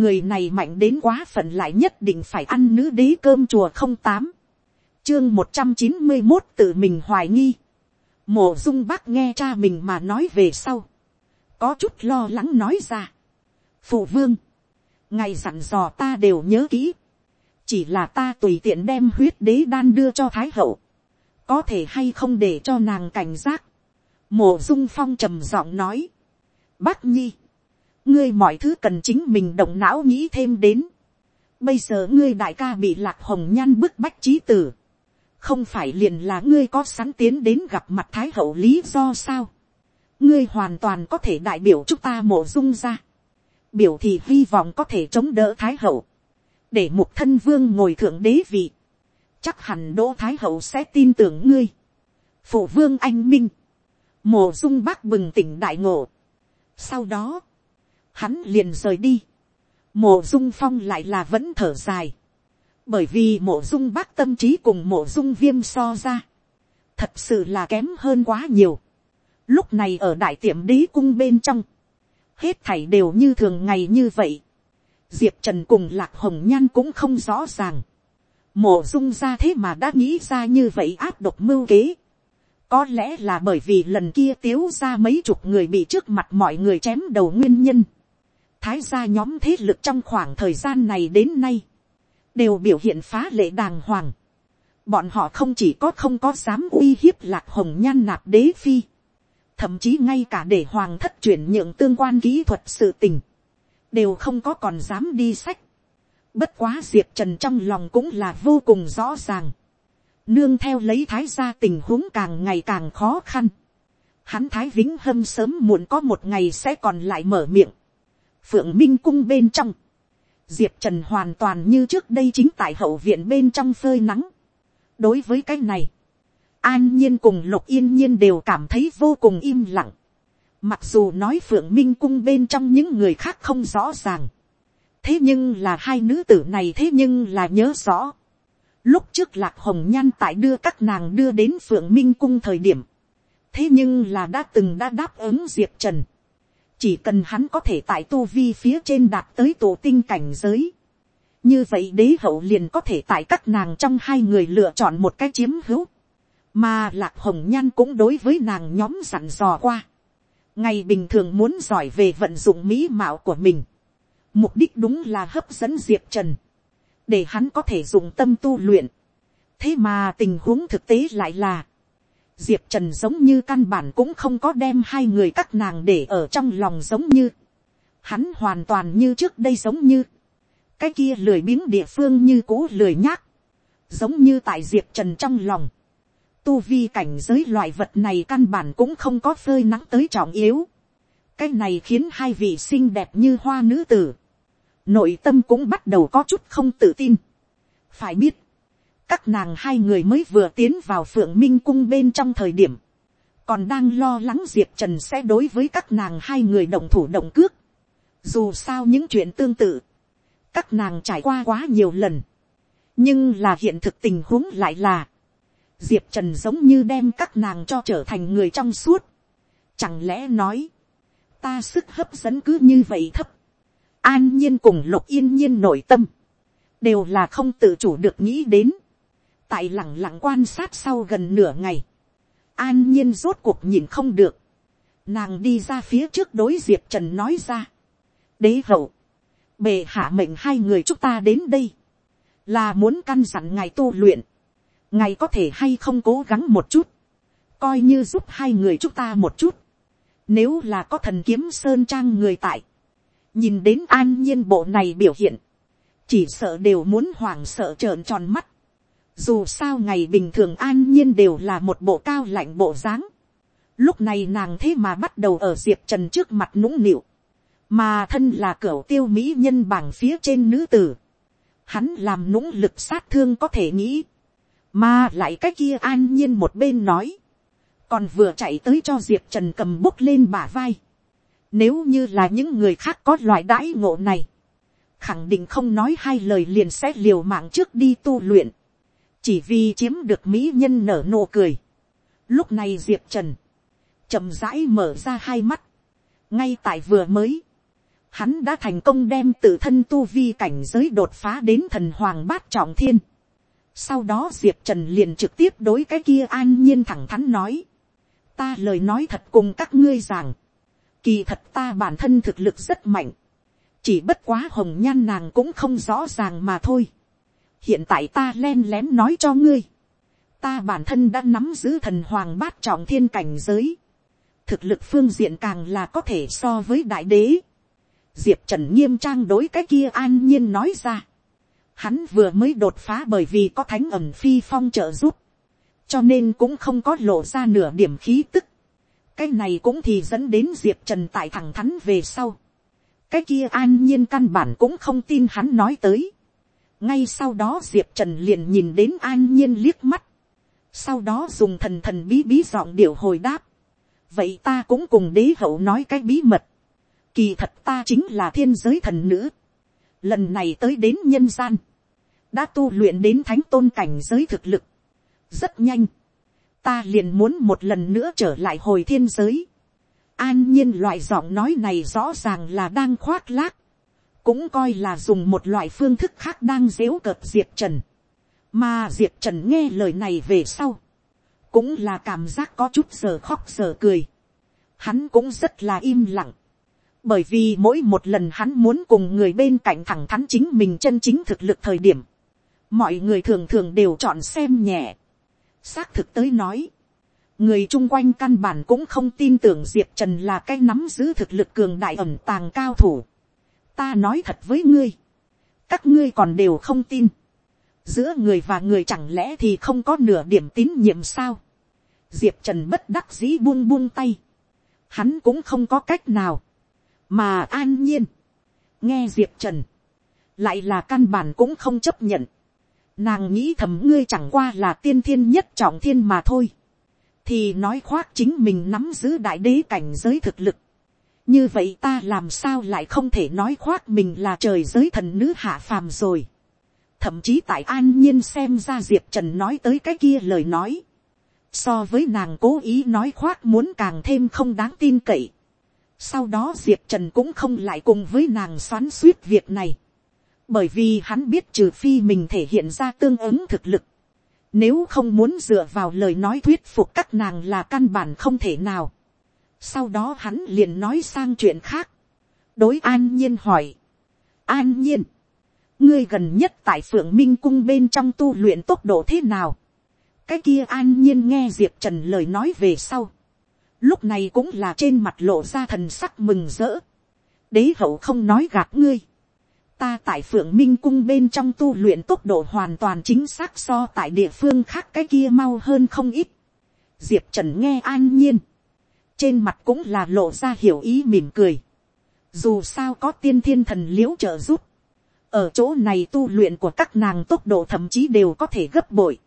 người này mạnh đến quá phận lại nhất định phải ăn nữ đế cơm chùa không tám, chương một trăm chín mươi một tự mình hoài nghi, mổ dung bác nghe cha mình mà nói về sau, có chút lo lắng nói ra, phụ vương, ngày dặn dò ta đều nhớ kỹ, chỉ là ta tùy tiện đem huyết đế đan đưa cho thái hậu, có thể hay không để cho nàng cảnh giác, mổ dung phong trầm giọng nói, bác nhi, ngươi mọi thứ cần chính mình động não nghĩ thêm đến, bây giờ ngươi đại ca bị lạc hồng nhan bức bách trí tử, không phải liền là ngươi có sẵn tiến đến gặp mặt thái hậu lý do sao, ngươi hoàn toàn có thể đại biểu chúng ta mổ dung ra, biểu thì hy vọng có thể chống đỡ thái hậu, để một thân vương ngồi thượng đế vị, chắc hẳn đỗ thái hậu sẽ tin tưởng ngươi. phụ vương anh minh, mổ dung bác bừng tỉnh đại ngộ. sau đó, hắn liền rời đi. Mộ dung phong lại là vẫn thở dài. bởi vì Mộ dung bác tâm trí cùng Mộ dung viêm so ra. thật sự là kém hơn quá nhiều. lúc này ở đại tiệm đế cung bên trong, hết thảy đều như thường ngày như vậy. diệp trần cùng lạc hồng nhan cũng không rõ ràng Mộ dung ra thế mà đã nghĩ ra như vậy áp độc mưu kế. có lẽ là bởi vì lần kia tiếu ra mấy chục người bị trước mặt mọi người chém đầu nguyên nhân thái gia nhóm thế lực trong khoảng thời gian này đến nay, đều biểu hiện phá lệ đàng hoàng. bọn họ không chỉ có không có dám uy hiếp lạc hồng nhan nạp đế phi, thậm chí ngay cả để hoàng thất chuyển nhượng tương quan kỹ thuật sự tình, đều không có còn dám đi sách Bất quá diệp trần trong lòng cũng là vô cùng rõ ràng. Nương theo lấy thái gia tình huống càng ngày càng khó khăn. Hắn thái vĩnh hâm sớm muộn có một ngày sẽ còn lại mở miệng. Phượng Minh cung bên trong. Diệp Trần hoàn toàn như trước đây chính tại hậu viện bên trong phơi nắng. Đối với cái này. An nhiên cùng lục yên nhiên đều cảm thấy vô cùng im lặng. Mặc dù nói Phượng Minh cung bên trong những người khác không rõ ràng thế nhưng là hai nữ tử này thế nhưng là nhớ rõ. lúc trước lạc hồng nhan tại đưa các nàng đưa đến phượng minh cung thời điểm. thế nhưng là đã từng đã đáp ứng diệp trần chỉ cần hắn có thể tại tu vi phía trên đạt tới tổ tinh cảnh giới. như vậy đế hậu liền có thể tại các nàng trong hai người lựa chọn một cái chiếm hữu. mà lạc hồng nhan cũng đối với nàng nhóm dặn dò qua. ngày bình thường muốn giỏi về vận dụng mỹ mạo của mình Mục đích đúng là hấp dẫn Diệp Trần. Để hắn có thể dùng tâm tu luyện. Thế mà tình huống thực tế lại là. Diệp Trần giống như căn bản cũng không có đem hai người các nàng để ở trong lòng giống như. Hắn hoàn toàn như trước đây giống như. Cái kia lười biếng địa phương như cũ lười nhác. Giống như tại Diệp Trần trong lòng. Tu vi cảnh giới loại vật này căn bản cũng không có phơi nắng tới trọng yếu cái này khiến hai vị xinh đẹp như hoa nữ tử, nội tâm cũng bắt đầu có chút không tự tin. phải biết, các nàng hai người mới vừa tiến vào phượng minh cung bên trong thời điểm, còn đang lo lắng diệp trần sẽ đối với các nàng hai người động thủ động cước. dù sao những chuyện tương tự, các nàng trải qua quá nhiều lần, nhưng là hiện thực tình huống lại là, diệp trần giống như đem các nàng cho trở thành người trong suốt. chẳng lẽ nói, ta sức hấp dẫn cứ như vậy thấp, an nhiên cùng lục yên nhiên nội tâm, đều là không tự chủ được nghĩ đến, tại lẳng lặng quan sát sau gần nửa ngày, an nhiên rốt cuộc nhìn không được, nàng đi ra phía trước đối diệp trần nói ra, đế hậu, bề hạ mệnh hai người chúng ta đến đây, là muốn căn dặn ngài tu luyện, ngài có thể hay không cố gắng một chút, coi như giúp hai người chúng ta một chút, nếu là có thần kiếm sơn trang người tại, nhìn đến an nhiên bộ này biểu hiện, chỉ sợ đều muốn hoảng sợ trợn tròn mắt. Dù sao ngày bình thường an nhiên đều là một bộ cao lạnh bộ dáng. Lúc này nàng thế mà bắt đầu ở diệp trần trước mặt nũng nịu. Mà thân là cửa tiêu mỹ nhân bảng phía trên nữ tử. Hắn làm nũng lực sát thương có thể nghĩ. Mà lại cái kia an nhiên một bên nói. Còn vừa chạy tới cho diệp trần cầm bút lên bả vai nếu như là những người khác có loại đãi ngộ này, khẳng định không nói hai lời liền sẽ liều mạng trước đi tu luyện, chỉ vì chiếm được mỹ nhân nở nụ cười. Lúc này diệp trần, chậm rãi mở ra hai mắt, ngay tại vừa mới, hắn đã thành công đem tự thân tu vi cảnh giới đột phá đến thần hoàng bát trọng thiên. Sau đó diệp trần liền trực tiếp đối cái kia an nhiên thẳng thắn nói. ta lời nói thật cùng các ngươi rằng, kỳ thật ta bản thân thực lực rất mạnh, chỉ bất quá hồng nhan nàng cũng không rõ ràng mà thôi hiện tại ta len lén nói cho ngươi, ta bản thân đã nắm giữ thần hoàng bát trọng thiên cảnh giới, thực lực phương diện càng là có thể so với đại đế. diệp trần nghiêm trang đối cái kia an nhiên nói ra. hắn vừa mới đột phá bởi vì có thánh ẩm phi phong trợ giúp, cho nên cũng không có lộ ra nửa điểm khí tức. cái này cũng thì dẫn đến diệp trần tại thẳng thắn về sau. cái kia an nhiên căn bản cũng không tin hắn nói tới ngay sau đó diệp trần liền nhìn đến an nhiên liếc mắt. sau đó dùng thần thần bí bí giọng điệu hồi đáp vậy ta cũng cùng đế hậu nói cái bí mật. kỳ thật ta chính là thiên giới thần nữ. lần này tới đến nhân gian, đã tu luyện đến thánh tôn cảnh giới thực lực. rất nhanh, ta liền muốn một lần nữa trở lại hồi thiên giới. an nhiên loại giọng nói này rõ ràng là đang khoác lác, cũng coi là dùng một loại phương thức khác đang dếu cợt diệp trần. mà diệp trần nghe lời này về sau, cũng là cảm giác có chút giờ khóc giờ cười. Hắn cũng rất là im lặng. Bởi vì mỗi một lần hắn muốn cùng người bên cạnh thẳng thắn chính mình chân chính thực lực thời điểm. Mọi người thường thường đều chọn xem nhẹ. Xác thực tới nói. Người chung quanh căn bản cũng không tin tưởng Diệp Trần là cái nắm giữ thực lực cường đại ẩm tàng cao thủ. Ta nói thật với ngươi. Các ngươi còn đều không tin giữa người và người chẳng lẽ thì không có nửa điểm tín nhiệm sao. diệp trần bất đắc dĩ buông buông tay. hắn cũng không có cách nào. mà an nhiên, nghe diệp trần, lại là căn bản cũng không chấp nhận. nàng nghĩ thầm ngươi chẳng qua là tiên thiên nhất trọng thiên mà thôi. thì nói khoác chính mình nắm giữ đại đế cảnh giới thực lực như vậy ta làm sao lại không thể nói khoác mình là trời giới thần nữ hạ phàm rồi thậm chí tại an nhiên xem ra diệp trần nói tới cái kia lời nói, so với nàng cố ý nói khoác muốn càng thêm không đáng tin cậy. sau đó diệp trần cũng không lại cùng với nàng xoắn suýt việc này, bởi vì hắn biết trừ phi mình thể hiện ra tương ứng thực lực, nếu không muốn dựa vào lời nói thuyết phục các nàng là căn bản không thể nào. Sau đó hắn liền nói sang chuyện khác. Đối an nhiên hỏi. An nhiên, ngươi gần nhất tại phượng minh cung bên trong tu luyện tốc độ thế nào. cái kia an nhiên nghe diệp trần lời nói về sau. lúc này cũng là trên mặt lộ ra thần sắc mừng rỡ. đế hậu không nói gạt ngươi. ta tại phượng minh cung bên trong tu luyện tốc độ hoàn toàn chính xác so tại địa phương khác cái kia mau hơn không ít. diệp trần nghe an nhiên trên mặt cũng là lộ ra hiểu ý mỉm cười. dù sao có tiên thiên thần l i ễ u trợ giúp ở chỗ này tu luyện của các nàng tốc độ thậm chí đều có thể gấp bội.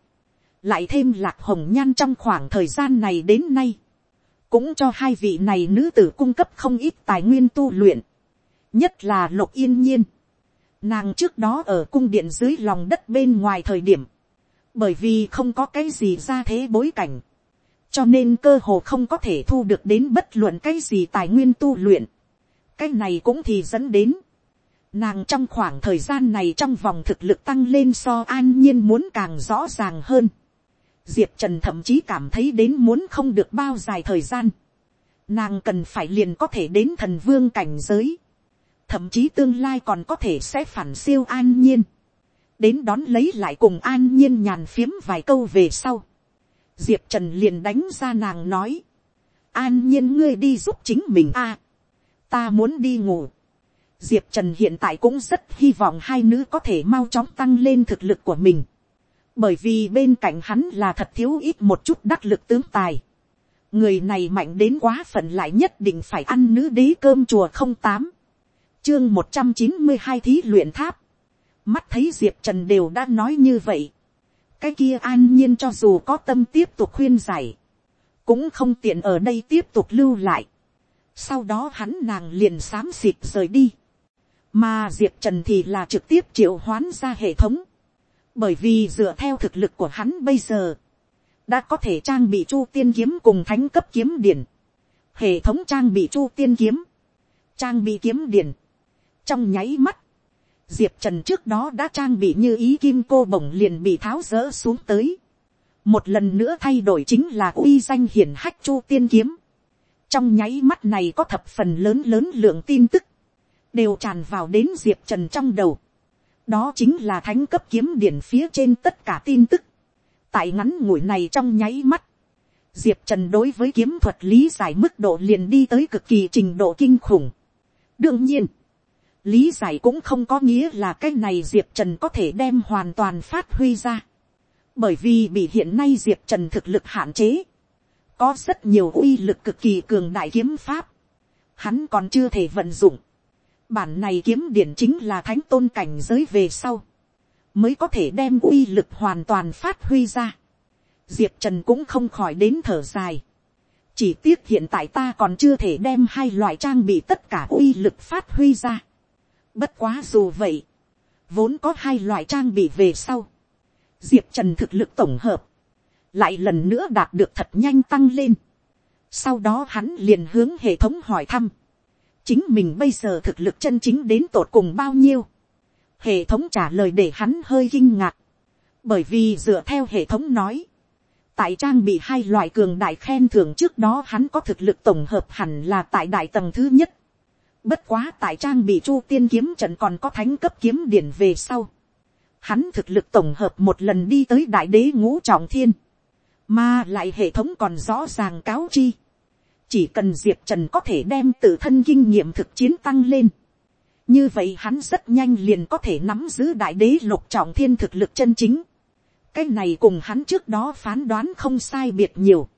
lại thêm lạc hồng nhan trong khoảng thời gian này đến nay, cũng cho hai vị này nữ tử cung cấp không ít tài nguyên tu luyện, nhất là lục yên nhiên. Nàng trước đó ở cung điện dưới lòng đất bên ngoài thời điểm, bởi vì không có cái gì ra thế bối cảnh, cho nên cơ hồ không có thể thu được đến bất luận cái gì tài nguyên tu luyện. cái này cũng thì dẫn đến, Nàng trong khoảng thời gian này trong vòng thực lực tăng lên so an nhiên muốn càng rõ ràng hơn. Diệp Trần thậm chí cảm thấy đến muốn không được bao dài thời gian. Nàng cần phải liền có thể đến thần vương cảnh giới. Thậm chí tương lai còn có thể sẽ phản siêu an nhiên. Đến đón lấy lại cùng an nhiên nhàn phiếm vài câu về sau. Diệp Trần liền đánh ra nàng nói. An nhiên ngươi đi giúp chính mình a Ta muốn đi ngủ Diệp Trần hiện tại cũng rất hy vọng hai nữ có thể mau chóng tăng lên thực lực của mình. Bởi vì bên cạnh hắn là thật thiếu ít một chút đắc lực tướng tài. Người này mạnh đến quá phận lại nhất định phải ăn nữ đế cơm chùa không tám Chương một trăm chín mươi hai thí luyện tháp. Mắt thấy Diệp Trần đều đã nói như vậy. Cái kia an nhiên cho dù có tâm tiếp tục khuyên giải. Cũng không tiện ở đây tiếp tục lưu lại. Sau đó hắn nàng liền xám xịt rời đi mà diệp trần thì là trực tiếp triệu hoán ra hệ thống, bởi vì dựa theo thực lực của hắn bây giờ, đã có thể trang bị chu tiên kiếm cùng thánh cấp kiếm điển, hệ thống trang bị chu tiên kiếm, trang bị kiếm điển, trong nháy mắt, diệp trần trước đó đã trang bị như ý kim cô bổng liền bị tháo rỡ xuống tới. một lần nữa thay đổi chính là uy danh hiển hách chu tiên kiếm. trong nháy mắt này có thập phần lớn lớn lượng tin tức, đều tràn vào đến diệp trần trong đầu. đó chính là thánh cấp kiếm điển phía trên tất cả tin tức. tại ngắn ngủi này trong nháy mắt, diệp trần đối với kiếm thuật lý giải mức độ liền đi tới cực kỳ trình độ kinh khủng. đương nhiên, lý giải cũng không có nghĩa là cái này diệp trần có thể đem hoàn toàn phát huy ra. bởi vì bị hiện nay diệp trần thực lực hạn chế, có rất nhiều uy lực cực kỳ cường đại kiếm pháp, hắn còn chưa thể vận dụng. bản này kiếm điển chính là thánh tôn cảnh giới về sau, mới có thể đem uy lực hoàn toàn phát huy ra. diệp trần cũng không khỏi đến thở dài. chỉ tiếc hiện tại ta còn chưa thể đem hai loại trang bị tất cả uy lực phát huy ra Bất quá dù vậy, vốn có hai loại trang bị về sau. Diệp Trần thực lực tổng hợp, lại lần nữa đạt được thật nhanh tăng lên. Sau đó hắn liền hướng hệ thống hỏi thăm. Chính mình bây giờ thực lực chân chính đến tột cùng bao nhiêu? Hệ thống trả lời để hắn hơi kinh ngạc. Bởi vì dựa theo hệ thống nói. Tại trang bị hai loại cường đại khen thưởng trước đó hắn có thực lực tổng hợp hẳn là tại đại tầng thứ nhất. Bất quá tại trang bị chu tiên kiếm trận còn có thánh cấp kiếm điển về sau. Hắn thực lực tổng hợp một lần đi tới đại đế ngũ trọng thiên. Mà lại hệ thống còn rõ ràng cáo chi. Chỉ cần Diệp Trần có thể đem tự thân kinh nghiệm thực chiến tăng lên. Như vậy hắn rất nhanh liền có thể nắm giữ đại đế lục trọng thiên thực lực chân chính. Cái này cùng hắn trước đó phán đoán không sai biệt nhiều.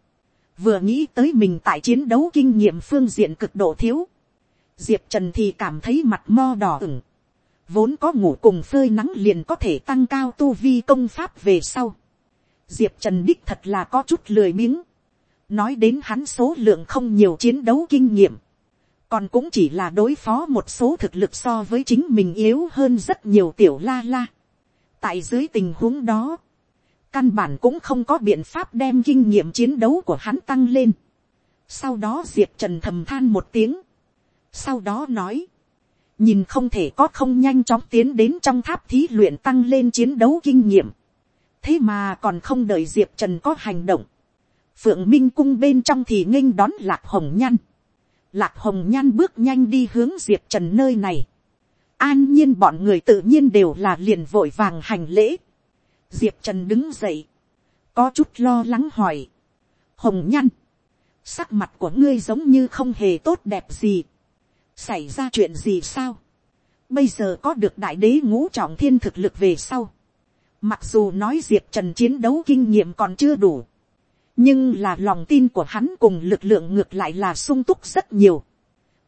Vừa nghĩ tới mình tại chiến đấu kinh nghiệm phương diện cực độ thiếu diệp trần thì cảm thấy mặt mo đỏ ửng, vốn có ngủ cùng phơi nắng liền có thể tăng cao tu vi công pháp về sau. diệp trần đích thật là có chút lười biếng, nói đến hắn số lượng không nhiều chiến đấu kinh nghiệm, còn cũng chỉ là đối phó một số thực lực so với chính mình yếu hơn rất nhiều tiểu la la. tại dưới tình huống đó, căn bản cũng không có biện pháp đem kinh nghiệm chiến đấu của hắn tăng lên. sau đó diệp trần thầm than một tiếng, sau đó nói, nhìn không thể có không nhanh chóng tiến đến trong tháp thí luyện tăng lên chiến đấu kinh nghiệm. thế mà còn không đợi diệp trần có hành động. phượng minh cung bên trong thì nghênh đón lạc hồng nhan. lạc hồng nhan bước nhanh đi hướng diệp trần nơi này. an nhiên bọn người tự nhiên đều là liền vội vàng hành lễ. diệp trần đứng dậy, có chút lo lắng hỏi. hồng nhan, sắc mặt của ngươi giống như không hề tốt đẹp gì xảy ra chuyện gì sao, bây giờ có được đại đế ngũ trọng thiên thực lực về sau, mặc dù nói diệp trần chiến đấu kinh nghiệm còn chưa đủ, nhưng là lòng tin của hắn cùng lực lượng ngược lại là sung túc rất nhiều,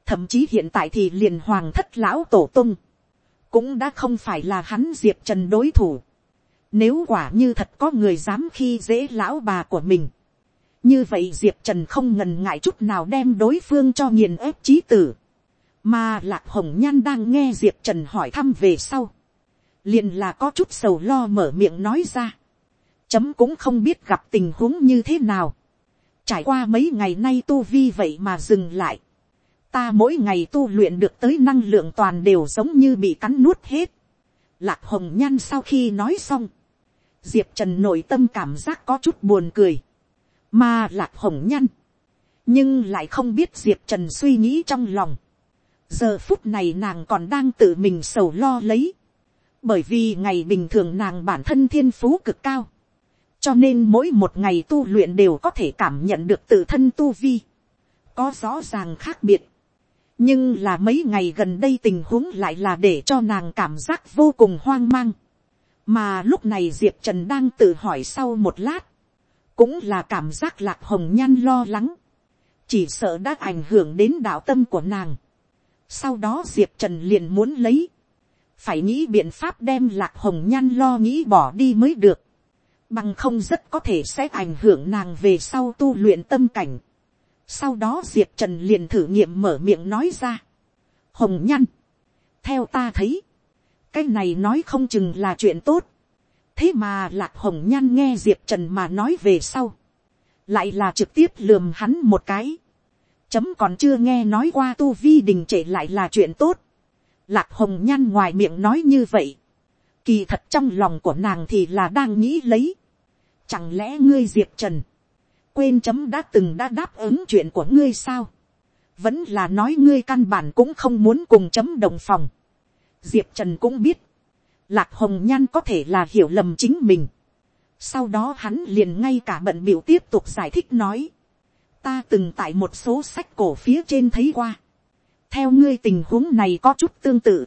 thậm chí hiện tại thì liền hoàng thất lão tổ tung, cũng đã không phải là hắn diệp trần đối thủ. Nếu quả như thật có người dám khi dễ lão bà của mình, như vậy diệp trần không ngần ngại chút nào đem đối phương cho nghiền ép trí tử mà lạc hồng nhan đang nghe diệp trần hỏi thăm về sau, liền là có chút sầu lo mở miệng nói ra, chấm cũng không biết gặp tình huống như thế nào, trải qua mấy ngày nay tu vi vậy mà dừng lại, ta mỗi ngày tu luyện được tới năng lượng toàn đều giống như bị cắn nuốt hết, lạc hồng nhan sau khi nói xong, diệp trần nội tâm cảm giác có chút buồn cười, mà lạc hồng nhan, nhưng lại không biết diệp trần suy nghĩ trong lòng, giờ phút này nàng còn đang tự mình sầu lo lấy, bởi vì ngày bình thường nàng bản thân thiên phú cực cao, cho nên mỗi một ngày tu luyện đều có thể cảm nhận được tự thân tu vi, có rõ ràng khác biệt, nhưng là mấy ngày gần đây tình huống lại là để cho nàng cảm giác vô cùng hoang mang, mà lúc này diệp trần đang tự hỏi sau một lát, cũng là cảm giác lạc hồng nhan lo lắng, chỉ sợ đã ảnh hưởng đến đạo tâm của nàng, sau đó diệp trần liền muốn lấy. phải nghĩ biện pháp đem lạc hồng nhan lo nghĩ bỏ đi mới được. bằng không rất có thể sẽ ảnh hưởng nàng về sau tu luyện tâm cảnh. sau đó diệp trần liền thử nghiệm mở miệng nói ra. hồng nhan, theo ta thấy, cái này nói không chừng là chuyện tốt. thế mà lạc hồng nhan nghe diệp trần mà nói về sau. lại là trực tiếp lườm hắn một cái chấm còn chưa nghe nói qua tu vi đình trệ lại là chuyện tốt. lạc hồng nhan ngoài miệng nói như vậy, kỳ thật trong lòng của nàng thì là đang nghĩ lấy, chẳng lẽ ngươi diệp trần, quên chấm đã từng đã đáp ứng chuyện của ngươi sao, vẫn là nói ngươi căn bản cũng không muốn cùng chấm đồng phòng, diệp trần cũng biết, lạc hồng nhan có thể là hiểu lầm chính mình, sau đó hắn liền ngay cả bận biểu tiếp tục giải thích nói, ta từng tại một số sách cổ phía trên thấy qua, theo ngươi tình huống này có chút tương tự,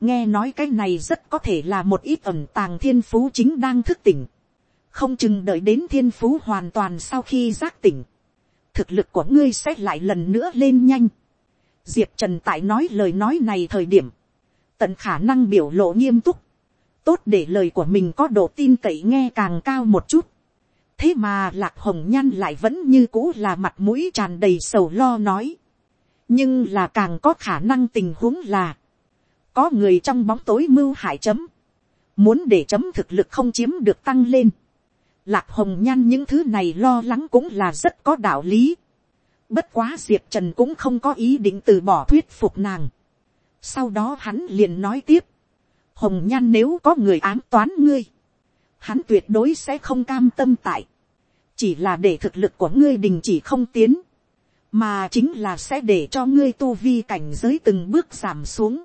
nghe nói cái này rất có thể là một ít ẩm tàng thiên phú chính đang thức tỉnh, không chừng đợi đến thiên phú hoàn toàn sau khi giác tỉnh, thực lực của ngươi sẽ lại lần nữa lên nhanh. Diệp trần tại nói lời nói này thời điểm, tận khả năng biểu lộ nghiêm túc, tốt để lời của mình có độ tin cậy nghe càng cao một chút thế mà lạc hồng nhan lại vẫn như cũ là mặt mũi tràn đầy sầu lo nói. nhưng là càng có khả năng tình huống là, có người trong bóng tối mưu hại chấm, muốn để chấm thực lực không chiếm được tăng lên. Lạc hồng nhan những thứ này lo lắng cũng là rất có đạo lý. Bất quá diệp trần cũng không có ý định từ bỏ thuyết phục nàng. Sau đó hắn liền nói tiếp. Hồng nhan nếu có người ám toán ngươi. Hắn tuyệt đối sẽ không cam tâm tại. Chỉ là để thực lực của ngươi đình chỉ không tiến. Mà chính là sẽ để cho ngươi tu vi cảnh giới từng bước giảm xuống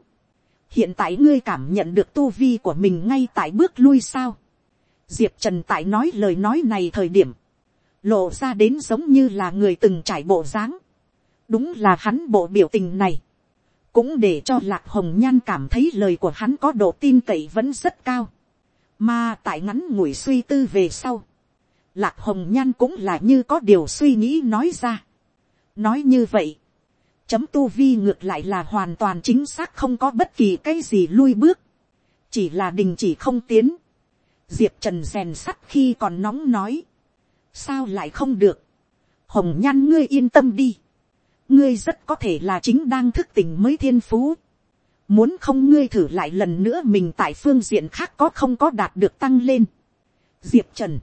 hiện tại ngươi cảm nhận được tu vi của mình ngay tại bước lui sao. diệp trần tại nói lời nói này thời điểm, lộ ra đến giống như là người từng trải bộ dáng. đúng là hắn bộ biểu tình này, cũng để cho lạc hồng nhan cảm thấy lời của hắn có độ tin cậy vẫn rất cao. mà tại ngắn ngủi suy tư về sau, lạc hồng nhan cũng là như có điều suy nghĩ nói ra. nói như vậy, chấm tu vi ngược lại là hoàn toàn chính xác không có bất kỳ cái gì lui bước, chỉ là đình chỉ không tiến. diệp trần rèn sắt khi còn nóng nói, sao lại không được, hồng nhan ngươi yên tâm đi, ngươi rất có thể là chính đang thức tỉnh mới thiên phú, muốn không ngươi thử lại lần nữa mình tại phương diện khác có không có đạt được tăng lên. diệp trần,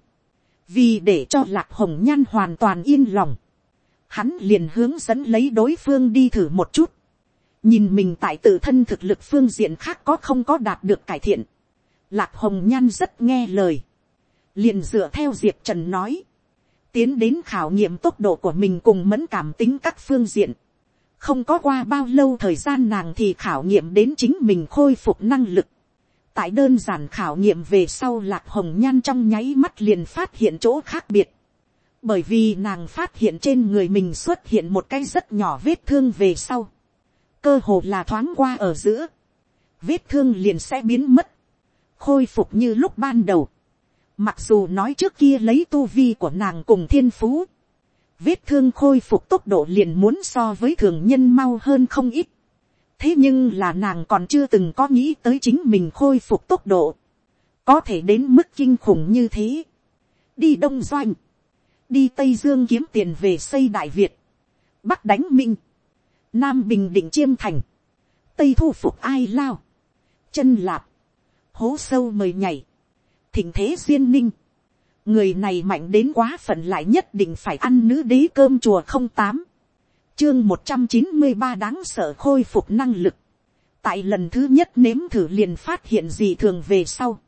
vì để cho lạc hồng nhan hoàn toàn yên lòng, hắn liền hướng dẫn lấy đối phương đi thử một chút, nhìn mình tại tự thân thực lực phương diện khác có không có đạt được cải thiện, lạc hồng nhan rất nghe lời, liền dựa theo diệp trần nói, tiến đến khảo nghiệm tốc độ của mình cùng mẫn cảm tính các phương diện, không có qua bao lâu thời gian nàng thì khảo nghiệm đến chính mình khôi phục năng lực, tại đơn giản khảo nghiệm về sau lạc hồng nhan trong nháy mắt liền phát hiện chỗ khác biệt, bởi vì nàng phát hiện trên người mình xuất hiện một cái rất nhỏ vết thương về sau, cơ hồ là thoáng qua ở giữa, vết thương liền sẽ biến mất, khôi phục như lúc ban đầu, mặc dù nói trước kia lấy tu vi của nàng cùng thiên phú, vết thương khôi phục tốc độ liền muốn so với thường nhân mau hơn không ít, thế nhưng là nàng còn chưa từng có nghĩ tới chính mình khôi phục tốc độ, có thể đến mức kinh khủng như thế, đi đông doanh, đi tây dương kiếm tiền về xây đại việt, bắc đánh minh, nam bình định chiêm thành, tây thu phục ai lao, chân lạp, hố sâu mời nhảy, thỉnh thế duyên ninh, người này mạnh đến quá phận lại nhất định phải ăn nữ đế cơm chùa không tám, chương một trăm chín mươi ba đáng sợ khôi phục năng lực, tại lần thứ nhất nếm thử liền phát hiện gì thường về sau,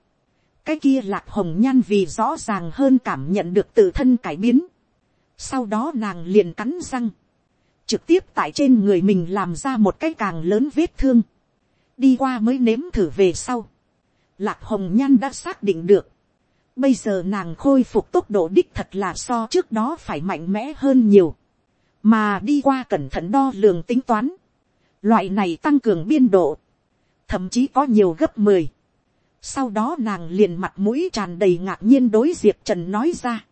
cái kia lạc hồng nhan vì rõ ràng hơn cảm nhận được tự thân cải biến. sau đó nàng liền cắn răng, trực tiếp tại trên người mình làm ra một cái càng lớn vết thương, đi qua mới nếm thử về sau. lạc hồng nhan đã xác định được, bây giờ nàng khôi phục tốc độ đích thật là so trước đó phải mạnh mẽ hơn nhiều, mà đi qua cẩn thận đo lường tính toán, loại này tăng cường biên độ, thậm chí có nhiều gấp mười sau đó nàng liền mặt mũi tràn đầy ngạc nhiên đối diệp trần nói ra.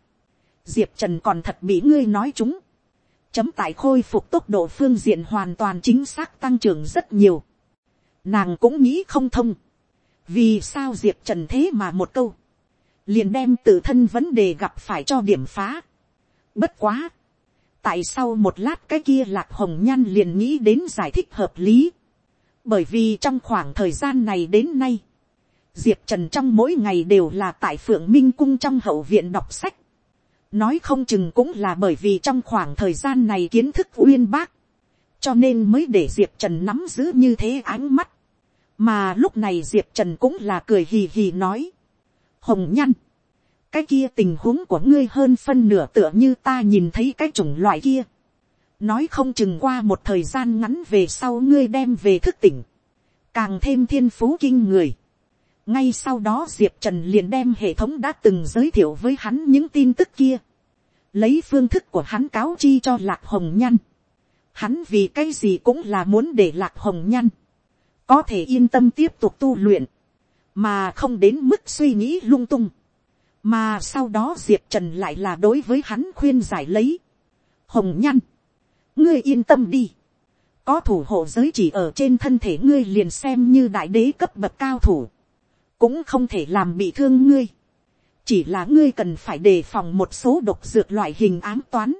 diệp trần còn thật bị ngươi nói chúng. chấm tại khôi phục tốc độ phương diện hoàn toàn chính xác tăng trưởng rất nhiều. nàng cũng nghĩ không thông. vì sao diệp trần thế mà một câu. liền đem tự thân vấn đề gặp phải cho điểm phá. bất quá tại sao một lát cái kia lạc hồng nhan liền nghĩ đến giải thích hợp lý. bởi vì trong khoảng thời gian này đến nay, diệp trần trong mỗi ngày đều là tại phượng minh cung trong hậu viện đọc sách. nói không chừng cũng là bởi vì trong khoảng thời gian này kiến thức uyên bác, cho nên mới để diệp trần nắm giữ như thế ánh mắt. mà lúc này diệp trần cũng là cười hì hì nói, hồng nhăn, cái kia tình huống của ngươi hơn phân nửa tựa như ta nhìn thấy cái chủng loại kia, nói không chừng qua một thời gian ngắn về sau ngươi đem về thức tỉnh, càng thêm thiên phú kinh người. ngay sau đó diệp trần liền đem hệ thống đã từng giới thiệu với hắn những tin tức kia, lấy phương thức của hắn cáo chi cho lạc hồng nhăn. hắn vì cái gì cũng là muốn để lạc hồng nhăn, có thể yên tâm tiếp tục tu luyện, mà không đến mức suy nghĩ lung tung, mà sau đó diệp trần lại là đối với hắn khuyên giải lấy, hồng nhăn, ngươi yên tâm đi, có thủ hộ giới chỉ ở trên thân thể ngươi liền xem như đại đế cấp bậc cao thủ, cũng không thể làm bị thương ngươi, chỉ là ngươi cần phải đề phòng một số độc dược loại hình ám toán.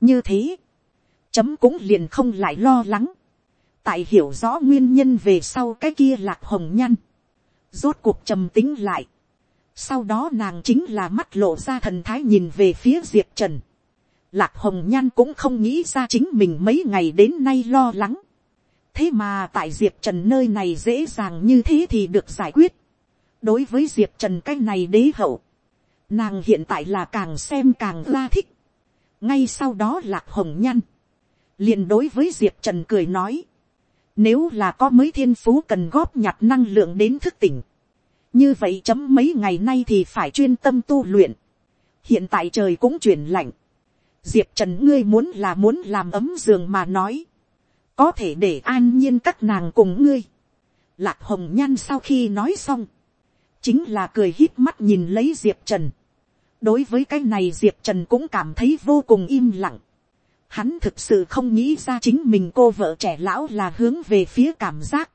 như thế, chấm cũng liền không lại lo lắng, tại hiểu rõ nguyên nhân về sau cái kia lạc hồng nhăn, rốt cuộc trầm tính lại, sau đó nàng chính là mắt lộ ra thần thái nhìn về phía diệp trần, Lạc hồng nhan cũng không nghĩ ra chính mình mấy ngày đến nay lo lắng. thế mà tại diệp trần nơi này dễ dàng như thế thì được giải quyết. đối với diệp trần cái này đế hậu, nàng hiện tại là càng xem càng la thích. ngay sau đó lạc hồng nhan, liền đối với diệp trần cười nói, nếu là có mới thiên phú cần góp nhặt năng lượng đến thức tỉnh, như vậy chấm mấy ngày nay thì phải chuyên tâm tu luyện. hiện tại trời cũng chuyển lạnh, diệp trần ngươi muốn là muốn làm ấm giường mà nói, có thể để an nhiên các nàng cùng ngươi. lạc hồng nhan sau khi nói xong, chính là cười hít mắt nhìn lấy diệp trần. đối với cái này diệp trần cũng cảm thấy vô cùng im lặng. hắn thực sự không nghĩ ra chính mình cô vợ trẻ lão là hướng về phía cảm giác,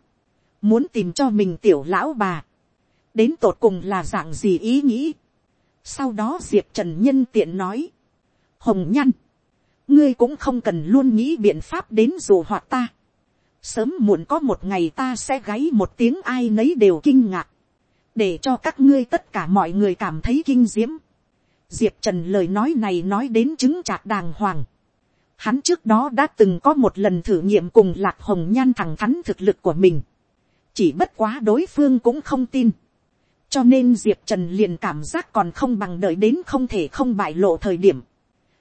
muốn tìm cho mình tiểu lão bà, đến tột cùng là dạng gì ý nghĩ. sau đó diệp trần nhân tiện nói, hồng nhăn, ngươi cũng không cần luôn nghĩ biện pháp đến dù hoạt ta. sớm muộn có một ngày ta sẽ gáy một tiếng ai nấy đều kinh ngạc, để cho các ngươi tất cả mọi người cảm thấy kinh diễm. diệp trần lời nói này nói đến chứng trạc đàng hoàng. hắn trước đó đã từng có một lần thử nghiệm cùng lạc hồng nhan thẳng thắn thực lực của mình. chỉ bất quá đối phương cũng không tin cho nên diệp trần liền cảm giác còn không bằng đợi đến không thể không bại lộ thời điểm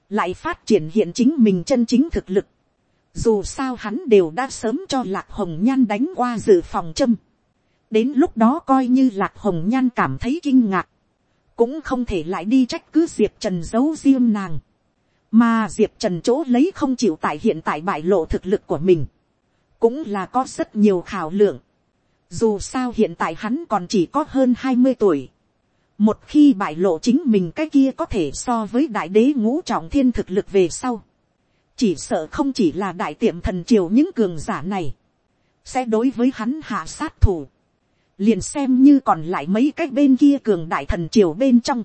lại phát triển hiện chính mình chân chính thực lực. Dù sao hắn đều đã sớm cho lạc hồng nhan đánh qua dự phòng châm. đến lúc đó coi như lạc hồng nhan cảm thấy kinh ngạc, cũng không thể lại đi trách cứ diệp trần giấu riêng nàng. mà diệp trần chỗ lấy không chịu tại hiện tại bại lộ thực lực của mình, cũng là có rất nhiều khảo lượng dù sao hiện tại hắn còn chỉ có hơn hai mươi tuổi. Một khi bại lộ chính mình cái kia có thể so với đại đế ngũ trọng thiên thực lực về sau, chỉ sợ không chỉ là đại tiệm thần triều những cường giả này, sẽ đối với hắn hạ sát thủ, liền xem như còn lại mấy cái bên kia cường đại thần triều bên trong,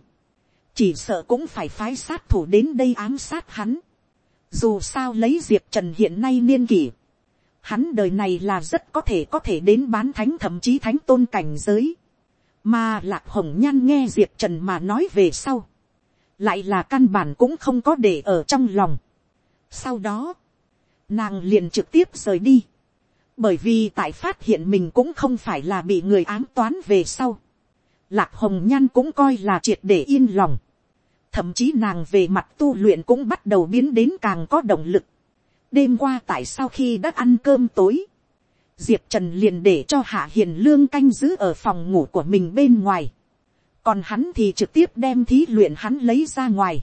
chỉ sợ cũng phải phái sát thủ đến đây ám sát hắn. Dù sao lấy diệp trần hiện nay niên kỷ, hắn đời này là rất có thể có thể đến bán thánh thậm chí thánh tôn cảnh giới mà lạc hồng nhan nghe diệp trần mà nói về sau, lại là căn bản cũng không có để ở trong lòng. sau đó, nàng liền trực tiếp rời đi, bởi vì tại phát hiện mình cũng không phải là bị người ám toán về sau. lạc hồng nhan cũng coi là triệt để yên lòng. thậm chí nàng về mặt tu luyện cũng bắt đầu biến đến càng có động lực đêm qua tại sau khi đã ăn cơm tối, diệp trần liền để cho hạ hiền lương canh giữ ở phòng ngủ của mình bên ngoài. còn hắn thì trực tiếp đem thí luyện hắn lấy ra ngoài.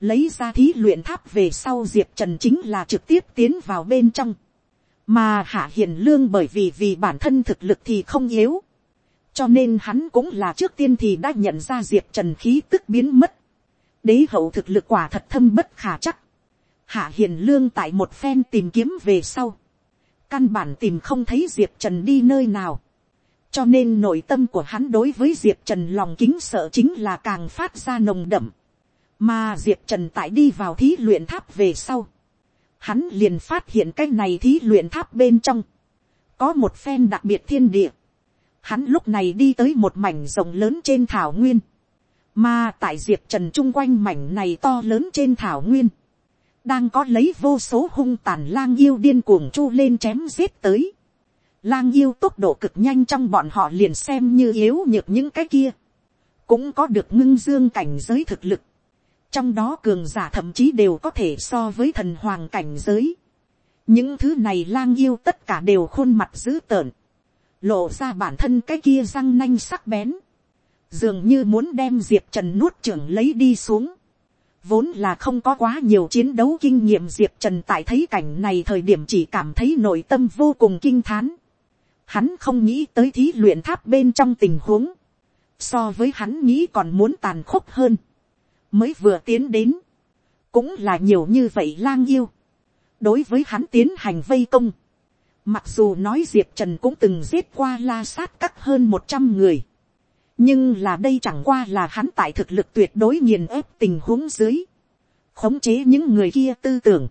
lấy ra thí luyện tháp về sau diệp trần chính là trực tiếp tiến vào bên trong. mà hạ hiền lương bởi vì vì bản thân thực lực thì không yếu. cho nên hắn cũng là trước tiên thì đã nhận ra diệp trần khí tức biến mất. đế hậu thực lực quả thật thâm bất khả chắc hạ hiền lương tại một phen tìm kiếm về sau căn bản tìm không thấy diệp trần đi nơi nào. cho nên nội tâm của hắn đối với diệp trần lòng kính sợ chính là càng phát ra nồng đậm. mà diệp trần tại đi vào thí luyện tháp về sau. hắn liền phát hiện cái này thí luyện tháp bên trong. có một phen đặc biệt thiên địa. hắn lúc này đi tới một mảnh rộng lớn trên thảo nguyên. mà tại diệp trần chung quanh mảnh này to lớn trên thảo nguyên đang có lấy vô số hung tàn lang yêu điên cuồng chu lên chém giết tới, lang yêu tốc độ cực nhanh trong bọn họ liền xem như yếu nhược những cái kia, cũng có được ngưng dương cảnh giới thực lực, trong đó cường giả thậm chí đều có thể so với thần hoàng cảnh giới. những thứ này lang yêu tất cả đều khuôn mặt dữ tợn, lộ ra bản thân cái kia răng nanh sắc bén, dường như muốn đem diệp trần nuốt trưởng lấy đi xuống vốn là không có quá nhiều chiến đấu kinh nghiệm diệp trần tại thấy cảnh này thời điểm chỉ cảm thấy nội tâm vô cùng kinh thán. hắn không nghĩ tới thí luyện tháp bên trong tình huống, so với hắn nghĩ còn muốn tàn khốc hơn. Mới vừa tiến đến, cũng là nhiều như vậy lang yêu, đối với hắn tiến hành vây công, mặc dù nói diệp trần cũng từng giết qua la sát các hơn một trăm người, nhưng là đây chẳng qua là hắn tại thực lực tuyệt đối nghiền ép tình huống dưới, khống chế những người kia tư tưởng,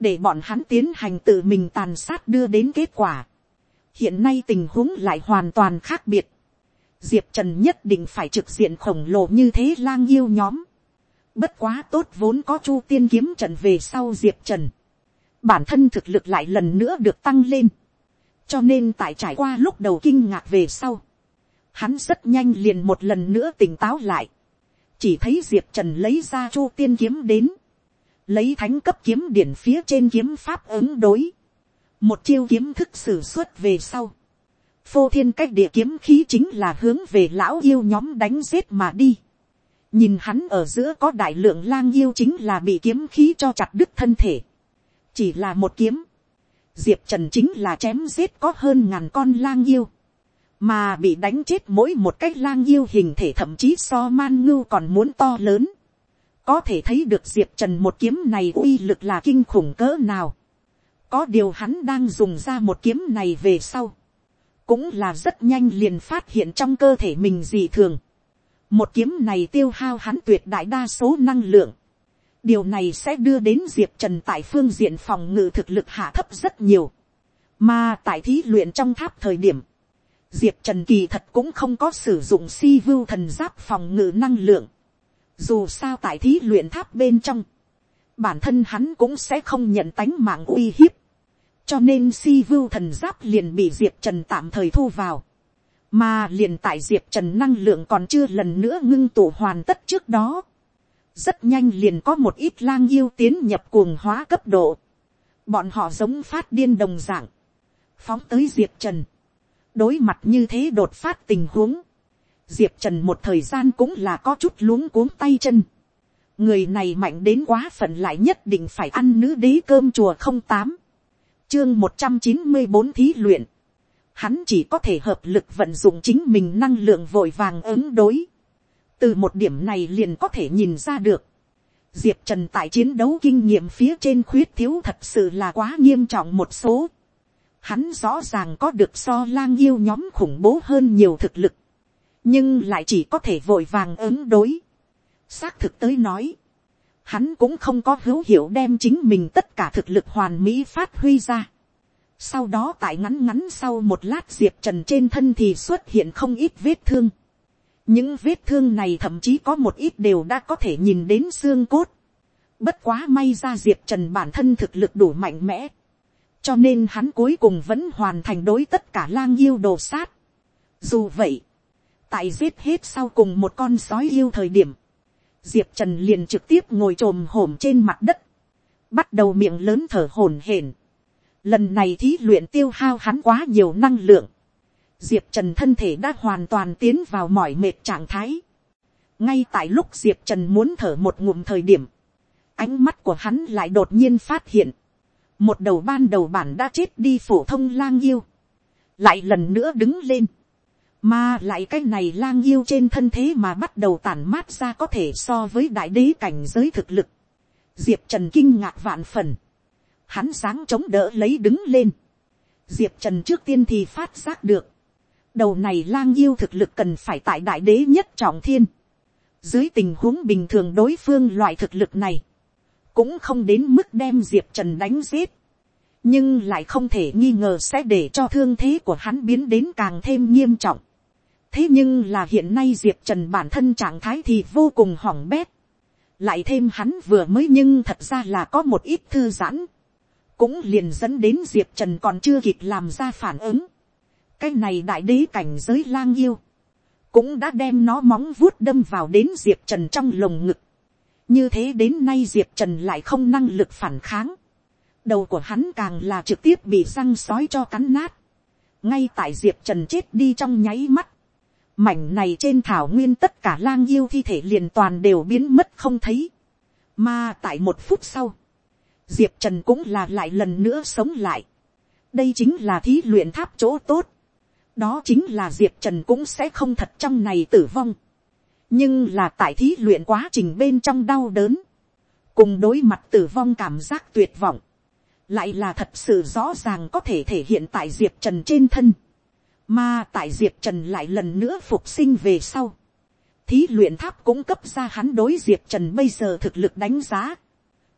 để bọn hắn tiến hành tự mình tàn sát đưa đến kết quả. hiện nay tình huống lại hoàn toàn khác biệt. diệp trần nhất định phải trực diện khổng lồ như thế lang yêu nhóm. Bất quá tốt vốn có chu tiên kiếm trận về sau diệp trần. Bản thân thực lực lại lần nữa được tăng lên. Cho nên tại trải qua lúc đầu kinh ngạc về sau. Hắn rất nhanh liền một lần nữa tỉnh táo lại. Chỉ thấy diệp trần lấy ra chu tiên kiếm đến. Lấy thánh cấp kiếm điển phía trên kiếm pháp ứng đối. Một chiêu kiếm thức sử xuất về sau. Phô thiên cách địa kiếm khí chính là hướng về lão yêu nhóm đánh giết mà đi nhìn hắn ở giữa có đại lượng lang yêu chính là bị kiếm khí cho chặt đứt thân thể. chỉ là một kiếm. diệp trần chính là chém giết có hơn ngàn con lang yêu mà bị đánh chết mỗi một cái lang yêu hình thể thậm chí so man ngưu còn muốn to lớn. có thể thấy được diệp trần một kiếm này uy lực là kinh khủng cỡ nào. có điều hắn đang dùng ra một kiếm này về sau. cũng là rất nhanh liền phát hiện trong cơ thể mình dị thường một kiếm này tiêu hao hắn tuyệt đại đa số năng lượng. điều này sẽ đưa đến diệp trần tại phương diện phòng ngự thực lực hạ thấp rất nhiều. mà tại thí luyện trong tháp thời điểm, diệp trần kỳ thật cũng không có sử dụng si vưu thần giáp phòng ngự năng lượng. dù sao tại thí luyện tháp bên trong, bản thân hắn cũng sẽ không nhận tánh mạng uy hiếp. cho nên si vưu thần giáp liền bị diệp trần tạm thời thu vào mà liền tại diệp trần năng lượng còn chưa lần nữa ngưng tụ hoàn tất trước đó, rất nhanh liền có một ít lang yêu tiến nhập cuồng hóa cấp độ, bọn họ giống phát điên đồng dạng, phóng tới diệp trần, đối mặt như thế đột phát tình huống, diệp trần một thời gian cũng là có chút luống cuống tay chân, người này mạnh đến quá phận lại nhất định phải ăn nữ đế cơm chùa không tám, chương một trăm chín mươi bốn thí luyện, hắn chỉ có thể hợp lực vận dụng chính mình năng lượng vội vàng ứng đối. từ một điểm này liền có thể nhìn ra được. diệp trần tại chiến đấu kinh nghiệm phía trên khuyết thiếu thật sự là quá nghiêm trọng một số hắn rõ ràng có được so lang yêu nhóm khủng bố hơn nhiều thực lực. nhưng lại chỉ có thể vội vàng ứng đối. xác thực tới nói. hắn cũng không có hữu hiệu đem chính mình tất cả thực lực hoàn mỹ phát huy ra sau đó tại ngắn ngắn sau một lát diệp trần trên thân thì xuất hiện không ít vết thương. những vết thương này thậm chí có một ít đều đã có thể nhìn đến xương cốt. bất quá may ra diệp trần bản thân thực lực đủ mạnh mẽ cho nên hắn cuối cùng vẫn hoàn thành đối tất cả lang yêu đồ sát. dù vậy, tại giết hết sau cùng một con sói yêu thời điểm, diệp trần liền trực tiếp ngồi t r ồ m hổm trên mặt đất, bắt đầu miệng lớn thở hổn hển Lần này thí luyện tiêu hao hắn quá nhiều năng lượng. Diệp Trần thân thể đã hoàn toàn tiến vào mỏi mệt trạng thái. Ngay tại lúc Diệp Trần muốn thở một ngụm thời điểm. Ánh mắt của hắn lại đột nhiên phát hiện. Một đầu ban đầu bản đã chết đi phổ thông lang yêu. Lại lần nữa đứng lên. Mà lại cái này lang yêu trên thân thế mà bắt đầu tản mát ra có thể so với đại đế cảnh giới thực lực. Diệp Trần kinh ngạc vạn phần hắn sáng chống đỡ lấy đứng lên. diệp trần trước tiên thì phát giác được. đầu này lang yêu thực lực cần phải tại đại đế nhất trọng thiên. dưới tình huống bình thường đối phương loại thực lực này, cũng không đến mức đem diệp trần đánh giết. nhưng lại không thể nghi ngờ sẽ để cho thương thế của hắn biến đến càng thêm nghiêm trọng. thế nhưng là hiện nay diệp trần bản thân trạng thái thì vô cùng hỏng bét lại thêm hắn vừa mới nhưng thật ra là có một ít thư giãn cũng liền dẫn đến diệp trần còn chưa kịp làm ra phản ứng, cái này đại đế cảnh giới lang yêu, cũng đã đem nó móng vuốt đâm vào đến diệp trần trong lồng ngực như thế đến nay diệp trần lại không năng lực phản kháng. đầu của hắn càng là trực tiếp bị răng sói cho cắn nát. ngay tại diệp trần chết đi trong nháy mắt. mảnh này trên thảo nguyên tất cả lang yêu thi thể liền toàn đều biến mất không thấy. mà tại một phút sau, diệp trần cũng là lại lần nữa sống lại. đây chính là thí luyện tháp chỗ tốt đó chính là diệp trần cũng sẽ không thật trong này tử vong nhưng là tại thí luyện quá trình bên trong đau đớn, cùng đối mặt tử vong cảm giác tuyệt vọng, lại là thật sự rõ ràng có thể thể hiện tại diệp trần trên thân, mà tại diệp trần lại lần nữa phục sinh về sau. thí luyện tháp cũng cấp ra hắn đối diệp trần bây giờ thực lực đánh giá,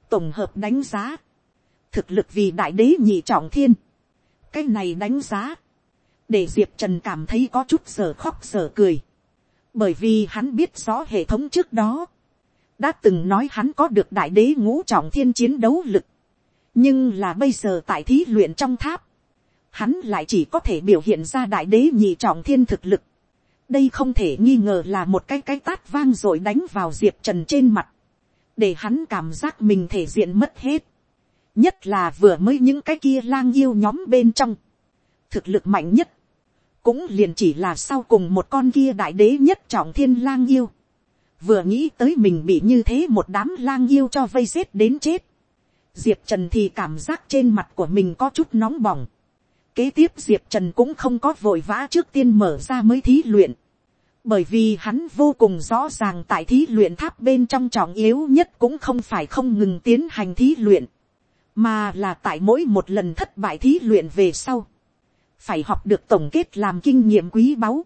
tổng hợp đánh giá, thực lực vì đại đế nhị trọng thiên, cái này đánh giá, để diệp trần cảm thấy có chút giờ khóc giờ cười, bởi vì hắn biết rõ hệ thống trước đó, đã từng nói hắn có được đại đế ngũ trọng thiên chiến đấu lực, nhưng là bây giờ tại thí luyện trong tháp, hắn lại chỉ có thể biểu hiện ra đại đế nhị trọng thiên thực lực. đây không thể nghi ngờ là một cái cái tát vang rồi đánh vào diệp trần trên mặt, để hắn cảm giác mình thể diện mất hết. nhất là vừa mới những cái kia lang yêu nhóm bên trong, thực lực mạnh nhất, cũng liền chỉ là sau cùng một con kia đại đế nhất trọng thiên lang yêu, vừa nghĩ tới mình bị như thế một đám lang yêu cho vây giết đến chết, diệp trần thì cảm giác trên mặt của mình có chút nóng bỏng, kế tiếp diệp trần cũng không có vội vã trước tiên mở ra mới thí luyện, bởi vì hắn vô cùng rõ ràng tại thí luyện tháp bên trong trọng yếu nhất cũng không phải không ngừng tiến hành thí luyện, mà là tại mỗi một lần thất bại thí luyện về sau, phải học được tổng kết làm kinh nghiệm quý báu.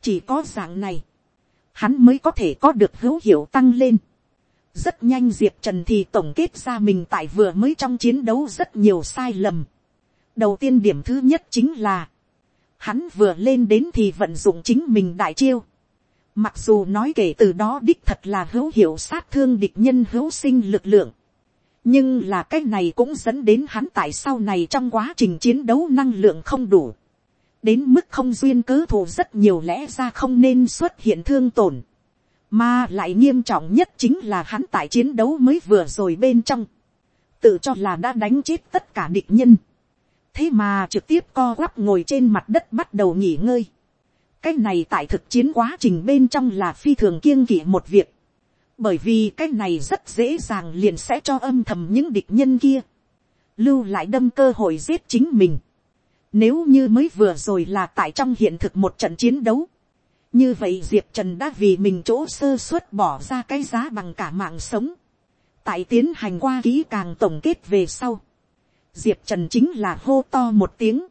chỉ có dạng này, hắn mới có thể có được hữu hiệu tăng lên. rất nhanh diệp trần thì tổng kết ra mình tại vừa mới trong chiến đấu rất nhiều sai lầm. đầu tiên điểm thứ nhất chính là, hắn vừa lên đến thì vận dụng chính mình đại chiêu. Mặc dù nói kể từ đó đích thật là hữu hiệu sát thương địch nhân hữu sinh lực lượng nhưng là cái này cũng dẫn đến hắn tại sau này trong quá trình chiến đấu năng lượng không đủ, đến mức không duyên cớ thù rất nhiều lẽ ra không nên xuất hiện thương tổn, mà lại nghiêm trọng nhất chính là hắn tại chiến đấu mới vừa rồi bên trong, tự cho là đã đánh chết tất cả địch nhân, thế mà trực tiếp co quắp ngồi trên mặt đất bắt đầu nghỉ ngơi, cái này tại thực chiến quá trình bên trong là phi thường kiêng kỵ một việc, bởi vì cái này rất dễ dàng liền sẽ cho âm thầm những địch nhân kia, lưu lại đâm cơ hội giết chính mình. Nếu như mới vừa rồi là tại trong hiện thực một trận chiến đấu, như vậy diệp trần đã vì mình chỗ sơ suất bỏ ra cái giá bằng cả mạng sống. tại tiến hành qua kỹ càng tổng kết về sau, diệp trần chính là hô to một tiếng,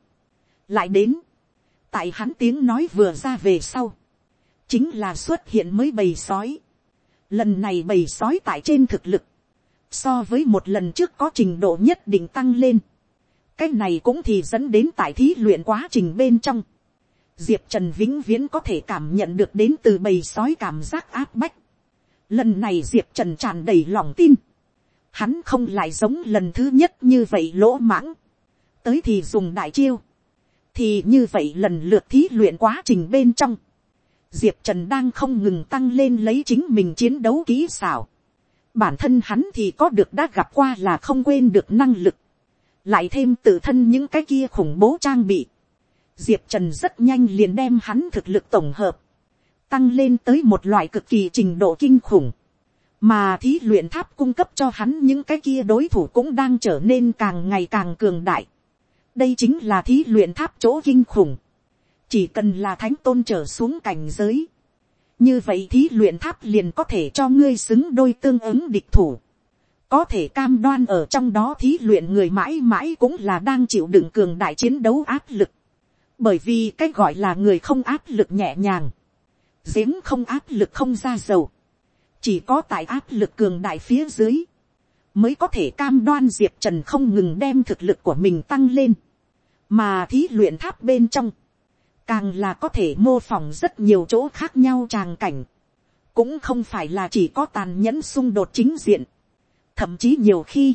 lại đến, tại hắn tiếng nói vừa ra về sau, chính là xuất hiện mới bầy sói, Lần này bầy sói tại trên thực lực. So với một lần trước có trình độ nhất định tăng lên. Cái này cũng thì dẫn đến tại thí luyện quá trình bên trong. Diệp Trần vĩnh viễn có thể cảm nhận được đến từ bầy sói cảm giác áp bách. Lần này Diệp Trần tràn đầy lòng tin. Hắn không lại giống lần thứ nhất như vậy lỗ mãng. Tới thì dùng đại chiêu. Thì như vậy lần lượt thí luyện quá trình bên trong diệp trần đang không ngừng tăng lên lấy chính mình chiến đấu kỹ xảo. bản thân hắn thì có được đã gặp qua là không quên được năng lực. lại thêm tự thân những cái kia khủng bố trang bị. diệp trần rất nhanh liền đem hắn thực lực tổng hợp. tăng lên tới một loại cực kỳ trình độ kinh khủng. mà thí luyện tháp cung cấp cho hắn những cái kia đối thủ cũng đang trở nên càng ngày càng cường đại. đây chính là thí luyện tháp chỗ kinh khủng chỉ cần là thánh tôn trở xuống cảnh giới, như vậy thí luyện tháp liền có thể cho ngươi xứng đôi tương ứng địch thủ, có thể cam đoan ở trong đó thí luyện người mãi mãi cũng là đang chịu đựng cường đại chiến đấu áp lực, bởi vì cái gọi là người không áp lực nhẹ nhàng, giếng không áp lực không ra dầu, chỉ có tại áp lực cường đại phía dưới, mới có thể cam đoan diệp trần không ngừng đem thực lực của mình tăng lên, mà thí luyện tháp bên trong, càng là có thể mô phỏng rất nhiều chỗ khác nhau tràng cảnh, cũng không phải là chỉ có tàn nhẫn xung đột chính diện, thậm chí nhiều khi,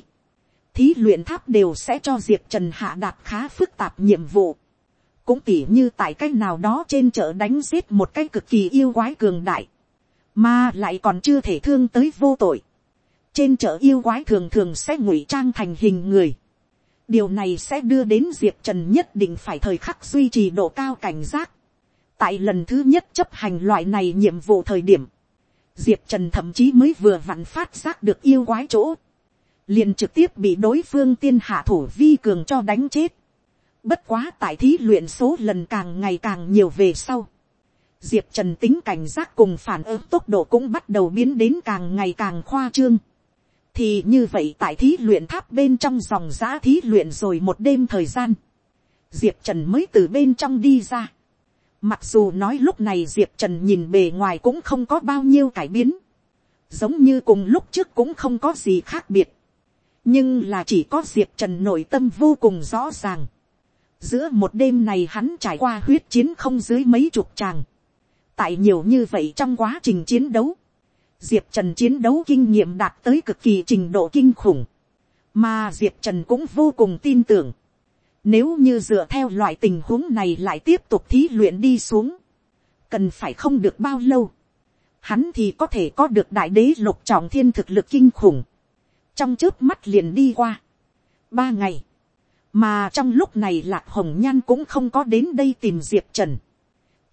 thí luyện tháp đều sẽ cho diệp trần hạ đạt khá phức tạp nhiệm vụ, cũng tỉ như tại cái nào đó trên chợ đánh giết một cái cực kỳ yêu quái cường đại, mà lại còn chưa thể thương tới vô tội. trên chợ yêu quái thường thường sẽ ngụy trang thành hình người điều này sẽ đưa đến diệp trần nhất định phải thời khắc duy trì độ cao cảnh giác. tại lần thứ nhất chấp hành loại này nhiệm vụ thời điểm, diệp trần thậm chí mới vừa vặn phát giác được yêu quái chỗ, liền trực tiếp bị đối phương tiên hạ thủ vi cường cho đánh chết. Bất quá tại thí luyện số lần càng ngày càng nhiều về sau. Diệp Trần tính cảnh giác cùng phản ứng tốc độ cũng bắt đầu biến đến càng ngày càng khoa trương. Thì như vậy tại thí luyện tháp bên trong dòng giã thí luyện rồi một đêm thời gian. Diệp Trần mới từ bên trong đi ra. Mặc dù nói lúc này Diệp Trần nhìn bề ngoài cũng không có bao nhiêu cải biến. Giống như cùng lúc trước cũng không có gì khác biệt. Nhưng là chỉ có Diệp Trần nội tâm vô cùng rõ ràng. Giữa một đêm này hắn trải qua huyết chiến không dưới mấy chục tràng. Tại nhiều như vậy trong quá trình chiến đấu. Diệp Trần chiến đấu kinh nghiệm đạt tới cực kỳ trình độ kinh khủng. Mà Diệp Trần cũng vô cùng tin tưởng. Nếu như dựa theo loại tình huống này lại tiếp tục thí luyện đi xuống. Cần phải không được bao lâu. Hắn thì có thể có được đại đế lục trọng thiên thực lực kinh khủng. Trong trước mắt liền đi qua. Ba ngày mà trong lúc này lạc hồng nhan cũng không có đến đây tìm diệp trần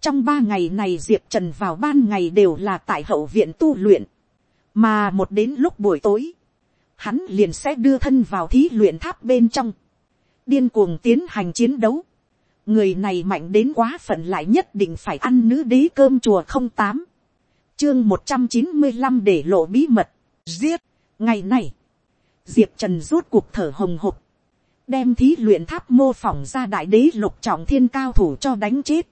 trong ba ngày này diệp trần vào ban ngày đều là tại hậu viện tu luyện, mà một đến lúc buổi tối, hắn liền sẽ đưa thân vào thí luyện tháp bên trong, điên cuồng tiến hành chiến đấu. người này mạnh đến quá phận lại nhất định phải ăn nữ đế cơm chùa không tám, chương một trăm chín mươi năm để lộ bí mật, giết, ngày này, diệp trần rút cuộc thở hồng hộc, đem thí luyện tháp mô phỏng ra đại đế lục trọng thiên cao thủ cho đánh chết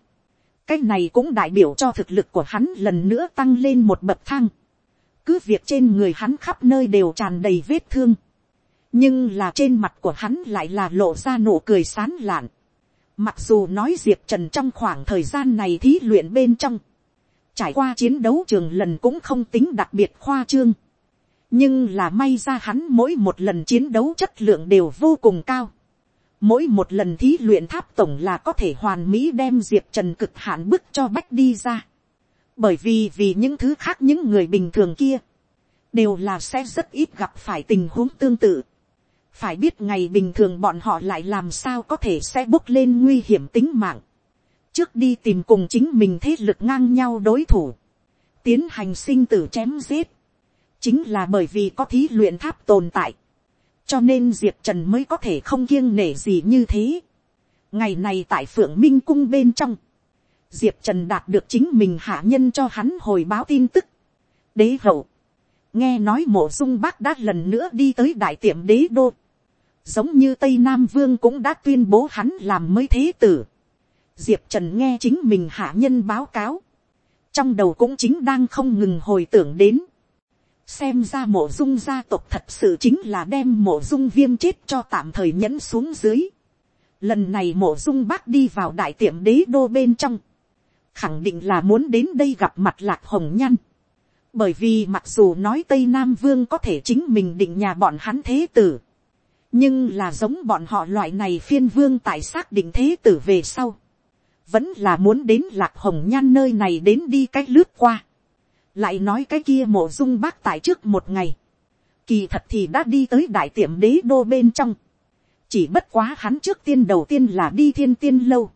cái này cũng đại biểu cho thực lực của hắn lần nữa tăng lên một bậc thang. cứ việc trên người hắn khắp nơi đều tràn đầy vết thương. nhưng là trên mặt của hắn lại là lộ ra nụ cười sán lạn. mặc dù nói diệp trần trong khoảng thời gian này thí luyện bên trong, trải qua chiến đấu trường lần cũng không tính đặc biệt khoa trương nhưng là may ra hắn mỗi một lần chiến đấu chất lượng đều vô cùng cao mỗi một lần thí luyện tháp tổng là có thể hoàn mỹ đem diệp trần cực hạn bức cho bách đi ra. bởi vì vì những thứ khác những người bình thường kia, đều là sẽ rất ít gặp phải tình huống tương tự. phải biết ngày bình thường bọn họ lại làm sao có thể sẽ bốc lên nguy hiểm tính mạng. trước đi tìm cùng chính mình thế lực ngang nhau đối thủ. tiến hành sinh tử chém giết chính là bởi vì có thí luyện tháp tồn tại, cho nên diệp trần mới có thể không kiêng nể gì như thế. ngày này tại phượng minh cung bên trong, diệp trần đạt được chính mình hạ nhân cho hắn hồi báo tin tức. đế hậu, nghe nói mộ dung bác đã lần nữa đi tới đại tiệm đế đô, giống như tây nam vương cũng đã tuyên bố hắn làm mới thế tử. diệp trần nghe chính mình hạ nhân báo cáo, trong đầu cũng chính đang không ngừng hồi tưởng đến, xem ra mộ dung gia tộc thật sự chính là đem mộ dung viêm chết cho tạm thời nhẫn xuống dưới. lần này mộ dung bác đi vào đại tiệm đế đô bên trong, khẳng định là muốn đến đây gặp mặt lạc hồng nhăn. bởi vì mặc dù nói tây nam vương có thể chính mình định nhà bọn hắn thế tử, nhưng là giống bọn họ loại này phiên vương tại xác định thế tử về sau, vẫn là muốn đến lạc hồng nhan nơi này đến đi cách lướt qua lại nói cái kia mộ dung bác tại trước một ngày, kỳ thật thì đã đi tới đại tiệm đế đô bên trong, chỉ bất quá hắn trước tiên đầu tiên là đi thiên tiên lâu,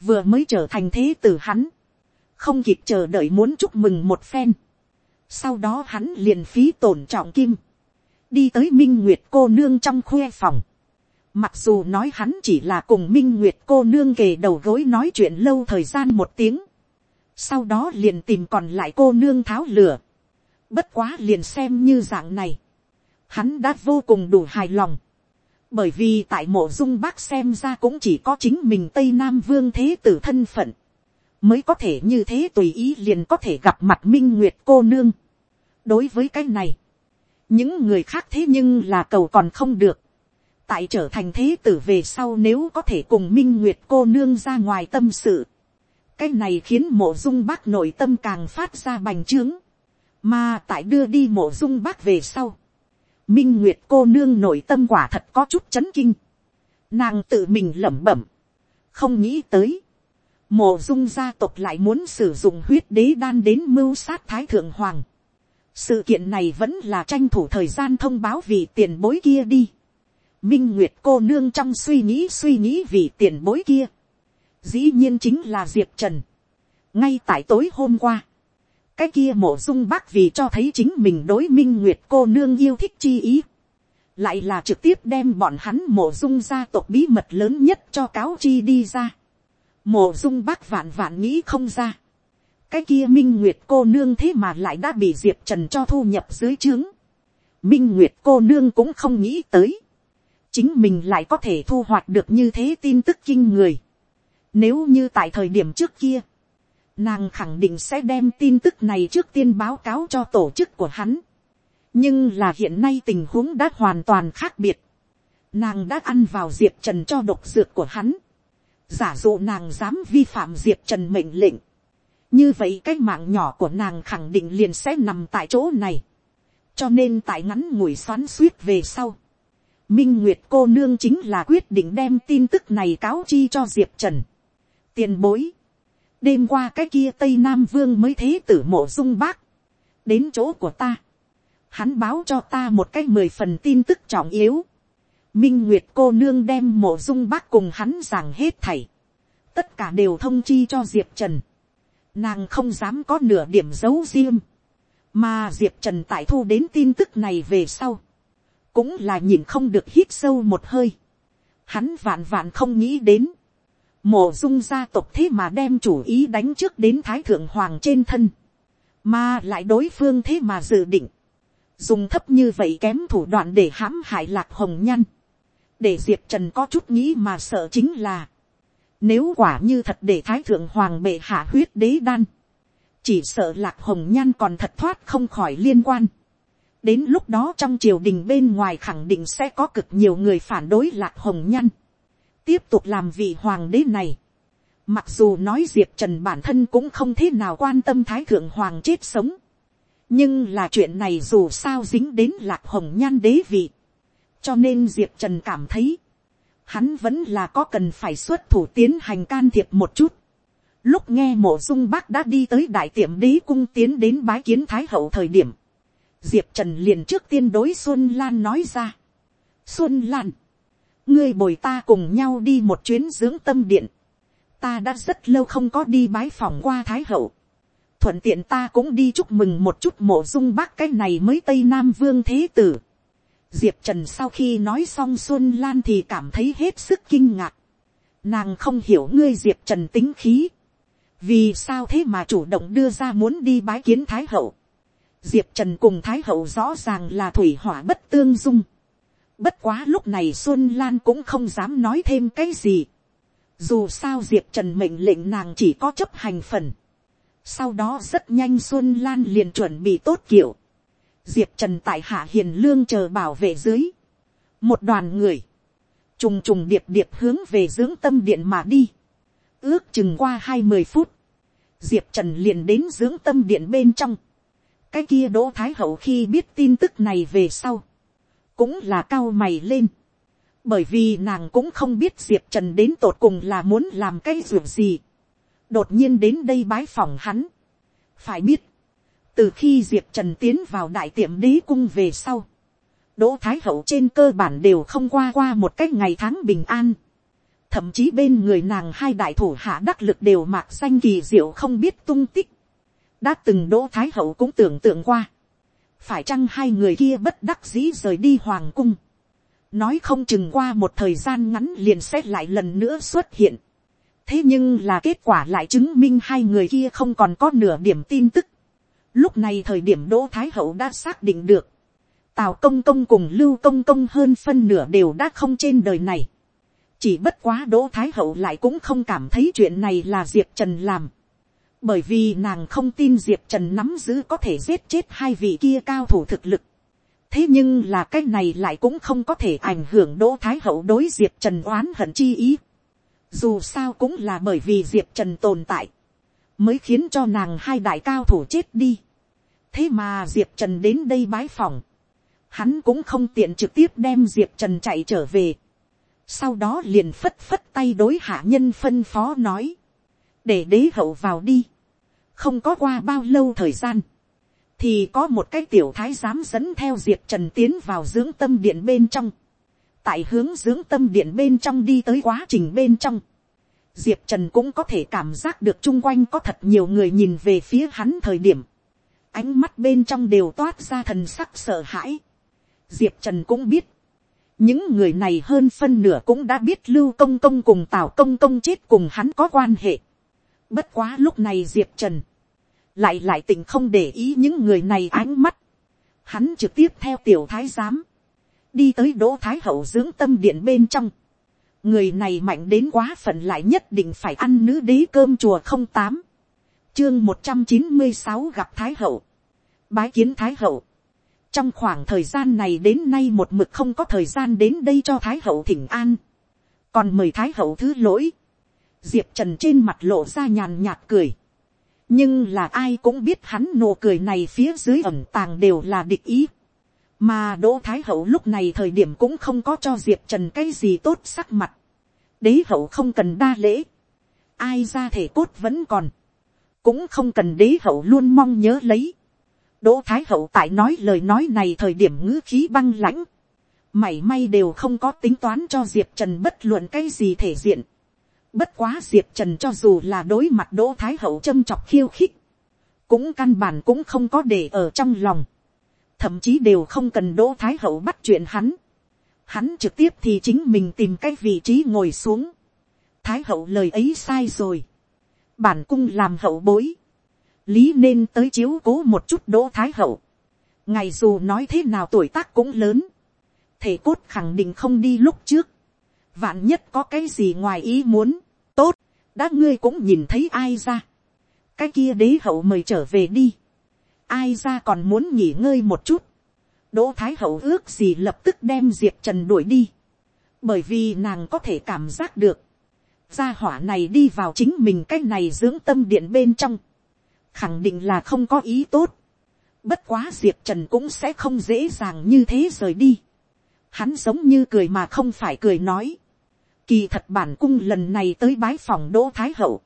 vừa mới trở thành thế tử hắn, không kịp chờ đợi muốn chúc mừng một phen, sau đó hắn liền phí tổn trọng kim, đi tới minh nguyệt cô nương trong khuê phòng, mặc dù nói hắn chỉ là cùng minh nguyệt cô nương kề đầu gối nói chuyện lâu thời gian một tiếng, sau đó liền tìm còn lại cô nương tháo lửa, bất quá liền xem như dạng này, hắn đã vô cùng đủ hài lòng, bởi vì tại mộ dung bác xem ra cũng chỉ có chính mình tây nam vương thế tử thân phận, mới có thể như thế tùy ý liền có thể gặp mặt minh nguyệt cô nương. đối với cái này, những người khác thế nhưng là cầu còn không được, tại trở thành thế tử về sau nếu có thể cùng minh nguyệt cô nương ra ngoài tâm sự, cái này khiến mộ dung bác nội tâm càng phát ra bành trướng, mà tại đưa đi mộ dung bác về sau, minh nguyệt cô nương nội tâm quả thật có chút chấn kinh, nàng tự mình lẩm bẩm, không nghĩ tới, mộ dung gia tộc lại muốn sử dụng huyết đế đan đến mưu sát thái thượng hoàng. sự kiện này vẫn là tranh thủ thời gian thông báo vì tiền bối kia đi. minh nguyệt cô nương trong suy nghĩ suy nghĩ vì tiền bối kia dĩ nhiên chính là diệp trần. ngay tại tối hôm qua, cái kia mổ dung bác vì cho thấy chính mình đối minh nguyệt cô nương yêu thích chi ý. lại là trực tiếp đem bọn hắn mổ dung gia tộc bí mật lớn nhất cho cáo chi đi ra mổ dung bác vạn vạn nghĩ không ra. cái kia minh nguyệt cô nương thế mà lại đã bị diệp trần cho thu nhập dưới trướng. minh nguyệt cô nương cũng không nghĩ tới. chính mình lại có thể thu hoạch được như thế tin tức kinh người nếu như tại thời điểm trước kia, nàng khẳng định sẽ đem tin tức này trước tiên báo cáo cho tổ chức của hắn. nhưng là hiện nay tình huống đã hoàn toàn khác biệt. nàng đã ăn vào diệp trần cho độc dược của hắn giả dụ nàng dám vi phạm diệp trần mệnh lệnh, như vậy cái mạng nhỏ của nàng khẳng định liền sẽ nằm tại chỗ này, cho nên tại ngắn ngủi xoắn suýt về sau, minh nguyệt cô nương chính là quyết định đem tin tức này cáo chi cho diệp trần tiền bối, đêm qua cái kia tây nam vương mới thế tử mộ dung bác, đến chỗ của ta, hắn báo cho ta một cái mười phần tin tức trọng yếu, Minh Nguyệt cô nương đem mộ dung bác cùng hắn giảng hết thảy. Tất cả đều thông chi cho Diệp Trần. Nàng không dám có nửa điểm giấu riêng. Mà Diệp Trần tại thu đến tin tức này về sau. Cũng là nhìn không được hít sâu một hơi. Hắn vạn vạn không nghĩ đến. Mộ dung gia tộc thế mà đem chủ ý đánh trước đến Thái Thượng Hoàng trên thân. Mà lại đối phương thế mà dự định. Dùng thấp như vậy kém thủ đoạn để hãm hại lạc hồng nhăn để diệp trần có chút nghĩ mà sợ chính là, nếu quả như thật để thái thượng hoàng bệ hạ huyết đế đan, chỉ sợ lạc hồng nhan còn thật thoát không khỏi liên quan. đến lúc đó trong triều đình bên ngoài khẳng định sẽ có cực nhiều người phản đối lạc hồng nhan, tiếp tục làm vị hoàng đế này. mặc dù nói diệp trần bản thân cũng không thế nào quan tâm thái thượng hoàng chết sống, nhưng là chuyện này dù sao dính đến lạc hồng nhan đế vị cho nên diệp trần cảm thấy, hắn vẫn là có cần phải xuất thủ tiến hành can thiệp một chút. Lúc nghe mộ dung bác đã đi tới đại tiệm đế cung tiến đến bái kiến thái hậu thời điểm, diệp trần liền trước tiên đối xuân lan nói ra. xuân lan, ngươi bồi ta cùng nhau đi một chuyến dưỡng tâm điện. ta đã rất lâu không có đi bái phòng qua thái hậu. thuận tiện ta cũng đi chúc mừng một chút mộ dung bác cái này mới tây nam vương thế tử diệp trần sau khi nói xong xuân lan thì cảm thấy hết sức kinh ngạc. nàng không hiểu ngươi diệp trần tính khí. vì sao thế mà chủ động đưa ra muốn đi bái kiến thái hậu. diệp trần cùng thái hậu rõ ràng là thủy hỏa bất tương dung bất quá lúc này xuân lan cũng không dám nói thêm cái gì. dù sao diệp trần mệnh lệnh nàng chỉ có chấp hành phần. sau đó rất nhanh xuân lan liền chuẩn bị tốt kiểu. Diệp trần tại hạ hiền lương chờ bảo vệ dưới, một đoàn người, trùng trùng điệp điệp hướng về dưỡng tâm điện mà đi, ước chừng qua hai mươi phút, diệp trần liền đến dưỡng tâm điện bên trong, cái kia đỗ thái hậu khi biết tin tức này về sau, cũng là cao mày lên, bởi vì nàng cũng không biết diệp trần đến tột cùng là muốn làm cái ruộng gì, đột nhiên đến đây bái phòng hắn, phải biết, từ khi diệp trần tiến vào đại tiệm đế cung về sau, đỗ thái hậu trên cơ bản đều không qua qua một cái ngày tháng bình an. thậm chí bên người nàng hai đại thủ hạ đắc lực đều mạc xanh kỳ diệu không biết tung tích. đã từng đỗ thái hậu cũng tưởng tượng qua phải chăng hai người kia bất đắc dĩ rời đi hoàng cung. nói không chừng qua một thời gian ngắn liền xét lại lần nữa xuất hiện. thế nhưng là kết quả lại chứng minh hai người kia không còn có nửa điểm tin tức Lúc này thời điểm Đỗ Thái Hậu đã xác định được. Tào công công cùng Lưu công công hơn phân nửa đều đã không trên đời này. Chỉ bất quá Đỗ Thái Hậu lại cũng không cảm thấy chuyện này là Diệp Trần làm. Bởi vì nàng không tin Diệp Trần nắm giữ có thể giết chết hai vị kia cao thủ thực lực. Thế nhưng là cái này lại cũng không có thể ảnh hưởng Đỗ Thái Hậu đối Diệp Trần oán hận chi ý. Dù sao cũng là bởi vì Diệp Trần tồn tại mới khiến cho nàng hai đại cao thủ chết đi. thế mà diệp trần đến đây bái phòng, hắn cũng không tiện trực tiếp đem diệp trần chạy trở về. sau đó liền phất phất tay đối hạ nhân phân phó nói, để đế hậu vào đi, không có qua bao lâu thời gian, thì có một cái tiểu thái giám dẫn theo diệp trần tiến vào dưỡng tâm điện bên trong, tại hướng dưỡng tâm điện bên trong đi tới quá trình bên trong, diệp trần cũng có thể cảm giác được chung quanh có thật nhiều người nhìn về phía hắn thời điểm, ánh mắt bên trong đều toát ra thần sắc sợ hãi. diệp trần cũng biết, những người này hơn phân nửa cũng đã biết lưu công công cùng tào công công chết cùng hắn có quan hệ bất quá lúc này diệp trần, lại lại tỉnh không để ý những người này ánh mắt. hắn trực tiếp theo tiểu thái giám, đi tới đỗ thái hậu dưỡng tâm điện bên trong. người này mạnh đến quá phận lại nhất định phải ăn nữ đế cơm chùa không tám, chương một trăm chín mươi sáu gặp thái hậu, bái kiến thái hậu. trong khoảng thời gian này đến nay một mực không có thời gian đến đây cho thái hậu thỉnh an, còn mời thái hậu thứ lỗi, diệp trần trên mặt lộ ra nhàn nhạt cười, nhưng là ai cũng biết hắn nụ cười này phía dưới ẩm tàng đều là địch ý mà đỗ thái hậu lúc này thời điểm cũng không có cho diệp trần cái gì tốt sắc mặt. đế hậu không cần đa lễ. ai ra thể cốt vẫn còn. cũng không cần đế hậu luôn mong nhớ lấy. đỗ thái hậu tại nói lời nói này thời điểm ngữ khí băng lãnh. mảy may đều không có tính toán cho diệp trần bất luận cái gì thể diện bất quá diệp trần cho dù là đối mặt đỗ thái hậu châm chọc khiêu khích. cũng căn bản cũng không có để ở trong lòng thậm chí đều không cần đỗ thái hậu bắt chuyện hắn. Hắn trực tiếp thì chính mình tìm cái vị trí ngồi xuống. Thái hậu lời ấy sai rồi. Bản cung làm hậu bối. Lý nên tới chiếu cố một chút đỗ thái hậu. Ngày dù nói thế nào tuổi tác cũng lớn. Thể cốt khẳng định không đi lúc trước. Vạn nhất có cái gì ngoài ý muốn. Tốt, đã ngươi cũng nhìn thấy ai ra. Cái kia đế hậu mời trở về đi ai ra còn muốn nghỉ ngơi một chút. đỗ thái hậu ước gì lập tức đem diệp trần đuổi đi. bởi vì nàng có thể cảm giác được. gia hỏa này đi vào chính mình cái này dưỡng tâm điện bên trong. khẳng định là không có ý tốt. bất quá diệp trần cũng sẽ không dễ dàng như thế rời đi. hắn giống như cười mà không phải cười nói kỳ thật bản cung lần này tới bái phòng đỗ thái hậu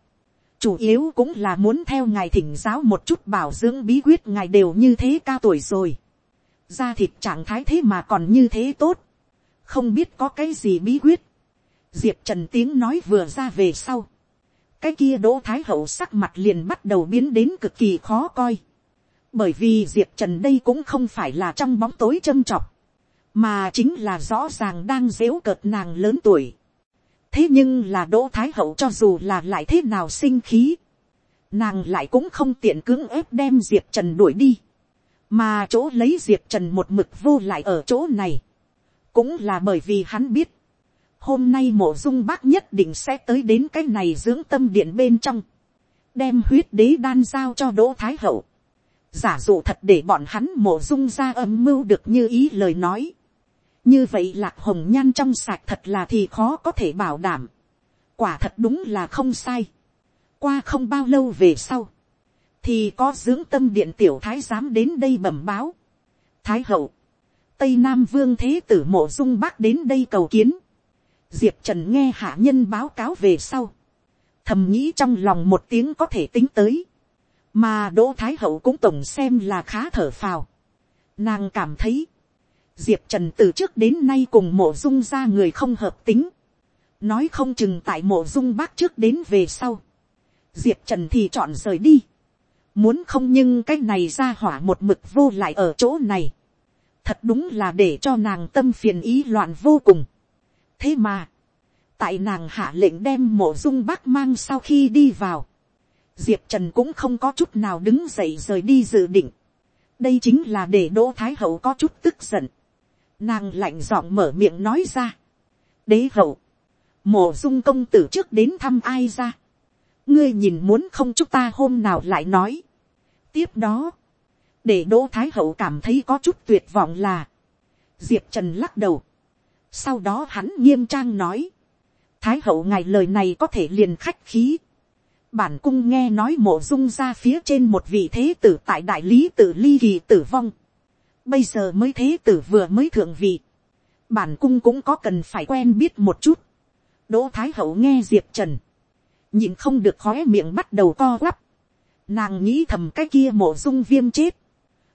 chủ yếu cũng là muốn theo ngài thỉnh giáo một chút bảo dưỡng bí quyết ngài đều như thế cao tuổi rồi. Da thịt trạng thái thế mà còn như thế tốt. Không biết có cái gì bí quyết. Diệp Trần tiếng nói vừa ra về sau. Cái kia đỗ thái hậu sắc mặt liền bắt đầu biến đến cực kỳ khó coi. Bởi vì Diệp Trần đây cũng không phải là trong bóng tối châm trọc. Mà chính là rõ ràng đang dễu cợt nàng lớn tuổi thế nhưng là đỗ thái hậu cho dù là lại thế nào sinh khí, nàng lại cũng không tiện cưỡng ép đem diệp trần đuổi đi, mà chỗ lấy diệp trần một mực vô lại ở chỗ này, cũng là bởi vì hắn biết, hôm nay mộ dung bác nhất định sẽ tới đến cái này dưỡng tâm điện bên trong, đem huyết đế đan giao cho đỗ thái hậu, giả dụ thật để bọn hắn mộ dung ra âm mưu được như ý lời nói, như vậy lạc hồng nhan trong sạch thật là thì khó có thể bảo đảm. quả thật đúng là không sai. qua không bao lâu về sau, thì có dưỡng tâm điện tiểu thái giám đến đây bẩm báo. thái hậu, tây nam vương thế tử mộ dung bác đến đây cầu kiến. diệp trần nghe hạ nhân báo cáo về sau. thầm nghĩ trong lòng một tiếng có thể tính tới. mà đỗ thái hậu cũng tổng xem là khá thở phào. nàng cảm thấy, diệp trần từ trước đến nay cùng mộ dung ra người không hợp tính, nói không chừng tại mộ dung bác trước đến về sau, diệp trần thì chọn rời đi, muốn không nhưng cái này ra hỏa một mực vô lại ở chỗ này, thật đúng là để cho nàng tâm phiền ý loạn vô cùng. thế mà, tại nàng hạ lệnh đem mộ dung bác mang sau khi đi vào, diệp trần cũng không có chút nào đứng dậy rời đi dự định. đây chính là để đỗ thái hậu có chút tức giận. Nàng lạnh giọng mở miệng nói ra. Đế hậu. Mộ dung công tử trước đến thăm ai ra. Ngươi nhìn muốn không chúng ta hôm nào lại nói. Tiếp đó. Để Đỗ Thái hậu cảm thấy có chút tuyệt vọng là. Diệp Trần lắc đầu. Sau đó hắn nghiêm trang nói. Thái hậu ngài lời này có thể liền khách khí. Bản cung nghe nói mộ dung ra phía trên một vị thế tử tại đại lý tử ly kỳ tử vong bây giờ mới thế tử vừa mới thượng vị, bản cung cũng có cần phải quen biết một chút. đỗ thái hậu nghe diệp trần, nhìn không được khóe miệng bắt đầu co quắp. nàng nghĩ thầm cái kia mộ dung viêm chết,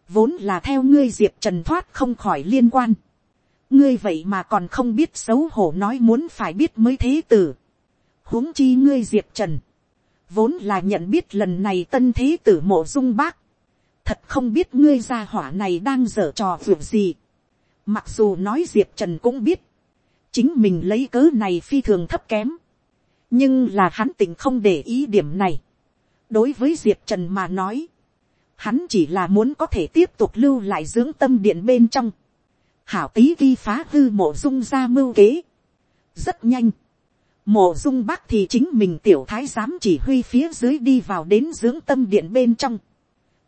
vốn là theo ngươi diệp trần thoát không khỏi liên quan. ngươi vậy mà còn không biết xấu hổ nói muốn phải biết mới thế tử. huống chi ngươi diệp trần, vốn là nhận biết lần này tân thế tử mộ dung bác thật không biết ngươi gia hỏa này đang dở trò việc gì. mặc dù nói diệp trần cũng biết, chính mình lấy cớ này phi thường thấp kém. nhưng là hắn tỉnh không để ý điểm này. đối với diệp trần mà nói, hắn chỉ là muốn có thể tiếp tục lưu lại dưỡng tâm điện bên trong. hảo tí ghi phá hư mộ dung ra mưu kế. rất nhanh. mộ dung bác thì chính mình tiểu thái giám chỉ huy phía dưới đi vào đến dưỡng tâm điện bên trong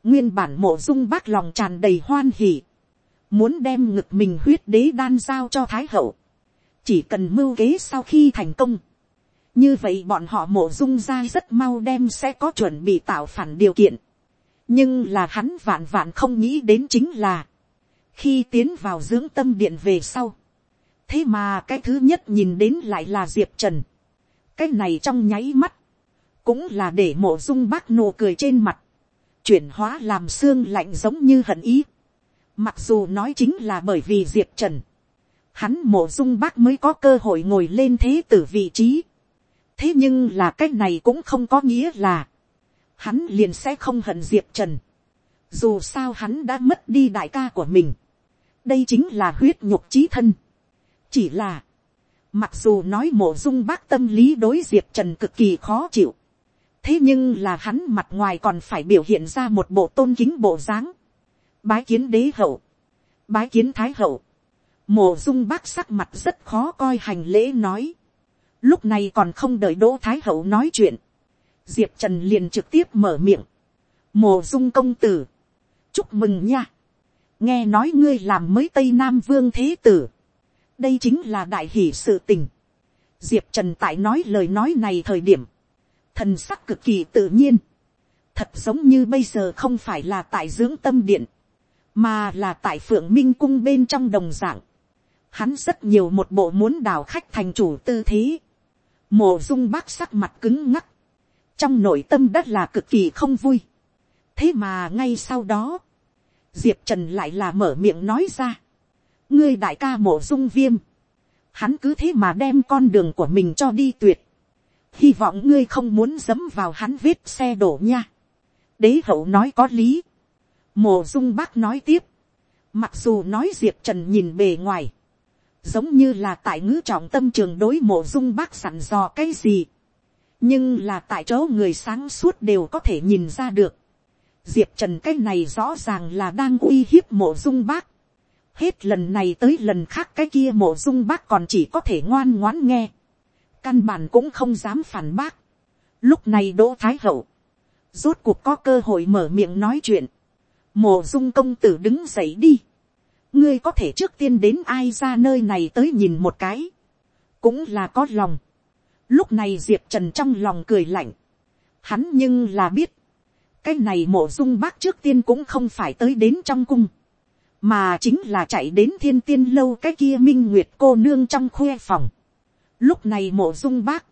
nguyên bản mộ dung bác lòng tràn đầy hoan hỉ. muốn đem ngực mình huyết đế đan giao cho thái hậu. chỉ cần mưu kế sau khi thành công. như vậy bọn họ mộ dung ra rất mau đem sẽ có chuẩn bị tạo phản điều kiện nhưng là hắn vạn vạn không nghĩ đến chính là, khi tiến vào dưỡng tâm điện về sau, thế mà cái thứ nhất nhìn đến lại là diệp trần, cái này trong nháy mắt, cũng là để mộ dung bác nụ cười trên mặt, chuyển hóa làm xương lạnh giống như hận ý. Mặc dù nói chính là bởi vì diệp trần, hắn mộ dung bác mới có cơ hội ngồi lên thế tử vị trí. thế nhưng là cái này cũng không có nghĩa là, hắn liền sẽ không hận diệp trần. dù sao hắn đã mất đi đại ca của mình. đây chính là huyết nhục trí thân. chỉ là, mặc dù nói mộ dung bác tâm lý đối diệp trần cực kỳ khó chịu thế nhưng là hắn mặt ngoài còn phải biểu hiện ra một bộ tôn kính bộ dáng. bái kiến đế hậu, bái kiến thái hậu. mộ dung bác sắc mặt rất khó coi hành lễ nói. lúc này còn không đợi đỗ thái hậu nói chuyện. Diệp trần liền trực tiếp mở miệng, mồ dung công tử, chúc mừng nha, nghe nói ngươi làm mới tây nam vương thế tử, đây chính là đại hỷ sự tình, diệp trần tại nói lời nói này thời điểm, thần sắc cực kỳ tự nhiên, thật giống như bây giờ không phải là tại dưỡng tâm điện, mà là tại phượng minh cung bên trong đồng dạng, hắn rất nhiều một bộ muốn đào khách thành chủ tư thế, mồ dung bác sắc mặt cứng ngắc, trong nội tâm đất là cực kỳ không vui. thế mà ngay sau đó, diệp trần lại là mở miệng nói ra, ngươi đại ca mộ dung viêm, hắn cứ thế mà đem con đường của mình cho đi tuyệt, hy vọng ngươi không muốn dẫm vào hắn vết xe đổ nha. đế hậu nói có lý, mộ dung bác nói tiếp, mặc dù nói diệp trần nhìn bề ngoài, giống như là tại ngữ trọng tâm trường đối mộ dung bác sẵn dò cái gì, nhưng là tại chỗ người sáng suốt đều có thể nhìn ra được. diệp trần cái này rõ ràng là đang uy hiếp mộ dung bác. hết lần này tới lần khác cái kia mộ dung bác còn chỉ có thể ngoan ngoãn nghe căn bản cũng không dám phản bác. lúc này đỗ thái hậu, rốt cuộc có cơ hội mở miệng nói chuyện. mộ dung công tử đứng dậy đi. ngươi có thể trước tiên đến ai ra nơi này tới nhìn một cái. cũng là có lòng Lúc này Diệp Trần trong lòng cười lạnh. Hắn nhưng là biết. Cái này mộ dung bác trước tiên cũng không phải tới đến trong cung. Mà chính là chạy đến thiên tiên lâu cái kia minh nguyệt cô nương trong khuê phòng. Lúc này mộ dung bác.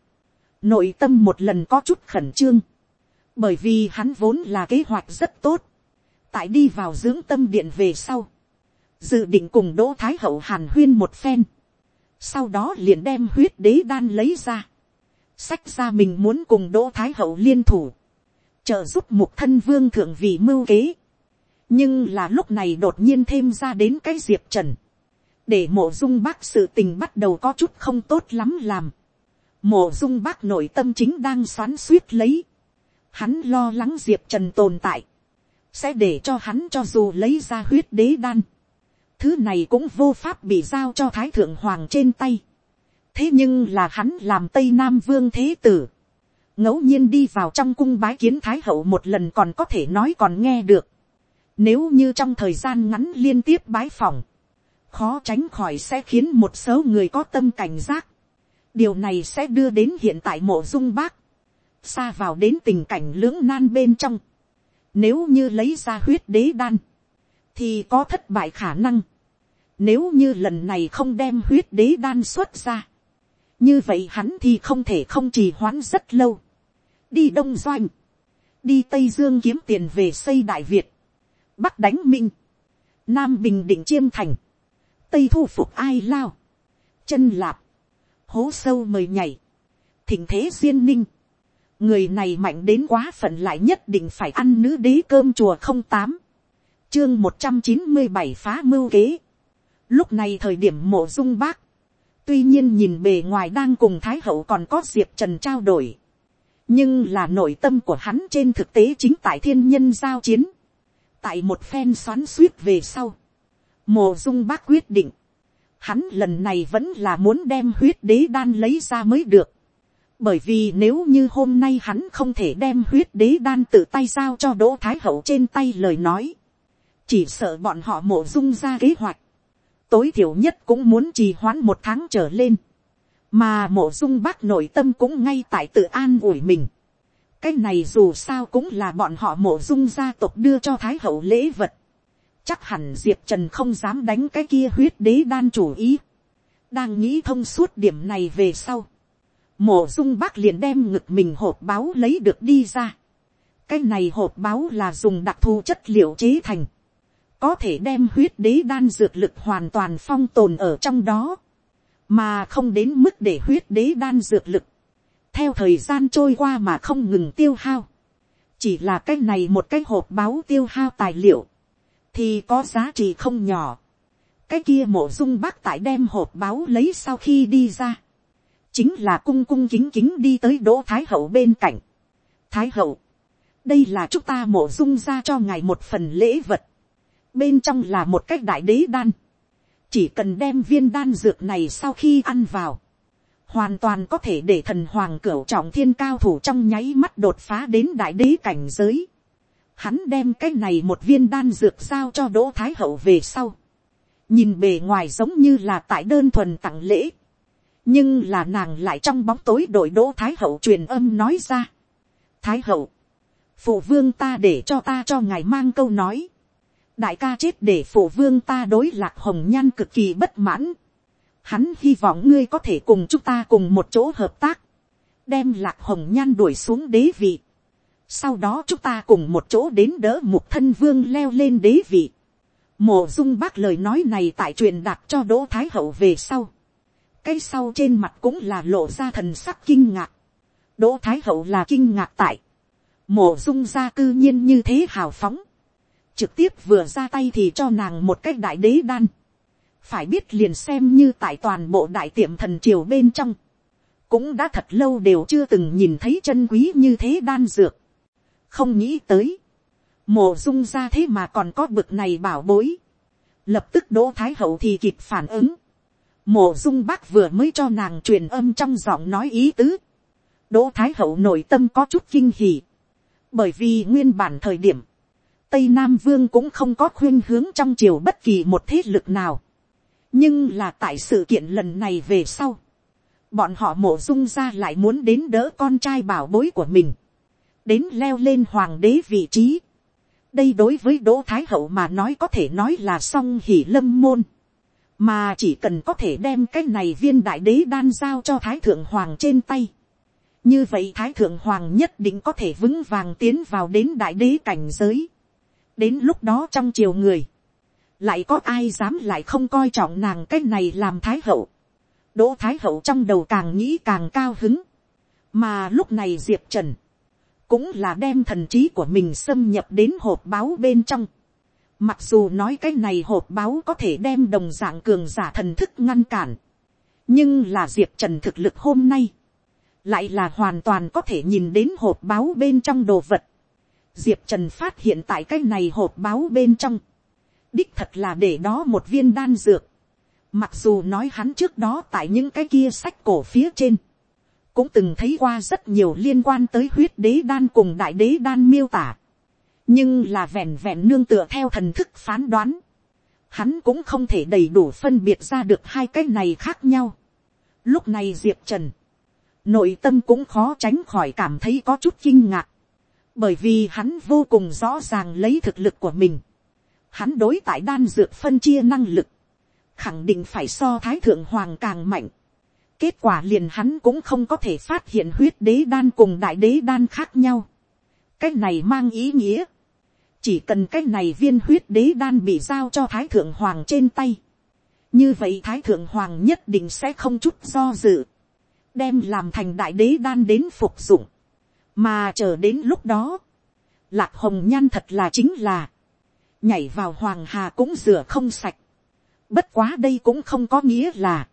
Nội tâm một lần có chút khẩn trương. Bởi vì hắn vốn là kế hoạch rất tốt. Tại đi vào dưỡng tâm điện về sau. Dự định cùng Đỗ Thái Hậu hàn huyên một phen. Sau đó liền đem huyết đế đan lấy ra sách ra mình muốn cùng đỗ thái hậu liên thủ, trợ giúp mục thân vương thượng vì mưu kế. nhưng là lúc này đột nhiên thêm ra đến cái diệp trần, để mộ dung bác sự tình bắt đầu có chút không tốt lắm làm. mộ dung bác nội tâm chính đang xoắn suýt lấy. hắn lo lắng diệp trần tồn tại, sẽ để cho hắn cho dù lấy ra huyết đế đan. thứ này cũng vô pháp bị giao cho thái thượng hoàng trên tay thế nhưng là hắn làm tây nam vương thế tử, ngẫu nhiên đi vào trong cung bái kiến thái hậu một lần còn có thể nói còn nghe được. Nếu như trong thời gian ngắn liên tiếp bái phòng, khó tránh khỏi sẽ khiến một số người có tâm cảnh giác. điều này sẽ đưa đến hiện tại mộ dung bác, xa vào đến tình cảnh lưỡng nan bên trong. nếu như lấy ra huyết đế đan, thì có thất bại khả năng. Nếu như lần này không đem huyết đế đan xuất ra. Như vậy hắn thì không thể không trì hoãn rất lâu. Đi Đông Doanh. Đi Tây Dương kiếm tiền về xây Đại Việt. Bắc đánh Minh. Nam Bình Định Chiêm Thành. Tây thu phục ai lao. Chân lạp. Hố sâu mời nhảy. Thỉnh thế duyên ninh. Người này mạnh đến quá phận lại nhất định phải ăn nữ đế cơm chùa không tám chương một trăm chín mươi bảy phá mưu kế. Lúc này thời điểm mộ dung bác. Tuy nhiên nhìn bề ngoài đang cùng Thái Hậu còn có Diệp Trần trao đổi. Nhưng là nội tâm của hắn trên thực tế chính tại thiên nhân giao chiến. Tại một phen xoắn suýt về sau. Mộ dung bác quyết định. Hắn lần này vẫn là muốn đem huyết đế đan lấy ra mới được. Bởi vì nếu như hôm nay hắn không thể đem huyết đế đan tự tay giao cho Đỗ Thái Hậu trên tay lời nói chỉ sợ bọn họ mổ dung ra kế hoạch, tối thiểu nhất cũng muốn trì hoãn một tháng trở lên, mà mổ dung bác nội tâm cũng ngay tại tự an ủi mình. cái này dù sao cũng là bọn họ mổ dung gia tộc đưa cho thái hậu lễ vật chắc hẳn diệp trần không dám đánh cái kia huyết đế đan chủ ý. đang nghĩ thông suốt điểm này về sau. mổ dung bác liền đem ngực mình hộp báo lấy được đi ra. cái này hộp báo là dùng đặc thù chất liệu chế thành có thể đem huyết đế đan dược lực hoàn toàn phong tồn ở trong đó, mà không đến mức để huyết đế đan dược lực, theo thời gian trôi qua mà không ngừng tiêu hao, chỉ là cái này một cái hộp báo tiêu hao tài liệu, thì có giá trị không nhỏ. cái kia Mộ dung bác tại đem hộp báo lấy sau khi đi ra, chính là cung cung kính kính đi tới đỗ thái hậu bên cạnh. thái hậu, đây là chúng ta Mộ dung ra cho ngài một phần lễ vật bên trong là một cách đại đế đan, chỉ cần đem viên đan dược này sau khi ăn vào, hoàn toàn có thể để thần hoàng cửu trọng thiên cao thủ trong nháy mắt đột phá đến đại đế cảnh giới. Hắn đem cái này một viên đan dược giao cho đỗ thái hậu về sau. nhìn bề ngoài giống như là tại đơn thuần tặng lễ. nhưng là nàng lại trong bóng tối đội đỗ thái hậu truyền âm nói ra. thái hậu, phụ vương ta để cho ta cho ngài mang câu nói đại ca chết để phụ vương ta đối lạc hồng nhan cực kỳ bất mãn. Hắn hy vọng ngươi có thể cùng chúng ta cùng một chỗ hợp tác. Đem lạc hồng nhan đuổi xuống đế vị. Sau đó chúng ta cùng một chỗ đến đỡ một thân vương leo lên đế vị. Mộ dung bác lời nói này tại truyền đạt cho đỗ thái hậu về sau. Cái sau trên mặt cũng là lộ ra thần sắc kinh ngạc. Đỗ thái hậu là kinh ngạc tại. Mộ dung ra cư nhiên như thế hào phóng trực tiếp vừa ra tay thì cho nàng một cách đại đế đan. phải biết liền xem như tại toàn bộ đại tiệm thần triều bên trong, cũng đã thật lâu đều chưa từng nhìn thấy chân quý như thế đan dược không nghĩ tới, Mộ dung ra thế mà còn có bực này bảo bối. lập tức đỗ thái hậu thì kịp phản ứng. Mộ dung bác vừa mới cho nàng truyền âm trong giọng nói ý tứ. đỗ thái hậu nội tâm có chút kinh hỉ. bởi vì nguyên bản thời điểm, Tây Nam Vương cũng không có khuyên hướng trong triều bất kỳ một thế lực nào. Nhưng là tại sự kiện lần này về sau. Bọn họ Mộ dung ra lại muốn đến đỡ con trai bảo bối của mình. Đến leo lên hoàng đế vị trí. Đây đối với Đỗ Thái Hậu mà nói có thể nói là song hỉ lâm môn. Mà chỉ cần có thể đem cái này viên đại đế đan giao cho Thái Thượng Hoàng trên tay. Như vậy Thái Thượng Hoàng nhất định có thể vững vàng tiến vào đến đại đế cảnh giới đến lúc đó trong triều người, lại có ai dám lại không coi trọng nàng cái này làm thái hậu. đỗ thái hậu trong đầu càng nghĩ càng cao hứng. mà lúc này diệp trần, cũng là đem thần trí của mình xâm nhập đến hộp báo bên trong. Mặc dù nói cái này hộp báo có thể đem đồng dạng cường giả thần thức ngăn cản. Nhưng là Diệp Trần thực lực hôm nay. Lại là hoàn toàn có thể nhìn đến hộp báo bên trong đồ vật diệp trần phát hiện tại cái này hộp báo bên trong, đích thật là để đó một viên đan dược, mặc dù nói hắn trước đó tại những cái kia sách cổ phía trên, cũng từng thấy qua rất nhiều liên quan tới huyết đế đan cùng đại đế đan miêu tả, nhưng là vẹn vẹn nương tựa theo thần thức phán đoán, hắn cũng không thể đầy đủ phân biệt ra được hai cái này khác nhau. Lúc này diệp trần, nội tâm cũng khó tránh khỏi cảm thấy có chút kinh ngạc. Bởi vì hắn vô cùng rõ ràng lấy thực lực của mình, hắn đối tại đan dược phân chia năng lực, khẳng định phải so thái thượng hoàng càng mạnh kết quả liền hắn cũng không có thể phát hiện huyết đế đan cùng đại đế đan khác nhau. cái này mang ý nghĩa, chỉ cần cái này viên huyết đế đan bị giao cho thái thượng hoàng trên tay. như vậy thái thượng hoàng nhất định sẽ không chút do dự, đem làm thành đại đế đan đến phục dụng, mà chờ đến lúc đó, lạc hồng nhan thật là chính là, nhảy vào hoàng hà cũng rửa không sạch. Bất quá đây cũng không có nghĩa là,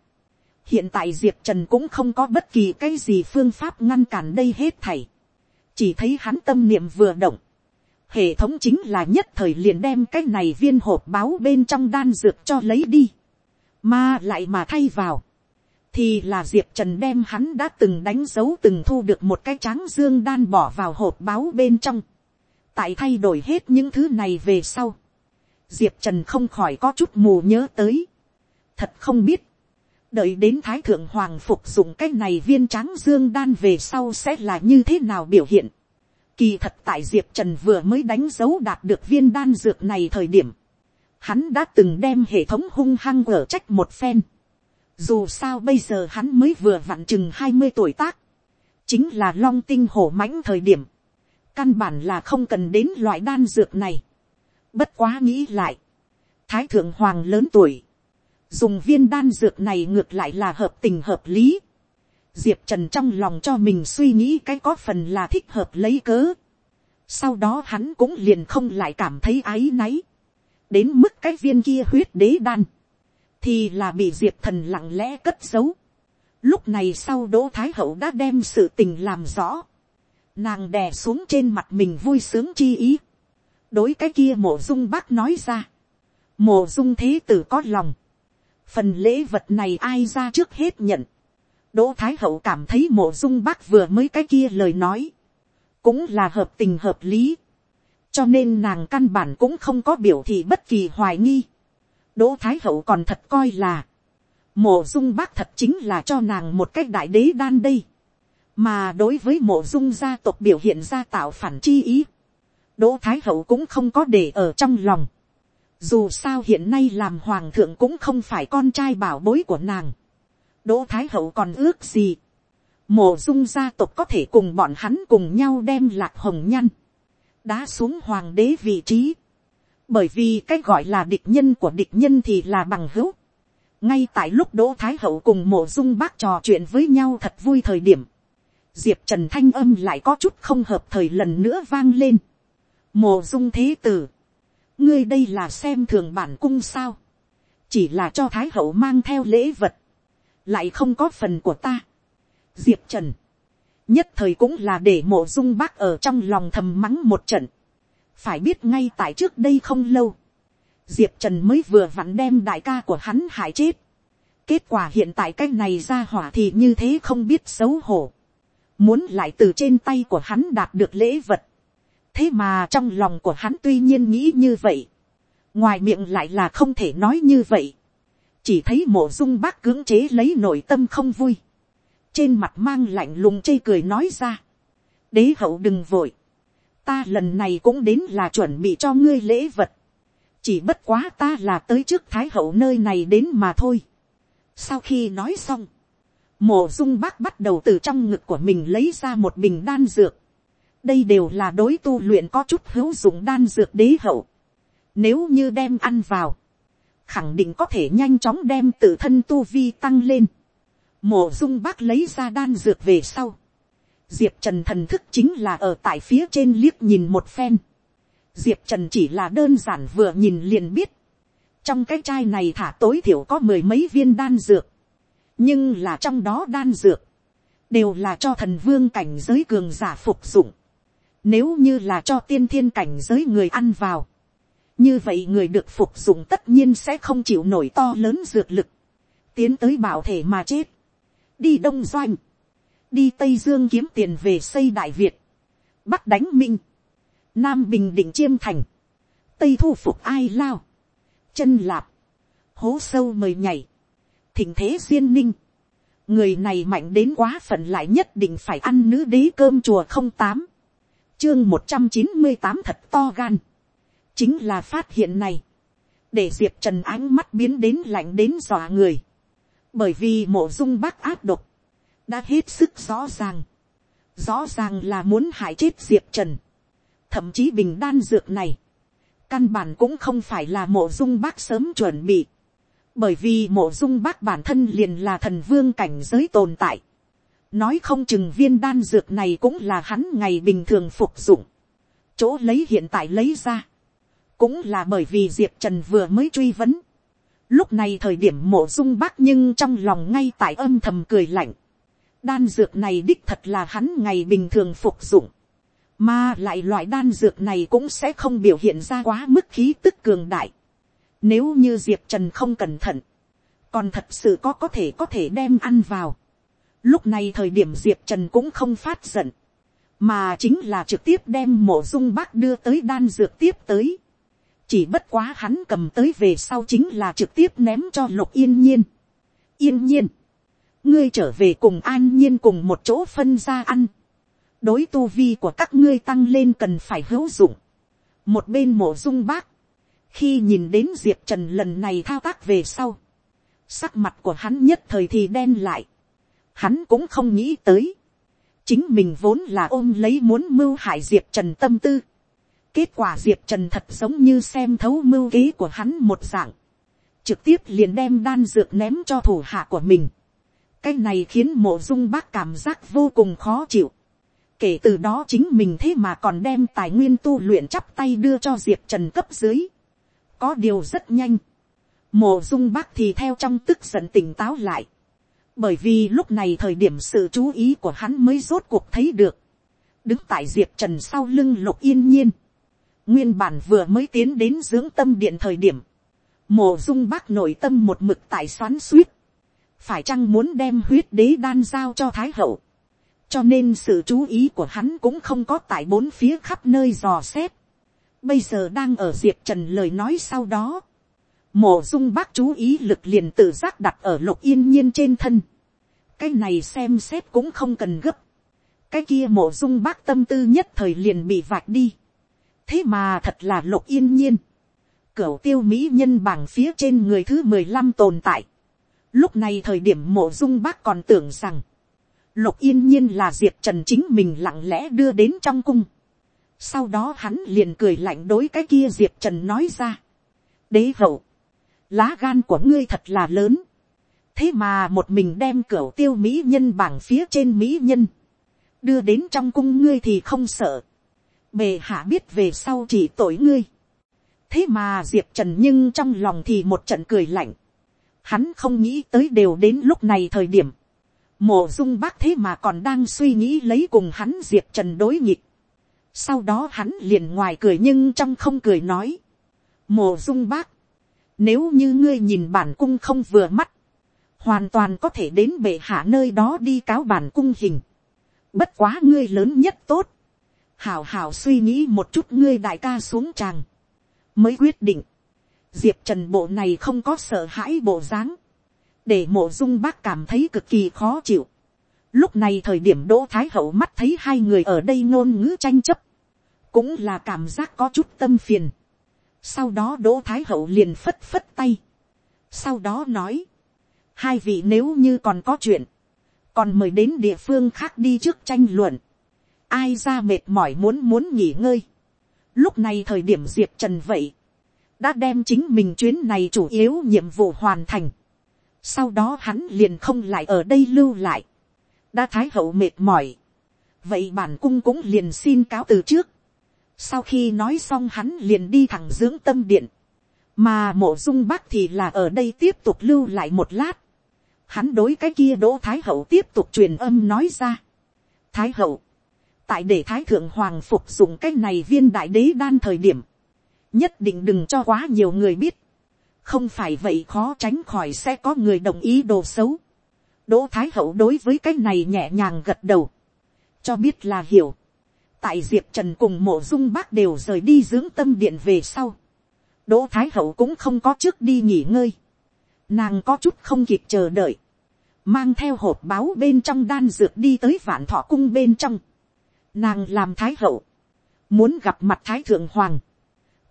hiện tại diệp trần cũng không có bất kỳ cái gì phương pháp ngăn cản đây hết thảy. chỉ thấy hắn tâm niệm vừa động, hệ thống chính là nhất thời liền đem cái này viên hộp báo bên trong đan dược cho lấy đi, mà lại mà thay vào, thì là diệp trần đem hắn đã từng đánh dấu từng thu được một cái tráng dương đan bỏ vào hộp báo bên trong, tại thay đổi hết những thứ này về sau, diệp trần không khỏi có chút mù nhớ tới, thật không biết, đợi đến thái thượng hoàng phục dụng cái này viên tráng dương đan về sau sẽ là như thế nào biểu hiện. Kỳ thật tại diệp trần vừa mới đánh dấu đạt được viên đan dược này thời điểm, hắn đã từng đem hệ thống hung hăng ở trách một phen. Dù sao bây giờ hắn mới vừa vặn chừng hai mươi tuổi tác, chính là long tinh hổ mãnh thời điểm, căn bản là không cần đến loại đan dược này. Bất quá nghĩ lại, thái thượng hoàng lớn tuổi, dùng viên đan dược này ngược lại là hợp tình hợp lý. Diệp trần trong lòng cho mình suy nghĩ cái có phần là thích hợp lấy cớ. Sau đó hắn cũng liền không lại cảm thấy áy náy. đến mức cái viên kia huyết đế đan, thì là bị diệp thần lặng lẽ cất giấu. lúc này sau đỗ thái hậu đã đem sự tình làm rõ. nàng đè xuống trên mặt mình vui sướng chi ý đối cái kia mộ dung bác nói ra, mộ dung thế tử có lòng, phần lễ vật này ai ra trước hết nhận, đỗ thái hậu cảm thấy mộ dung bác vừa mới cái kia lời nói, cũng là hợp tình hợp lý, cho nên nàng căn bản cũng không có biểu thị bất kỳ hoài nghi, đỗ thái hậu còn thật coi là, mộ dung bác thật chính là cho nàng một cách đại đế đan đây, mà đối với mộ dung gia tộc biểu hiện ra tạo phản chi ý, Đỗ Thái Hậu cũng không có để ở trong lòng. Dù sao hiện nay làm hoàng thượng cũng không phải con trai bảo bối của nàng. Đỗ Thái Hậu còn ước gì. Mộ dung gia tộc có thể cùng bọn hắn cùng nhau đem lạc hồng nhăn. Đá xuống hoàng đế vị trí. Bởi vì cái gọi là địch nhân của địch nhân thì là bằng hữu. Ngay tại lúc Đỗ Thái Hậu cùng mộ dung bác trò chuyện với nhau thật vui thời điểm. Diệp Trần Thanh âm lại có chút không hợp thời lần nữa vang lên mộ dung thế tử, ngươi đây là xem thường bản cung sao, chỉ là cho thái hậu mang theo lễ vật, lại không có phần của ta. diệp trần, nhất thời cũng là để mộ dung bác ở trong lòng thầm mắng một trận, phải biết ngay tại trước đây không lâu, diệp trần mới vừa vặn đem đại ca của hắn hại chết, kết quả hiện tại cái này ra hỏa thì như thế không biết xấu hổ, muốn lại từ trên tay của hắn đạt được lễ vật, thế mà trong lòng của hắn tuy nhiên nghĩ như vậy, ngoài miệng lại là không thể nói như vậy, chỉ thấy mộ dung bác cưỡng chế lấy nội tâm không vui, trên mặt mang lạnh lùng chê cười nói ra, đế hậu đừng vội, ta lần này cũng đến là chuẩn bị cho ngươi lễ vật, chỉ bất quá ta là tới trước thái hậu nơi này đến mà thôi. sau khi nói xong, mổ dung bác bắt đầu từ trong ngực của mình lấy ra một bình đan dược, đây đều là đối tu luyện có chút hữu dụng đan dược đế hậu. Nếu như đem ăn vào, khẳng định có thể nhanh chóng đem tự thân tu vi tăng lên. Mộ dung bác lấy ra đan dược về sau. Diệp Trần thần thức chính là ở tại phía trên liếc nhìn một phen. Diệp Trần chỉ là đơn giản vừa nhìn liền biết. Trong cái chai này thả tối thiểu có mười mấy viên đan dược. Nhưng là trong đó đan dược. Đều là cho thần vương cảnh giới cường giả phục dụng. Nếu như là cho tiên thiên cảnh giới người ăn vào. Như vậy người được phục dụng tất nhiên sẽ không chịu nổi to lớn dược lực. Tiến tới bảo thể mà chết. Đi Đông Doanh. Đi Tây Dương kiếm tiền về xây Đại Việt. Bắc đánh Minh. Nam Bình Định Chiêm Thành. Tây thu phục ai lao. Chân lạp. Hố sâu mời nhảy. Thỉnh thế duyên ninh người này mạnh đến quá phận lại nhất định phải ăn nữ đế cơm chùa không tám chương một trăm chín mươi tám thật to gan. chính là phát hiện này. để diệp trần ánh mắt biến đến lạnh đến dọa người, bởi vì mộ dung bác áp độc, đã hết sức rõ ràng, rõ ràng là muốn hại chết diệp trần, thậm chí bình đan dược này, căn bản cũng không phải là mộ dung bác sớm chuẩn bị, bởi vì mộ dung bác bản thân liền là thần vương cảnh giới tồn tại, nói không chừng viên đan dược này cũng là hắn ngày bình thường phục dụng, chỗ lấy hiện tại lấy ra, cũng là bởi vì diệp trần vừa mới truy vấn, lúc này thời điểm mộ dung bác nhưng trong lòng ngay tại âm thầm cười lạnh, đan dược này đích thật là hắn ngày bình thường phục dụng, mà lại loại đan dược này cũng sẽ không biểu hiện ra quá mức khí tức cường đại. Nếu như diệp trần không cẩn thận, còn thật sự có có thể có thể đem ăn vào. Lúc này thời điểm diệp trần cũng không phát giận, mà chính là trực tiếp đem mộ dung bác đưa tới đan dược tiếp tới. chỉ bất quá hắn cầm tới về sau chính là trực tiếp ném cho lục yên nhiên. yên nhiên, ngươi trở về cùng an nhiên cùng một chỗ phân ra ăn đối tu vi của các ngươi tăng lên cần phải hữu dụng. một bên mộ dung bác, khi nhìn đến diệp trần lần này thao tác về sau, sắc mặt của hắn nhất thời thì đen lại, hắn cũng không nghĩ tới, chính mình vốn là ôm lấy muốn mưu hại diệp trần tâm tư, kết quả diệp trần thật giống như xem thấu mưu kế của hắn một dạng, trực tiếp liền đem đan dược ném cho thủ hạ của mình, cái này khiến mộ dung bác cảm giác vô cùng khó chịu, kể từ đó chính mình thế mà còn đem tài nguyên tu luyện chắp tay đưa cho diệp trần cấp dưới. có điều rất nhanh. mộ dung bác thì theo trong tức giận tỉnh táo lại bởi vì lúc này thời điểm sự chú ý của hắn mới rốt cuộc thấy được. đứng tại diệp trần sau lưng lục yên nhiên. nguyên bản vừa mới tiến đến dưỡng tâm điện thời điểm. mổ dung bác nội tâm một mực tại xoắn suýt. phải chăng muốn đem huyết đế đan giao cho thái hậu cho nên sự chú ý của hắn cũng không có tại bốn phía khắp nơi dò xét. bây giờ đang ở diệp trần lời nói sau đó. mổ dung bác chú ý lực liền tự giác đặt ở lục yên nhiên trên thân cái này xem xét cũng không cần gấp. cái kia mộ dung bác tâm tư nhất thời liền bị vạch đi. thế mà thật là lục yên nhiên. cửu tiêu mỹ nhân bảng phía trên người thứ mười lăm tồn tại. lúc này thời điểm mộ dung bác còn tưởng rằng, Lục yên nhiên là diệp trần chính mình lặng lẽ đưa đến trong cung. Sau đó hắn liền cười lạnh đối cái kia diệp trần nói ra. Đế hậu, lá gan của ngươi thật là lớn. Thế mà một mình đem cửa tiêu mỹ nhân bảng phía trên mỹ nhân. Đưa đến trong cung ngươi thì không sợ. Bề hạ biết về sau chỉ tội ngươi. Thế mà diệp trần nhưng trong lòng thì một trận cười lạnh. Hắn không nghĩ tới đều đến lúc này thời điểm Mộ dung bác thế mà còn đang suy nghĩ lấy cùng hắn diệp trần đối nghịch. Sau đó hắn liền ngoài cười nhưng trong không cười nói. Mộ dung bác. Nếu như ngươi nhìn bản cung không vừa mắt. Hoàn toàn có thể đến bệ hạ nơi đó đi cáo bản cung hình. Bất quá ngươi lớn nhất tốt. Hảo hảo suy nghĩ một chút ngươi đại ca xuống tràng. Mới quyết định. Diệp trần bộ này không có sợ hãi bộ dáng để mộ dung bác cảm thấy cực kỳ khó chịu. Lúc này thời điểm đỗ thái hậu mắt thấy hai người ở đây ngôn ngữ tranh chấp, cũng là cảm giác có chút tâm phiền. Sau đó đỗ thái hậu liền phất phất tay. Sau đó nói, hai vị nếu như còn có chuyện, còn mời đến địa phương khác đi trước tranh luận. Ai ra mệt mỏi muốn muốn nghỉ ngơi. Lúc này thời điểm diệp trần vậy, đã đem chính mình chuyến này chủ yếu nhiệm vụ hoàn thành sau đó hắn liền không lại ở đây lưu lại. đã thái hậu mệt mỏi. vậy bản cung cũng liền xin cáo từ trước. sau khi nói xong hắn liền đi thẳng dưỡng tâm điện. mà mộ dung bác thì là ở đây tiếp tục lưu lại một lát hắn đối cái kia đỗ thái hậu tiếp tục truyền âm nói ra. thái hậu, tại để thái thượng hoàng phục dụng cái này viên đại đế đan thời điểm, nhất định đừng cho quá nhiều người biết không phải vậy khó tránh khỏi sẽ có người đồng ý đồ xấu. đỗ thái hậu đối với cái này nhẹ nhàng gật đầu, cho biết là hiểu. tại diệp trần cùng mộ dung bác đều rời đi dưỡng tâm điện về sau. đỗ thái hậu cũng không có trước đi nghỉ ngơi nàng có chút không kịp chờ đợi. mang theo hộp báo bên trong đan dược đi tới vạn thọ cung bên trong. nàng làm thái hậu, muốn gặp mặt thái thượng hoàng.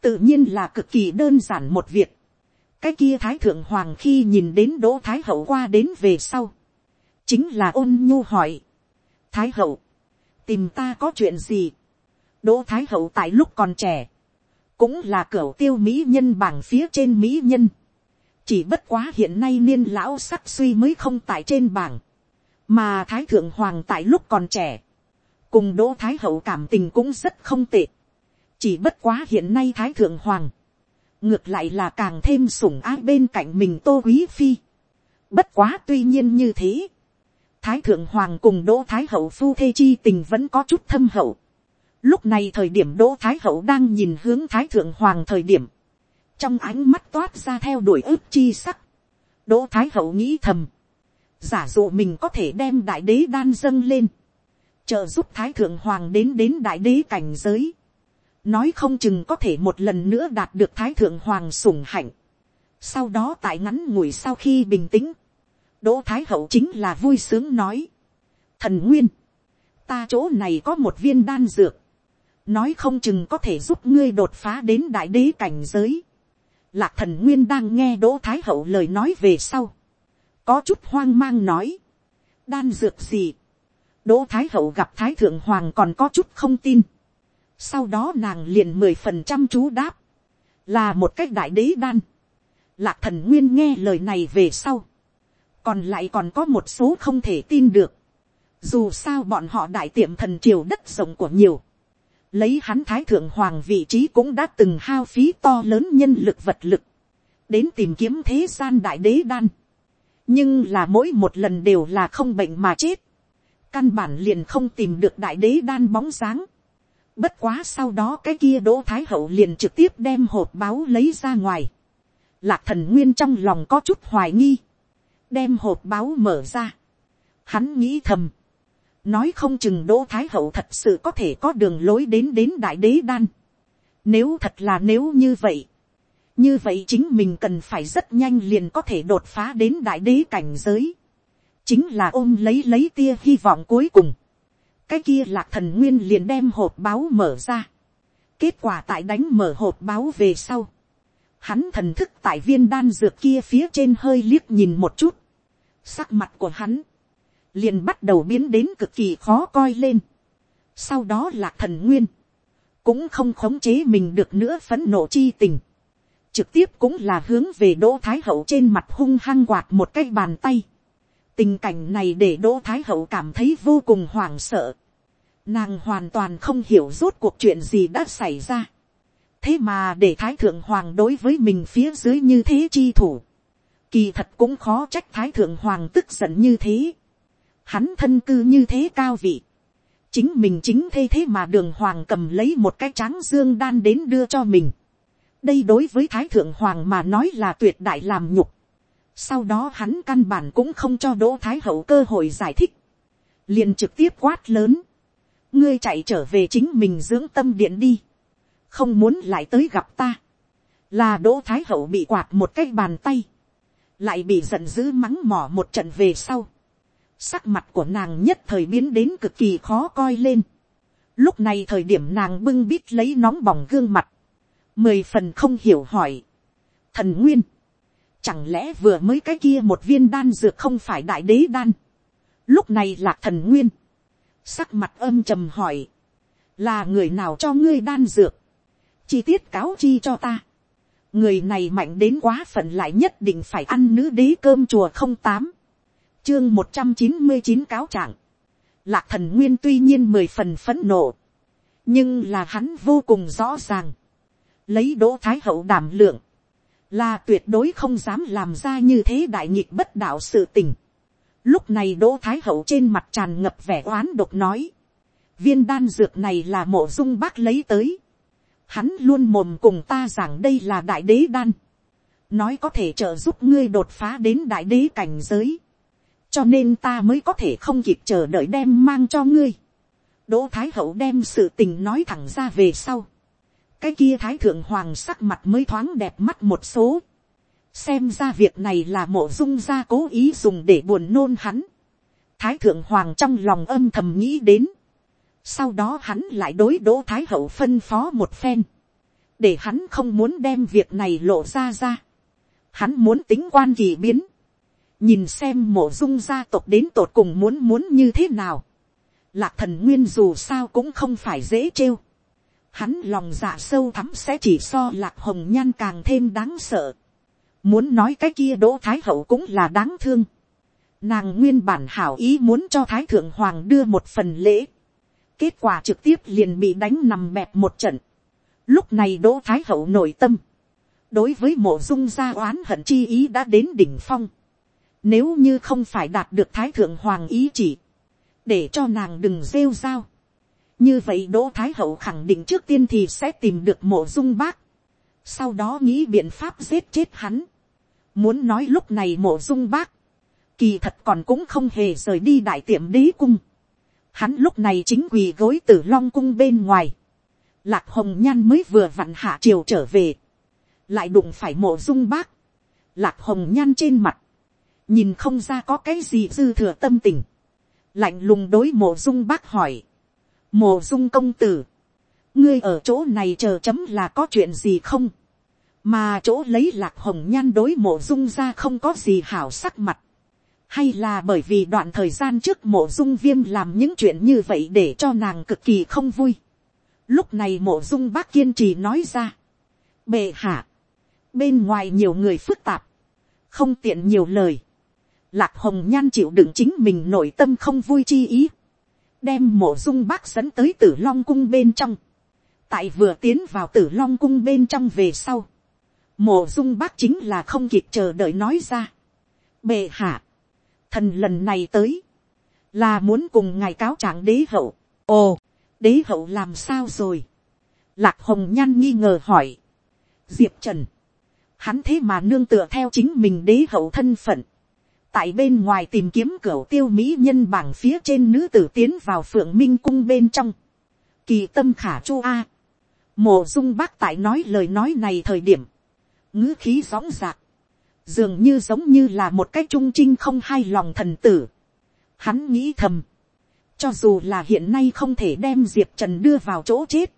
tự nhiên là cực kỳ đơn giản một việc. Cái kia thái thượng hoàng khi nhìn đến đỗ thái hậu qua đến về sau, chính là ôn nhu hỏi, thái hậu, tìm ta có chuyện gì, đỗ thái hậu tại lúc còn trẻ, cũng là cửa tiêu mỹ nhân bảng phía trên mỹ nhân, chỉ bất quá hiện nay niên lão sắc suy mới không tại trên bảng, mà thái thượng hoàng tại lúc còn trẻ, cùng đỗ thái hậu cảm tình cũng rất không tệ, chỉ bất quá hiện nay thái thượng hoàng, ngược lại là càng thêm sủng ái bên cạnh mình tô quý phi. bất quá tuy nhiên như thế, thái thượng hoàng cùng đỗ thái hậu phu thê chi tình vẫn có chút thâm hậu. lúc này thời điểm đỗ thái hậu đang nhìn hướng thái thượng hoàng thời điểm, trong ánh mắt toát ra theo đuổi ức chi sắc. đỗ thái hậu nghĩ thầm, giả dụ mình có thể đem đại đế đan dâng lên, trợ giúp thái thượng hoàng đến đến đại đế cảnh giới, nói không chừng có thể một lần nữa đạt được thái thượng hoàng sủng hạnh. sau đó tại ngắn ngủi sau khi bình tĩnh, đỗ thái hậu chính là vui sướng nói, thần nguyên, ta chỗ này có một viên đan dược, nói không chừng có thể giúp ngươi đột phá đến đại đế cảnh giới. Lạc thần nguyên đang nghe đỗ thái hậu lời nói về sau, có chút hoang mang nói, đan dược gì, đỗ thái hậu gặp thái thượng hoàng còn có chút không tin, sau đó nàng liền mười phần trăm chú đáp. Là một cách đại đế đan. Lạc thần nguyên nghe lời này về sau. Còn lại còn có một số không thể tin được. Dù sao bọn họ đại tiệm thần triều đất rộng của nhiều. Lấy hắn thái thượng hoàng vị trí cũng đã từng hao phí to lớn nhân lực vật lực. Đến tìm kiếm thế gian đại đế đan. Nhưng là mỗi một lần đều là không bệnh mà chết. Căn bản liền không tìm được đại đế đan bóng dáng Bất quá sau đó cái kia đỗ thái hậu liền trực tiếp đem hộp báo lấy ra ngoài. Lạc thần nguyên trong lòng có chút hoài nghi. Đem hộp báo mở ra. Hắn nghĩ thầm. Nói không chừng đỗ thái hậu thật sự có thể có đường lối đến đến đại đế đan. Nếu thật là nếu như vậy. Như vậy chính mình cần phải rất nhanh liền có thể đột phá đến đại đế cảnh giới. Chính là ôm lấy lấy tia hy vọng cuối cùng cái kia lạc thần nguyên liền đem hộp báo mở ra. kết quả tại đánh mở hộp báo về sau. hắn thần thức tại viên đan dược kia phía trên hơi liếc nhìn một chút. sắc mặt của hắn liền bắt đầu biến đến cực kỳ khó coi lên. sau đó lạc thần nguyên cũng không khống chế mình được nữa phấn nộ chi tình. trực tiếp cũng là hướng về đỗ thái hậu trên mặt hung hăng quạt một cái bàn tay tình cảnh này để đỗ thái hậu cảm thấy vô cùng hoảng sợ. nàng hoàn toàn không hiểu rốt cuộc chuyện gì đã xảy ra. thế mà để thái thượng hoàng đối với mình phía dưới như thế chi thủ. kỳ thật cũng khó trách thái thượng hoàng tức giận như thế hắn thân cư như thế cao vị. chính mình chính thế thế mà đường hoàng cầm lấy một cái tráng dương đan đến đưa cho mình. đây đối với thái thượng hoàng mà nói là tuyệt đại làm nhục sau đó hắn căn bản cũng không cho Đỗ Thái Hậu cơ hội giải thích. Liền trực tiếp quát lớn. Ngươi chạy trở về chính mình dưỡng tâm điện đi. Không muốn lại tới gặp ta. Là Đỗ Thái Hậu bị quạt một cái bàn tay. Lại bị giận dữ mắng mỏ một trận về sau. Sắc mặt của nàng nhất thời biến đến cực kỳ khó coi lên. Lúc này thời điểm nàng bưng bít lấy nóng bỏng gương mặt. Mười phần không hiểu hỏi. Thần Nguyên Chẳng lẽ vừa mới cái kia một viên đan dược không phải đại đế đan. Lúc này là thần nguyên. Sắc mặt âm trầm hỏi. Là người nào cho ngươi đan dược. Chi tiết cáo chi cho ta. Người này mạnh đến quá phận lại nhất định phải ăn nữ đế cơm chùa không tám Chương một trăm chín mươi chín cáo trạng. Lạc thần nguyên tuy nhiên mười phần phẫn nộ. Nhưng là hắn vô cùng rõ ràng. Lấy đỗ thái hậu đảm lượng là tuyệt đối không dám làm ra như thế đại nghịch bất đạo sự tình. Lúc này đỗ thái hậu trên mặt tràn ngập vẻ oán độc nói, viên đan dược này là mộ dung bác lấy tới. Hắn luôn mồm cùng ta rằng đây là đại đế đan. Nói có thể trợ giúp ngươi đột phá đến đại đế cảnh giới. Cho nên ta mới có thể không kịp chờ đợi đem mang cho ngươi. Đỗ Thái Hậu đem sự tình nói thẳng ra về sau cái kia thái thượng hoàng sắc mặt mới thoáng đẹp mắt một số. xem ra việc này là mộ dung gia cố ý dùng để buồn nôn hắn. thái thượng hoàng trong lòng âm thầm nghĩ đến. sau đó hắn lại đối đỗ thái hậu phân phó một phen. để hắn không muốn đem việc này lộ ra ra. hắn muốn tính quan kỳ biến, nhìn xem mộ dung gia tộc đến tột cùng muốn muốn như thế nào, lạc thần nguyên dù sao cũng không phải dễ trêu, hắn lòng dạ sâu thắm sẽ chỉ so lạc hồng nhan càng thêm đáng sợ, muốn nói cái kia đỗ thái hậu cũng là đáng thương, nàng nguyên bản hảo ý muốn cho thái thượng hoàng đưa một phần lễ, kết quả trực tiếp liền bị đánh nằm bẹp một trận, lúc này đỗ thái hậu nội tâm, đối với mộ dung gia oán hận chi ý đã đến đỉnh phong, nếu như không phải đạt được thái thượng hoàng ý chỉ, để cho nàng đừng rêu rao. Như vậy Đỗ Thái Hậu khẳng định trước tiên thì sẽ tìm được mộ dung bác. Sau đó nghĩ biện pháp giết chết hắn. Muốn nói lúc này mộ dung bác. Kỳ thật còn cũng không hề rời đi đại tiệm đế cung. Hắn lúc này chính quỳ gối tử long cung bên ngoài. Lạc hồng nhan mới vừa vặn hạ triều trở về. Lại đụng phải mộ dung bác. Lạc hồng nhan trên mặt nhìn không ra có cái gì dư thừa tâm tình, lạnh lùng đối mộ dung bác hỏi, mộ dung công tử, ngươi ở chỗ này chờ chấm là có chuyện gì không, mà chỗ lấy lạc hồng nhan đối mộ dung ra không có gì hảo sắc mặt, hay là bởi vì đoạn thời gian trước mộ dung viêm làm những chuyện như vậy để cho nàng cực kỳ không vui. Lúc này mộ dung bác kiên trì nói ra. Bệ hạ. Bên ngoài nhiều người phức tạp. Không tiện nhiều lời. Lạc hồng nhan chịu đựng chính mình nội tâm không vui chi ý. Đem mộ dung bác dẫn tới tử long cung bên trong. Tại vừa tiến vào tử long cung bên trong về sau. Mộ dung bác chính là không kịp chờ đợi nói ra. Bệ hạ. Thần lần này tới. Là muốn cùng ngài cáo trạng đế hậu. Ồ, đế hậu làm sao rồi? Lạc hồng nhan nghi ngờ hỏi. Diệp Trần. Hắn thế mà nương tựa theo chính mình đế hậu thân phận tại bên ngoài tìm kiếm cửa tiêu mỹ nhân bảng phía trên nữ tử tiến vào phượng minh cung bên trong. Kỳ tâm khả chu a. Mộ dung bác tại nói lời nói này thời điểm. ngữ khí gióng dạc. Dường như giống như là một cái trung trinh không hai lòng thần tử. Hắn nghĩ thầm. Cho dù là hiện nay không thể đem Diệp Trần đưa vào chỗ chết.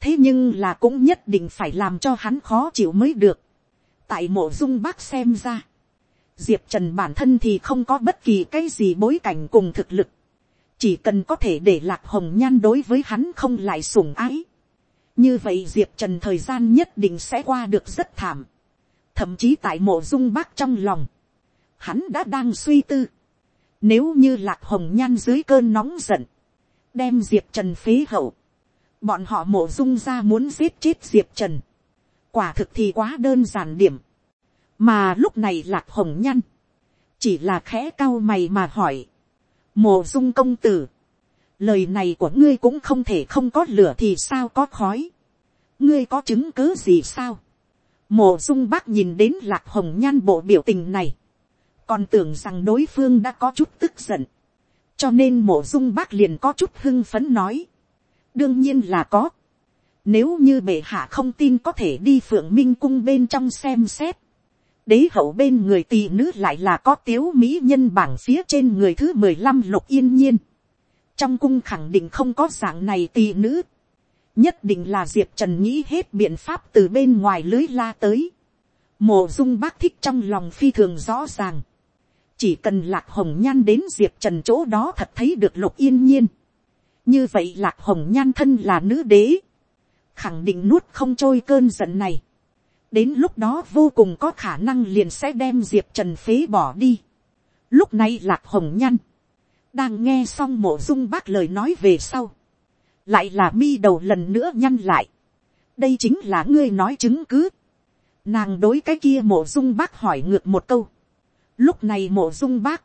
Thế nhưng là cũng nhất định phải làm cho hắn khó chịu mới được. Tại mộ dung bác xem ra diệp trần bản thân thì không có bất kỳ cái gì bối cảnh cùng thực lực, chỉ cần có thể để lạc hồng nhan đối với hắn không lại sủng ái. như vậy diệp trần thời gian nhất định sẽ qua được rất thảm, thậm chí tại mộ dung bác trong lòng, hắn đã đang suy tư, nếu như lạc hồng nhan dưới cơn nóng giận, đem diệp trần phế hậu, bọn họ mộ dung ra muốn giết chết diệp trần, quả thực thì quá đơn giản điểm, mà lúc này lạc hồng nhăn, chỉ là khẽ cao mày mà hỏi, mồ dung công tử, lời này của ngươi cũng không thể không có lửa thì sao có khói, ngươi có chứng cứ gì sao, mồ dung bác nhìn đến lạc hồng nhan bộ biểu tình này, còn tưởng rằng đối phương đã có chút tức giận, cho nên mộ dung bác liền có chút hưng phấn nói, đương nhiên là có, nếu như bệ hạ không tin có thể đi phượng minh cung bên trong xem xét, đế hậu bên người tỳ nữ lại là có tiếu mỹ nhân bảng phía trên người thứ mười lăm lục yên nhiên. trong cung khẳng định không có dạng này tỳ nữ. nhất định là diệp trần nghĩ hết biện pháp từ bên ngoài lưới la tới. mộ dung bác thích trong lòng phi thường rõ ràng. chỉ cần lạc hồng nhan đến diệp trần chỗ đó thật thấy được lục yên nhiên. như vậy lạc hồng nhan thân là nữ đế. khẳng định nuốt không trôi cơn giận này đến lúc đó vô cùng có khả năng liền sẽ đem diệp trần phế bỏ đi. lúc này lạc hồng nhăn, đang nghe xong mộ dung bác lời nói về sau, lại là mi đầu lần nữa nhăn lại. đây chính là ngươi nói chứng cứ. nàng đối cái kia mộ dung bác hỏi ngược một câu. lúc này mộ dung bác,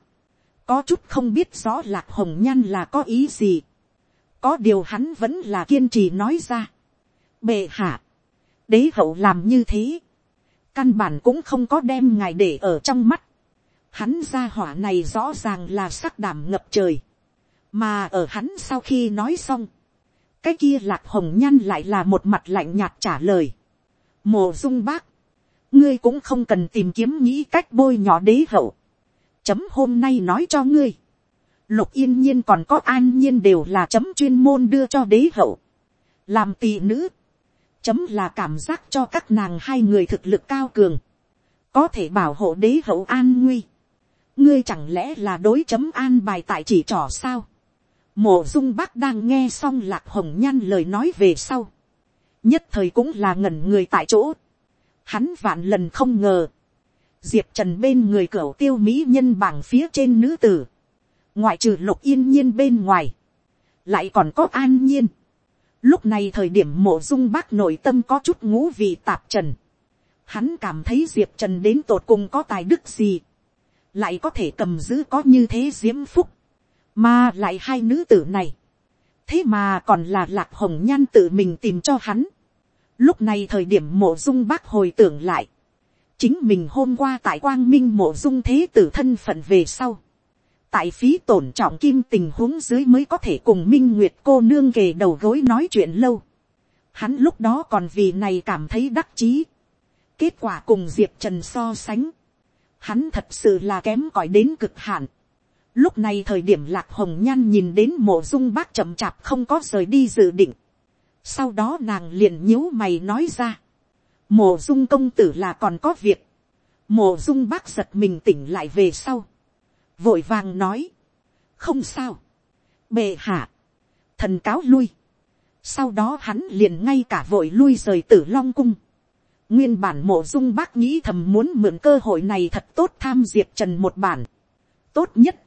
có chút không biết rõ lạc hồng nhăn là có ý gì. có điều hắn vẫn là kiên trì nói ra. bệ hạ, đế hậu làm như thế, căn bản cũng không có đem ngài để ở trong mắt. Hắn ra hỏa này rõ ràng là sắc đảm ngập trời, mà ở hắn sau khi nói xong, cái kia lạc hồng nhăn lại là một mặt lạnh nhạt trả lời. Mộ dung bác, ngươi cũng không cần tìm kiếm nghĩ cách bôi nhỏ đế hậu. Chấm hôm nay nói cho ngươi. Lục yên nhiên còn có an nhiên đều là chấm chuyên môn đưa cho đế hậu. Làm tỷ nữ chấm là cảm giác cho các nàng hai người thực lực cao cường, có thể bảo hộ đế hậu an nguy, ngươi chẳng lẽ là đối chấm an bài tại chỉ trỏ sao, mộ dung bác đang nghe xong lạc hồng nhan lời nói về sau, nhất thời cũng là ngẩn người tại chỗ, hắn vạn lần không ngờ, diệp trần bên người cửa tiêu mỹ nhân bảng phía trên nữ tử, ngoại trừ lục yên nhiên bên ngoài, lại còn có an nhiên. Lúc này thời điểm mộ dung bác nội tâm có chút ngũ vị tạp trần. Hắn cảm thấy diệp trần đến tột cùng có tài đức gì. lại có thể cầm giữ có như thế diễm phúc. mà lại hai nữ tử này. thế mà còn là lạc hồng nhan tự mình tìm cho hắn. lúc này thời điểm mộ dung bác hồi tưởng lại. chính mình hôm qua tại quang minh mộ dung thế tử thân phận về sau tại phí tổn trọng kim tình huống dưới mới có thể cùng minh nguyệt cô nương kề đầu gối nói chuyện lâu. Hắn lúc đó còn vì này cảm thấy đắc chí. Kết quả cùng diệp trần so sánh. Hắn thật sự là kém cỏi đến cực hạn. Lúc này thời điểm lạc hồng nhan nhìn đến mộ dung bác chậm chạp không có rời đi dự định. Sau đó nàng liền nhíu mày nói ra. Mộ dung công tử là còn có việc. Mộ dung bác giật mình tỉnh lại về sau vội vàng nói, không sao, bệ hạ, thần cáo lui, sau đó hắn liền ngay cả vội lui rời tử long cung, nguyên bản mộ dung bác nghĩ thầm muốn mượn cơ hội này thật tốt tham diệp trần một bản, tốt nhất,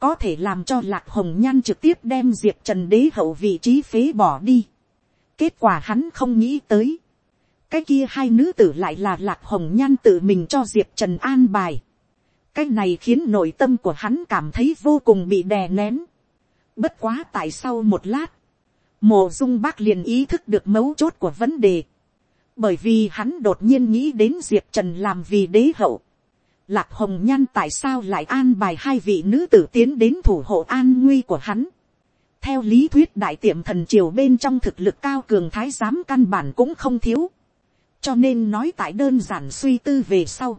có thể làm cho lạc hồng nhan trực tiếp đem diệp trần đế hậu vị trí phế bỏ đi. kết quả hắn không nghĩ tới, cái kia hai nữ tử lại là lạc hồng nhan tự mình cho diệp trần an bài cái này khiến nội tâm của hắn cảm thấy vô cùng bị đè nén. bất quá tại sau một lát, mộ dung bác liền ý thức được mấu chốt của vấn đề. bởi vì hắn đột nhiên nghĩ đến diệp trần làm vì đế hậu. lạc hồng nhan tại sao lại an bài hai vị nữ tử tiến đến thủ hộ an nguy của hắn. theo lý thuyết đại tiệm thần triều bên trong thực lực cao cường thái giám căn bản cũng không thiếu. cho nên nói tại đơn giản suy tư về sau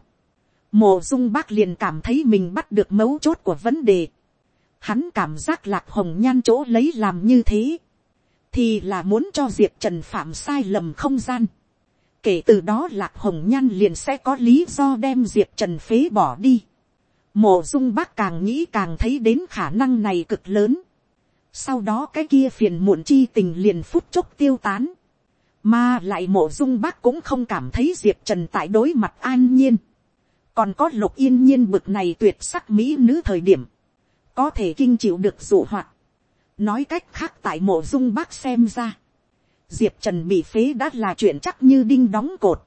Mộ dung bác liền cảm thấy mình bắt được mấu chốt của vấn đề. Hắn cảm giác lạc hồng nhan chỗ lấy làm như thế. Thì là muốn cho Diệp Trần phạm sai lầm không gian. Kể từ đó lạc hồng nhan liền sẽ có lý do đem Diệp Trần phế bỏ đi. Mộ dung bác càng nghĩ càng thấy đến khả năng này cực lớn. Sau đó cái kia phiền muộn chi tình liền phút chốc tiêu tán. Mà lại mộ dung bác cũng không cảm thấy Diệp Trần tại đối mặt an nhiên còn có lục yên nhiên bực này tuyệt sắc mỹ nữ thời điểm, có thể kinh chịu được dụ hoạt. nói cách khác tại mộ dung bác xem ra, diệp trần bị phế đã là chuyện chắc như đinh đóng cột.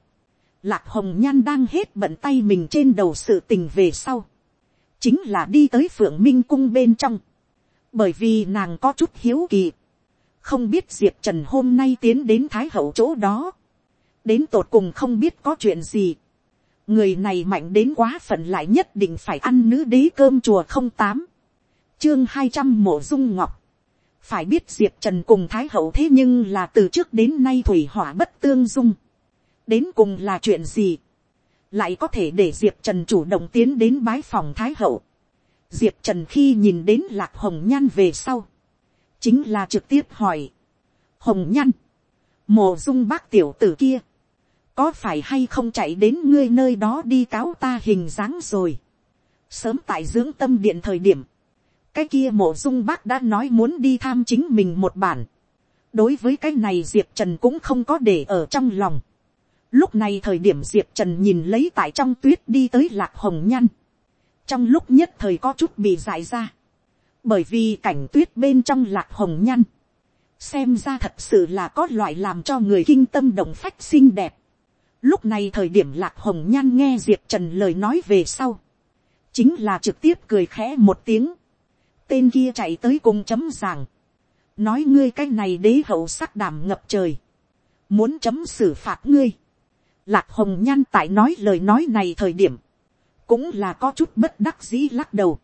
lạc hồng nhan đang hết bận tay mình trên đầu sự tình về sau, chính là đi tới phượng minh cung bên trong, bởi vì nàng có chút hiếu kỳ, không biết diệp trần hôm nay tiến đến thái hậu chỗ đó, đến tột cùng không biết có chuyện gì, người này mạnh đến quá phận lại nhất định phải ăn nữ đế cơm chùa không tám. Chương hai trăm mổ dung ngọc. Phải biết diệp trần cùng thái hậu thế nhưng là từ trước đến nay thủy hỏa bất tương dung. Đến cùng là chuyện gì? Lại có thể để diệp trần chủ động tiến đến bái phòng thái hậu. Diệp trần khi nhìn đến lạc hồng nhan về sau, chính là trực tiếp hỏi. Hồng nhan mổ dung bác tiểu tử kia có phải hay không chạy đến ngươi nơi đó đi cáo ta hình dáng rồi. sớm tại dưỡng tâm điện thời điểm, cái kia mộ dung bác đã nói muốn đi tham chính mình một bản. đối với cái này diệp trần cũng không có để ở trong lòng. lúc này thời điểm diệp trần nhìn lấy tại trong tuyết đi tới lạc hồng nhăn. trong lúc nhất thời có chút bị dại ra. bởi vì cảnh tuyết bên trong lạc hồng nhăn. xem ra thật sự là có loại làm cho người kinh tâm động phách xinh đẹp Lúc này thời điểm lạc hồng nhan nghe diệp trần lời nói về sau. Chính là trực tiếp cười khẽ một tiếng. Tên kia chạy tới cùng chấm giảng. Nói ngươi cái này đế hậu sắc đảm ngập trời. Muốn chấm xử phạt ngươi. Lạc hồng nhan tại nói lời nói này thời điểm. Cũng là có chút bất đắc dĩ lắc đầu.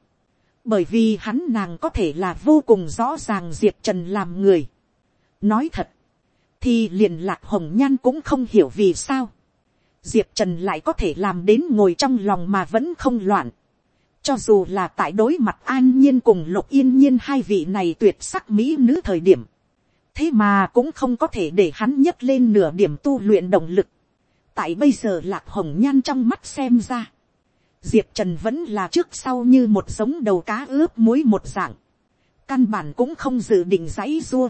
Bởi vì hắn nàng có thể là vô cùng rõ ràng diệp trần làm người. Nói thật. Thì liền lạc hồng nhan cũng không hiểu vì sao diệp trần lại có thể làm đến ngồi trong lòng mà vẫn không loạn. cho dù là tại đối mặt an nhiên cùng lục yên nhiên hai vị này tuyệt sắc mỹ nữ thời điểm. thế mà cũng không có thể để hắn nhấc lên nửa điểm tu luyện động lực. tại bây giờ lạc hồng nhan trong mắt xem ra, diệp trần vẫn là trước sau như một giống đầu cá ướp muối một dạng, căn bản cũng không dự định dãy dua.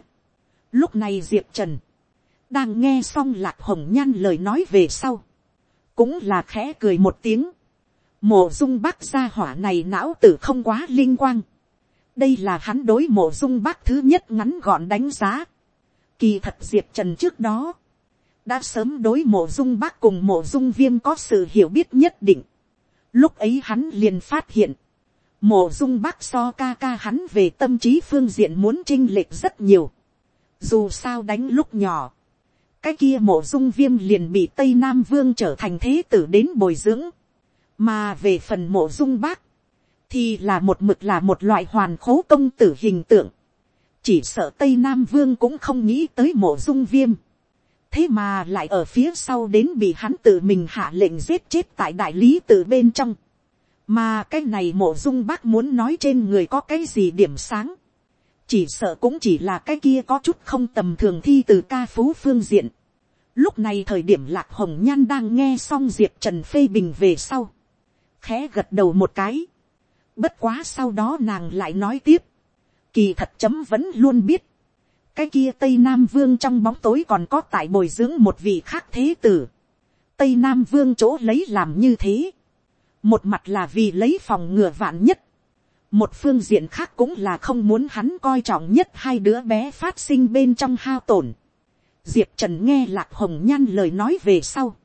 Lúc này diệp trần, đang nghe xong lạc hồng nhan lời nói về sau, cũng là khẽ cười một tiếng, mộ dung bác gia hỏa này não tử không quá linh quang, đây là hắn đối mộ dung bác thứ nhất ngắn gọn đánh giá, kỳ thật diệp trần trước đó, đã sớm đối mộ dung bác cùng mộ dung viêm có sự hiểu biết nhất định, lúc ấy hắn liền phát hiện, mộ dung bác so ca ca hắn về tâm trí phương diện muốn chinh lệch rất nhiều, dù sao đánh lúc nhỏ, cái kia mộ dung viêm liền bị tây nam vương trở thành thế tử đến bồi dưỡng, mà về phần mộ dung bác, thì là một mực là một loại hoàn khố công tử hình tượng, chỉ sợ tây nam vương cũng không nghĩ tới mộ dung viêm, thế mà lại ở phía sau đến bị hắn tự mình hạ lệnh giết chết tại đại lý từ bên trong, mà cái này mộ dung bác muốn nói trên người có cái gì điểm sáng, chỉ sợ cũng chỉ là cái kia có chút không tầm thường thi từ ca phú phương diện. Lúc này thời điểm lạc hồng nhan đang nghe xong diệp trần phê bình về sau, khẽ gật đầu một cái. Bất quá sau đó nàng lại nói tiếp, kỳ thật chấm vẫn luôn biết, cái kia tây nam vương trong bóng tối còn có tại bồi dưỡng một vị khác thế tử. tây nam vương chỗ lấy làm như thế, một mặt là vì lấy phòng ngừa vạn nhất, một phương diện khác cũng là không muốn hắn coi trọng nhất hai đứa bé phát sinh bên trong hao tổn. diệp trần nghe lạc hồng nhan lời nói về sau.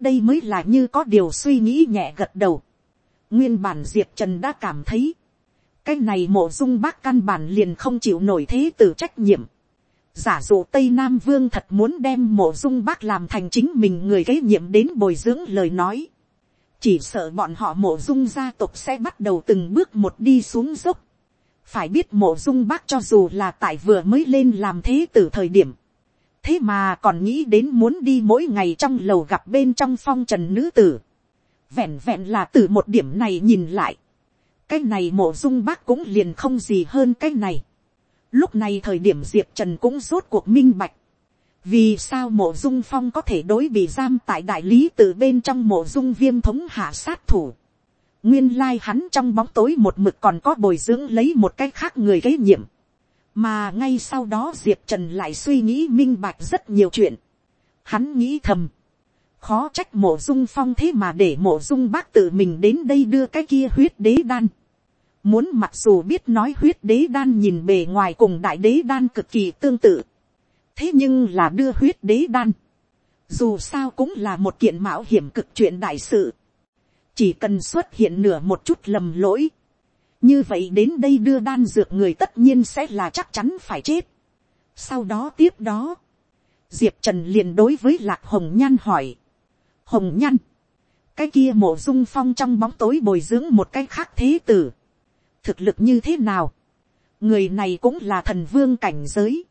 đây mới là như có điều suy nghĩ nhẹ gật đầu. nguyên bản diệp trần đã cảm thấy, cái này mộ dung bác căn bản liền không chịu nổi thế từ trách nhiệm. giả dụ tây nam vương thật muốn đem mộ dung bác làm thành chính mình người kế nhiệm đến bồi dưỡng lời nói chỉ sợ bọn họ mộ dung gia tộc sẽ bắt đầu từng bước một đi xuống dốc. phải biết mộ dung bác cho dù là tại vừa mới lên làm thế từ thời điểm. thế mà còn nghĩ đến muốn đi mỗi ngày trong lầu gặp bên trong phong trần nữ tử. vẹn vẹn là từ một điểm này nhìn lại. cái này mộ dung bác cũng liền không gì hơn cái này. lúc này thời điểm diệp trần cũng rốt cuộc minh bạch vì sao mộ dung phong có thể đối bị giam tại đại lý từ bên trong mộ dung viêm thống hạ sát thủ. nguyên lai hắn trong bóng tối một mực còn có bồi dưỡng lấy một cái khác người kế nhiệm. mà ngay sau đó diệp trần lại suy nghĩ minh bạch rất nhiều chuyện. hắn nghĩ thầm. khó trách mộ dung phong thế mà để mộ dung bác tự mình đến đây đưa cái kia huyết đế đan. muốn mặc dù biết nói huyết đế đan nhìn bề ngoài cùng đại đế đan cực kỳ tương tự thế nhưng là đưa huyết đế đan, dù sao cũng là một kiện mạo hiểm cực chuyện đại sự, chỉ cần xuất hiện nửa một chút lầm lỗi, như vậy đến đây đưa đan dược người tất nhiên sẽ là chắc chắn phải chết. sau đó tiếp đó, diệp trần liền đối với lạc hồng nhan hỏi, hồng nhan, cái kia mộ dung phong trong bóng tối bồi dưỡng một cái khác thế tử, thực lực như thế nào, người này cũng là thần vương cảnh giới,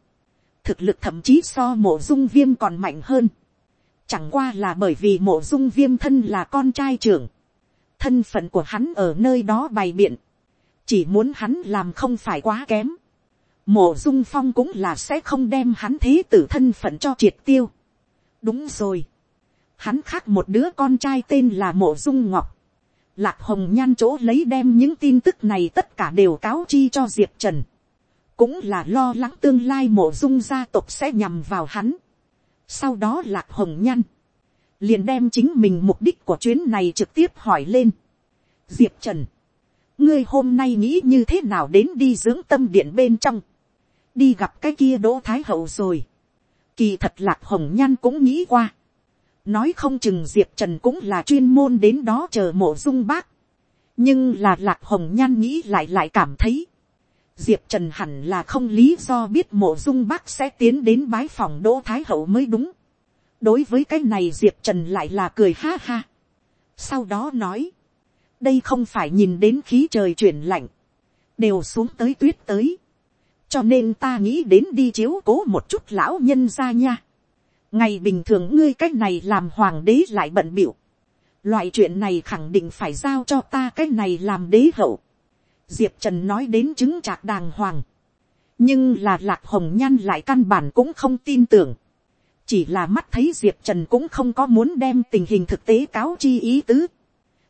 thực lực thậm chí so mộ dung viêm còn mạnh hơn. Chẳng qua là bởi vì mộ dung viêm thân là con trai trưởng. Thân phận của hắn ở nơi đó bày biện. Chỉ muốn hắn làm không phải quá kém. Mộ dung phong cũng là sẽ không đem hắn thế tử thân phận cho triệt tiêu. Đúng rồi. Hắn khác một đứa con trai tên là mộ dung ngọc. Lạc hồng nhan chỗ lấy đem những tin tức này tất cả đều cáo chi cho diệp trần cũng là lo lắng tương lai mộ dung gia tộc sẽ nhằm vào hắn. Sau đó lạc hồng nhăn, liền đem chính mình mục đích của chuyến này trực tiếp hỏi lên. Diệp Trần, ngươi hôm nay nghĩ như thế nào đến đi dưỡng tâm điện bên trong, đi gặp cái kia đỗ thái hậu rồi. Kỳ thật lạc hồng nhan cũng nghĩ qua. Nói không chừng Diệp Trần cũng là chuyên môn đến đó chờ mộ dung bác. Nhưng là lạc hồng nhan nghĩ lại lại cảm thấy diệp trần hẳn là không lý do biết mộ dung bác sẽ tiến đến bái phòng đỗ thái hậu mới đúng. đối với cái này diệp trần lại là cười ha ha. sau đó nói, đây không phải nhìn đến khí trời chuyển lạnh, đều xuống tới tuyết tới. cho nên ta nghĩ đến đi chiếu cố một chút lão nhân ra nha. ngày bình thường ngươi cái này làm hoàng đế lại bận biểu. loại chuyện này khẳng định phải giao cho ta cái này làm đế hậu diệp trần nói đến chứng trạc đàng hoàng, nhưng là lạc hồng nhan lại căn bản cũng không tin tưởng, chỉ là mắt thấy diệp trần cũng không có muốn đem tình hình thực tế cáo chi ý tứ.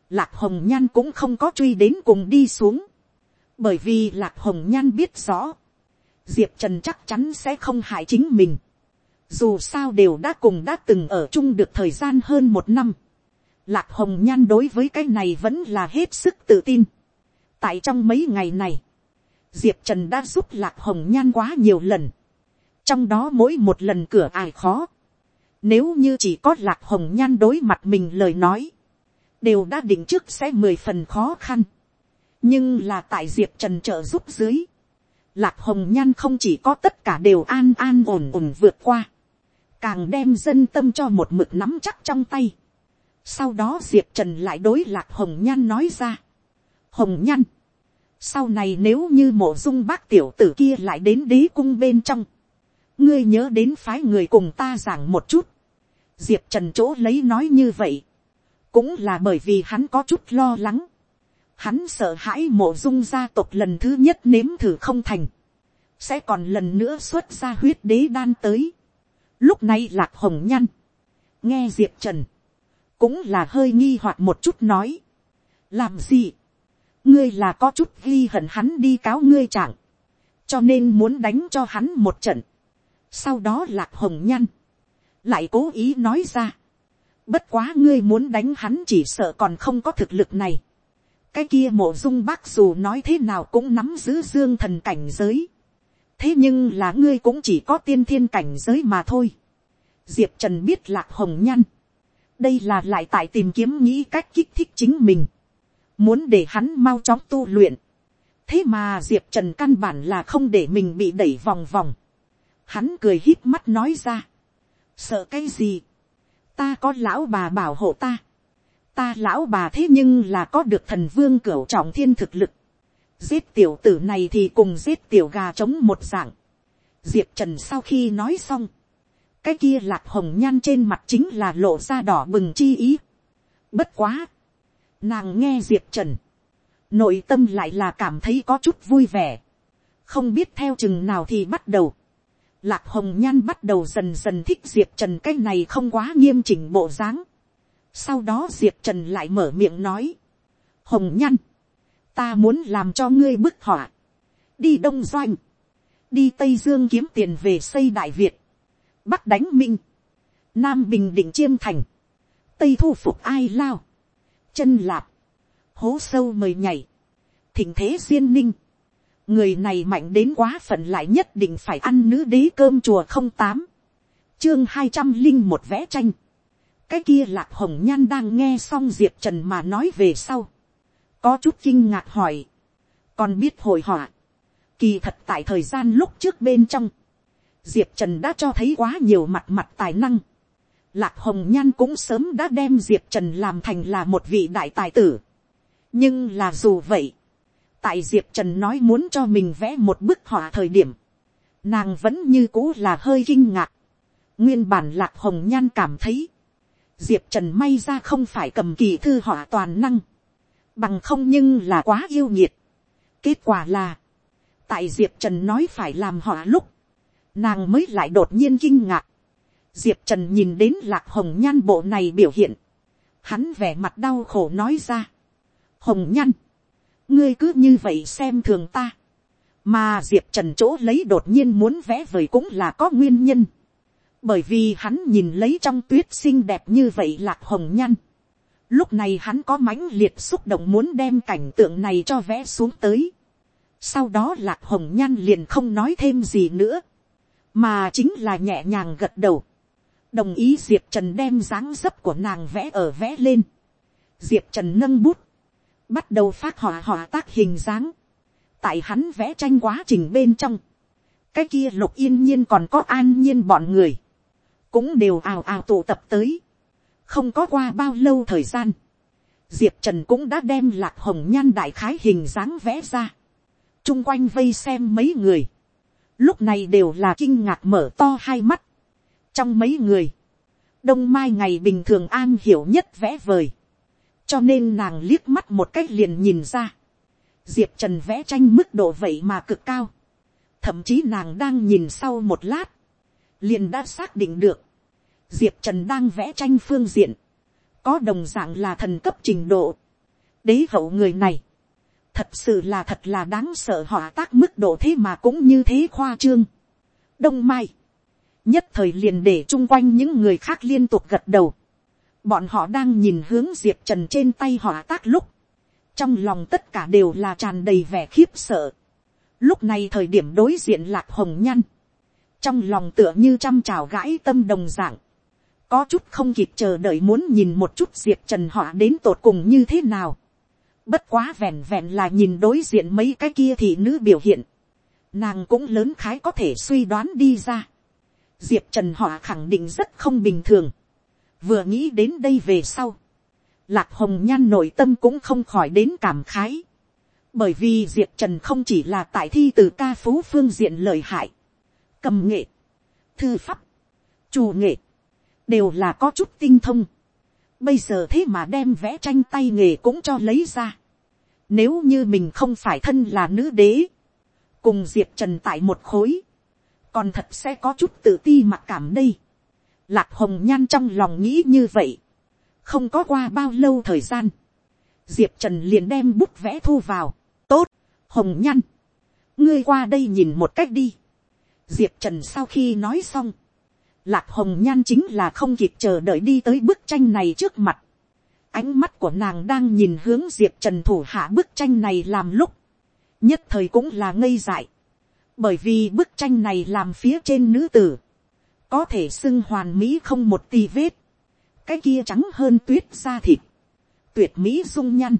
lạc hồng nhan cũng không có truy đến cùng đi xuống. bởi vì lạc hồng nhan biết rõ, diệp trần chắc chắn sẽ không hại chính mình. dù sao đều đã cùng đã từng ở chung được thời gian hơn một năm. lạc hồng nhan đối với cái này vẫn là hết sức tự tin tại trong mấy ngày này, diệp trần đã giúp lạc hồng nhan quá nhiều lần trong đó mỗi một lần cửa ai khó, nếu như chỉ có lạc hồng nhan đối mặt mình lời nói, đều đã định trước sẽ mười phần khó khăn. nhưng là tại diệp trần trợ giúp dưới, lạc hồng nhan không chỉ có tất cả đều an an ổn ổn vượt qua, càng đem dân tâm cho một mực nắm chắc trong tay. sau đó diệp trần lại đối lạc hồng nhan nói ra hồng nhăn sau này nếu như mộ dung bác tiểu tử kia lại đến đế cung bên trong, ngươi nhớ đến phái người cùng ta giảng một chút. diệp trần chỗ lấy nói như vậy, cũng là bởi vì hắn có chút lo lắng. hắn sợ hãi mộ dung gia tộc lần thứ nhất nếm thử không thành, sẽ còn lần nữa xuất ra huyết đế đan tới. lúc này lạc hồng nhăn, nghe diệp trần, cũng là hơi nghi hoặc một chút nói, làm gì, ngươi là có chút ghi hận hắn đi cáo ngươi chẳng, cho nên muốn đánh cho hắn một trận sau đó lạc hồng nhăn, lại cố ý nói ra, bất quá ngươi muốn đánh hắn chỉ sợ còn không có thực lực này. cái kia mộ dung bác dù nói thế nào cũng nắm giữ dương thần cảnh giới. thế nhưng là ngươi cũng chỉ có tiên thiên cảnh giới mà thôi. diệp trần biết lạc hồng nhăn. đây là lại tại tìm kiếm nghĩ cách kích thích chính mình muốn để hắn mau chóng tu luyện. thế mà diệp trần căn bản là không để mình bị đẩy vòng vòng Hắn cười hít mắt nói ra. Sợ cái gì? Ta có lão bà bảo hộ ta. Ta lão bà thế nhưng là có được thần vương cửu trọng thiên thực lực. Giết tiểu tử này thì cùng giết tiểu gà trống một dạng. Diệp Trần sau khi nói xong. Cái kia lạc hồng nhan trên mặt chính là lộ ra đỏ bừng chi ý. Bất quá. Nàng nghe Diệp Trần. Nội tâm lại là cảm thấy có chút vui vẻ. Không biết theo chừng nào thì bắt đầu Lạc hồng nhan bắt đầu dần dần thích diệp trần cái này không quá nghiêm chỉnh bộ dáng. sau đó diệp trần lại mở miệng nói. hồng nhan, ta muốn làm cho ngươi bức họa. đi đông doanh, đi tây dương kiếm tiền về xây đại việt, bắc đánh minh, nam bình định chiêm thành, tây thu phục ai lao, chân lạp, hố sâu mời nhảy, thỉnh thế duyên ninh, người này mạnh đến quá phận lại nhất định phải ăn nữ đế cơm chùa không tám. Chương hai trăm linh một vẽ tranh. Cái kia lạc hồng nhan đang nghe xong diệp trần mà nói về sau. Có chút kinh ngạc hỏi. Còn biết hồi họa. Kỳ thật tại thời gian lúc trước bên trong. Diệp trần đã cho thấy quá nhiều mặt mặt tài năng lạc hồng nhan cũng sớm đã đem diệp trần làm thành là một vị đại tài tử nhưng là dù vậy tại diệp trần nói muốn cho mình vẽ một bức họa thời điểm, nàng vẫn như cũ là hơi kinh ngạc. nguyên bản lạc hồng nhan cảm thấy, diệp trần may ra không phải cầm kỳ thư họa toàn năng, bằng không nhưng là quá yêu nhiệt. kết quả là, tại diệp trần nói phải làm họa lúc, nàng mới lại đột nhiên kinh ngạc diệp trần nhìn đến lạc hồng nhan bộ này biểu hiện, hắn vẻ mặt đau khổ nói ra. hồng nhan, ngươi cứ như vậy xem thường ta. mà diệp trần chỗ lấy đột nhiên muốn vẽ vời cũng là có nguyên nhân. bởi vì hắn nhìn lấy trong tuyết xinh đẹp như vậy lạc hồng Nhan. lúc này hắn có mãnh liệt xúc động muốn đem cảnh tượng này cho vẽ xuống tới. sau đó lạc hồng nhan liền không nói thêm gì nữa. mà chính là nhẹ nhàng gật đầu đồng ý diệp trần đem dáng dấp của nàng vẽ ở vẽ lên. diệp trần nâng bút bắt đầu phát họa họa tác hình dáng, tại hắn vẽ tranh quá trình bên trong, cái kia lục yên nhiên còn có an nhiên bọn người, cũng đều ào ào tụ tập tới, không có qua bao lâu thời gian, diệp trần cũng đã đem lạc hồng nhan đại khái hình dáng vẽ ra, chung quanh vây xem mấy người, lúc này đều là kinh ngạc mở to hai mắt, trong mấy người, đông mai ngày bình thường an hiểu nhất vẽ vời, cho nên nàng liếc mắt một cách liền nhìn ra, diệp trần vẽ tranh mức độ vậy mà cực cao, thậm chí nàng đang nhìn sau một lát, liền đã xác định được, diệp trần đang vẽ tranh phương diện, có đồng dạng là thần cấp trình độ. đế hậu người này, thật sự là thật là đáng sợ họ tác mức độ thế mà cũng như thế khoa trương. đông mai, nhất thời liền để chung quanh những người khác liên tục gật đầu. bọn họ đang nhìn hướng diệp trần trên tay họ tác lúc, trong lòng tất cả đều là tràn đầy vẻ khiếp sợ. lúc này thời điểm đối diện lạc hồng nhăn, trong lòng tựa như trăm trào gãi tâm đồng dạng, có chút không kịp chờ đợi muốn nhìn một chút diệp trần họ đến tột cùng như thế nào. bất quá vẹn vẹn là nhìn đối diện mấy cái kia thì nữ biểu hiện, nàng cũng lớn khái có thể suy đoán đi ra diệp trần họ khẳng định rất không bình thường, vừa nghĩ đến đây về sau, lạc hồng nhan nội tâm cũng không khỏi đến cảm khái, bởi vì diệp trần không chỉ là tại thi từ ca phú phương diện lợi hại, cầm nghệ, thư pháp, chủ nghệ, đều là có chút tinh thông. Bây giờ thế mà đem vẽ tranh tay nghề cũng cho lấy ra. Nếu như mình không phải thân là nữ đế, cùng diệp trần tại một khối, còn thật sẽ có chút tự ti mặc cảm đây. Lạc hồng nhan trong lòng nghĩ như vậy. không có qua bao lâu thời gian, diệp trần liền đem bút vẽ thu vào. tốt, hồng nhan, ngươi qua đây nhìn một cách đi. diệp trần sau khi nói xong, Lạc hồng nhan chính là không kịp chờ đợi đi tới bức tranh này trước mặt. Ánh mắt của nàng đang nhìn hướng diệp trần thủ hạ bức tranh này làm lúc. Nhất thời cũng là ngây dại. Bởi vì bức tranh này làm phía trên nữ tử. Có thể xưng hoàn mỹ không một tì vết. Cái kia trắng hơn tuyết da thịt. Tuyệt mỹ dung nhăn.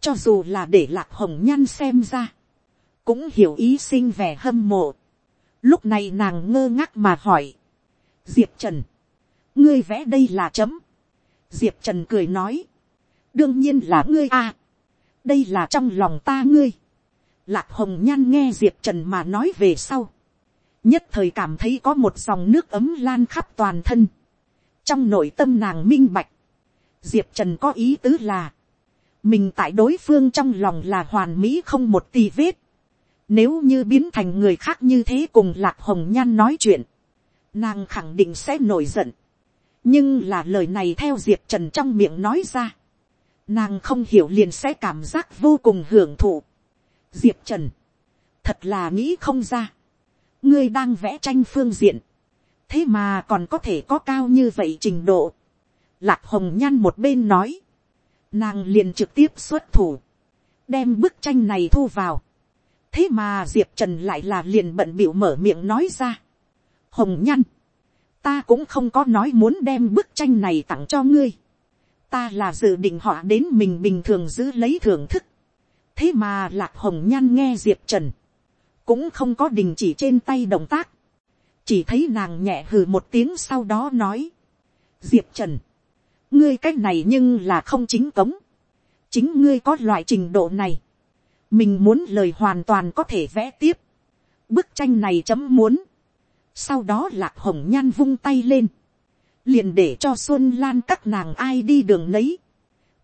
Cho dù là để lạc hồng nhan xem ra. Cũng hiểu ý sinh vẻ hâm mộ. Lúc này nàng ngơ ngác mà hỏi diệp trần, ngươi vẽ đây là chấm. diệp trần cười nói, đương nhiên là ngươi a. đây là trong lòng ta ngươi lạc hồng nhan nghe diệp trần mà nói về sau. nhất thời cảm thấy có một dòng nước ấm lan khắp toàn thân. trong nội tâm nàng minh bạch, diệp trần có ý tứ là, mình tại đối phương trong lòng là hoàn mỹ không một tì vết. Nếu như biến thành người khác như thế cùng lạc hồng nhan nói chuyện, nàng khẳng định sẽ nổi giận. nhưng là lời này theo diệp trần trong miệng nói ra. nàng không hiểu liền sẽ cảm giác vô cùng hưởng thụ diệp trần, thật là nghĩ không ra. ngươi đang vẽ tranh phương diện. thế mà còn có thể có cao như vậy trình độ. lạc hồng nhan một bên nói. nàng liền trực tiếp xuất thủ. đem bức tranh này thu vào. thế mà diệp trần lại là liền bận bịu mở miệng nói ra hồng nhăn, ta cũng không có nói muốn đem bức tranh này tặng cho ngươi. ta là dự định họ đến mình bình thường giữ lấy thưởng thức thế mà lạc hồng nhan nghe diệp trần, cũng không có đình chỉ trên tay động tác, chỉ thấy nàng nhẹ hừ một tiếng sau đó nói, diệp trần, ngươi c á c h này nhưng là không chính cống, chính ngươi có loại trình độ này, mình muốn lời hoàn toàn có thể vẽ tiếp, bức tranh này chấm muốn, sau đó lạc hồng nhan vung tay lên. Liền để cho Xuân Lan các nàng ai đi đường nấy.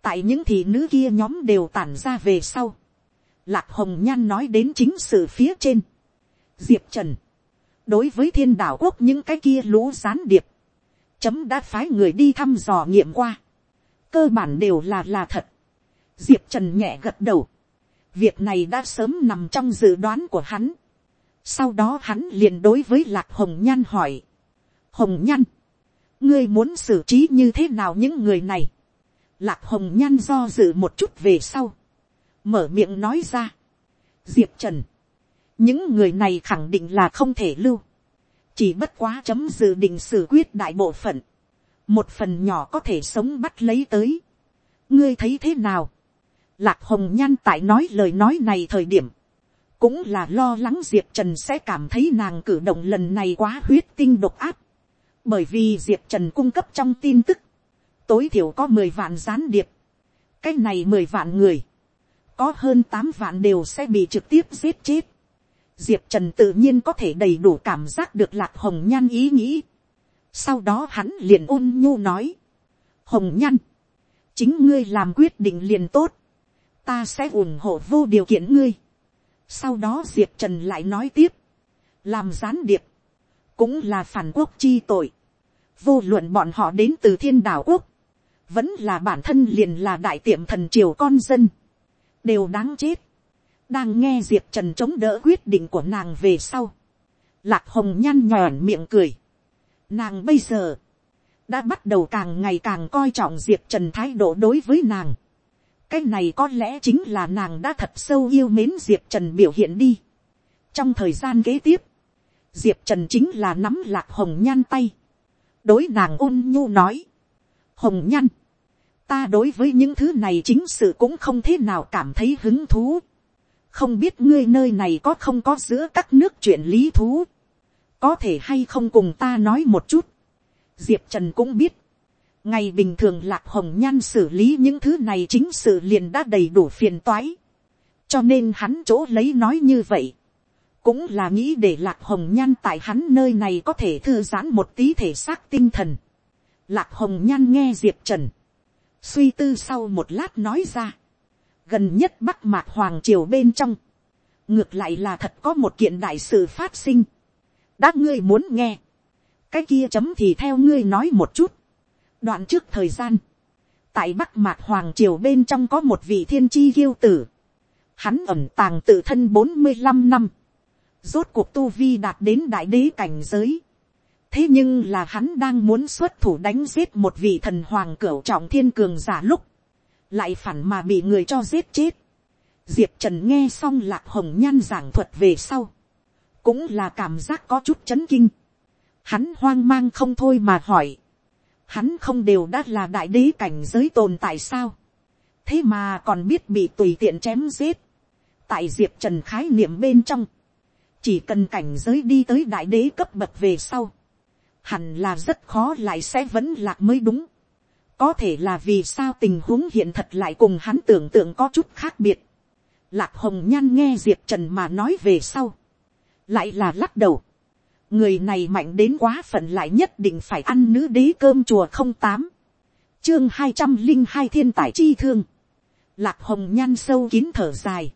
Tại những thị nữ kia nhóm đều tản ra về sau. Lạc hồng nhan nói đến chính sự phía trên. Diệp Trần. Đối với thiên đảo quốc những cái kia lũ gián điệp. Chấm đã phái người đi thăm dò nghiệm qua. Cơ bản đều là là thật. Diệp Trần nhẹ gật đầu. Việc này đã sớm nằm trong dự đoán của hắn sau đó hắn liền đối với lạc hồng nhan hỏi. hồng nhan, ngươi muốn xử trí như thế nào những người này. lạc hồng nhan do dự một chút về sau mở miệng nói ra. diệp trần, những người này khẳng định là không thể lưu. chỉ bất quá chấm dự định xử quyết đại bộ phận. một phần nhỏ có thể sống bắt lấy tới. ngươi thấy thế nào. lạc hồng nhan tại nói lời nói này thời điểm cũng là lo lắng diệp trần sẽ cảm thấy nàng cử động lần này quá huyết tinh độc áp, bởi vì diệp trần cung cấp trong tin tức, tối thiểu có mười vạn gián điệp, cái này mười vạn người, có hơn tám vạn đều sẽ bị trực tiếp giết chết. Diệp Trần tự nhiên có thể đầy đủ cảm giác được lạc hồng nhan ý nghĩ. Sau đó hắn liền ôn nhu nói. Hồng nhan. Chính ngươi làm quyết định liền tốt. Ta sẽ ủng hộ vô điều kiện ngươi. Sau đó Diệp Trần lại nói tiếp. Làm gián điệp. Cũng là phản quốc chi tội. vô luận bọn họ đến từ thiên đảo quốc, vẫn là bản thân liền là đại tiệm thần triều con dân, đều đáng chết, đang nghe diệp trần chống đỡ quyết định của nàng về sau, lạc hồng nhăn nhòn miệng cười, nàng bây giờ, đã bắt đầu càng ngày càng coi trọng diệp trần thái độ đối với nàng, cái này có lẽ chính là nàng đã thật sâu yêu mến diệp trần biểu hiện đi. trong thời gian kế tiếp, diệp trần chính là nắm lạc hồng nhan tay, đối nàng ôn nhu nói, hồng nhan, ta đối với những thứ này chính sự cũng không thế nào cảm thấy hứng thú, không biết ngươi nơi này có không có giữa các nước chuyện lý thú, có thể hay không cùng ta nói một chút, diệp trần cũng biết, ngày bình thường lạc hồng nhan xử lý những thứ này chính sự liền đã đầy đủ phiền toái, cho nên hắn chỗ lấy nói như vậy, cũng là nghĩ để lạc hồng nhan tại hắn nơi này có thể thư giãn một tí thể xác tinh thần. Lạc hồng nhan nghe diệp trần, suy tư sau một lát nói ra, gần nhất bắc mạc hoàng triều bên trong, ngược lại là thật có một kiện đại sự phát sinh, đã ngươi muốn nghe, cái kia chấm thì theo ngươi nói một chút, đoạn trước thời gian, tại bắc mạc hoàng triều bên trong có một vị thiên chi kiêu tử, hắn ẩm tàng tự thân bốn mươi năm năm, rốt cuộc tu vi đạt đến đại đế cảnh giới thế nhưng là hắn đang muốn xuất thủ đánh giết một vị thần hoàng cửu trọng thiên cường giả lúc, lại phản mà bị người cho giết chết. diệp trần nghe xong lạc hồng nhan giảng thuật về sau, cũng là cảm giác có chút chấn kinh. hắn hoang mang không thôi mà hỏi, hắn không đều đã là đại đế cảnh giới tồn tại sao, thế mà còn biết bị tùy tiện chém giết. tại diệp trần khái niệm bên trong, chỉ cần cảnh giới đi tới đại đế cấp bậc về sau, hẳn là rất khó lại sẽ vẫn lạc mới đúng. có thể là vì sao tình huống hiện thật lại cùng hắn tưởng tượng có chút khác biệt. lạc hồng nhan nghe diệp trần mà nói về sau, lại là lắc đầu. người này mạnh đến quá phận lại nhất định phải ăn nữ đế cơm chùa không tám, chương hai trăm linh hai thiên tài chi thương. lạc hồng nhan sâu kín thở dài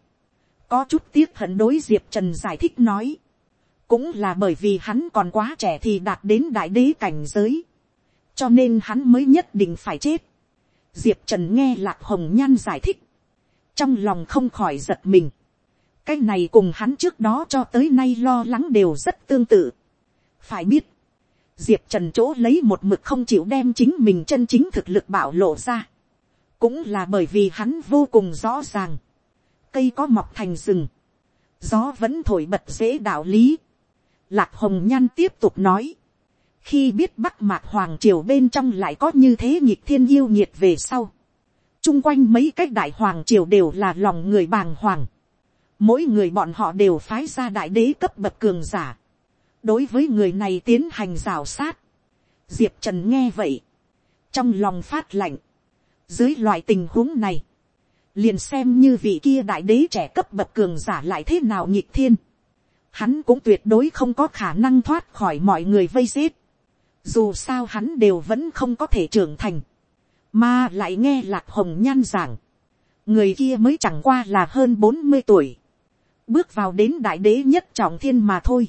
có chút tiếc hận đối diệp trần giải thích nói, cũng là bởi vì hắn còn quá trẻ thì đạt đến đại đế cảnh giới, cho nên hắn mới nhất định phải chết. diệp trần nghe lạc hồng nhan giải thích, trong lòng không khỏi giật mình, cái này cùng hắn trước đó cho tới nay lo lắng đều rất tương tự. phải biết, diệp trần chỗ lấy một mực không chịu đem chính mình chân chính thực lực bảo lộ ra, cũng là bởi vì hắn vô cùng rõ ràng, cây có mọc thành rừng, gió vẫn thổi bật dễ đạo lý. Lạc hồng nhan tiếp tục nói, khi biết bắc mạc hoàng triều bên trong lại có như thế nhịp thiên yêu nhiệt về sau, chung quanh mấy cái đại hoàng triều đều là lòng người bàng hoàng, mỗi người bọn họ đều phái ra đại đế cấp bậc cường giả, đối với người này tiến hành rào sát, diệp trần nghe vậy, trong lòng phát lạnh, dưới loại tình huống này, liền xem như vị kia đại đế trẻ cấp bậc cường giả lại thế nào nhịp thiên, hắn cũng tuyệt đối không có khả năng thoát khỏi mọi người vây giết, dù sao hắn đều vẫn không có thể trưởng thành, mà lại nghe lạc hồng nhan giảng, người kia mới chẳng qua là hơn bốn mươi tuổi, bước vào đến đại đế nhất trọng thiên mà thôi,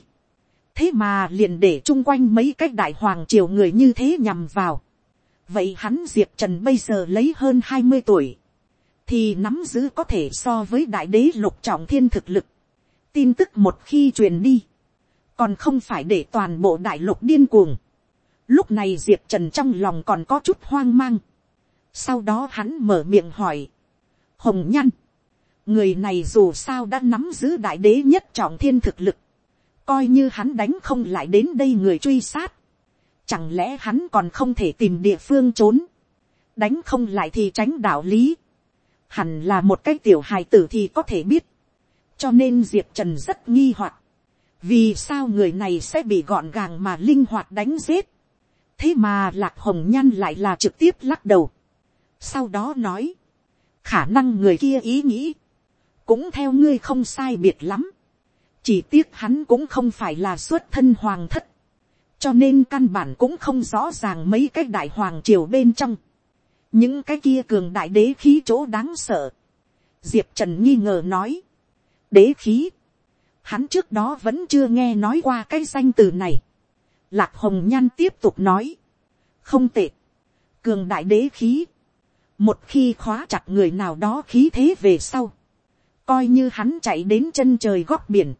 thế mà liền để chung quanh mấy cái đại hoàng triều người như thế nhằm vào, vậy hắn diệp trần bây giờ lấy hơn hai mươi tuổi, thì nắm giữ có thể so với đại đế lục trọng thiên thực lực tin tức một khi truyền đi, còn không phải để toàn bộ đại lục điên cuồng. lúc này diệp trần trong lòng còn có chút hoang mang. sau đó hắn mở miệng hỏi, hồng nhăn, người này dù sao đã nắm giữ đại đế nhất trọng thiên thực lực, coi như hắn đánh không lại đến đây người truy sát, chẳng lẽ hắn còn không thể tìm địa phương trốn, đánh không lại thì tránh đạo lý, hẳn là một cái tiểu hài tử thì có thể biết cho nên diệp trần rất nghi hoặc. vì sao người này sẽ bị gọn gàng mà linh hoạt đánh giết. thế mà lạc hồng nhan lại là trực tiếp lắc đầu. sau đó nói, khả năng người kia ý nghĩ, cũng theo ngươi không sai biệt lắm. chỉ tiếc hắn cũng không phải là xuất thân hoàng thất. cho nên căn bản cũng không rõ ràng mấy cái đại hoàng triều bên trong những cái kia cường đại đế khí chỗ đáng sợ. diệp trần nghi ngờ nói, đế khí, hắn trước đó vẫn chưa nghe nói qua cái danh từ này. lạc hồng nhan tiếp tục nói, không tệ, cường đại đế khí, một khi khóa chặt người nào đó khí thế về sau, coi như hắn chạy đến chân trời góc biển,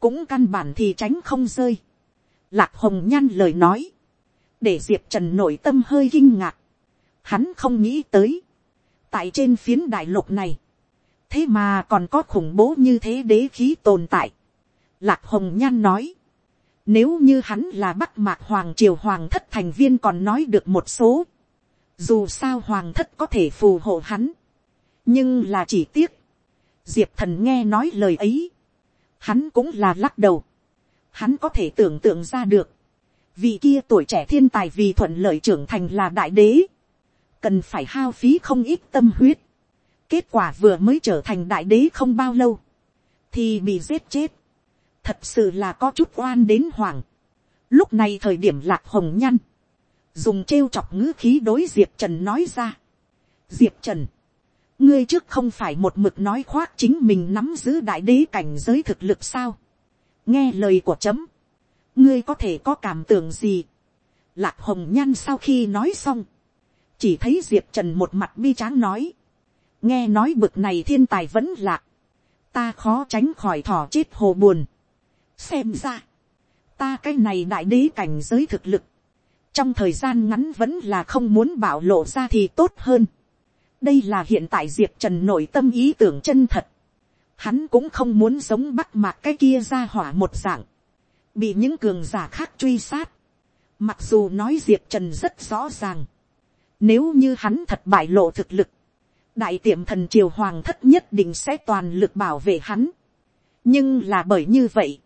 cũng căn bản thì tránh không rơi. Lạc hồng nhan lời nói, để diệp trần nội tâm hơi kinh ngạc, hắn không nghĩ tới, tại trên phiến đại lục này, thế mà còn có khủng bố như thế đế khí tồn tại. Lạc hồng nhan nói, nếu như hắn là bắc mạc hoàng triều hoàng thất thành viên còn nói được một số, dù sao hoàng thất có thể phù hộ hắn, nhưng là chỉ tiếc, diệp thần nghe nói lời ấy, hắn cũng là lắc đầu, hắn có thể tưởng tượng ra được, vì kia tuổi trẻ thiên tài vì thuận lợi trưởng thành là đại đế, cần phải hao phí không ít tâm huyết, kết quả vừa mới trở thành đại đế không bao lâu, thì bị giết chết, thật sự là có chút oan đến hoàng. lúc này thời điểm lạc hồng nhăn, dùng trêu chọc ngữ khí đối diệp trần nói ra. diệp trần, ngươi trước không phải một mực nói khoác chính mình nắm giữ đại đế cảnh giới thực lực sao. nghe lời của chấm, ngươi có thể có cảm tưởng gì. lạc hồng nhan sau khi nói xong, chỉ thấy diệp trần một mặt bi tráng nói, nghe nói bực này thiên tài vẫn lạc, ta khó tránh khỏi thỏ chết hồ buồn. xem ra, ta cái này đại đế cảnh giới thực lực, trong thời gian ngắn vẫn là không muốn bảo lộ ra thì tốt hơn. đây là hiện tại diệp trần nội tâm ý tưởng chân thật. hắn cũng không muốn giống bắc mạc cái kia ra hỏa một dạng, bị những cường giả khác truy sát. mặc dù nói diệp trần rất rõ ràng, nếu như hắn thật bại lộ thực lực, đại tiệm thần triều hoàng thất nhất định sẽ toàn lực bảo vệ hắn. nhưng là bởi như vậy,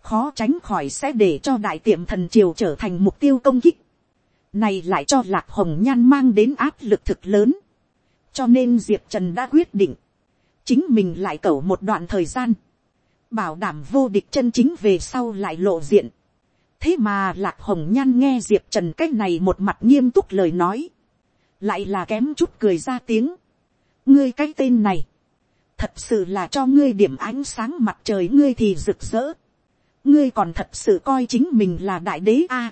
khó tránh khỏi sẽ để cho đại tiệm thần triều trở thành mục tiêu công kích. này lại cho lạc hồng nhan mang đến áp lực thực lớn. cho nên diệp trần đã quyết định, chính mình lại cẩu một đoạn thời gian, bảo đảm vô địch chân chính về sau lại lộ diện. thế mà lạc hồng nhan nghe diệp trần cái này một mặt nghiêm túc lời nói, lại là kém chút cười ra tiếng ngươi cái tên này, thật sự là cho ngươi điểm ánh sáng mặt trời ngươi thì rực rỡ. ngươi còn thật sự coi chính mình là đại đế a.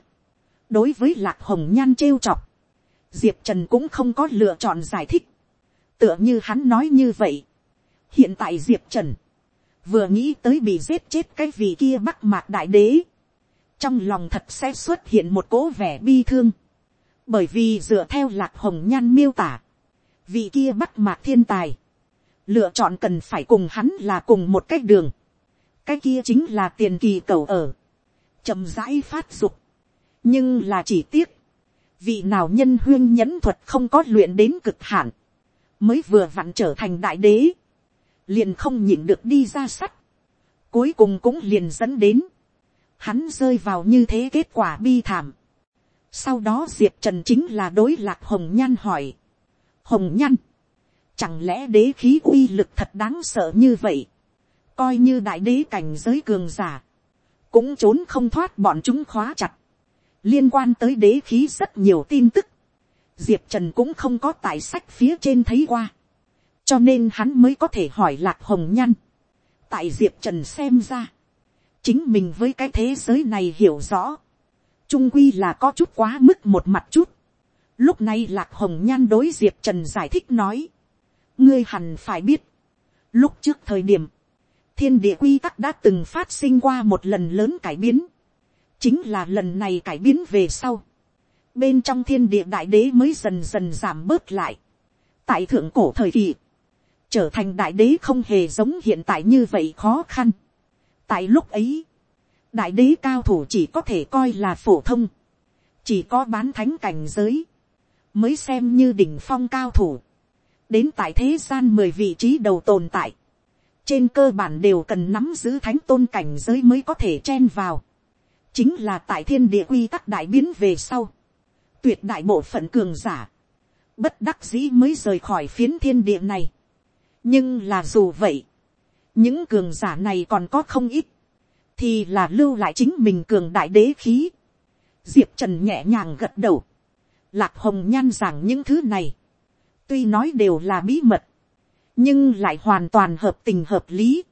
đối với lạc hồng nhan trêu chọc, diệp trần cũng không có lựa chọn giải thích, tựa như hắn nói như vậy. hiện tại diệp trần, vừa nghĩ tới bị giết chết cái vị kia bắc mạc đại đế, trong lòng thật sẽ xuất hiện một cố vẻ bi thương, bởi vì dựa theo lạc hồng nhan miêu tả, vị kia bắt mạc thiên tài, lựa chọn cần phải cùng hắn là cùng một cách đường, cái kia chính là tiền kỳ cầu ở, chậm rãi phát dục, nhưng là chỉ tiếc, vị nào nhân huyên nhẫn thuật không có luyện đến cực hạn, mới vừa vặn trở thành đại đế, liền không nhịn được đi ra sắt, cuối cùng cũng liền dẫn đến, hắn rơi vào như thế kết quả bi thảm. Sau đó diệp trần chính là đối lạc hồng nhan hỏi, hồng nhăn, chẳng lẽ đế khí uy lực thật đáng sợ như vậy, coi như đại đế cảnh giới cường giả, cũng trốn không thoát bọn chúng khóa chặt, liên quan tới đế khí rất nhiều tin tức, diệp trần cũng không có tài sách phía trên thấy qua, cho nên hắn mới có thể hỏi lạc hồng nhăn, tại diệp trần xem ra, chính mình với cái thế giới này hiểu rõ, trung quy là có chút quá mức một mặt chút, Lúc này lạc hồng nhan đối diệp trần giải thích nói. ngươi hẳn phải biết. Lúc trước thời điểm, thiên địa quy tắc đã từng phát sinh qua một lần lớn cải biến. chính là lần này cải biến về sau. bên trong thiên địa đại đế mới dần dần giảm bớt lại. tại thượng cổ thời kỳ, trở thành đại đế không hề giống hiện tại như vậy khó khăn. tại lúc ấy, đại đế cao thủ chỉ có thể coi là phổ thông, chỉ có bán thánh cảnh giới, mới xem như đỉnh phong cao thủ, đến tại thế gian mười vị trí đầu tồn tại, trên cơ bản đều cần nắm giữ thánh tôn cảnh giới mới có thể chen vào, chính là tại thiên địa quy tắc đại biến về sau, tuyệt đại bộ phận cường giả, bất đắc dĩ mới rời khỏi phiến thiên địa này. nhưng là dù vậy, những cường giả này còn có không ít, thì là lưu lại chính mình cường đại đế khí. diệp trần nhẹ nhàng gật đầu, Lạc hồng nhan giảng những thứ này. Tuy nói đều là bí mật. Nhưng lại hoàn toàn hợp tình hợp lý.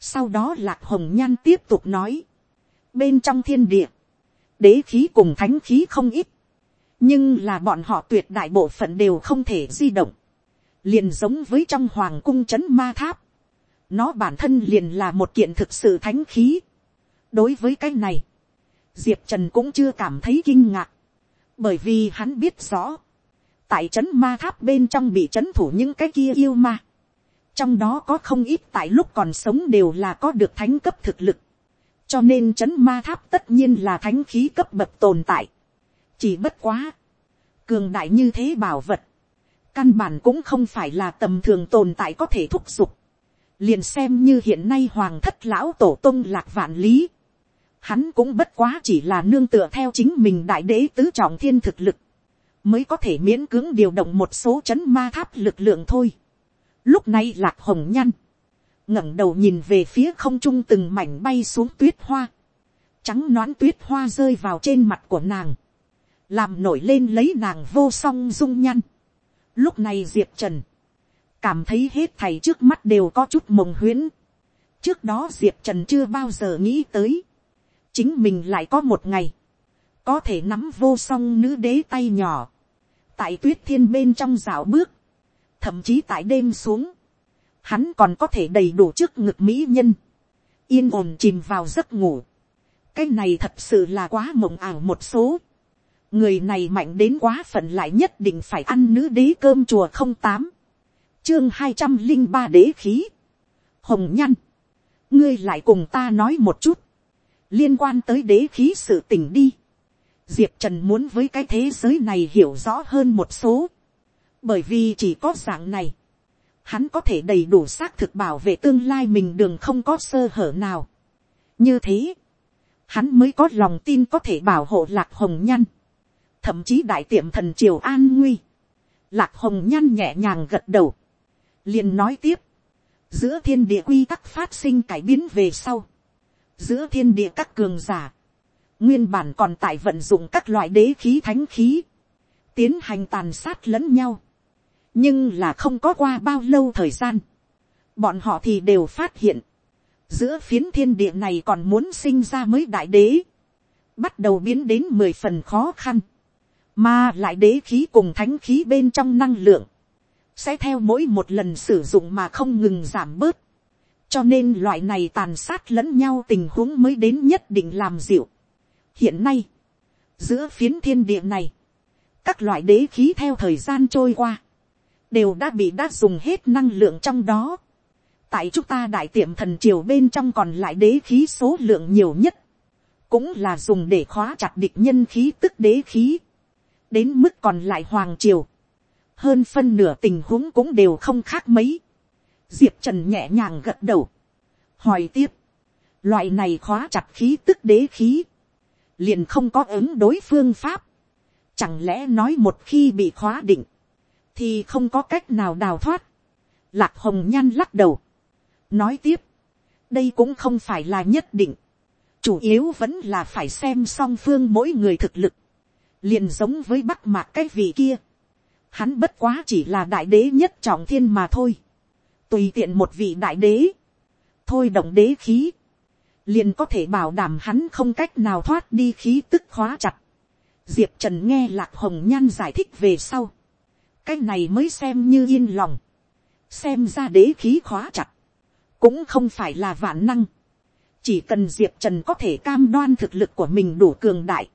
Sau đó lạc hồng nhan tiếp tục nói. Bên trong thiên địa. Đế khí cùng thánh khí không ít. nhưng là bọn họ tuyệt đại bộ phận đều không thể di động, liền giống với trong hoàng cung c h ấ n ma tháp, nó bản thân liền là một kiện thực sự thánh khí. đối với cái này, diệp trần cũng chưa cảm thấy kinh ngạc, bởi vì hắn biết rõ, tại c h ấ n ma tháp bên trong bị c h ấ n thủ những cái kia yêu ma, trong đó có không ít tại lúc còn sống đều là có được thánh cấp thực lực, cho nên c h ấ n ma tháp tất nhiên là thánh khí cấp bậc tồn tại, chỉ bất quá, cường đại như thế bảo vật, căn bản cũng không phải là tầm thường tồn tại có thể thúc giục, liền xem như hiện nay hoàng thất lão tổ tông lạc vạn lý, hắn cũng bất quá chỉ là nương tựa theo chính mình đại đế tứ trọng thiên thực lực, mới có thể miễn cưỡng điều động một số c h ấ n ma tháp lực lượng thôi. Lúc này lạc hồng nhăn, ngẩng đầu nhìn về phía không trung từng mảnh bay xuống tuyết hoa, trắng nõn tuyết hoa rơi vào trên mặt của nàng, làm nổi lên lấy nàng vô song dung nhăn. Lúc này diệp trần, cảm thấy hết thầy trước mắt đều có chút mồng huyễn. trước đó diệp trần chưa bao giờ nghĩ tới, chính mình lại có một ngày, có thể nắm vô song nữ đế tay nhỏ, tại tuyết thiên bên trong dạo bước, thậm chí tại đêm xuống, hắn còn có thể đầy đủ trước ngực mỹ nhân, yên ổn chìm vào giấc ngủ. cái này thật sự là quá mộng ảo một số. người này mạnh đến quá phận lại nhất định phải ăn nữ đế cơm chùa không tám, chương hai trăm linh ba đế khí, hồng nhăn, ngươi lại cùng ta nói một chút, liên quan tới đế khí sự tình đi. Diệp trần muốn với cái thế giới này hiểu rõ hơn một số, bởi vì chỉ có dạng này, hắn có thể đầy đủ xác thực bảo vệ tương lai mình đường không có sơ hở nào. như thế, hắn mới có lòng tin có thể bảo hộ lạc hồng nhăn, thậm chí đại tiệm thần triều an nguy, lạc hồng nhăn nhẹ nhàng gật đầu, liền nói tiếp, giữa thiên địa quy tắc phát sinh cải biến về sau, giữa thiên địa các cường giả, nguyên bản còn tại vận dụng các loại đế khí thánh khí, tiến hành tàn sát lẫn nhau, nhưng là không có qua bao lâu thời gian, bọn họ thì đều phát hiện, giữa phiến thiên địa này còn muốn sinh ra mới đại đế, bắt đầu biến đến mười phần khó khăn, mà lại đế khí cùng thánh khí bên trong năng lượng, sẽ theo mỗi một lần sử dụng mà không ngừng giảm bớt, cho nên loại này tàn sát lẫn nhau tình huống mới đến nhất định làm dịu. Hiện nay, giữa phiến thiên địa này, các loại đế khí theo thời gian trôi qua, đều đã bị đã dùng hết năng lượng trong đó. Tại chúng ta đại tiệm thần triều bên trong còn lại đế khí số lượng nhiều nhất, cũng là dùng để khóa chặt địch nhân khí tức đế khí. Đến mức còn lại hoàng triều, hơn phân nửa tình huống cũng đều không khác mấy. Diệp Trần nhẹ nhàng gật đầu. Hỏi tiếp. Loại này khóa chặt khí tức đế khí liền không có ứng đối phương pháp. Chẳng lẽ nói một khi bị khóa định, thì không có cách nào đào thoát. Lạc hồng nhan lắc đầu. Nói tiếp, đây cũng không phải là nhất định. Chủ yếu vẫn là phải xem song phương mỗi người thực lực. Liền giống với bắc mạc cái vị kia. Hắn bất quá chỉ là đại đế nhất trọng thiên mà thôi. Tùy tiện một vị đại đế. Thôi động đế khí liền có thể bảo đảm hắn không cách nào thoát đi khí tức khóa chặt. Diệp Trần nghe Lạc Hồng Nhan giải thích về sau. Cái này mới xem như yên lòng. Xem ra đế khí khóa chặt. Cũng không phải là vạn năng. Chỉ cần Diệp Trần có thể cam đoan thực lực của mình đủ cường đại.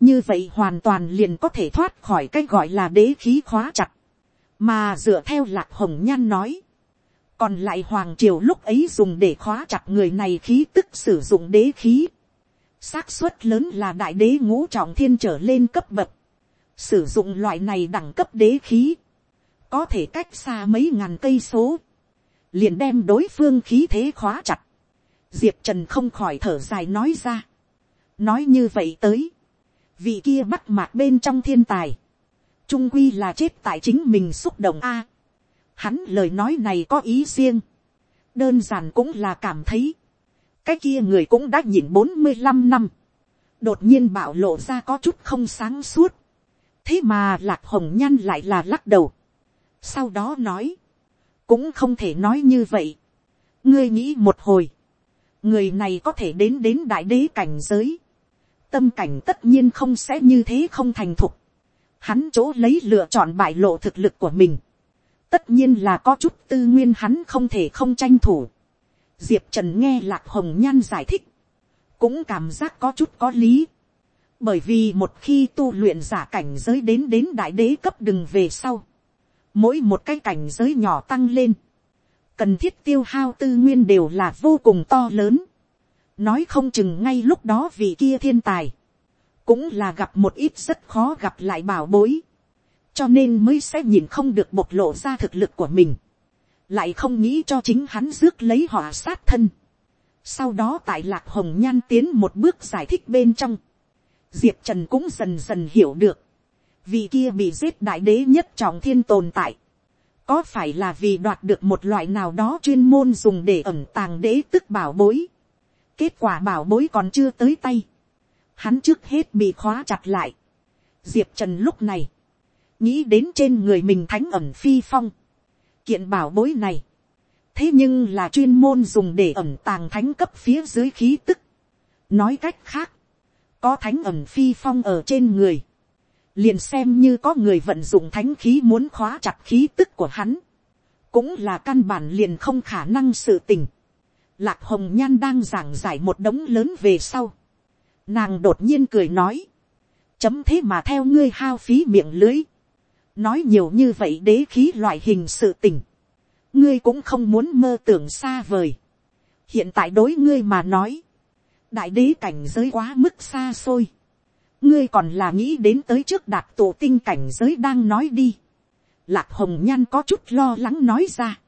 Như vậy hoàn toàn liền có thể thoát khỏi cái gọi là đế khí khóa chặt. Mà dựa theo Lạc Hồng Nhan nói còn lại hoàng triều lúc ấy dùng để khóa chặt người này khí tức sử dụng đế khí. xác suất lớn là đại đế ngũ trọng thiên trở lên cấp bậc. sử dụng loại này đẳng cấp đế khí. có thể cách xa mấy ngàn cây số. liền đem đối phương khí thế khóa chặt. diệp trần không khỏi thở dài nói ra. nói như vậy tới. vị kia bắt mạc bên trong thiên tài. trung quy là chết tại chính mình xúc động a Hắn lời nói này có ý riêng. Đơn giản cũng là cảm thấy. Cái kia người cũng đã nhìn bốn mươi 45 năm. Đột nhiên bảo lộ ra có chút không sáng suốt. Thế mà lạc hồng nhan lại là lắc đầu. Sau đó nói. Cũng không thể nói như vậy. Ngươi nghĩ một hồi. Người này có thể đến đến đại đế cảnh giới. Tâm cảnh tất nhiên không sẽ như thế không thành thục. hắn chỗ lấy lựa chọn bại lộ thực lực của mình, tất nhiên là có chút tư nguyên hắn không thể không tranh thủ. diệp trần nghe lạc hồng nhan giải thích, cũng cảm giác có chút có lý, bởi vì một khi tu luyện giả cảnh giới đến đến đại đế cấp đừng về sau, mỗi một cái cảnh giới nhỏ tăng lên, cần thiết tiêu hao tư nguyên đều là vô cùng to lớn, nói không chừng ngay lúc đó vị kia thiên tài, cũng là gặp một ít rất khó gặp lại bảo bối, cho nên mới sẽ nhìn không được bộc lộ ra thực lực của mình, lại không nghĩ cho chính hắn rước lấy họ sát thân. Sau đó tại lạc hồng nhan tiến một bước giải thích bên trong, diệp trần cũng dần dần hiểu được, vì kia bị giết đại đế nhất trọng thiên tồn tại, có phải là vì đoạt được một loại nào đó chuyên môn dùng để ẩn tàng đế tức bảo bối. kết quả bảo bối còn chưa tới tay, hắn trước hết bị khóa chặt lại. diệp trần lúc này, nghĩ đến trên người mình thánh ẩm phi phong, kiện bảo bối này, thế nhưng là chuyên môn dùng để ẩm tàng thánh cấp phía dưới khí tức. nói cách khác, có thánh ẩm phi phong ở trên người, liền xem như có người vận dụng thánh khí muốn khóa chặt khí tức của hắn, cũng là căn bản liền không khả năng sự tình. Lạc hồng nhan đang giảng giải một đống lớn về sau, nàng đột nhiên cười nói, chấm thế mà theo ngươi hao phí miệng lưới, nói nhiều như vậy đế khí loại hình sự tình, ngươi cũng không muốn mơ tưởng xa vời. hiện tại đối ngươi mà nói, đại đế cảnh giới quá mức xa xôi, ngươi còn là nghĩ đến tới trước đạt tổ tinh cảnh giới đang nói đi. Lạc hồng nhan có chút lo lắng nói ra,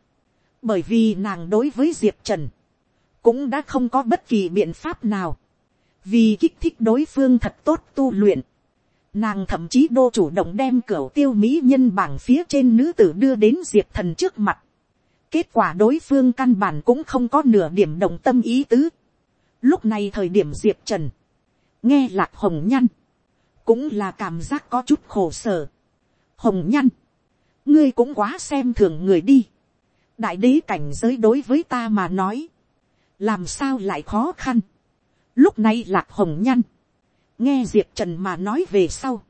bởi vì nàng đối với diệp trần, cũng đã không có bất kỳ biện pháp nào, vì kích thích đối phương thật tốt tu luyện, Nàng thậm chí đô chủ động đem cửa tiêu mỹ nhân bảng phía trên nữ tử đưa đến diệp thần trước mặt. Kết quả đối phương căn bản cũng không có nửa điểm động tâm ý tứ. Lúc này thời điểm diệp trần. Nghe lạc hồng nhăn. Cũng là cảm giác có chút khổ sở. Hồng nhăn. Ngươi cũng quá xem thường người đi. Đại đế cảnh giới đối với ta mà nói. Làm sao lại khó khăn. Lúc này lạc hồng nhăn nghe diệp trần mà nói về sau,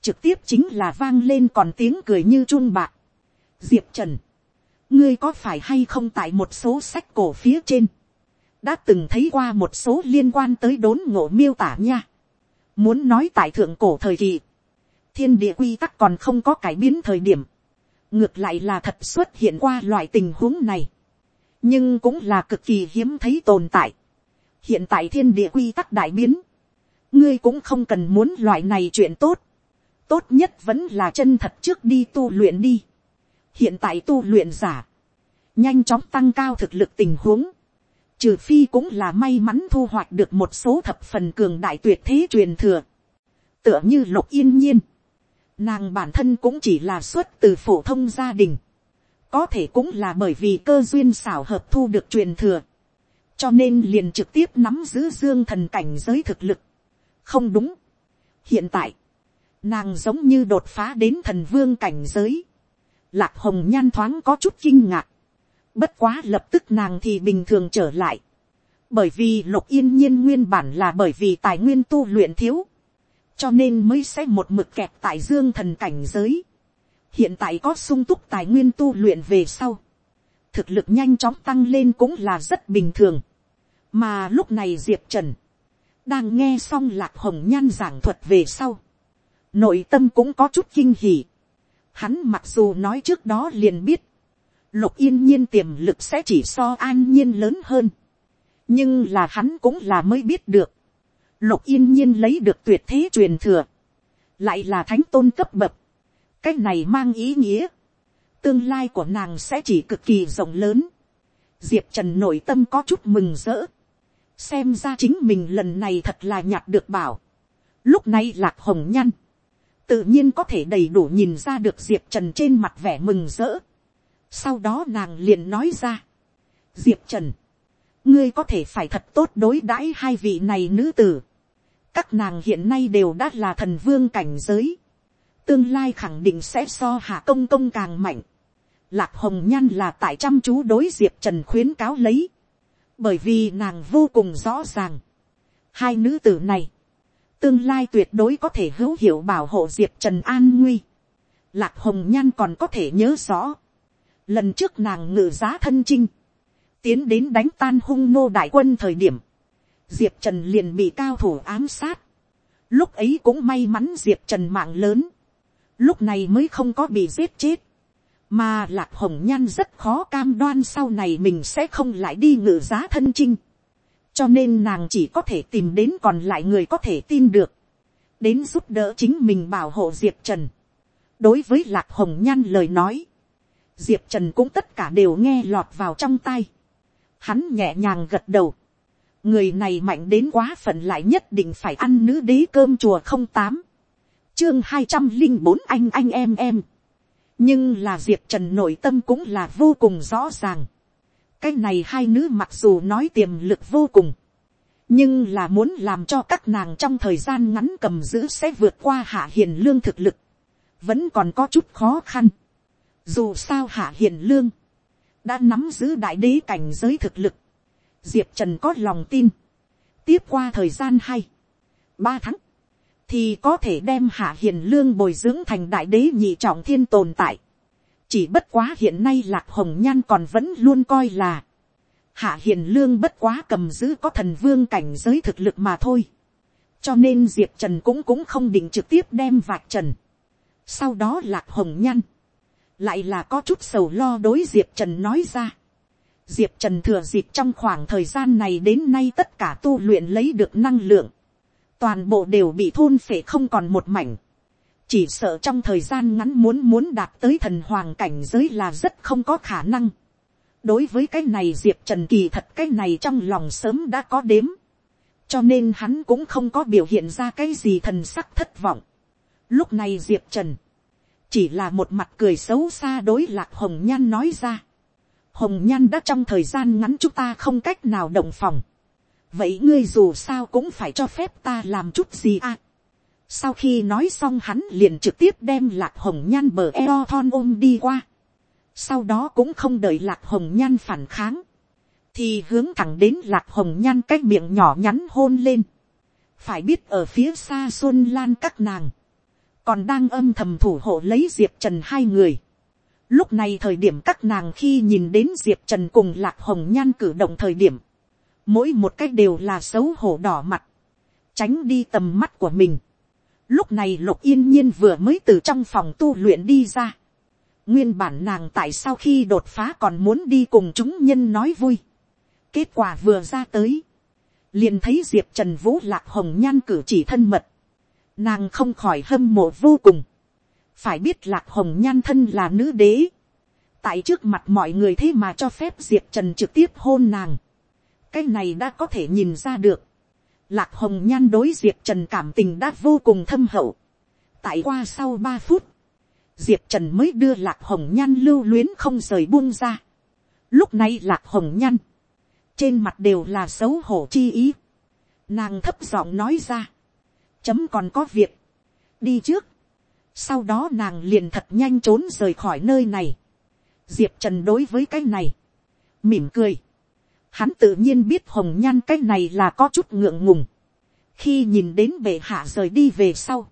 trực tiếp chính là vang lên còn tiếng cười như chun bạc. diệp trần, ngươi có phải hay không tại một số sách cổ phía trên, đã từng thấy qua một số liên quan tới đốn ngộ miêu tả nha. muốn nói tại thượng cổ thời kỳ, thiên địa quy tắc còn không có cải biến thời điểm, ngược lại là thật xuất hiện qua loại tình huống này, nhưng cũng là cực kỳ hiếm thấy tồn tại. hiện tại thiên địa quy tắc đại biến, ngươi cũng không cần muốn loại này chuyện tốt, tốt nhất vẫn là chân thật trước đi tu luyện đi. hiện tại tu luyện giả, nhanh chóng tăng cao thực lực tình huống, trừ phi cũng là may mắn thu hoạch được một số thập phần cường đại tuyệt thế truyền thừa, tựa như lục yên nhiên, nàng bản thân cũng chỉ là xuất từ phổ thông gia đình, có thể cũng là bởi vì cơ duyên xảo hợp thu được truyền thừa, cho nên liền trực tiếp nắm giữ dương thần cảnh giới thực lực, không đúng. hiện tại, nàng giống như đột phá đến thần vương cảnh giới. lạc hồng nhan thoáng có chút kinh ngạc. bất quá lập tức nàng thì bình thường trở lại. bởi vì lục yên nhiên nguyên bản là bởi vì tài nguyên tu luyện thiếu. cho nên mới sẽ một mực kẹt tại dương thần cảnh giới. hiện tại có sung túc tài nguyên tu luyện về sau. thực lực nhanh chóng tăng lên cũng là rất bình thường. mà lúc này diệp trần đang nghe xong lạc hồng nhan giảng thuật về sau, nội tâm cũng có chút kinh hỉ. Hắn mặc dù nói trước đó liền biết, lục yên nhiên tiềm lực sẽ chỉ so an nhiên lớn hơn. nhưng là hắn cũng là mới biết được, lục yên nhiên lấy được tuyệt thế truyền thừa, lại là thánh tôn cấp bậc. cái này mang ý nghĩa, tương lai của nàng sẽ chỉ cực kỳ rộng lớn. diệp trần nội tâm có chút mừng rỡ xem ra chính mình lần này thật là nhặt được bảo. lúc này lạc hồng nhăn, tự nhiên có thể đầy đủ nhìn ra được diệp trần trên mặt vẻ mừng rỡ. sau đó nàng liền nói ra, diệp trần, ngươi có thể phải thật tốt đối đãi hai vị này nữ tử. các nàng hiện nay đều đã là thần vương cảnh giới. tương lai khẳng định sẽ so hạ công công càng mạnh. lạc hồng nhan là tại chăm chú đối diệp trần khuyến cáo lấy bởi vì nàng vô cùng rõ ràng, hai nữ tử này, tương lai tuyệt đối có thể hữu hiệu bảo hộ diệp trần an nguy. lạc hồng nhan còn có thể nhớ rõ. lần trước nàng ngự giá thân chinh, tiến đến đánh tan hung nô đại quân thời điểm, diệp trần liền bị cao thủ ám sát. lúc ấy cũng may mắn diệp trần mạng lớn, lúc này mới không có bị giết chết mà lạc hồng nhan rất khó cam đoan sau này mình sẽ không lại đi ngự giá thân chinh cho nên nàng chỉ có thể tìm đến còn lại người có thể tin được, đến giúp đỡ chính mình bảo hộ diệp trần. đối với lạc hồng nhan lời nói, diệp trần cũng tất cả đều nghe lọt vào trong tay. hắn nhẹ nhàng gật đầu. người này mạnh đến quá phận lại nhất định phải ăn nữ đế cơm chùa không tám, chương hai trăm linh bốn anh anh em em nhưng là diệp trần nội tâm cũng là vô cùng rõ ràng cái này hai nữ mặc dù nói tiềm lực vô cùng, nhưng là muốn làm cho các nàng trong thời gian ngắn cầm giữ sẽ vượt qua hạ hiền lương thực lực, vẫn còn có chút khó khăn. Dù sao hạ hiền lương, đã nắm giữ đại đế cảnh giới thực lực, diệp trần có lòng tin, tiếp qua thời gian hay ba tháng, thì có thể đem hạ hiền lương bồi dưỡng thành đại đế nhị trọng thiên tồn tại chỉ bất quá hiện nay lạc hồng nhan còn vẫn luôn coi là hạ hiền lương bất quá cầm giữ có thần vương cảnh giới thực lực mà thôi. cho nên diệp trần cũng cũng không định trực tiếp đem vạch trần. sau đó lạc hồng nhan lại là có chút sầu lo đối diệp trần nói ra. diệp trần thừa dịp trong khoảng thời gian này đến nay tất cả tu luyện lấy được năng lượng, toàn bộ đều bị thôn phệ không còn một mảnh chỉ sợ trong thời gian ngắn muốn muốn đạt tới thần hoàng cảnh giới là rất không có khả năng. đối với cái này diệp trần kỳ thật cái này trong lòng sớm đã có đếm. cho nên hắn cũng không có biểu hiện ra cái gì thần sắc thất vọng. lúc này diệp trần chỉ là một mặt cười xấu xa đối lạc hồng nhan nói ra. hồng nhan đã trong thời gian ngắn chúng ta không cách nào động phòng vậy ngươi dù sao cũng phải cho phép ta làm chút gì à sau khi nói xong hắn liền trực tiếp đem lạc hồng nhan bờ eo thon ôm đi qua. Sau đó cũng không đợi lạc hồng nhan phản kháng. Thì hướng thẳng đến lạc hồng nhan cái miệng nhỏ nhắn hôn lên. Phải biết ở phía xa xuân lan các nàng. Còn đang âm thầm thủ hộ lấy Diệp Trần hai người. Lúc này thời điểm các nàng khi nhìn đến Diệp Trần cùng lạc hồng nhan cử động thời điểm. Mỗi một cách đều là xấu hổ đỏ mặt. Tránh đi tầm mắt của mình Lúc này lục yên nhiên vừa mới từ trong phòng tu luyện đi ra. Nguyên bản nàng tại sao khi đột phá còn muốn đi cùng chúng nhân nói vui. Kết quả vừa ra tới. Liền thấy Diệp Trần Vũ lạc hồng nhan cử chỉ thân mật. Nàng không khỏi hâm mộ vô cùng. Phải biết lạc hồng nhan thân là nữ đế. Tại trước mặt mọi người thế mà cho phép Diệp Trần trực tiếp hôn nàng. Cái này đã có thể nhìn ra được Lạc hồng nhan đối diệp trần cảm tình đã vô cùng thâm hậu. tại qua sau ba phút, diệp trần mới đưa lạc hồng nhan lưu luyến không rời buông ra. lúc này lạc hồng nhan, trên mặt đều là xấu hổ chi ý. nàng thấp giọng nói ra, chấm còn có việc, đi trước. sau đó nàng liền thật nhanh trốn rời khỏi nơi này. diệp trần đối với cái này, mỉm cười Hắn tự nhiên biết hồng nhan cái này là có chút ngượng ngùng. Khi nhìn đến bệ hạ rời đi về sau.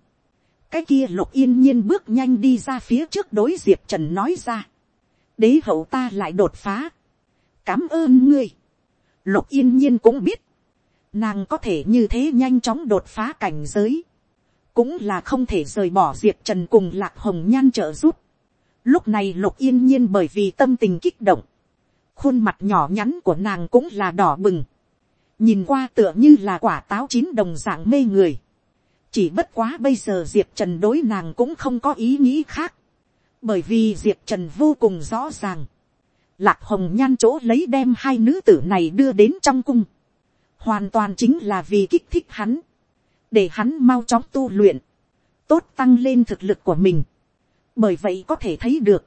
Cái kia lục yên nhiên bước nhanh đi ra phía trước đối diệp trần nói ra. Đế hậu ta lại đột phá. Cám ơn ngươi. Lục yên nhiên cũng biết. Nàng có thể như thế nhanh chóng đột phá cảnh giới. Cũng là không thể rời bỏ diệp trần cùng lạc hồng nhan trợ giúp. Lúc này lục yên nhiên bởi vì tâm tình kích động khuôn mặt nhỏ nhắn của nàng cũng là đỏ bừng, nhìn qua tựa như là quả táo chín đồng dạng mê người, chỉ bất quá bây giờ diệp trần đối nàng cũng không có ý nghĩ khác, bởi vì diệp trần vô cùng rõ ràng, lạc hồng nhan chỗ lấy đem hai nữ tử này đưa đến trong cung, hoàn toàn chính là vì kích thích hắn, để hắn mau chóng tu luyện, tốt tăng lên thực lực của mình, bởi vậy có thể thấy được,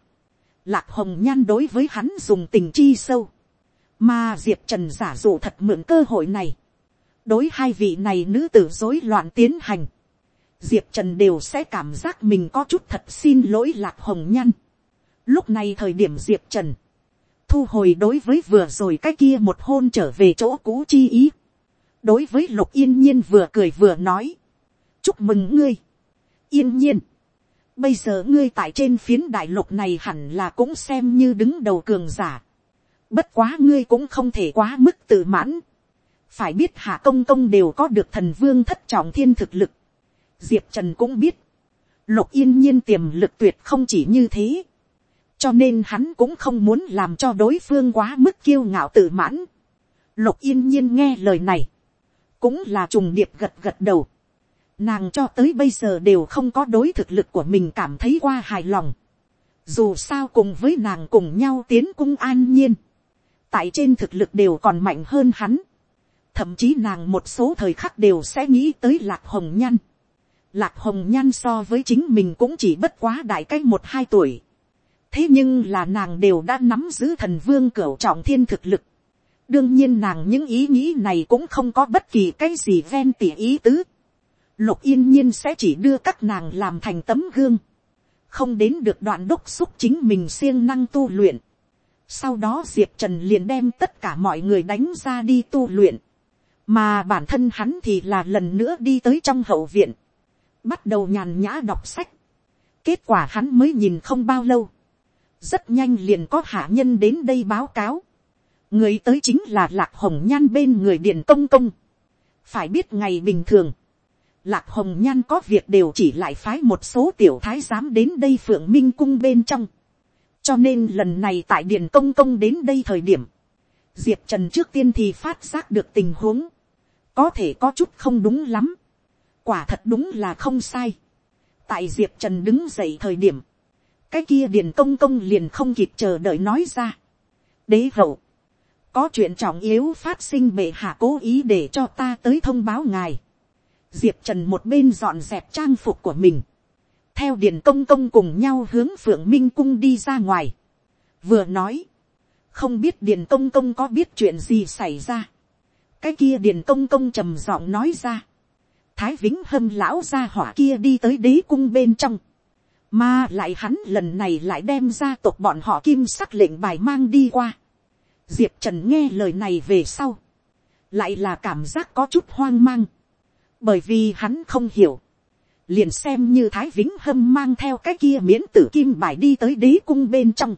Lạc hồng nhan đối với hắn dùng tình chi sâu. Mà diệp trần giả dụ thật mượn cơ hội này. Đối hai vị này nữ tử dối loạn tiến hành. Diệp trần đều sẽ cảm giác mình có chút thật xin lỗi lạc hồng nhan. Lúc này thời điểm diệp trần. Thu hồi đối với vừa rồi cái kia một hôn trở về chỗ cũ chi ý. Đối với lục yên nhiên vừa cười vừa nói. chúc mừng ngươi. yên nhiên, bây giờ ngươi tại trên phiến đại lục này hẳn là cũng xem như đứng đầu cường giả. bất quá ngươi cũng không thể quá mức tự mãn. phải biết hạ công công đều có được thần vương thất trọng thiên thực lực. diệp trần cũng biết, lục yên nhiên tiềm lực tuyệt không chỉ như thế. cho nên hắn cũng không muốn làm cho đối phương quá mức kiêu ngạo tự mãn. lục yên nhiên nghe lời này, cũng là trùng điệp gật gật đầu. Nàng cho tới bây giờ đều không có đối thực lực của mình cảm thấy qua hài lòng. Dù sao cùng với nàng cùng nhau tiến cung an nhiên. Tại trên thực lực đều còn mạnh hơn hắn. Thậm chí nàng một số thời khắc đều sẽ nghĩ tới lạc hồng nhan. Lạc hồng nhan so với chính mình cũng chỉ bất quá đại cách một hai tuổi. Thế nhưng là nàng đều đã nắm giữ thần vương cửu trọng thiên thực lực đương nhiên nàng những ý nghĩ này cũng không có bất kỳ cái gì ven tỉ ý tứ lục yên nhiên sẽ chỉ đưa các nàng làm thành tấm gương, không đến được đoạn đốc xúc chính mình siêng năng tu luyện. sau đó diệp trần liền đem tất cả mọi người đánh ra đi tu luyện, mà bản thân hắn thì là lần nữa đi tới trong hậu viện, bắt đầu nhàn nhã đọc sách. kết quả hắn mới nhìn không bao lâu, rất nhanh liền có hạ nhân đến đây báo cáo người tới chính là lạc hồng nhan bên người điện công công. phải biết ngày bình thường, lạc hồng nhan có việc đều chỉ lại phái một số tiểu thái giám đến đây phượng minh cung bên trong. cho nên lần này tại điện công công đến đây thời điểm, diệp trần trước tiên thì phát giác được tình huống, có thể có chút không đúng lắm, quả thật đúng là không sai. tại diệp trần đứng dậy thời điểm, cái kia điện công công liền không kịp chờ đợi nói ra. đế rậu, có chuyện trọng yếu phát sinh bệ hạ cố ý để cho ta tới thông báo ngài diệp trần một bên dọn dẹp trang phục của mình, theo điền công công cùng nhau hướng phượng minh cung đi ra ngoài. vừa nói, không biết điền công công có biết chuyện gì xảy ra. cái kia điền công công trầm giọng nói ra. thái vĩnh hâm lão ra hỏa kia đi tới đế cung bên trong. mà lại hắn lần này lại đem ra tộc bọn họ kim sắc lệnh bài mang đi qua diệp trần nghe lời này về sau, lại là cảm giác có chút hoang mang, bởi vì hắn không hiểu, liền xem như thái vĩnh hâm mang theo cái kia miễn tử kim bài đi tới đế cung bên trong,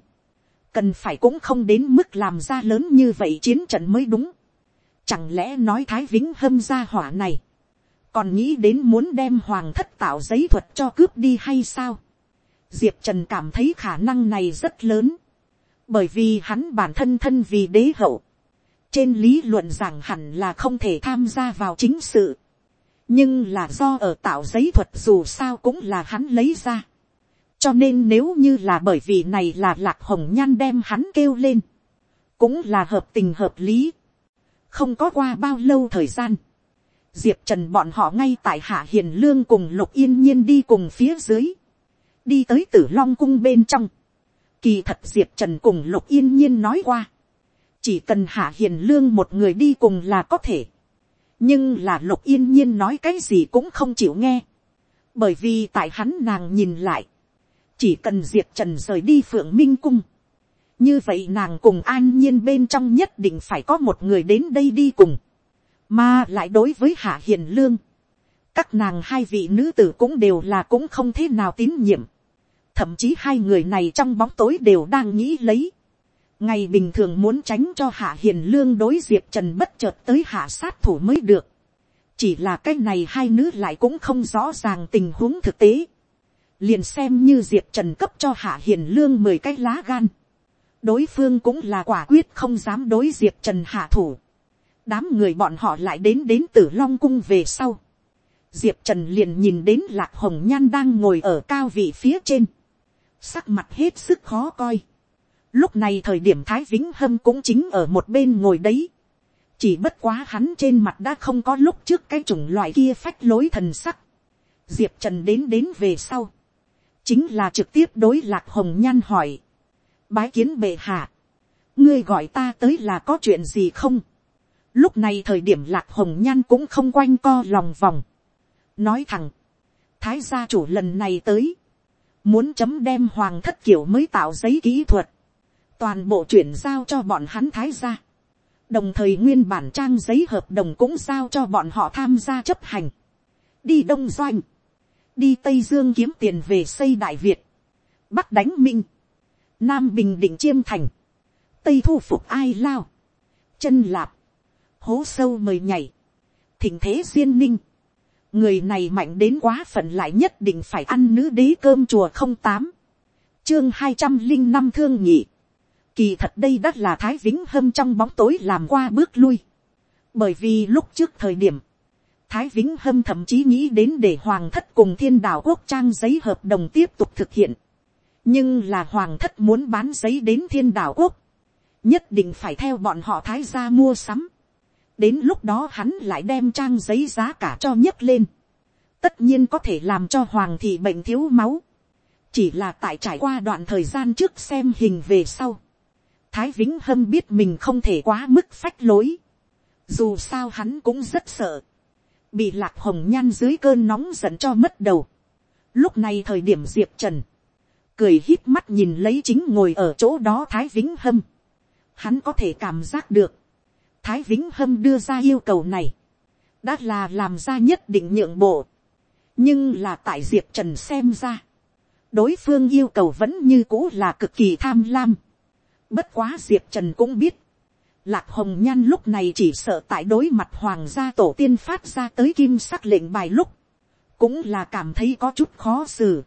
cần phải cũng không đến mức làm ra lớn như vậy chiến trận mới đúng. Chẳng lẽ nói thái vĩnh hâm ra hỏa này, còn nghĩ đến muốn đem hoàng thất tạo giấy thuật cho cướp đi hay sao. diệp trần cảm thấy khả năng này rất lớn. Bởi vì hắn bản thân thân vì đế hậu, trên lý luận rằng hẳn là không thể tham gia vào chính sự, nhưng là do ở tạo giấy thuật dù sao cũng là hắn lấy ra, cho nên nếu như là bởi vì này là lạc hồng nhan đem hắn kêu lên, cũng là hợp tình hợp lý, không có qua bao lâu thời gian, diệp trần bọn họ ngay tại hạ hiền lương cùng lục yên nhiên đi cùng phía dưới, đi tới tử long cung bên trong, Kỳ thật Diệp Trần cùng Lục Yên Nhiên nói qua. Chỉ cần Hạ Hiền Lương một người đi cùng là có thể. Nhưng là Lục Yên Nhiên nói cái gì cũng không chịu nghe. Bởi vì tại hắn nàng nhìn lại. Chỉ cần Diệp Trần rời đi Phượng Minh Cung. Như vậy nàng cùng an nhiên bên trong nhất định phải có một người đến đây đi cùng. Mà lại đối với Hạ Hiền Lương. Các nàng hai vị nữ tử cũng đều là cũng không thế nào tín nhiệm thậm chí hai người này trong bóng tối đều đang nghĩ lấy ngày bình thường muốn tránh cho hạ hiền lương đối diệp trần bất chợt tới hạ sát thủ mới được. chỉ là cái này hai nữ lại cũng không rõ ràng tình huống thực tế. liền xem như diệp trần cấp cho hạ hiền lương mười cái lá gan. đối phương cũng là quả quyết không dám đối diệp trần hạ thủ. đám người bọn họ lại đến đến tử long cung về sau. Diệp Trần liền nhìn đến Lạc Hồng Nhan đang ngồi ở cao vị phía trên sắc mặt hết sức khó coi. Lúc này thời điểm Thái Vĩnh Hâm cũng chính ở một bên ngồi đấy. Chỉ bất quá hắn trên mặt đã không có lúc trước cái chủng loại kia phách lối thần sắc. Diệp Trần đến đến về sau. Chính là trực tiếp đối lạc hồng nhan hỏi. Bái kiến bệ hạ. Ngươi gọi ta tới là có chuyện gì không? Lúc này thời điểm lạc hồng nhan cũng không quanh co lòng vòng. Nói thẳng. Thái gia chủ lần này tới muốn chấm đem hoàng thất kiểu mới tạo giấy kỹ thuật, toàn bộ chuyển giao cho bọn hắn thái gia, đồng thời nguyên bản trang giấy hợp đồng cũng giao cho bọn họ tham gia chấp hành. đi đông doanh, đi tây dương kiếm tiền về xây đại việt, bắc đánh minh, nam bình định chiêm thành, tây thu phục ai lao, chân lạp, hố sâu mời nhảy, thỉnh thế duyên ninh, người này mạnh đến quá phận lại nhất định phải ăn nữ đế cơm chùa không tám, chương hai trăm linh năm thương nhị, kỳ thật đây đã là thái vĩnh hâm trong bóng tối làm qua bước lui, bởi vì lúc trước thời điểm, thái vĩnh hâm thậm chí nghĩ đến để hoàng thất cùng thiên Đảo quốc trang giấy hợp đồng tiếp tục thực hiện, nhưng là hoàng thất muốn bán giấy đến thiên Đảo quốc, nhất định phải theo bọn họ thái gia mua sắm, đến lúc đó hắn lại đem trang giấy giá cả cho nhấc lên, tất nhiên có thể làm cho hoàng thị bệnh thiếu máu, chỉ là tại trải qua đoạn thời gian trước xem hình về sau, thái vĩnh hâm biết mình không thể quá mức phách lối, dù sao hắn cũng rất sợ, bị lạc hồng nhan dưới cơn nóng giận cho mất đầu. Lúc này thời điểm diệp trần, cười hít mắt nhìn lấy chính ngồi ở chỗ đó thái vĩnh hâm, hắn có thể cảm giác được, thái vĩnh hâm đưa ra yêu cầu này, đã là làm ra nhất định nhượng bộ, nhưng là tại diệp trần xem ra, đối phương yêu cầu vẫn như cũ là cực kỳ tham lam. Bất quá diệp trần cũng biết, lạc hồng nhan lúc này chỉ sợ tại đối mặt hoàng gia tổ tiên phát ra tới kim sắc lệnh bài lúc, cũng là cảm thấy có chút khó xử.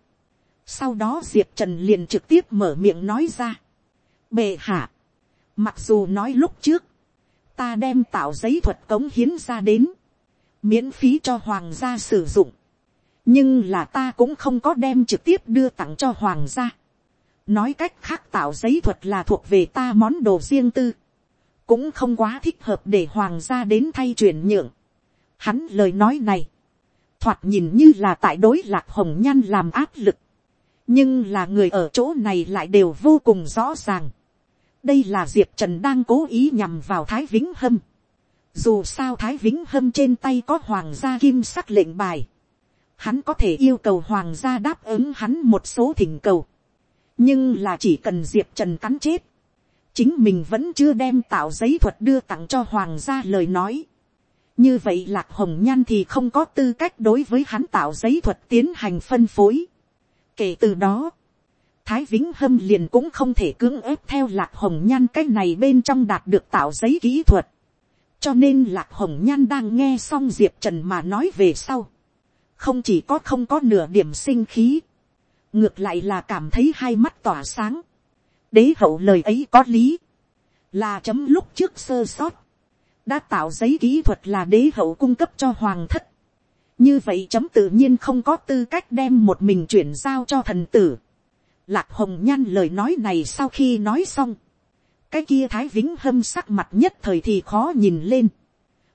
Sau đó diệp trần liền trực tiếp mở miệng nói ra. Bệ hạ, mặc dù nói lúc trước, ta đem tạo giấy thuật cống hiến ra đến, miễn phí cho hoàng gia sử dụng, nhưng là ta cũng không có đem trực tiếp đưa tặng cho hoàng gia nói cách khác tạo giấy thuật là thuộc về ta món đồ riêng tư, cũng không quá thích hợp để hoàng gia đến thay chuyển nhượng. hắn lời nói này, thoạt nhìn như là tại đối lạc hồng nhan làm áp lực, nhưng là người ở chỗ này lại đều vô cùng rõ ràng. đây là diệp trần đang cố ý nhằm vào thái vĩnh hâm. dù sao thái vĩnh hâm trên tay có hoàng gia kim sắc lệnh bài hắn có thể yêu cầu hoàng gia đáp ứng hắn một số thỉnh cầu nhưng là chỉ cần diệp trần cắn chết, chính mình vẫn chưa đem tạo giấy thuật đưa tặng cho hoàng gia lời nói. như vậy lạc hồng nhan thì không có tư cách đối với hắn tạo giấy thuật tiến hành phân phối. kể từ đó, thái vĩnh hâm liền cũng không thể cưỡng ép theo lạc hồng nhan cái này bên trong đạt được tạo giấy kỹ thuật. cho nên lạc hồng nhan đang nghe xong diệp trần mà nói về sau không chỉ có không có nửa điểm sinh khí, ngược lại là cảm thấy hai mắt tỏa sáng. đế hậu lời ấy có lý, là chấm lúc trước sơ sót, đã tạo giấy kỹ thuật là đế hậu cung cấp cho hoàng thất. như vậy chấm tự nhiên không có tư cách đem một mình chuyển giao cho thần tử. lạc hồng nhan lời nói này sau khi nói xong, cái kia thái vĩnh hâm sắc mặt nhất thời thì khó nhìn lên,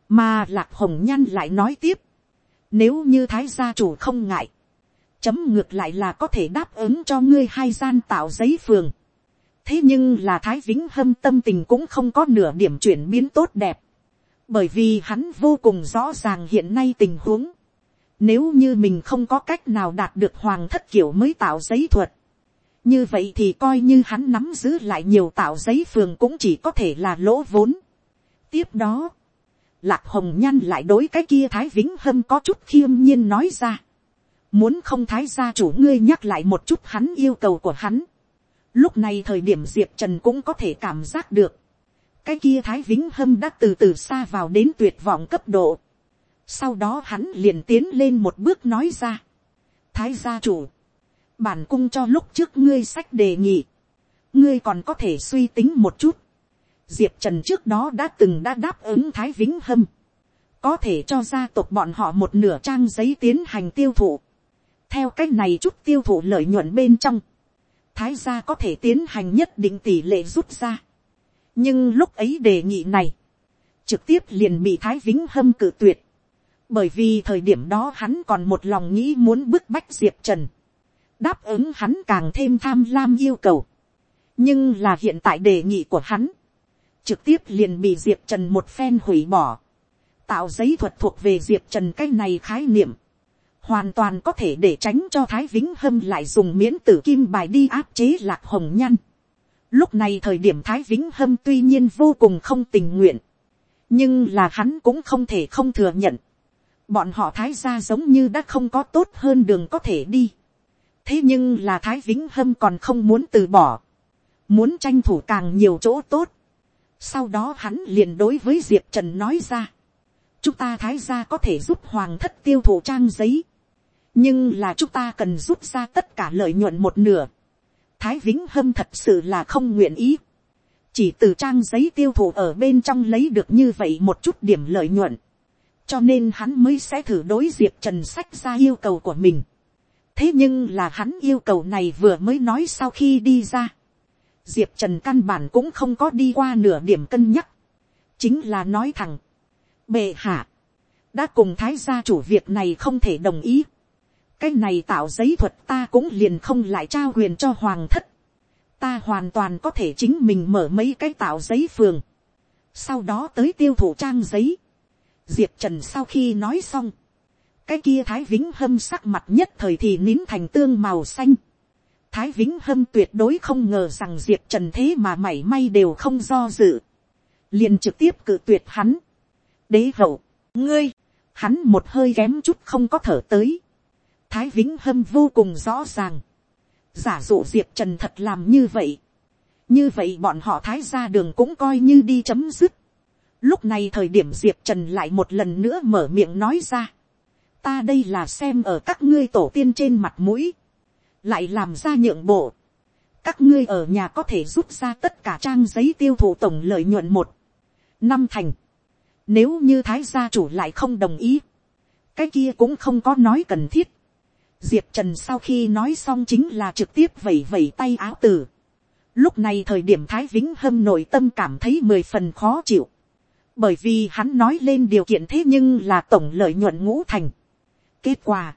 mà lạc hồng nhan lại nói tiếp, nếu như thái gia chủ không ngại. Chấm ngược lại là có thể đáp ứng cho ngươi hai gian tạo giấy phường. Thế nhưng là thái vĩnh hâm tâm tình cũng không có nửa điểm chuyển biến tốt đẹp. Bởi vì hắn vô cùng rõ ràng hiện nay tình huống. Nếu như mình không có cách nào đạt được hoàng thất kiểu mới tạo giấy thuật. Như vậy thì coi như hắn nắm giữ lại nhiều tạo giấy phường cũng chỉ có thể là lỗ vốn. Tiếp đó, Lạc hồng nhan lại đối cái kia thái vĩnh hâm có chút khiêm nhiên nói ra. Muốn không thái gia chủ ngươi nhắc lại một chút hắn yêu cầu của hắn. Lúc này thời điểm diệp trần cũng có thể cảm giác được. Cái kia thái vĩnh hâm đã từ từ xa vào đến tuyệt vọng cấp độ. Sau đó hắn liền tiến lên một bước nói ra. Thái gia chủ. Bản cung cho lúc trước ngươi sách đề nghị. Ngươi còn có thể suy tính một chút diệp trần trước đó đã từng đã đáp ứng thái vĩnh hâm, có thể cho gia tộc bọn họ một nửa trang giấy tiến hành tiêu thụ theo cái này chút tiêu thụ lợi nhuận bên trong, thái gia có thể tiến hành nhất định tỷ lệ rút ra. nhưng lúc ấy đề nghị này, trực tiếp liền bị thái vĩnh hâm cự tuyệt, bởi vì thời điểm đó hắn còn một lòng nghĩ muốn bức bách diệp trần, đáp ứng hắn càng thêm tham lam yêu cầu. nhưng là hiện tại đề nghị của hắn, trực tiếp liền bị diệp trần một phen hủy bỏ, tạo giấy thuật thuộc về diệp trần cái này khái niệm, hoàn toàn có thể để tránh cho thái vĩnh hâm lại dùng miễn tử kim bài đi áp chế lạc hồng Nhan. Lúc này thời điểm thái vĩnh hâm tuy nhiên vô cùng không tình nguyện, nhưng là hắn cũng không thể không thừa nhận. bọn họ thái gia giống như đã không có tốt hơn đường có thể đi. thế nhưng là thái vĩnh hâm còn không muốn từ bỏ, muốn tranh thủ càng nhiều chỗ tốt. sau đó hắn liền đối với diệp trần nói ra, chúng ta thái gia có thể giúp hoàng thất tiêu thụ trang giấy, nhưng là chúng ta cần rút ra tất cả lợi nhuận một nửa. thái vĩnh hâm thật sự là không nguyện ý. chỉ từ trang giấy tiêu thụ ở bên trong lấy được như vậy một chút điểm lợi nhuận. cho nên hắn mới sẽ thử đối diệp trần sách ra yêu cầu của mình. thế nhưng là hắn yêu cầu này vừa mới nói sau khi đi ra. diệp trần căn bản cũng không có đi qua nửa điểm cân nhắc. chính là nói thẳng. bệ hạ. đã cùng thái gia chủ việc này không thể đồng ý cái này tạo giấy thuật ta cũng liền không lại trao quyền cho hoàng thất. ta hoàn toàn có thể chính mình mở mấy cái tạo giấy phường. sau đó tới tiêu thụ trang giấy. diệp trần sau khi nói xong, cái kia thái vĩnh hâm sắc mặt nhất thời thì nín thành tương màu xanh. thái vĩnh hâm tuyệt đối không ngờ rằng diệp trần thế mà mảy may đều không do dự. liền trực tiếp cự tuyệt hắn. đế hậu, ngươi, hắn một hơi kém chút không có thở tới thái vĩnh hâm vô cùng rõ ràng. giả dụ diệp trần thật làm như vậy. như vậy bọn họ thái ra đường cũng coi như đi chấm dứt. lúc này thời điểm diệp trần lại một lần nữa mở miệng nói ra. ta đây là xem ở các ngươi tổ tiên trên mặt mũi. lại làm ra nhượng bộ. các ngươi ở nhà có thể rút ra tất cả trang giấy tiêu thụ tổng lợi nhuận một. năm thành. nếu như thái gia chủ lại không đồng ý. cái kia cũng không có nói cần thiết diệp trần sau khi nói xong chính là trực tiếp vẩy vẩy tay áo tử. lúc này thời điểm thái vĩnh hâm nội tâm cảm thấy mười phần khó chịu. bởi vì hắn nói lên điều kiện thế nhưng là tổng lợi nhuận ngũ thành. kết quả,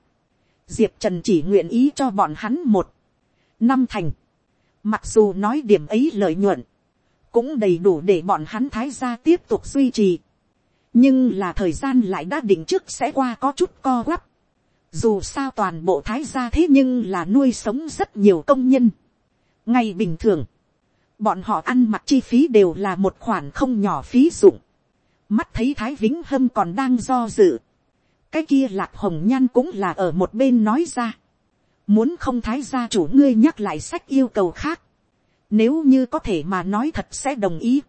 diệp trần chỉ nguyện ý cho bọn hắn một, năm thành. mặc dù nói điểm ấy lợi nhuận, cũng đầy đủ để bọn hắn thái gia tiếp tục duy trì. nhưng là thời gian lại đã định trước sẽ qua có chút co quắp dù sao toàn bộ thái gia thế nhưng là nuôi sống rất nhiều công nhân. ngày bình thường, bọn họ ăn mặc chi phí đều là một khoản không nhỏ phí dụng. mắt thấy thái vĩnh hâm còn đang do dự. cái kia lạc hồng nhan cũng là ở một bên nói ra. muốn không thái gia chủ ngươi nhắc lại sách yêu cầu khác. nếu như có thể mà nói thật sẽ đồng ý.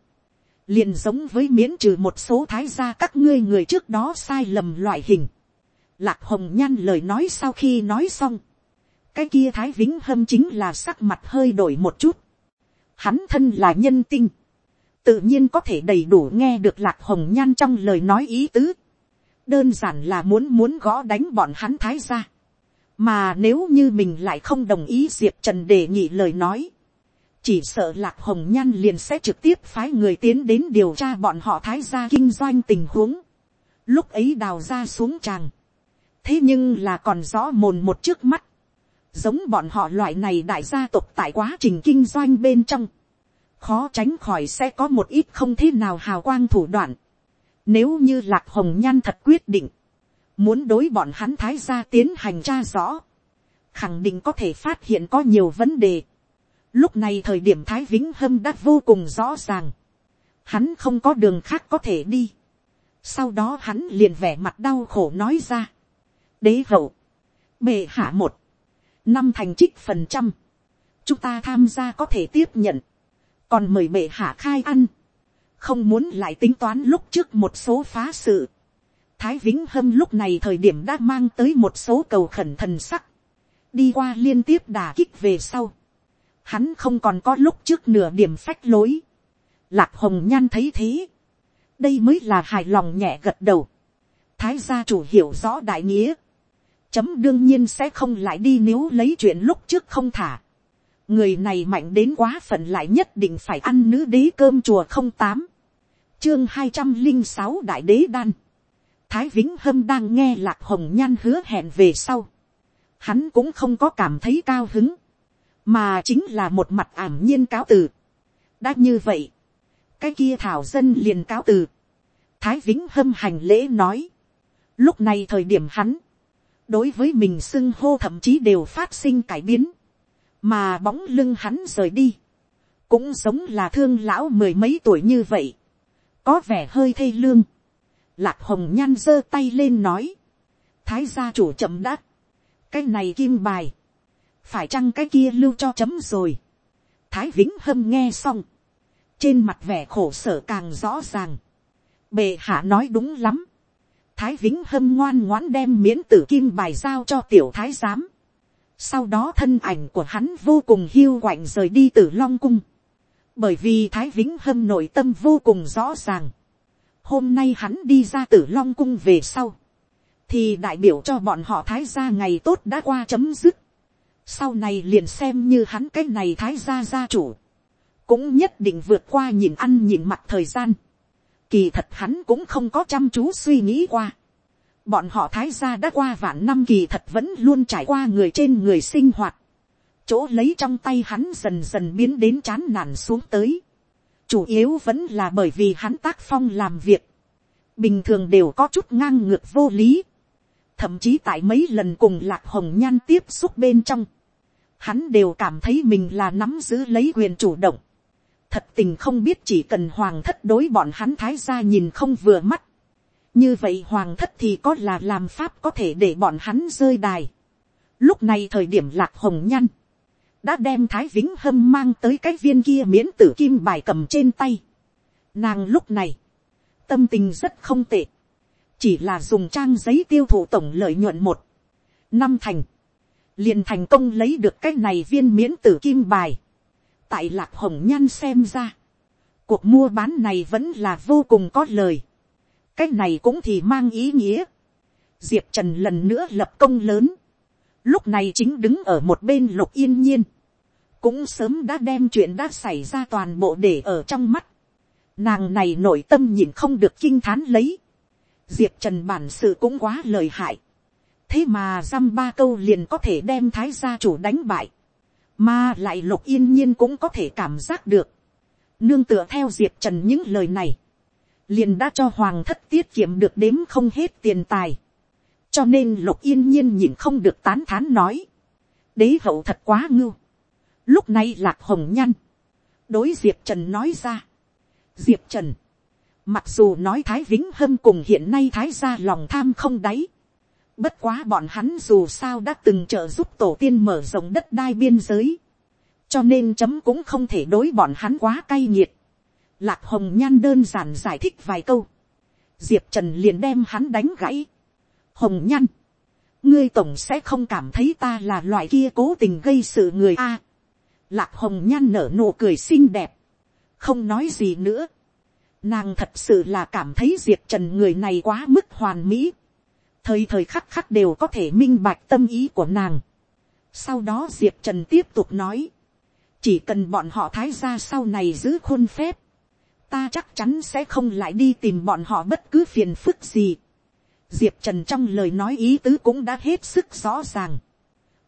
liền giống với miễn trừ một số thái gia các ngươi người trước đó sai lầm loại hình Lạc hồng nhan lời nói sau khi nói xong. Cái kia thái vĩnh hâm chính là sắc mặt hơi đổi một chút. Hắn thân là nhân tinh. Tự nhiên có thể đầy đủ nghe được lạc hồng nhan trong lời nói ý tứ. Đơn giản là muốn muốn gõ đánh bọn hắn thái ra. Mà nếu như mình lại không đồng ý Diệp Trần đề nghị lời nói. Chỉ sợ lạc hồng nhan liền sẽ trực tiếp phái người tiến đến điều tra bọn họ thái gia kinh doanh tình huống. Lúc ấy đào ra xuống tràng thế nhưng là còn rõ mồn một trước mắt, giống bọn họ loại này đại gia tộc tại quá trình kinh doanh bên trong, khó tránh khỏi sẽ có một ít không thế nào hào quang thủ đoạn. Nếu như lạc hồng nhan thật quyết định, muốn đối bọn hắn thái gia tiến hành tra rõ, khẳng định có thể phát hiện có nhiều vấn đề. Lúc này thời điểm thái vĩnh hâm đã vô cùng rõ ràng, hắn không có đường khác có thể đi. Sau đó hắn liền vẻ mặt đau khổ nói ra, đế hậu, bệ hạ một, năm thành trích phần trăm, chúng ta tham gia có thể tiếp nhận, còn mời bệ hạ khai ăn, không muốn lại tính toán lúc trước một số phá sự. Thái Vĩnh Hâm lúc này thời điểm đã mang tới một số cầu khẩn thần sắc, đi qua liên tiếp đà kích về sau. Hắn không còn có lúc trước nửa điểm phách lối. Lạc Hồng Nhan thấy thế. Đây mới là hài lòng nhẹ gật đầu. Thái gia chủ hiểu rõ đại nghĩa chấm đương nhiên sẽ không lại đi nếu lấy chuyện lúc trước không thả. người này mạnh đến quá phận lại nhất định phải ăn nữ đế cơm chùa không tám, chương hai trăm linh sáu đại đế đan. thái vĩnh hâm đang nghe lạc hồng nhan hứa hẹn về sau. hắn cũng không có cảm thấy cao hứng, mà chính là một mặt ảm nhiên cáo từ. đã như vậy, cái kia thảo dân liền cáo từ. thái vĩnh hâm hành lễ nói. lúc này thời điểm hắn, đối với mình xưng hô thậm chí đều phát sinh cải biến, mà bóng lưng hắn rời đi, cũng giống là thương lão mười mấy tuổi như vậy, có vẻ hơi thê lương. Lạc hồng nhan giơ tay lên nói, thái gia chủ chậm đáp, cái này kim bài, phải chăng cái kia lưu cho chấm rồi. thái vĩnh hâm nghe xong, trên mặt vẻ khổ sở càng rõ ràng. bệ hạ nói đúng lắm thái vĩnh hâm ngoan ngoãn đem miễn tử kim bài giao cho tiểu thái giám. sau đó thân ảnh của hắn vô cùng hiu quạnh rời đi từ long cung. bởi vì thái vĩnh hâm nội tâm vô cùng rõ ràng. hôm nay hắn đi ra từ long cung về sau thì đại biểu cho bọn họ thái gia ngày tốt đã qua chấm dứt. sau này liền xem như hắn cái này thái gia gia chủ, cũng nhất định vượt qua nhìn ăn nhìn mặt thời gian kỳ thật hắn cũng không có chăm chú suy nghĩ qua. bọn họ thái gia đã qua vạn năm kỳ thật vẫn luôn trải qua người trên người sinh hoạt. chỗ lấy trong tay hắn dần dần biến đến chán nản xuống tới. chủ yếu vẫn là bởi vì hắn tác phong làm việc bình thường đều có chút ngang ngược vô lý thậm chí tại mấy lần cùng lạc hồng nhan tiếp xúc bên trong, hắn đều cảm thấy mình là nắm giữ lấy quyền chủ động thật tình không biết chỉ cần hoàng thất đối bọn hắn thái gia nhìn không vừa mắt. như vậy hoàng thất thì có là làm pháp có thể để bọn hắn rơi đài. lúc này thời điểm lạc hồng nhăn. đã đem thái vĩnh hâm mang tới cái viên kia miễn tử kim bài cầm trên tay. nàng lúc này, tâm tình rất không tệ chỉ là dùng trang giấy tiêu thụ tổng lợi nhuận một năm thành, liền thành công lấy được cái này viên miễn tử kim bài tại lạc hồng nhan xem ra, cuộc mua bán này vẫn là vô cùng có lời. cái này cũng thì mang ý nghĩa. diệp trần lần nữa lập công lớn. lúc này chính đứng ở một bên lục yên nhiên. cũng sớm đã đem chuyện đã xảy ra toàn bộ để ở trong mắt. nàng này nội tâm nhìn không được kinh thán lấy diệp trần bản sự cũng quá lời hại. thế mà dăm ba câu liền có thể đem thái gia chủ đánh bại mà lại lục yên nhiên cũng có thể cảm giác được. nương tựa theo diệp trần những lời này. liền đã cho hoàng thất tiết kiệm được đếm không hết tiền tài. cho nên lục yên nhiên nhìn không được tán thán nói. đế hậu thật quá ngưu. lúc này lạc hồng nhăn. đối diệp trần nói ra. diệp trần Mặc dù nói Thái Vĩnh Hâm cùng hiện nay Thái gia lòng tham không đáy. Bất quá bọn hắn dù sao đã từng trợ giúp tổ tiên mở rộng đất đai biên giới. Cho nên chấm cũng không thể đối bọn hắn quá cay nghiệt. Lạc Hồng Nhan đơn giản giải thích vài câu. Diệp Trần liền đem hắn đánh gãy. Hồng Nhan. Ngươi tổng sẽ không cảm thấy ta là loại kia cố tình gây sự người A. Lạc Hồng Nhan nở nụ cười xinh đẹp. Không nói gì nữa Nàng thật sự là cảm thấy Diệp Trần người này quá mức hoàn mỹ. Thời thời khắc khắc đều có thể minh bạch tâm ý của nàng. Sau đó Diệp Trần tiếp tục nói. Chỉ cần bọn họ thái ra sau này giữ khuôn phép. Ta chắc chắn sẽ không lại đi tìm bọn họ bất cứ phiền phức gì. Diệp Trần trong lời nói ý tứ cũng đã hết sức rõ ràng.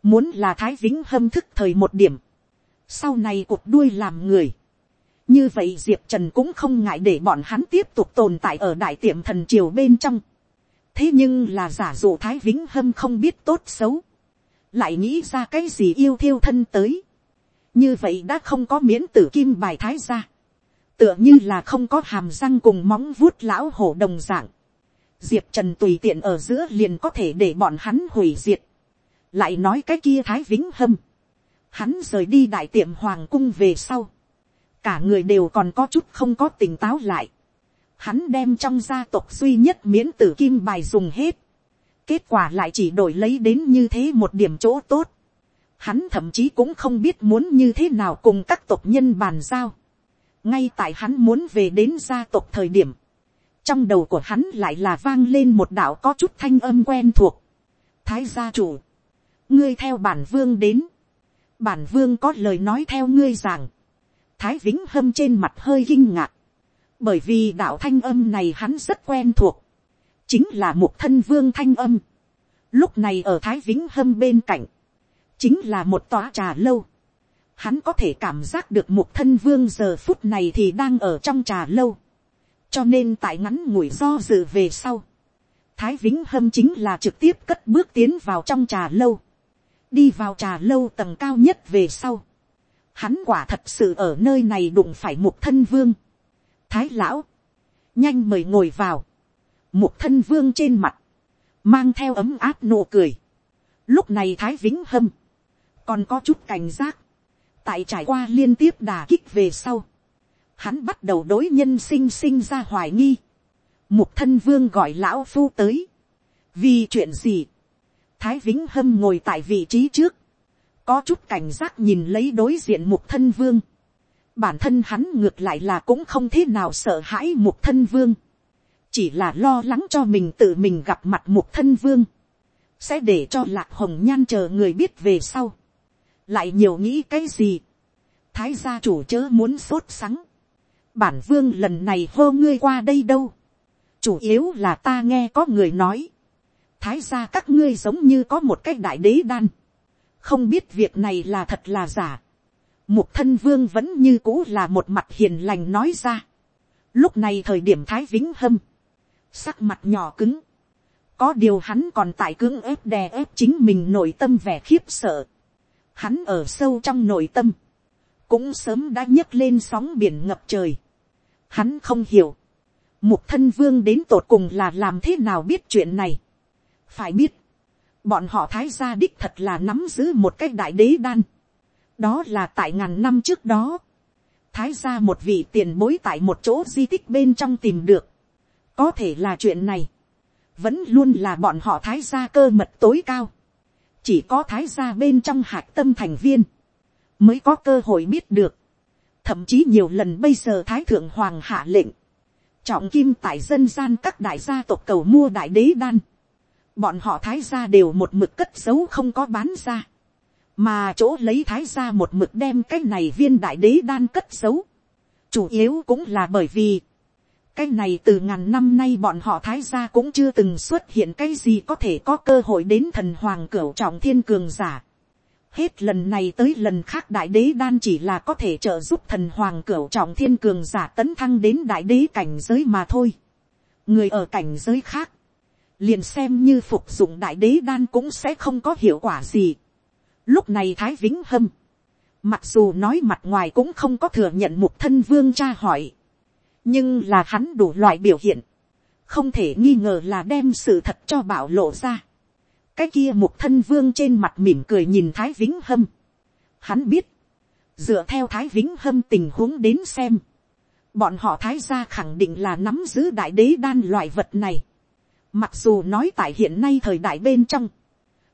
Muốn là Thái Vĩnh hâm thức thời một điểm. Sau này cuộc đuôi làm người như vậy diệp trần cũng không ngại để bọn hắn tiếp tục tồn tại ở đại tiệm thần triều bên trong thế nhưng là giả dụ thái vĩnh hâm không biết tốt xấu, lại nghĩ ra cái gì yêu thiêu thân tới. như vậy đã không có miễn tử kim bài thái ra. tựa như là không có hàm răng cùng móng vuốt lão hổ đồng dạng. diệp trần tùy tiện ở giữa liền có thể để bọn hắn hủy diệt. lại nói cái kia thái vĩnh hâm. hắn rời đi đại tiệm hoàng cung về sau cả người đều còn có chút không có tỉnh táo lại. Hắn đem trong gia tộc duy nhất miễn tử kim bài dùng hết. Kết quả lại chỉ đổi lấy đến như thế một điểm chỗ tốt. Hắn thậm chí cũng không biết muốn như thế nào cùng các tộc nhân bàn giao. Ngay tại hắn muốn về đến gia tộc thời điểm. Trong đầu của hắn lại là vang lên một đạo có chút thanh âm quen thuộc. Thái gia chủ. Ngươi theo bản vương đến. Bản vương có lời nói theo ngươi rằng thái vĩnh hâm trên mặt hơi kinh ngạc, bởi vì đạo thanh âm này hắn rất quen thuộc, chính là một thân vương thanh âm. Lúc này ở thái vĩnh hâm bên cạnh, chính là một tòa trà lâu. Hắn có thể cảm giác được một thân vương giờ phút này thì đang ở trong trà lâu. cho nên tại ngắn ngủi do dự về sau, thái vĩnh hâm chính là trực tiếp cất bước tiến vào trong trà lâu. đi vào trà lâu tầng cao nhất về sau hắn quả thật sự ở nơi này đụng phải một thân vương thái lão, nhanh mời ngồi vào. một thân vương trên mặt, mang theo ấm áp nụ cười. lúc này thái vĩnh hâm, còn có chút cảnh giác, tại trải qua liên tiếp đà kích về sau, hắn bắt đầu đối nhân sinh sinh ra hoài nghi, mục thân vương gọi lão phu tới, vì chuyện gì, thái vĩnh hâm ngồi tại vị trí trước, có chút cảnh giác nhìn lấy đối diện mục thân vương, bản thân hắn ngược lại là cũng không thế nào sợ hãi mục thân vương, chỉ là lo lắng cho mình tự mình gặp mặt mục thân vương, sẽ để cho lạc hồng nhan chờ người biết về sau, lại nhiều nghĩ cái gì, thái gia chủ chớ muốn sốt sắng, bản vương lần này hô ngươi qua đây đâu, chủ yếu là ta nghe có người nói, thái gia các ngươi giống như có một cái đại đế đan, không biết việc này là thật là giả, mục thân vương vẫn như cũ là một mặt hiền lành nói ra, lúc này thời điểm thái vĩnh hâm, sắc mặt nhỏ cứng, có điều hắn còn tại cưỡng ép đè ép chính mình nội tâm vẻ khiếp sợ, hắn ở sâu trong nội tâm, cũng sớm đã nhấc lên sóng biển ngập trời. Hắn không hiểu, mục thân vương đến tột cùng là làm thế nào biết chuyện này. phải biết, bọn họ thái gia đích thật là nắm giữ một cái đại đế đan đó là tại ngàn năm trước đó, thái gia một vị tiền bối tại một chỗ di tích bên trong tìm được. có thể là chuyện này, vẫn luôn là bọn họ thái gia cơ mật tối cao. chỉ có thái gia bên trong hạc tâm thành viên, mới có cơ hội biết được. thậm chí nhiều lần bây giờ thái thượng hoàng hạ lệnh, trọng kim tại dân gian các đại gia tộc cầu mua đại đế đan. bọn họ thái gia đều một mực cất giấu không có bán ra mà chỗ lấy thái gia một mực đem cái này viên đại đế đan cất giấu. chủ yếu cũng là bởi vì, cái này từ ngàn năm nay bọn họ thái gia cũng chưa từng xuất hiện cái gì có thể có cơ hội đến thần hoàng cửu trọng thiên cường giả. Hết lần này tới lần khác đại đế đan chỉ là có thể trợ giúp thần hoàng cửu trọng thiên cường giả tấn thăng đến đại đế cảnh giới mà thôi. Người ở cảnh giới khác, liền xem như phục dụng đại đế đan cũng sẽ không có hiệu quả gì. Lúc này Thái Vĩnh Hâm, mặc dù nói mặt ngoài cũng không có thừa nhận mục thân vương cha hỏi, nhưng là hắn đủ loại biểu hiện, không thể nghi ngờ là đem sự thật cho bảo lộ ra. Cái kia mục thân vương trên mặt mỉm cười nhìn thái vĩnh hâm. Hắn biết, dựa theo thái vĩnh hâm tình huống đến xem, bọn họ thái gia khẳng định là nắm giữ đại đế đan loại vật này. Mặc dù nói tại hiện nay thời đại bên trong,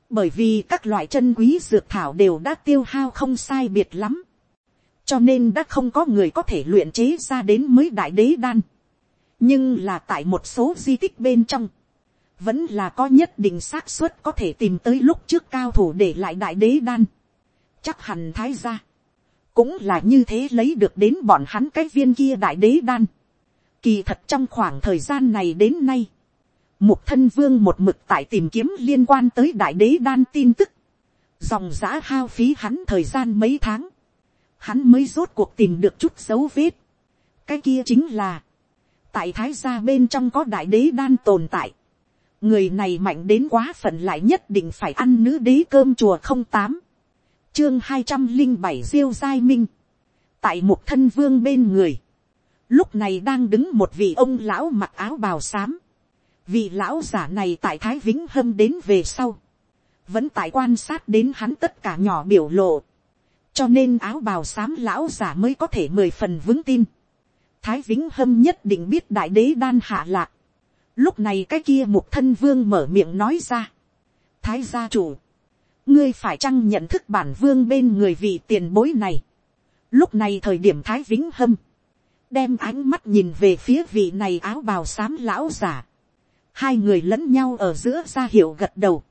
bởi vì các loại chân quý dược thảo đều đã tiêu hao không sai biệt lắm, cho nên đã không có người có thể luyện chế ra đến mới đại đế đan. nhưng là tại một số di tích bên trong, vẫn là có nhất định xác suất có thể tìm tới lúc trước cao thủ để lại đại đế đan. chắc hẳn thái ra, cũng là như thế lấy được đến bọn hắn cái viên kia đại đế đan. kỳ thật trong khoảng thời gian này đến nay, mục thân vương một mực tại tìm kiếm liên quan tới đại đế đan tin tức, dòng giã hao phí hắn thời gian mấy tháng, hắn mới rốt cuộc tìm được chút dấu vết. cái kia chính là, tại thái gia bên trong có đại đế đan tồn tại, người này mạnh đến quá phận lại nhất định phải ăn nữ đế cơm chùa không tám. Chương hai trăm linh bảy diêu giai minh. Tại một thân vương bên người. Lúc này đang đứng một vị ông lão mặc áo bào xám vị lão giả này tại thái vĩnh hâm đến về sau vẫn tại quan sát đến hắn tất cả nhỏ biểu lộ cho nên áo bào xám lão giả mới có thể mười phần vững tin thái vĩnh hâm nhất định biết đại đế đan hạ lạc Lúc này cái kia mục thân vương mở miệng nói ra. Thái gia chủ. Ngươi phải chăng nhận thức bản vương bên người vị tiền bối này. Lúc này thời điểm thái vĩnh hâm. Đem ánh mắt nhìn về phía vị này áo bào xám lão giả. Hai người lẫn nhau ở giữa ra hiệu gật đầu.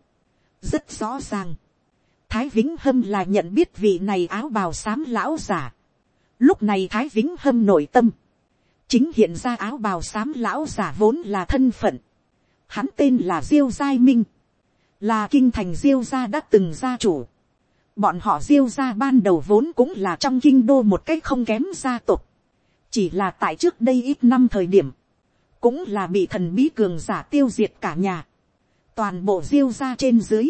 Rất rõ ràng. Thái Vĩnh Hâm là nhận biết vị này áo bào xám lão giả. Lúc này Thái Vĩnh Hâm nội tâm chính hiện ra áo bào xám lão giả vốn là thân phận. Hắn tên là Diêu Giai Minh, là kinh thành Diêu gia đã từng gia chủ. Bọn họ Diêu gia ban đầu vốn cũng là trong kinh đô một cách không kém gia tộc. Chỉ là tại trước đây ít năm thời điểm, cũng là bị thần bí cường giả tiêu diệt cả nhà. Toàn bộ Diêu gia trên dưới,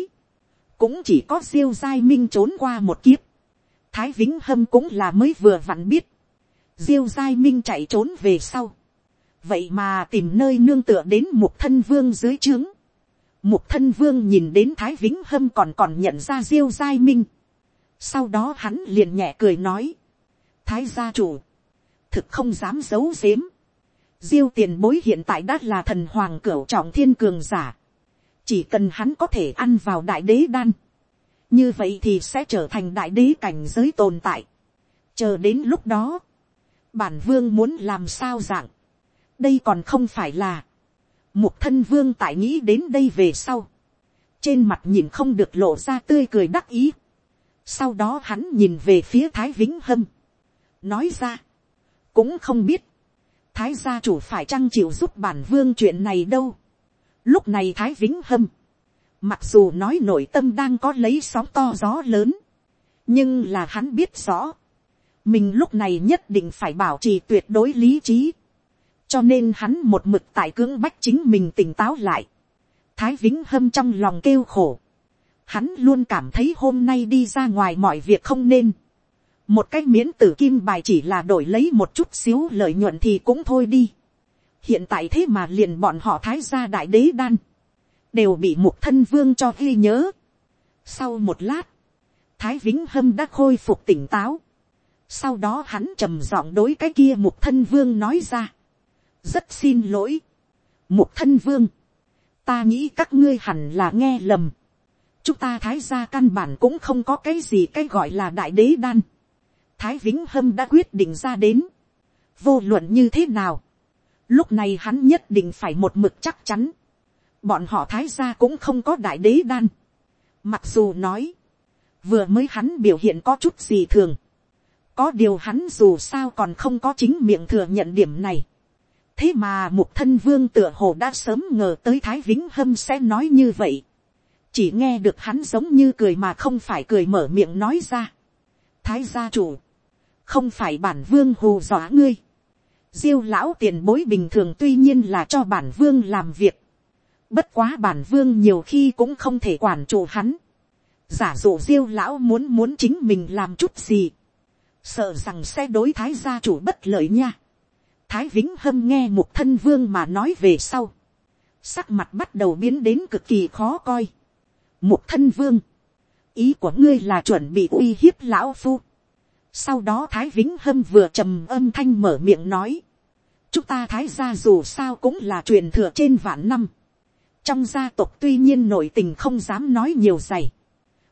cũng chỉ có Diêu Giai Minh trốn qua một kiếp. Thái Vĩnh Hâm cũng là mới vừa vặn biết diêu giai minh chạy trốn về sau, vậy mà tìm nơi nương tựa đến một thân vương dưới trướng, Mục thân vương nhìn đến thái vĩnh hâm còn còn nhận ra diêu giai minh. sau đó hắn liền nhẹ cười nói. thái gia chủ, thực không dám giấu giếm diêu tiền bối hiện tại đã là thần hoàng cửu trọng thiên cường giả. chỉ cần hắn có thể ăn vào đại đế đan. như vậy thì sẽ trở thành đại đế cảnh giới tồn tại. chờ đến lúc đó, bản vương muốn làm sao dạng. đây còn không phải là, Mục thân vương tại nghĩ đến đây về sau. Trên mặt nhìn không được lộ ra tươi cười đắc ý. Sau đó hắn nhìn về phía Thái Vĩnh Hâm. Nói ra. Cũng không biết. Thái gia chủ phải chăng chịu giúp bản vương chuyện này đâu. Lúc này Thái Vĩnh Hâm. Mặc dù nói nội tâm đang có lấy sóng to gió lớn. Nhưng là hắn biết rõ. Mình lúc này nhất định phải bảo trì tuyệt đối lý trí cho nên hắn một mực tại cưỡng bách chính mình tỉnh táo lại. thái vĩnh hâm trong lòng kêu khổ. hắn luôn cảm thấy hôm nay đi ra ngoài mọi việc không nên một cái miễn tử kim bài chỉ là đổi lấy một chút xíu lợi nhuận thì cũng thôi đi. hiện tại thế mà liền bọn họ thái gia đại đế đan. đều bị một thân vương cho ghi nhớ. sau một lát, thái vĩnh hâm đã khôi phục tỉnh táo. sau đó hắn trầm giọng đối cái kia một thân vương nói ra rất xin lỗi. Mục thân vương, ta nghĩ các ngươi hẳn là nghe lầm. chúng ta thái gia căn bản cũng không có cái gì cái gọi là đại đế đan thái vĩnh hâm đã quyết định ra đến. vô luận như thế nào. lúc này hắn nhất định phải một mực chắc chắn. bọn họ thái gia cũng không có đại đế đan. mặc dù nói, vừa mới hắn biểu hiện có chút gì thường. có điều hắn dù sao còn không có chính miệng thừa nhận điểm này thế mà mục thân vương tựa hồ đã sớm ngờ tới thái vĩnh hâm sẽ nói như vậy. chỉ nghe được hắn giống như cười mà không phải cười mở miệng nói ra. thái gia chủ, không phải bản vương hù dọa ngươi. diêu lão tiền bối bình thường tuy nhiên là cho bản vương làm việc. bất quá bản vương nhiều khi cũng không thể quản trụ hắn. giả dụ diêu lão muốn muốn chính mình làm chút gì. sợ rằng sẽ đối thái gia chủ bất lợi nha Thái Vĩnh Hâm nghe một thân vương mà nói về sau. Sắc mặt bắt đầu biến đến cực kỳ khó coi. Một thân vương. Ý của ngươi là chuẩn bị uy hiếp lão phu. Sau đó Thái Vĩnh Hâm vừa trầm âm thanh mở miệng nói. Chúng ta Thái gia dù sao cũng là truyền thừa trên vạn năm. Trong gia tộc tuy nhiên nội tình không dám nói nhiều dày.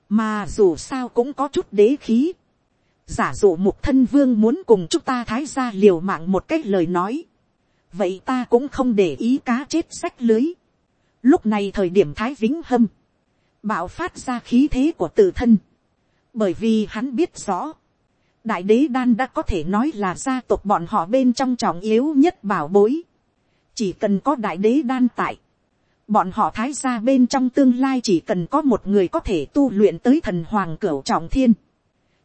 Mà dù sao cũng có chút đế khí giả dụ mục thân vương muốn cùng chúng ta thái gia liều mạng một cách lời nói. vậy ta cũng không để ý cá chết sách lưới. lúc này thời điểm thái vĩnh hâm, bạo phát ra khí thế của tự thân. bởi vì hắn biết rõ, đại đế đan đã có thể nói là gia tộc bọn họ bên trong trọng yếu nhất bảo bối. chỉ cần có đại đế đan tại, bọn họ thái ra bên trong tương lai chỉ cần có một người có thể tu luyện tới thần hoàng cửu trọng thiên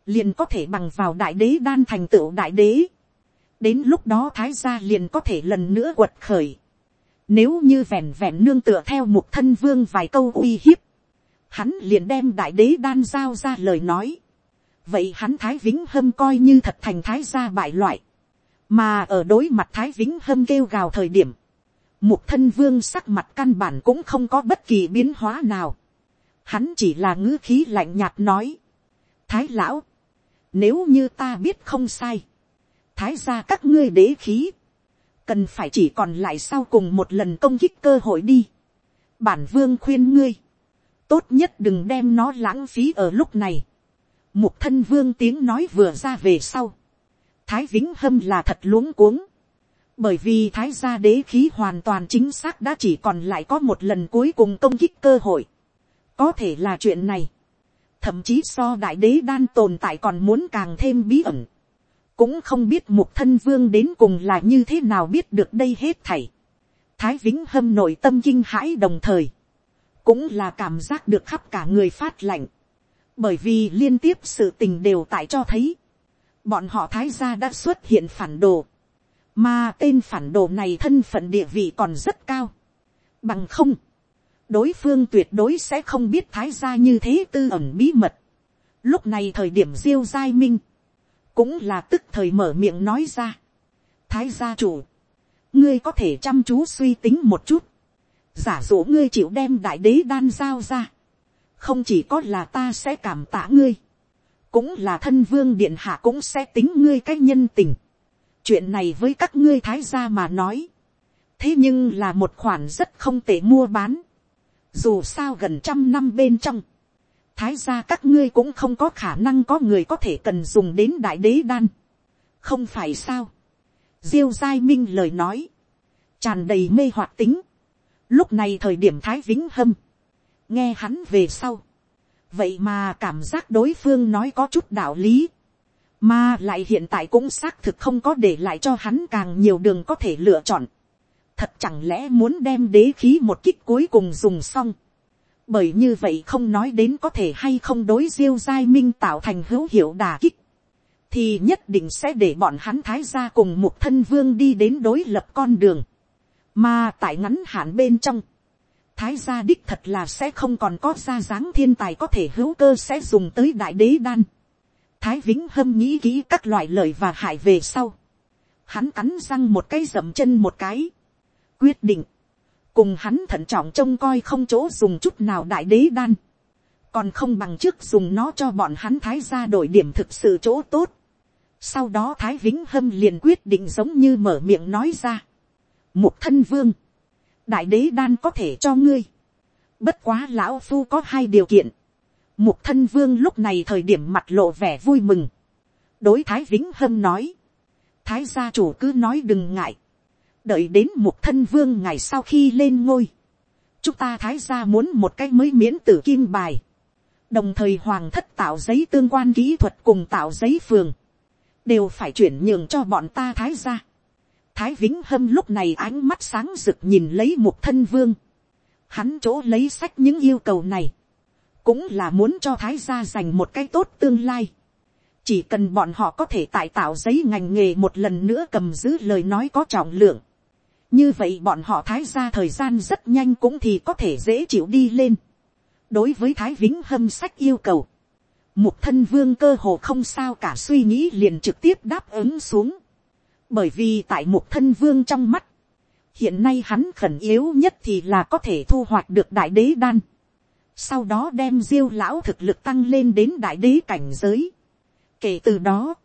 liền có thể bằng vào đại đế đan thành tựu đại đế. đến lúc đó thái gia liền có thể lần nữa quật khởi. nếu như vẹn vẹn nương tựa theo một thân vương vài câu uy hiếp, hắn liền đem đại đế đan giao ra lời nói vậy hắn thái vĩnh hâm coi như thật thành thái gia bại loại. mà ở đối mặt thái vĩnh hâm kêu gào thời điểm, một thân vương sắc mặt căn bản cũng không có bất kỳ biến hóa nào. Hắn chỉ là ngữ khí lạnh nhạt nói. Thái lão, nếu như ta biết không sai. Thái ra các ngươi đế khí. Cần phải chỉ còn lại sau cùng một lần công kích cơ hội đi. Bản vương khuyên ngươi. Tốt nhất đừng đem nó lãng phí ở lúc này. Mục thân vương tiếng nói vừa ra về sau. Thái Vĩnh Hâm là thật luống cuống. Bởi vì thái gia đế khí hoàn toàn chính xác đã chỉ còn lại có một lần cuối cùng công kích cơ hội. Có thể là chuyện này thậm chí so đại đế đan tồn tại còn muốn càng thêm bí ẩn, cũng không biết một thân vương đến cùng là như thế nào biết được đây hết thảy. Thái vĩnh hâm nội tâm kinh hãi đồng thời, cũng là cảm giác được khắp cả người phát lạnh, bởi vì liên tiếp sự tình đều tại cho thấy, bọn họ thái gia đã xuất hiện phản đồ, mà tên phản đồ này thân phận địa vị còn rất cao, bằng không, đối phương tuyệt đối sẽ không biết thái gia như thế tư ẩn bí mật. Lúc này thời điểm diêu giai minh, cũng là tức thời mở miệng nói ra. Thái gia chủ, ngươi có thể chăm chú suy tính một chút. giả dụ ngươi chịu đem đại đế đan giao ra, không chỉ có là ta sẽ cảm tạ ngươi, cũng là thân vương điện hạ cũng sẽ tính ngươi cái nhân tình. chuyện này với các ngươi thái gia mà nói, thế nhưng là một khoản rất không tệ mua bán, dù sao gần trăm năm bên trong, thái gia các ngươi cũng không có khả năng có người có thể cần dùng đến đại đế đan, không phải sao, diêu giai minh lời nói, tràn đầy mê hoạt tính, lúc này thời điểm thái vĩnh hâm, nghe hắn về sau, vậy mà cảm giác đối phương nói có chút đạo lý, mà lại hiện tại cũng xác thực không có để lại cho hắn càng nhiều đường có thể lựa chọn. thật chẳng lẽ muốn đem đế khí một kích cuối cùng dùng xong. bởi như vậy không nói đến có thể hay không đối diêu giai minh tạo thành hữu hiệu đà kích. thì nhất định sẽ để bọn hắn thái ra cùng một thân vương đi đến đối lập con đường. mà tại ngắn hạn bên trong, thái gia đích thật là sẽ không còn có gia dáng thiên tài có thể hữu cơ sẽ dùng tới đại đế đan. thái vĩnh hâm nghĩ kỹ các loại lời và hại về sau. hắn cắn răng một cái dậm chân một cái. quyết định, cùng hắn thận trọng trông coi không chỗ dùng chút nào đại đế đan. còn không bằng trước dùng nó cho bọn hắn thái gia đổi điểm thực sự chỗ tốt. sau đó thái vĩnh hâm liền quyết định giống như mở miệng nói ra. một thân vương đại đế đan có thể cho ngươi. Bất quá lão phu có hai điều kiện. Mục thân vương lúc này thời điểm mặt lộ vẻ vui mừng. Đối thái vĩnh hâm nói. Thái gia chủ cứ nói đừng ngại. Đợi đến mục thân vương ngày sau khi lên ngôi. Chúng ta thái gia muốn một cái mới miễn tử kim bài. Đồng thời hoàng thất tạo giấy tương quan kỹ thuật cùng tạo giấy phường. Đều phải chuyển nhường cho bọn ta thái gia Thái Vĩnh Hâm lúc này ánh mắt sáng rực nhìn lấy một thân vương. Hắn chỗ lấy sách những yêu cầu này. Cũng là muốn cho Thái gia dành một cái tốt tương lai. Chỉ cần bọn họ có thể tại tạo giấy ngành nghề một lần nữa cầm giữ lời nói có trọng lượng. Như vậy bọn họ Thái gia thời gian rất nhanh cũng thì có thể dễ chịu đi lên. Đối với Thái Vĩnh Hâm sách yêu cầu. Một thân vương cơ hồ không sao cả suy nghĩ liền trực tiếp đáp ứng xuống bởi vì tại một thân vương trong mắt, hiện nay hắn khẩn yếu nhất thì là có thể thu hoạch được đại đế đan, sau đó đem diêu lão thực lực tăng lên đến đại đế cảnh giới. kể từ đó,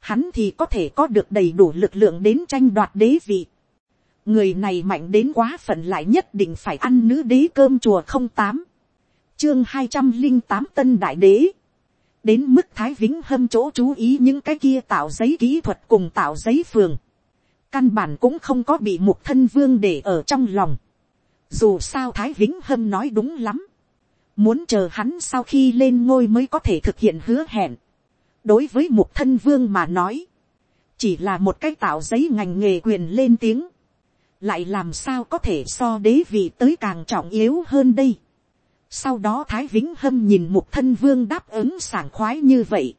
hắn thì có thể có được đầy đủ lực lượng đến tranh đoạt đế vị. người này mạnh đến quá phận lại nhất định phải ăn nữ đế cơm chùa không tám, chương hai trăm linh tám tân đại đế đến mức thái vĩnh hâm chỗ chú ý những cái kia tạo giấy kỹ thuật cùng tạo giấy phường, căn bản cũng không có bị mục thân vương để ở trong lòng. Dù sao thái vĩnh hâm nói đúng lắm, muốn chờ hắn sau khi lên ngôi mới có thể thực hiện hứa hẹn. đối với mục thân vương mà nói, chỉ là một cái tạo giấy ngành nghề quyền lên tiếng, lại làm sao có thể so đế vị tới càng trọng yếu hơn đây. Sau đó Thái Vĩnh Hâm nhìn Mục Thân Vương đáp ứng sảng khoái như vậy.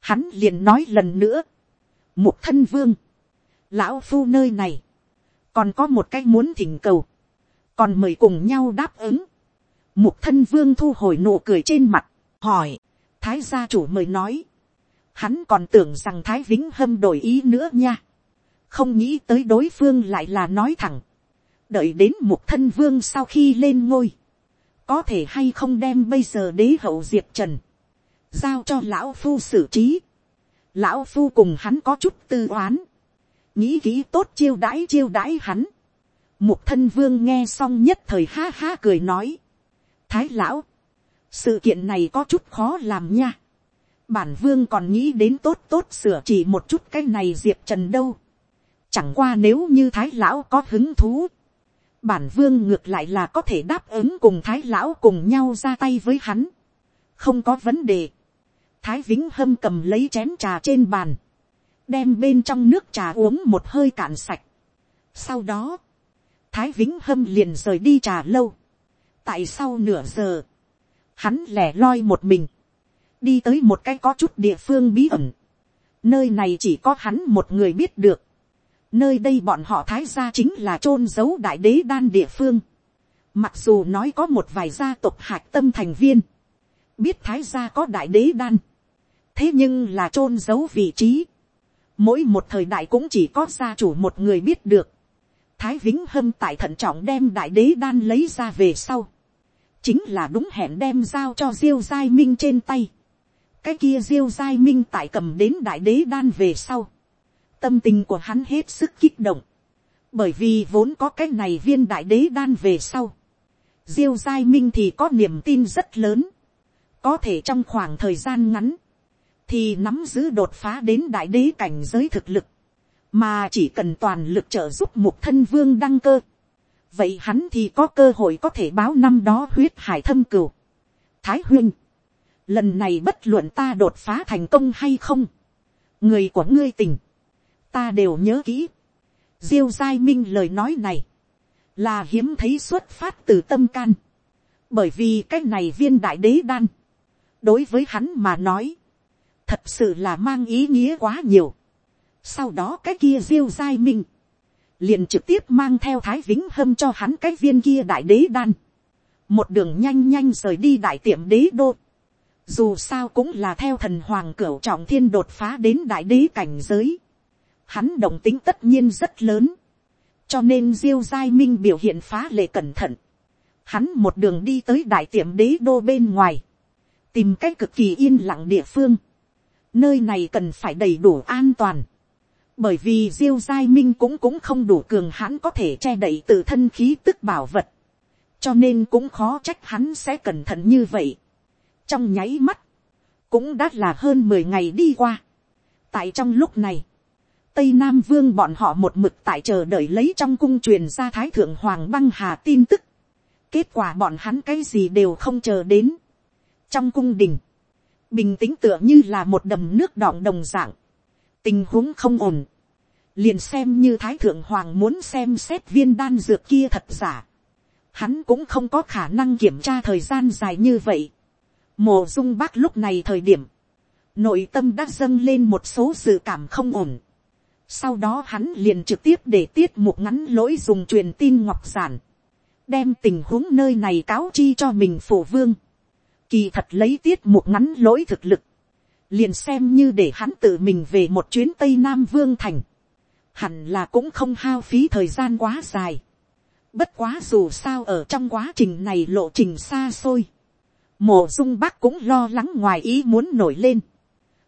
Hắn liền nói lần nữa. Mục Thân Vương. Lão Phu nơi này. Còn có một cái muốn thỉnh cầu. Còn mời cùng nhau đáp ứng. Mục Thân Vương thu hồi nụ cười trên mặt. Hỏi. Thái gia chủ mời nói. Hắn còn tưởng rằng Thái Vĩnh Hâm đổi ý nữa nha. Không nghĩ tới đối phương lại là nói thẳng. Đợi đến Mục Thân Vương sau khi lên ngôi có thể hay không đem bây giờ đế hậu diệp trần, giao cho lão phu xử trí. lão phu cùng hắn có chút tư oán, nghĩ kỹ tốt chiêu đãi chiêu đãi hắn. Mục thân vương nghe xong nhất thời ha ha cười nói. Thái lão, sự kiện này có chút khó làm nha. Bản vương còn nghĩ đến tốt tốt sửa chỉ một chút cái này diệp trần đâu. Chẳng qua nếu như thái lão có hứng thú bản vương ngược lại là có thể đáp ứng cùng thái lão cùng nhau ra tay với hắn. không có vấn đề. thái vĩnh hâm cầm lấy chén trà trên bàn, đem bên trong nước trà uống một hơi cạn sạch. sau đó, thái vĩnh hâm liền rời đi trà lâu. tại sau nửa giờ, hắn lẻ loi một mình, đi tới một cái có chút địa phương bí ẩn. nơi này chỉ có hắn một người biết được Nơi đây bọn họ thái gia chính là chôn giấu đại đế đan địa phương. Mặc dù nói có một vài gia tộc hạc tâm thành viên. Biết thái gia có đại đế đan. Thế nhưng là chôn giấu vị trí. Mỗi một thời đại cũng chỉ có gia chủ một người biết được. thái vĩnh hâm tại thận trọng đem đại đế đan lấy ra về sau, chính là đúng hẹn đem giao cho diêu giai minh trên tay. cái kia diêu giai minh tại cầm đến đại đế đan về sau, tâm tình của hắn hết sức kích động, bởi vì vốn có cái này viên đại đế đan về sau, diêu giai minh thì có niềm tin rất lớn, có thể trong khoảng thời gian ngắn, thì nắm giữ đột phá đến đại đế cảnh giới thực lực, mà chỉ cần toàn lực trợ giúp một thân vương đăng cơ, vậy hắn thì có cơ hội có thể báo năm đó huyết hải thâm cửu. Thái huynh, lần này bất luận ta đột phá thành công hay không, người của ngươi tình, ta đều nhớ kỹ. Diêu giai minh lời nói này, là hiếm thấy xuất phát từ tâm can, bởi vì cái này viên đại đế đan, đối với hắn mà nói, thật sự là mang ý nghĩa quá nhiều. Sau đó cái kia diêu giai minh, liền trực tiếp mang theo thái vĩnh hâm cho hắn cái viên kia đại đế đan. Một đường nhanh nhanh rời đi đại tiệm đế đô. Dù sao cũng là theo thần hoàng cửu trọng thiên đột phá đến đại đế cảnh giới. Hắn đồng tính tất nhiên rất lớn. Cho nên diêu giai minh biểu hiện phá lệ cẩn thận. Hắn một đường đi tới đại tiệm đế đô bên ngoài. Tìm cách cực kỳ yên lặng địa phương. Nơi này cần phải đầy đủ an toàn bởi vì diêu giai minh cũng cũng không đủ cường hãn có thể che đậy tự thân khí tức bảo vật, cho nên cũng khó trách hắn sẽ cẩn thận như vậy. trong nháy mắt, cũng đã là hơn mười ngày đi qua. tại trong lúc này, tây nam vương bọn họ một mực tại chờ đợi lấy trong cung truyền ra thái thượng hoàng băng hà tin tức. kết quả bọn hắn cái gì đều không chờ đến. trong cung đình, bình tĩnh tựa như là một đầm nước đọng đồng dạng tình huống không ổn, liền xem như thái thượng hoàng muốn xem xét viên đan dược kia thật giả, hắn cũng không có khả năng kiểm tra thời gian dài như vậy. mồ dung bác lúc này thời điểm, nội tâm đã dâng lên một số sự cảm không ổn. Sau đó hắn liền trực tiếp để tiết một ngắn lỗi dùng truyền tin ngọc giản, đem tình huống nơi này cáo chi cho mình phổ vương. Kỳ thật lấy tiết một ngắn lỗi thực lực, liền xem như để hắn tự mình về một chuyến tây nam vương thành, hẳn là cũng không hao phí thời gian quá dài. bất quá dù sao ở trong quá trình này lộ trình xa xôi, mổ dung bác cũng lo lắng ngoài ý muốn nổi lên.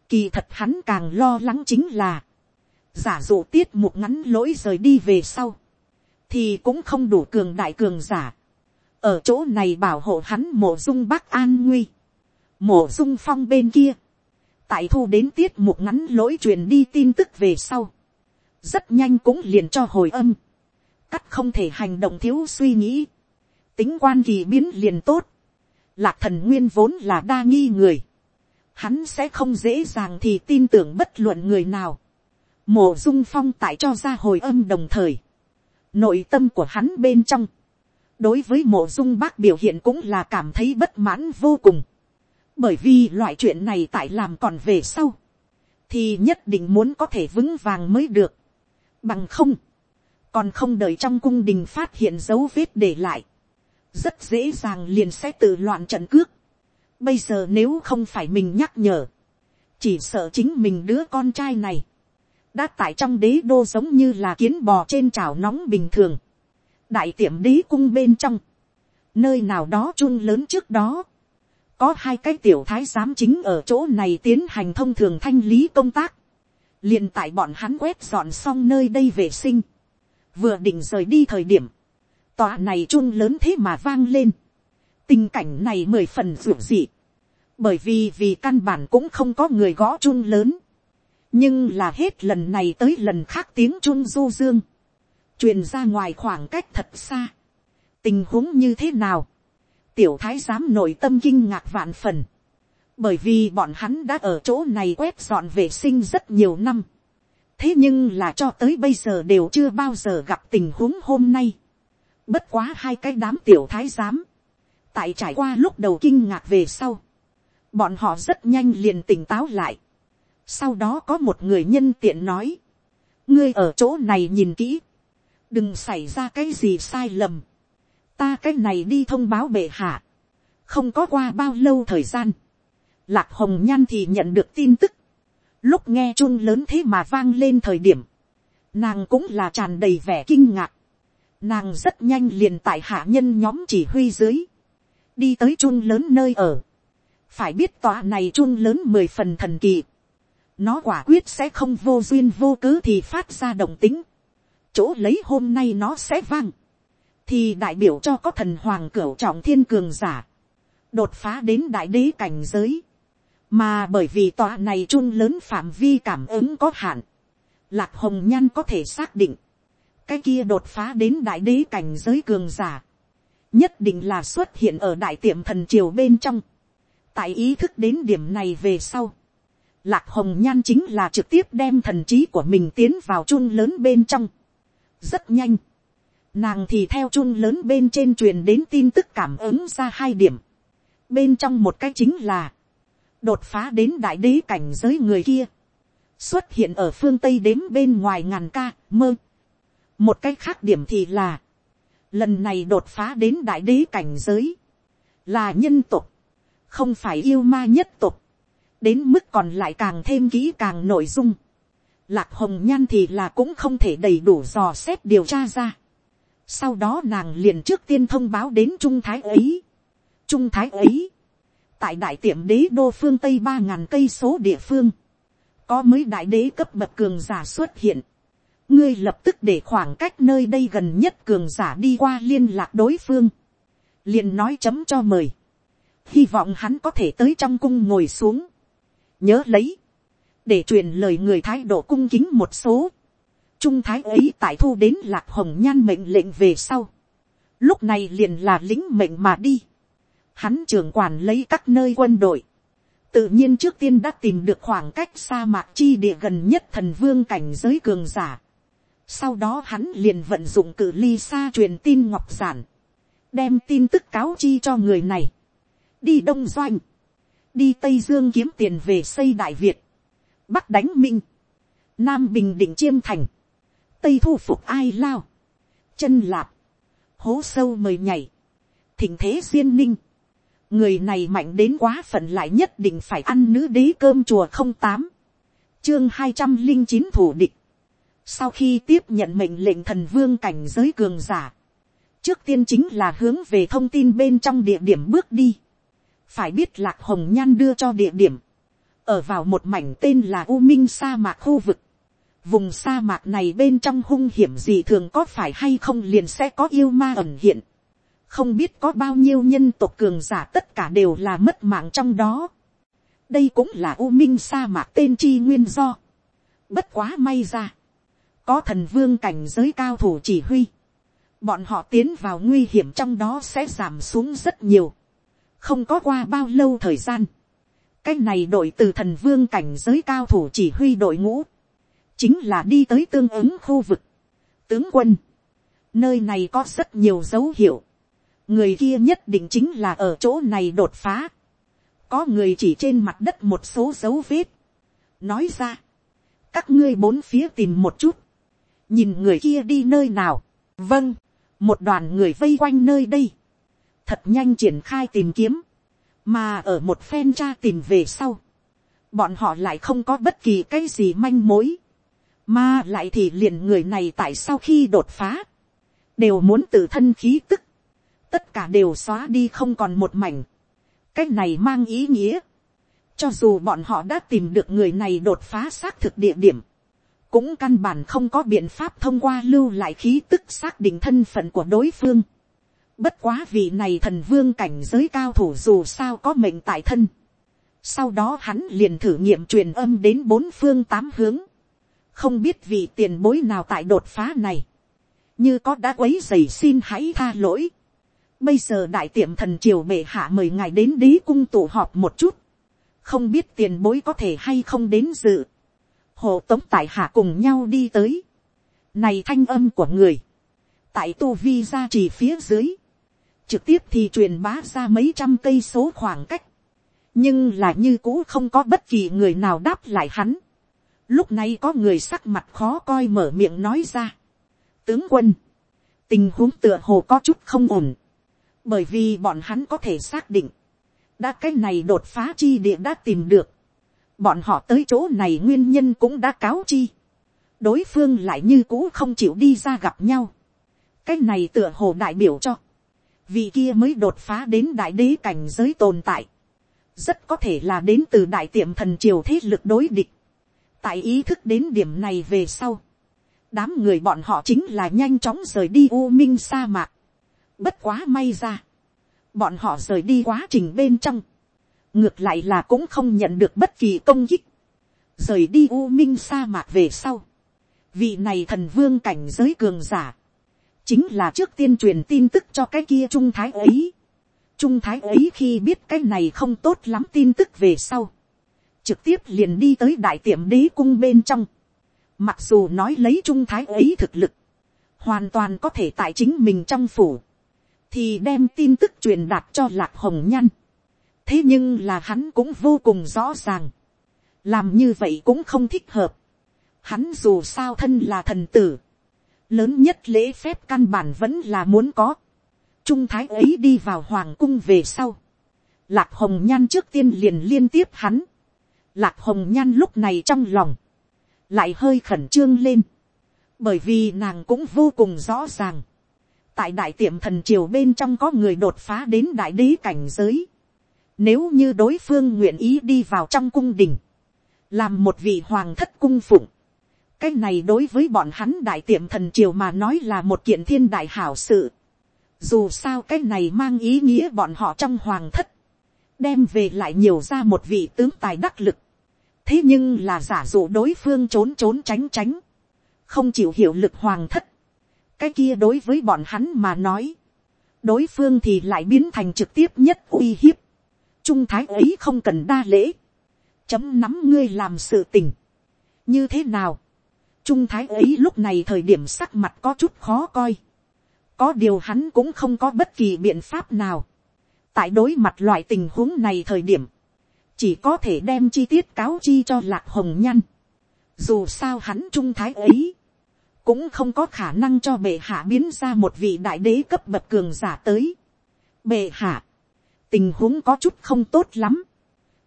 kỳ thật hắn càng lo lắng chính là, giả dụ tiết một ngắn lỗi rời đi về sau, thì cũng không đủ cường đại cường giả. ở chỗ này bảo hộ hắn mổ dung bác an nguy, mổ dung phong bên kia, tại thu đến tiết một ngắn lỗi truyền đi tin tức về sau, rất nhanh cũng liền cho hồi âm, cắt không thể hành động thiếu suy nghĩ, tính quan kỳ biến liền tốt, lạc thần nguyên vốn là đa nghi người, hắn sẽ không dễ dàng thì tin tưởng bất luận người nào, mộ dung phong tại cho ra hồi âm đồng thời, nội tâm của hắn bên trong, đối với mộ dung bác biểu hiện cũng là cảm thấy bất mãn vô cùng. Bởi vì loại chuyện này tại làm còn về sau, thì nhất định muốn có thể vững vàng mới được, bằng không, còn không đợi trong cung đình phát hiện dấu vết để lại, rất dễ dàng liền sẽ tự loạn trận cước. Bây giờ nếu không phải mình nhắc nhở, chỉ sợ chính mình đứa con trai này, đã tại trong đế đô giống như là kiến bò trên chảo nóng bình thường, đại tiệm đế cung bên trong, nơi nào đó chun lớn trước đó, có hai cái tiểu thái giám chính ở chỗ này tiến hành thông thường thanh lý công tác, liền tại bọn hắn quét dọn xong nơi đây vệ sinh, vừa định rời đi thời điểm, tòa này chun lớn thế mà vang lên, tình cảnh này mười phần ruộng dị, bởi vì vì căn bản cũng không có người gõ chun lớn, nhưng là hết lần này tới lần khác tiếng chun du dương, truyền ra ngoài khoảng cách thật xa, tình huống như thế nào, tiểu thái giám nội tâm kinh ngạc vạn phần. Bởi vì bọn hắn đã ở chỗ này quét dọn vệ sinh rất nhiều năm. Thế nhưng là cho tới bây giờ đều chưa bao giờ gặp tình huống hôm nay. Bất quá hai cái đám tiểu thái giám. Tại trải qua lúc đầu kinh ngạc về sau. Bọn họ rất nhanh liền tỉnh táo lại. Sau đó có một người nhân tiện nói. Ngươi ở chỗ này nhìn kỹ. Đừng xảy ra cái gì sai lầm. Ta cái này đi thông báo bệ hạ, không có qua bao lâu thời gian, lạc hồng nhan thì nhận được tin tức, lúc nghe chun lớn thế mà vang lên thời điểm, nàng cũng là tràn đầy vẻ kinh ngạc, nàng rất nhanh liền tại hạ nhân nhóm chỉ huy dưới, đi tới chun lớn nơi ở, phải biết tòa này chun lớn mười phần thần kỳ, nó quả quyết sẽ không vô duyên vô cớ thì phát ra động tính, chỗ lấy hôm nay nó sẽ vang, thì đại biểu cho có thần hoàng cửu trọng thiên cường giả, đột phá đến đại đế cảnh giới, mà bởi vì tòa này chung lớn phạm vi cảm ứng có hạn, lạc hồng nhan có thể xác định, cái kia đột phá đến đại đế cảnh giới cường giả, nhất định là xuất hiện ở đại tiệm thần triều bên trong, tại ý thức đến điểm này về sau, lạc hồng nhan chính là trực tiếp đem thần trí của mình tiến vào chun lớn bên trong, rất nhanh, nàng thì theo chun lớn bên trên truyền đến tin tức cảm ứng ra hai điểm, bên trong một cái chính là, đột phá đến đại đế cảnh giới người kia, xuất hiện ở phương tây đếm bên ngoài ngàn ca mơ. một cái khác điểm thì là, lần này đột phá đến đại đế cảnh giới, là nhân tục, không phải yêu ma nhất tục, đến mức còn lại càng thêm kỹ càng nội dung. Lạc hồng nhan thì là cũng không thể đầy đủ dò xét điều tra ra. sau đó nàng liền trước tiên thông báo đến trung thái ấy. trung thái ấy, tại đại tiệm đế đô phương tây ba ngàn cây số địa phương, có mới đại đế cấp bậc cường giả xuất hiện, ngươi lập tức để khoảng cách nơi đây gần nhất cường giả đi qua liên lạc đối phương, liền nói chấm cho mời, hy vọng hắn có thể tới trong cung ngồi xuống, nhớ lấy, để truyền lời người thái độ cung kính một số, trung thái ấy tại thu đến lạc hồng nhan mệnh lệnh về sau, lúc này liền là lính mệnh mà đi, hắn trưởng quản lấy các nơi quân đội, tự nhiên trước tiên đã tìm được khoảng cách sa mạc chi địa gần nhất thần vương cảnh giới cường giả. Sau đó hắn liền vận dụng cử ly xa truyền tin ngọc giản, đem tin tức cáo chi cho người này. Đi Đông Doanh, đi Tây Dương kiếm tiền về xây Đại Việt, Bắc đánh Minh, Nam Bình Định Chiêm Thành, Tây thu phục Ai Lao, chân Lạp, hố sâu mời nhảy, thỉnh thế duyên ninh, người này mạnh đến quá phận lại nhất định phải ăn nữ đế cơm chùa không tám. Chương hai trăm linh chín thủ địch. Sau khi tiếp nhận mệnh lệnh thần vương cảnh giới cường giả trước tiên chính là hướng về thông tin bên trong địa điểm bước đi phải biết lạc hồng nhan đưa cho địa điểm ở vào một mảnh tên là u minh sa mạc khu vực vùng sa mạc này bên trong hung hiểm gì thường có phải hay không liền sẽ có yêu ma ẩn hiện không biết có bao nhiêu nhân tộc cường giả tất cả đều là mất mạng trong đó. đây cũng là u minh sa mạc tên chi nguyên do. bất quá may ra. có thần vương cảnh giới cao thủ chỉ huy. bọn họ tiến vào nguy hiểm trong đó sẽ giảm xuống rất nhiều không có qua bao lâu thời gian. cái này đội từ thần vương cảnh giới cao thủ chỉ huy đội ngũ. chính là đi tới tương ứng khu vực. tướng quân. nơi này có rất nhiều dấu hiệu người kia nhất định chính là ở chỗ này đột phá. có người chỉ trên mặt đất một số dấu vết. nói ra, các ngươi bốn phía tìm một chút, nhìn người kia đi nơi nào. vâng, một đoàn người vây quanh nơi đây, thật nhanh triển khai tìm kiếm, mà ở một phen tra tìm về sau, bọn họ lại không có bất kỳ cái gì manh mối, mà lại thì liền người này tại sau khi đột phá, đều muốn tự thân khí tức, tất cả đều xóa đi không còn một mảnh. cái này mang ý nghĩa, cho dù bọn họ đã tìm được người này đột phá xác thực địa điểm, cũng căn bản không có biện pháp thông qua lưu lại khí tức xác định thân phận của đối phương. Bất quá vị này thần vương cảnh giới cao thủ dù sao có mệnh tại thân. Sau đó hắn liền thử nghiệm truyền âm đến bốn phương tám hướng. Không biết vị tiền bối nào tại đột phá này. Như có đã quấy dày xin hãy tha lỗi. Bây giờ đại tiệm thần triều bệ hạ mời ngài đến đế cung tụ họp một chút. Không biết tiền bối có thể hay không đến dự. hộ tống tại hạ cùng nhau đi tới. Này thanh âm của người. Tại tu vi ra chỉ phía dưới. Trực tiếp thì truyền bá ra mấy trăm cây số khoảng cách. Nhưng là như cũ không có bất kỳ người nào đáp lại hắn. Lúc này có người sắc mặt khó coi mở miệng nói ra. Tướng quân. Tình huống tựa hồ có chút không ổn bởi vì bọn hắn có thể xác định, đã cái này đột phá chi địa đã tìm được, bọn họ tới chỗ này nguyên nhân cũng đã cáo chi, đối phương lại như cũ không chịu đi ra gặp nhau, cái này tựa hồ đại biểu cho, vị kia mới đột phá đến đại đế cảnh giới tồn tại, rất có thể là đến từ đại tiệm thần triều thế lực đối địch, tại ý thức đến điểm này về sau, đám người bọn họ chính là nhanh chóng rời đi u minh sa mạc, bất quá may ra, bọn họ rời đi quá trình bên trong, ngược lại là cũng không nhận được bất kỳ công kích, rời đi u minh sa mạc về sau, vị này thần vương cảnh giới cường giả, chính là trước tiên truyền tin tức cho cái kia trung thái ấy. trung thái ấy khi biết cái này không tốt lắm tin tức về sau, trực tiếp liền đi tới đại tiệm đế cung bên trong, mặc dù nói lấy trung thái ấy thực lực, hoàn toàn có thể tại chính mình trong phủ, thì đem tin tức truyền đạt cho lạc hồng nhăn. thế nhưng là hắn cũng vô cùng rõ ràng, làm như vậy cũng không thích hợp. Hắn dù sao thân là thần tử, lớn nhất lễ phép căn bản vẫn là muốn có. Trung thái ấy đi vào hoàng cung về sau. Lạc hồng nhan trước tiên liền liên tiếp hắn. Lạc hồng nhan lúc này trong lòng, lại hơi khẩn trương lên. Bởi vì nàng cũng vô cùng rõ ràng. Tại đại tiệm thần triều bên trong có người đột phá đến đại đế cảnh giới. Nếu như đối phương nguyện ý đi vào trong cung đình làm một vị hoàng thất cung phụng, cái này đối với bọn hắn đại tiệm thần triều mà nói là một kiện thiên đại hảo sự. Dù sao cái này mang ý nghĩa bọn họ trong hoàng thất, đem về lại nhiều ra một vị tướng tài đắc lực. thế nhưng là giả dụ đối phương trốn trốn tránh tránh, không chịu hiệu lực hoàng thất. cái kia đối với bọn hắn mà nói, đối phương thì lại biến thành trực tiếp nhất uy hiếp. trung thái ấy không cần đa lễ chấm nắm ngươi làm sự tình. như thế nào, trung thái ấy lúc này thời điểm sắc mặt có chút khó coi. có điều hắn cũng không có bất kỳ biện pháp nào. tại đối mặt loại tình huống này thời điểm, chỉ có thể đem chi tiết cáo chi cho lạc hồng nhăn. dù sao hắn trung thái ấy, cũng không có khả năng cho bệ hạ biến ra một vị đại đế cấp bậc cường giả tới. bệ hạ, tình huống có chút không tốt lắm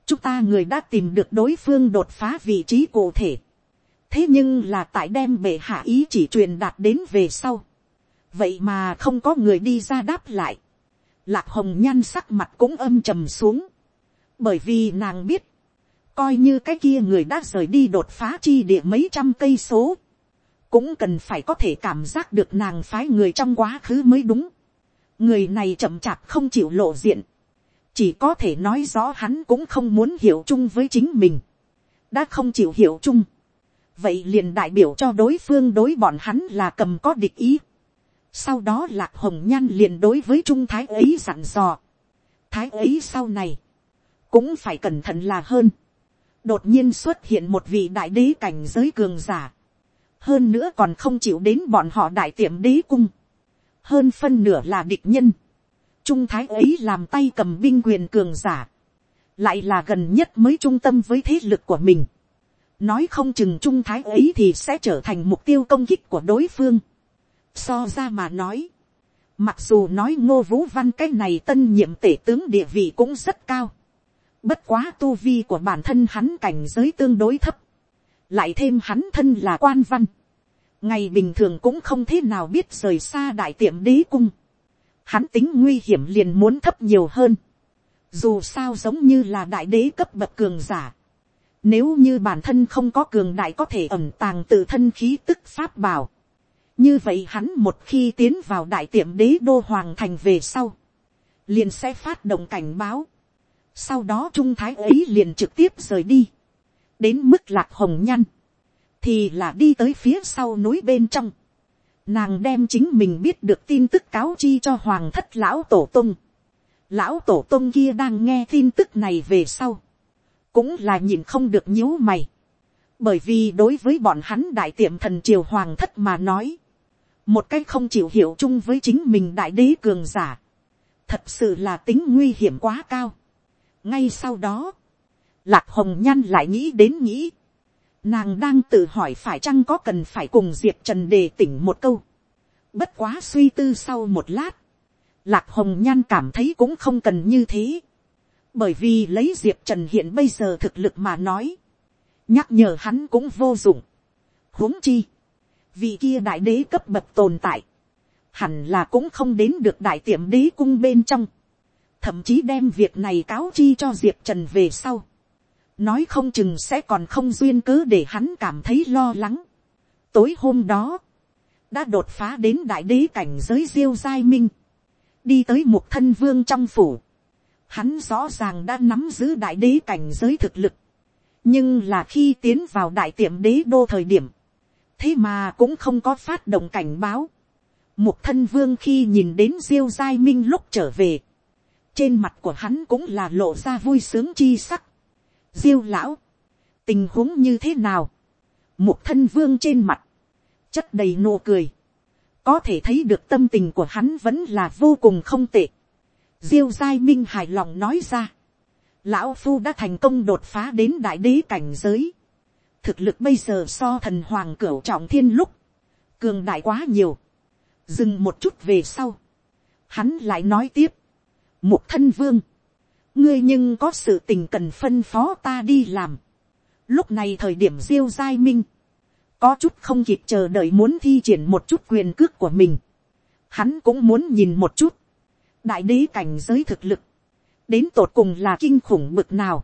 chúng ta người đã tìm được đối phương đột phá vị trí cụ thể thế nhưng là tại đem bệ hạ ý chỉ truyền đạt đến về sau. vậy mà không có người đi ra đáp lại. lạc hồng nhan sắc mặt cũng âm trầm xuống. bởi vì nàng biết, coi như cái kia người đã rời đi đột phá chi địa mấy trăm cây số, cũng cần phải có thể cảm giác được nàng phái người trong quá khứ mới đúng. người này chậm chạp không chịu lộ diện, chỉ có thể nói rõ hắn cũng không muốn hiểu chung với chính mình, đã không chịu hiểu chung, vậy liền đại biểu cho đối phương đối bọn hắn là cầm có địch ý. sau đó lạc hồng nhan liền đối với trung thái ấy dặn dò, thái ấy sau này, cũng phải cẩn thận là hơn, đột nhiên xuất hiện một vị đại đế cảnh giới cường giả, hơn nữa còn không chịu đến bọn họ đại tiệm đế cung, hơn phân nửa là địch nhân, trung thái ấy làm tay cầm binh quyền cường giả, lại là gần nhất mới trung tâm với thế lực của mình nói không chừng trung thái ấy thì sẽ trở thành mục tiêu công kích của đối phương. so ra mà nói, mặc dù nói ngô vũ văn cái này tân nhiệm tể tướng địa vị cũng rất cao, bất quá tu vi của bản thân hắn cảnh giới tương đối thấp, lại thêm hắn thân là quan văn, ngày bình thường cũng không thế nào biết rời xa đại tiệm đế cung hắn tính nguy hiểm liền muốn thấp nhiều hơn. Dù sao giống như là đại đế cấp bậc cường giả. Nếu như bản thân không có cường đại có thể ẩm tàng tự thân khí tức pháp bảo. Như vậy hắn một khi tiến vào đại tiệm đế đô hoàng thành về sau. Liền sẽ phát động cảnh báo. Sau đó trung thái ấy liền trực tiếp rời đi. Đến mức lạc hồng nhăn. Thì là đi tới phía sau núi bên trong Nàng đem chính mình biết được tin tức cáo chi cho hoàng thất lão tổ tung. Lão tổ tung kia đang nghe tin tức này về sau. Cũng là nhìn không được nhíu mày. Bởi vì đối với bọn hắn đại tiệm thần triều hoàng thất mà nói. Một cách không chịu hiểu chung với chính mình đại đế cường giả. Thật sự là tính nguy hiểm quá cao. Ngay sau đó. Lạc hồng nhăn lại nghĩ đến nghĩ, Nàng đang tự hỏi phải chăng có cần phải cùng Diệp Trần đề tỉnh một câu. Bất quá suy tư sau một lát. Lạc Hồng Nhan cảm thấy cũng không cần như thế. Bởi vì lấy Diệp Trần hiện bây giờ thực lực mà nói. Nhắc nhở hắn cũng vô dụng. huống chi. Vì kia đại đế cấp bậc tồn tại. hẳn là cũng không đến được đại tiệm đế cung bên trong, thậm chí đem việc này cáo chi cho diệp trần về sau, nói không chừng sẽ còn không duyên cớ để hắn cảm thấy lo lắng. tối hôm đó, đã đột phá đến đại đế cảnh giới diêu giai minh, đi tới một thân vương trong phủ, hắn rõ ràng đã nắm giữ đại đế cảnh giới thực lực, nhưng là khi tiến vào đại tiệm đế đô thời điểm, thế mà cũng không có phát động cảnh báo. Mục thân vương khi nhìn đến diêu giai minh lúc trở về, trên mặt của hắn cũng là lộ ra vui sướng chi sắc. diêu lão, tình huống như thế nào, Mục thân vương trên mặt, chất đầy nụ cười, có thể thấy được tâm tình của hắn vẫn là vô cùng không tệ diêu giai minh hài lòng nói ra, lão phu đã thành công đột phá đến đại đế cảnh giới, thực lực bây giờ so thần hoàng cửu trọng thiên lúc, cường đại quá nhiều, dừng một chút về sau, hắn lại nói tiếp, một thân vương, ngươi nhưng có sự tình cần phân phó ta đi làm, lúc này thời điểm diêu giai minh, có chút không kịp chờ đợi muốn thi triển một chút quyền cước của mình, hắn cũng muốn nhìn một chút, đại đế cảnh giới thực lực, đến tột cùng là kinh khủng bực nào,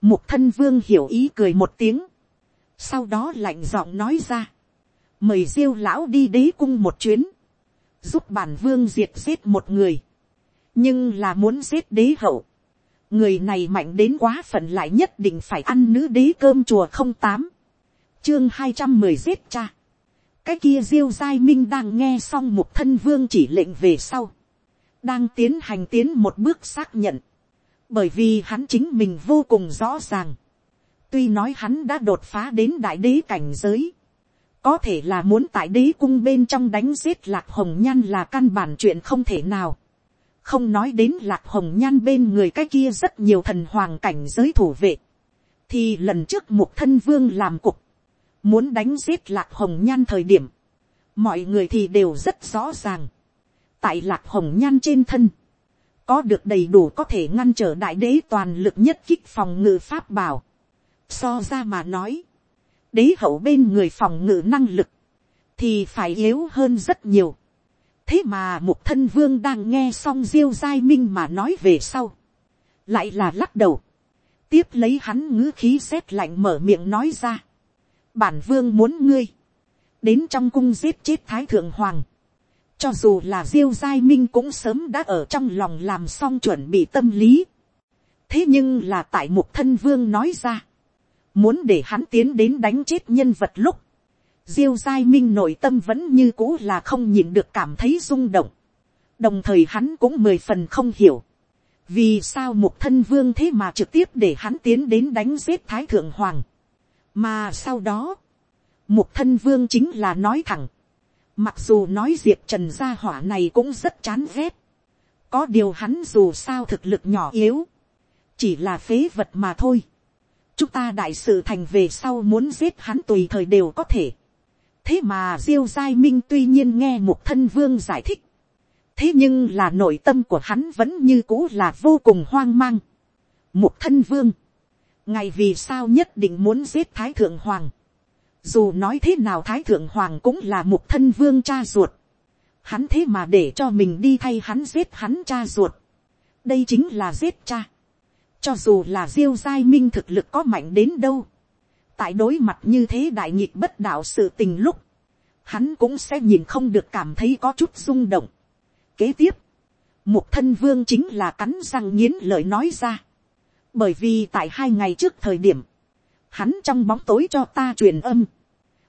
mục thân vương hiểu ý cười một tiếng, sau đó lạnh giọng nói ra, mời diêu lão đi đế cung một chuyến, giúp bản vương diệt giết một người, nhưng là muốn giết đế hậu, người này mạnh đến quá phận lại nhất định phải ăn nữ đế cơm chùa không tám, chương hai trăm mười giết cha, cái kia diêu giai minh đang nghe xong một thân vương chỉ lệnh về sau, đang tiến hành tiến một bước xác nhận, bởi vì hắn chính mình vô cùng rõ ràng, tuy nói hắn đã đột phá đến đại đế cảnh giới, có thể là muốn tại đế cung bên trong đánh giết lạc hồng nhan là căn bản chuyện không thể nào, không nói đến lạc hồng nhan bên người cái kia rất nhiều thần hoàng cảnh giới thủ vệ, thì lần trước một thân vương làm cục, muốn đánh giết lạc hồng nhan thời điểm, mọi người thì đều rất rõ ràng, tại lạc hồng nhan trên thân, có được đầy đủ có thể ngăn trở đại đế toàn lực nhất kích phòng ngự pháp bảo. So ra mà nói, đế hậu bên người phòng ngự năng lực, thì phải yếu hơn rất nhiều. thế mà một thân vương đang nghe xong diêu giai minh mà nói về sau, lại là lắc đầu, tiếp lấy hắn ngữ khí rét lạnh mở miệng nói ra, bản vương muốn ngươi, đến trong cung giết chết thái thượng hoàng, cho dù là diêu giai minh cũng sớm đã ở trong lòng làm xong chuẩn bị tâm lý. thế nhưng là tại mục thân vương nói ra, muốn để hắn tiến đến đánh chết nhân vật lúc, diêu giai minh nội tâm vẫn như cũ là không nhìn được cảm thấy rung động. đồng thời hắn cũng mười phần không hiểu, vì sao mục thân vương thế mà trực tiếp để hắn tiến đến đánh giết thái thượng hoàng. mà sau đó, mục thân vương chính là nói thẳng, Mặc dù nói diệp trần gia hỏa này cũng rất chán ghét. Có điều hắn dù sao thực lực nhỏ yếu. Chỉ là phế vật mà thôi. Chúng ta đại sự thành về sau muốn giết hắn tùy thời đều có thể. Thế mà Diêu Giai Minh tuy nhiên nghe một thân vương giải thích. Thế nhưng là nội tâm của hắn vẫn như cũ là vô cùng hoang mang. Một thân vương. Ngày vì sao nhất định muốn giết Thái Thượng Hoàng dù nói thế nào thái thượng hoàng cũng là một thân vương cha ruột. hắn thế mà để cho mình đi thay hắn giết hắn cha ruột. đây chính là giết cha. cho dù là diêu giai minh thực lực có mạnh đến đâu. tại đối mặt như thế đại nhịp bất đạo sự tình lúc, hắn cũng sẽ nhìn không được cảm thấy có chút rung động. kế tiếp, một thân vương chính là cắn răng nghiến lời nói ra. bởi vì tại hai ngày trước thời điểm, hắn trong bóng tối cho ta truyền âm.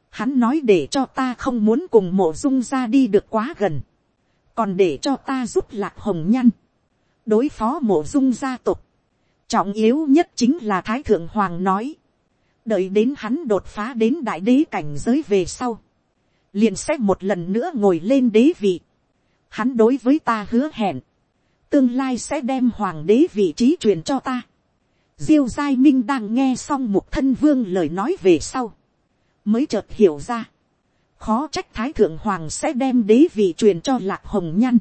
Hắn nói để cho ta không muốn cùng mộ dung ra đi được quá gần. Còn để cho ta giúp lạc hồng nhăn. Đối phó mộ dung gia tộc. Trọng yếu nhất chính là Thái Thượng Hoàng nói. Đợi đến hắn đột phá đến đại đế cảnh giới về sau. Liền sẽ một lần nữa ngồi lên đế vị. Hắn đối với ta hứa hẹn. Tương lai sẽ đem hoàng đế vị trí truyền cho ta diêu giai minh đang nghe xong một thân vương lời nói về sau, mới chợt hiểu ra, khó trách thái thượng hoàng sẽ đem đế vị truyền cho lạc hồng nhăn.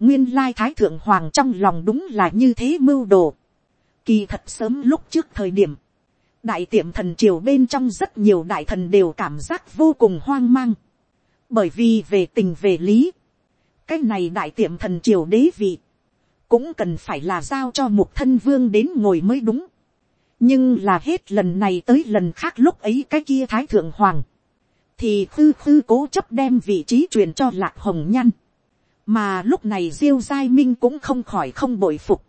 nguyên lai thái thượng hoàng trong lòng đúng là như thế mưu đồ. kỳ thật sớm lúc trước thời điểm, đại tiệm thần triều bên trong rất nhiều đại thần đều cảm giác vô cùng hoang mang. bởi vì về tình về lý, cái này đại tiệm thần triều đế vị, cũng cần phải là giao cho một thân vương đến ngồi mới đúng. nhưng là hết lần này tới lần khác lúc ấy cái kia thái thượng hoàng, thì khư khư cố chấp đem vị trí truyền cho lạc hồng nhăn. mà lúc này diêu giai minh cũng không khỏi không bội phục.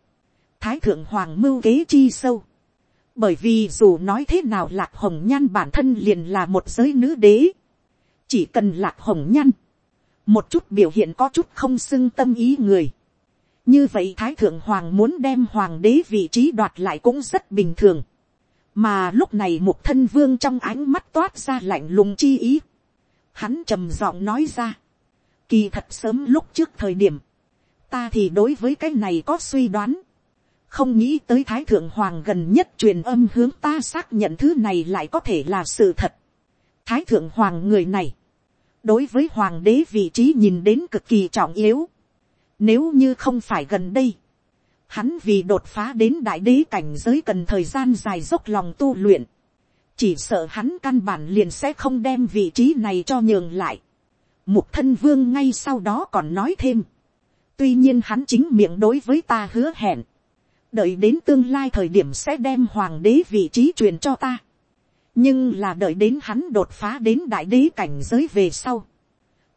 thái thượng hoàng mưu kế chi sâu. bởi vì dù nói thế nào lạc hồng nhan bản thân liền là một giới nữ đế. chỉ cần lạc hồng nhan. một chút biểu hiện có chút không xưng tâm ý người như vậy thái thượng hoàng muốn đem hoàng đế vị trí đoạt lại cũng rất bình thường mà lúc này một thân vương trong ánh mắt toát ra lạnh lùng chi ý. hắn trầm giọng nói ra. kỳ thật sớm lúc trước thời điểm, ta thì đối với cái này có suy đoán. không nghĩ tới thái thượng hoàng gần nhất truyền âm hướng ta xác nhận thứ này lại có thể là sự thật. thái thượng hoàng người này, đối với hoàng đế vị trí nhìn đến cực kỳ trọng yếu nếu như không phải gần đây, Hắn vì đột phá đến đại đế cảnh giới cần thời gian dài dốc lòng tu luyện. Chỉ sợ hắn căn bản liền sẽ không đem vị trí này cho nhường lại. Mục thân vương ngay sau đó còn nói thêm. Tuy nhiên hắn chính miệng đối với ta hứa hẹn. Đợi đến tương lai thời điểm sẽ đem hoàng đế vị trí truyền cho ta. Nhưng là đợi đến hắn đột phá đến đại đế cảnh giới về sau.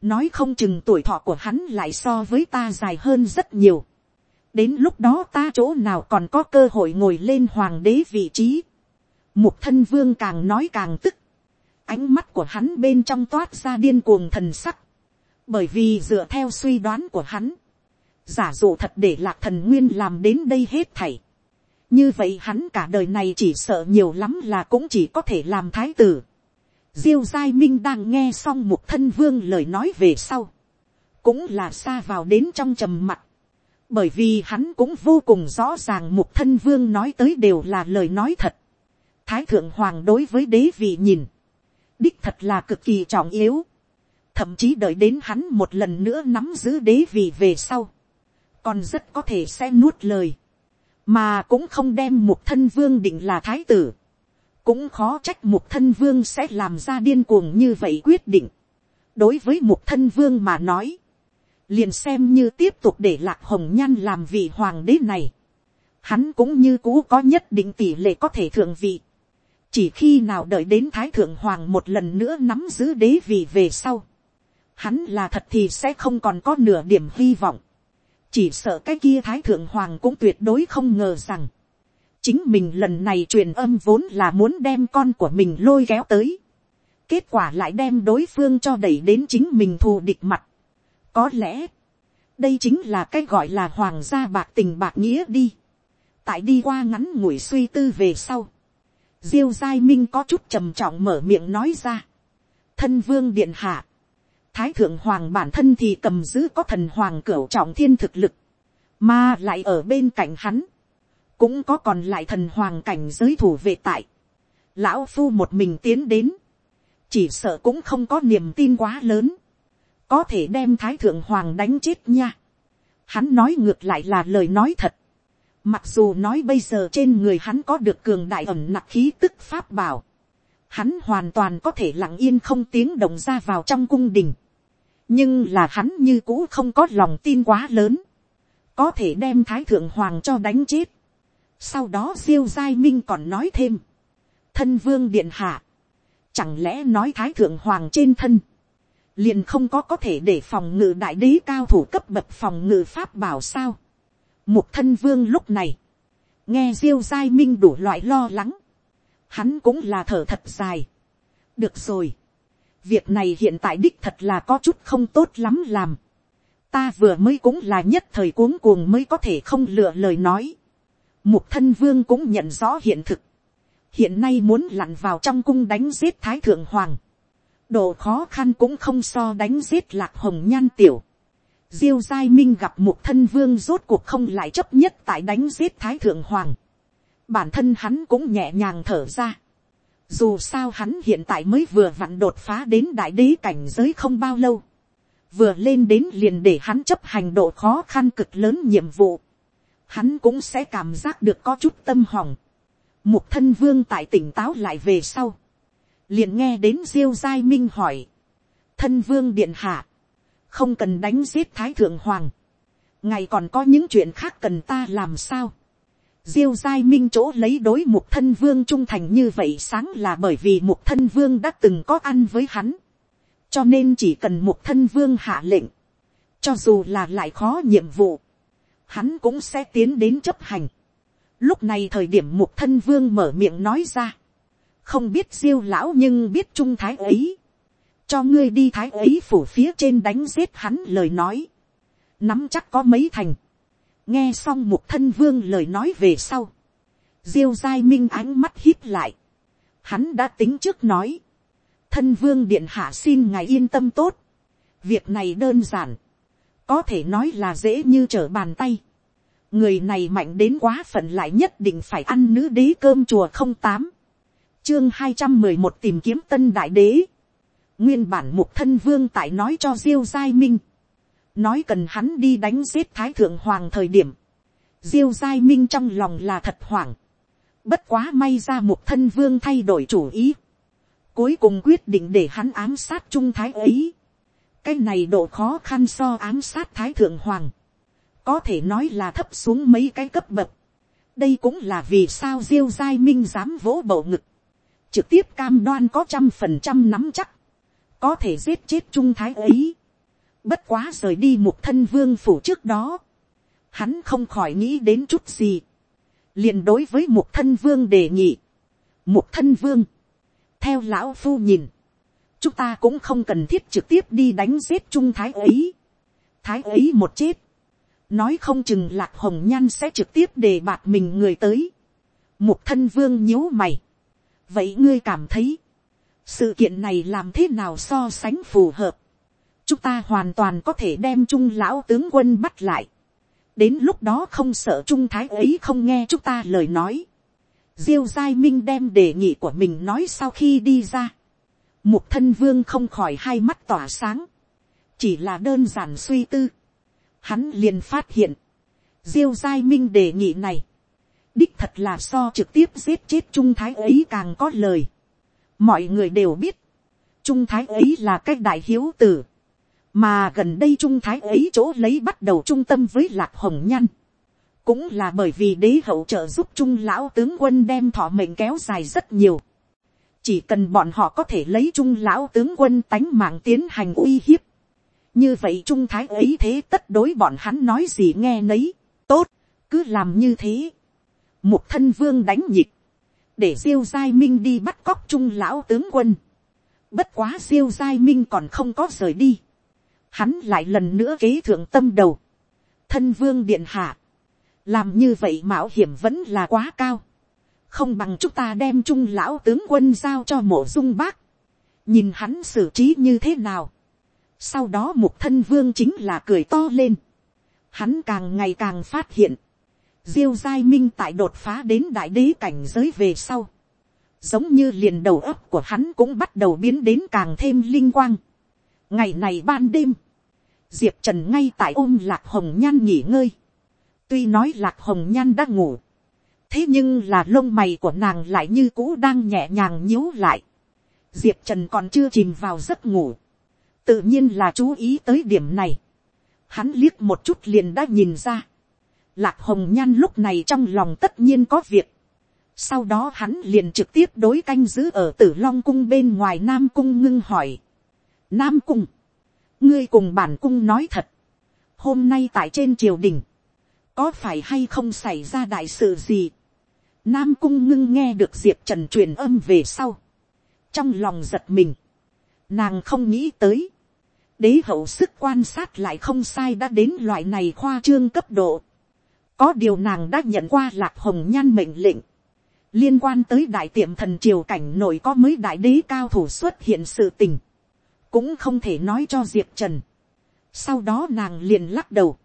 Nói không chừng tuổi thọ của hắn lại so với ta dài hơn rất nhiều đến lúc đó ta chỗ nào còn có cơ hội ngồi lên hoàng đế vị trí. mục thân vương càng nói càng tức. ánh mắt của hắn bên trong toát ra điên cuồng thần sắc. bởi vì dựa theo suy đoán của hắn, giả dụ thật để lạc thần nguyên làm đến đây hết thảy. như vậy hắn cả đời này chỉ sợ nhiều lắm là cũng chỉ có thể làm thái tử diêu giai minh đang nghe xong mục thân vương lời nói về sau. cũng là xa vào đến trong trầm mặt bởi vì hắn cũng vô cùng rõ ràng mục thân vương nói tới đều là lời nói thật. thái thượng hoàng đối với đế vị nhìn, đích thật là cực kỳ trọng yếu. thậm chí đợi đến hắn một lần nữa nắm giữ đế vị về sau, còn rất có thể sẽ nuốt lời, mà cũng không đem mục thân vương định là thái tử cũng khó trách mục thân vương sẽ làm ra điên cuồng như vậy quyết định. đối với mục thân vương mà nói, liền xem như tiếp tục để lạc hồng nhan làm vị hoàng đế này, hắn cũng như cũ có nhất định tỷ lệ có thể thượng vị. chỉ khi nào đợi đến thái thượng hoàng một lần nữa nắm giữ đế vị về sau, hắn là thật thì sẽ không còn có nửa điểm hy vọng. chỉ sợ cái kia thái thượng hoàng cũng tuyệt đối không ngờ rằng, chính mình lần này truyền âm vốn là muốn đem con của mình lôi kéo tới. kết quả lại đem đối phương cho đẩy đến chính mình thù địch mặt. Có lẽ, đây chính là cái gọi là hoàng gia bạc tình bạc nghĩa đi. Tại đi qua ngắn ngủi suy tư về sau. Diêu Giai Minh có chút trầm trọng mở miệng nói ra. Thân vương điện hạ. Thái thượng hoàng bản thân thì cầm giữ có thần hoàng cửu trọng thiên thực lực. Mà lại ở bên cạnh hắn. Cũng có còn lại thần hoàng cảnh giới thủ vệ tại. Lão phu một mình tiến đến. Chỉ sợ cũng không có niềm tin quá lớn có thể đem thái thượng hoàng đánh chết nha. Hắn nói ngược lại là lời nói thật. Mặc dù nói bây giờ trên người hắn có được cường đại ẩm nặc khí tức pháp bảo. Hắn hoàn toàn có thể lặng yên không tiếng động ra vào trong cung đình. Nhưng là hắn như cũ không có lòng tin quá lớn. Có thể đem thái thượng hoàng cho đánh chết. Sau đó diêu giai minh còn nói thêm. Thân vương điện hạ. Chẳng lẽ nói thái thượng hoàng trên thân liền không có có thể để phòng ngự đại đế cao thủ cấp bậc phòng ngự pháp bảo sao. Mục thân vương lúc này, nghe diêu giai minh đủ loại lo lắng, hắn cũng là thở thật dài. được rồi, việc này hiện tại đích thật là có chút không tốt lắm làm. ta vừa mới cũng là nhất thời cuống cuồng mới có thể không lựa lời nói. Mục thân vương cũng nhận rõ hiện thực. hiện nay muốn lặn vào trong cung đánh giết thái thượng hoàng độ khó khăn cũng không so đánh giết lạc hồng nhan tiểu. Diêu giai minh gặp mục thân vương rốt cuộc không lại chấp nhất tại đánh giết thái thượng hoàng. Bản thân hắn cũng nhẹ nhàng thở ra. Dù sao hắn hiện tại mới vừa vặn đột phá đến đại đế cảnh giới không bao lâu. Vừa lên đến liền để hắn chấp hành độ khó khăn cực lớn nhiệm vụ. Hắn cũng sẽ cảm giác được có chút tâm hỏng. Một thân vương tại tỉnh táo lại về sau. Liền nghe đến diêu giai minh hỏi, thân vương điện hạ, không cần đánh giết thái thượng hoàng, ngày còn có những chuyện khác cần ta làm sao. diêu giai minh chỗ lấy đối mục thân vương trung thành như vậy sáng là bởi vì mục thân vương đã từng có ăn với hắn, cho nên chỉ cần mục thân vương hạ lệnh, cho dù là lại khó nhiệm vụ, hắn cũng sẽ tiến đến chấp hành. Lúc này thời điểm mục thân vương mở miệng nói ra, không biết diêu lão nhưng biết trung thái ấy, cho ngươi đi thái ấy phủ phía trên đánh giết hắn lời nói, nắm chắc có mấy thành, nghe xong mục thân vương lời nói về sau, diêu giai minh ánh mắt hít lại, hắn đã tính trước nói, thân vương điện hạ xin ngài yên tâm tốt, việc này đơn giản, có thể nói là dễ như trở bàn tay, người này mạnh đến quá phận lại nhất định phải ăn nữ đế cơm chùa không tám, chương hai trăm mười một tìm kiếm tân đại đế, nguyên bản mục thân vương tại nói cho diêu giai minh, nói cần hắn đi đánh giết thái thượng hoàng thời điểm, diêu giai minh trong lòng là thật hoảng, bất quá may ra mục thân vương thay đổi chủ ý, cuối cùng quyết định để hắn ám sát trung thái ấy, cái này độ khó khăn so ám sát thái thượng hoàng, có thể nói là thấp xuống mấy cái cấp bậc, đây cũng là vì sao diêu giai minh dám vỗ bầu ngực, trực tiếp cam đoan có trăm phần trăm nắm chắc, có thể giết chết trung thái ấy. Bất quá rời đi một thân vương phủ trước đó, hắn không khỏi nghĩ đến chút gì, liền đối với một thân vương đề nghị, một thân vương, theo lão phu nhìn, chúng ta cũng không cần thiết trực tiếp đi đánh giết trung thái ấy. thái ấy một chết, nói không chừng lạc hồng nhan sẽ trực tiếp đề bạt mình người tới. một thân vương nhíu mày. vậy ngươi cảm thấy, sự kiện này làm thế nào so sánh phù hợp. chúng ta hoàn toàn có thể đem trung lão tướng quân bắt lại. đến lúc đó không sợ trung thái ấy không nghe chúng ta lời nói. diêu giai minh đem đề nghị của mình nói sau khi đi ra mục thân vương không khỏi hai mắt tỏa sáng. chỉ là đơn giản suy tư. hắn liền phát hiện. diêu giai minh đề nghị này. đích thật là so trực tiếp giết chết trung thái ấy càng có lời mọi người đều biết, trung thái ấy là cái đại hiếu tử, mà gần đây trung thái ấy chỗ lấy bắt đầu trung tâm với lạc hồng Nhăn. cũng là bởi vì đế hậu trợ giúp trung lão tướng quân đem thọ mệnh kéo dài rất nhiều, chỉ cần bọn họ có thể lấy trung lão tướng quân tánh mạng tiến hành uy hiếp, như vậy trung thái ấy thế tất đối bọn hắn nói gì nghe nấy, tốt, cứ làm như thế, một thân vương đánh nhịp, để diêu giai minh đi bắt cóc trung lão tướng quân. bất quá diêu giai minh còn không có rời đi. hắn lại lần nữa kế thượng tâm đầu. thân vương điện hạ. làm như vậy mạo hiểm vẫn là quá cao không bằng chúng ta đem trung lão tướng quân giao cho mộ dung bác. nhìn hắn xử trí như thế nào. sau đó một thân vương chính là cười to lên. hắn càng ngày càng phát hiện diêu giai minh tại đột phá đến đại đế cảnh giới về sau, giống như liền đầu óc của hắn cũng bắt đầu biến đến càng thêm linh quang. ngày này ban đêm, diệp trần ngay tại ôm lạc hồng nhan nghỉ ngơi, tuy nói lạc hồng nhan đã ngủ, thế nhưng là lông mày của nàng lại như cũ đang nhẹ nhàng nhíu lại, diệp trần còn chưa chìm vào giấc ngủ, tự nhiên là chú ý tới điểm này, hắn liếc một chút liền đã nhìn ra, Lạc hồng nhan lúc này trong lòng tất nhiên có việc. Sau đó hắn liền trực tiếp đối canh giữ ở tử long cung bên ngoài nam cung ngưng hỏi. Nam cung. Ngươi cùng bản cung nói thật. Hôm nay tại trên triều đình. Có phải hay không xảy ra đại sự gì? Nam cung ngưng nghe được diệp trần truyền âm về sau. Trong lòng giật mình. Nàng không nghĩ tới. Đế hậu sức quan sát lại không sai đã đến loại này khoa trương cấp độ có điều nàng đã nhận qua lạc hồng nhan mệnh lệnh. Liên quan tới đại tiệm thần triều cảnh nổi có mới đại đế cao thủ xuất hiện sự tình. Cũng không thể nói cho Diệp Trần. Sau đó nàng liền lắc đầu.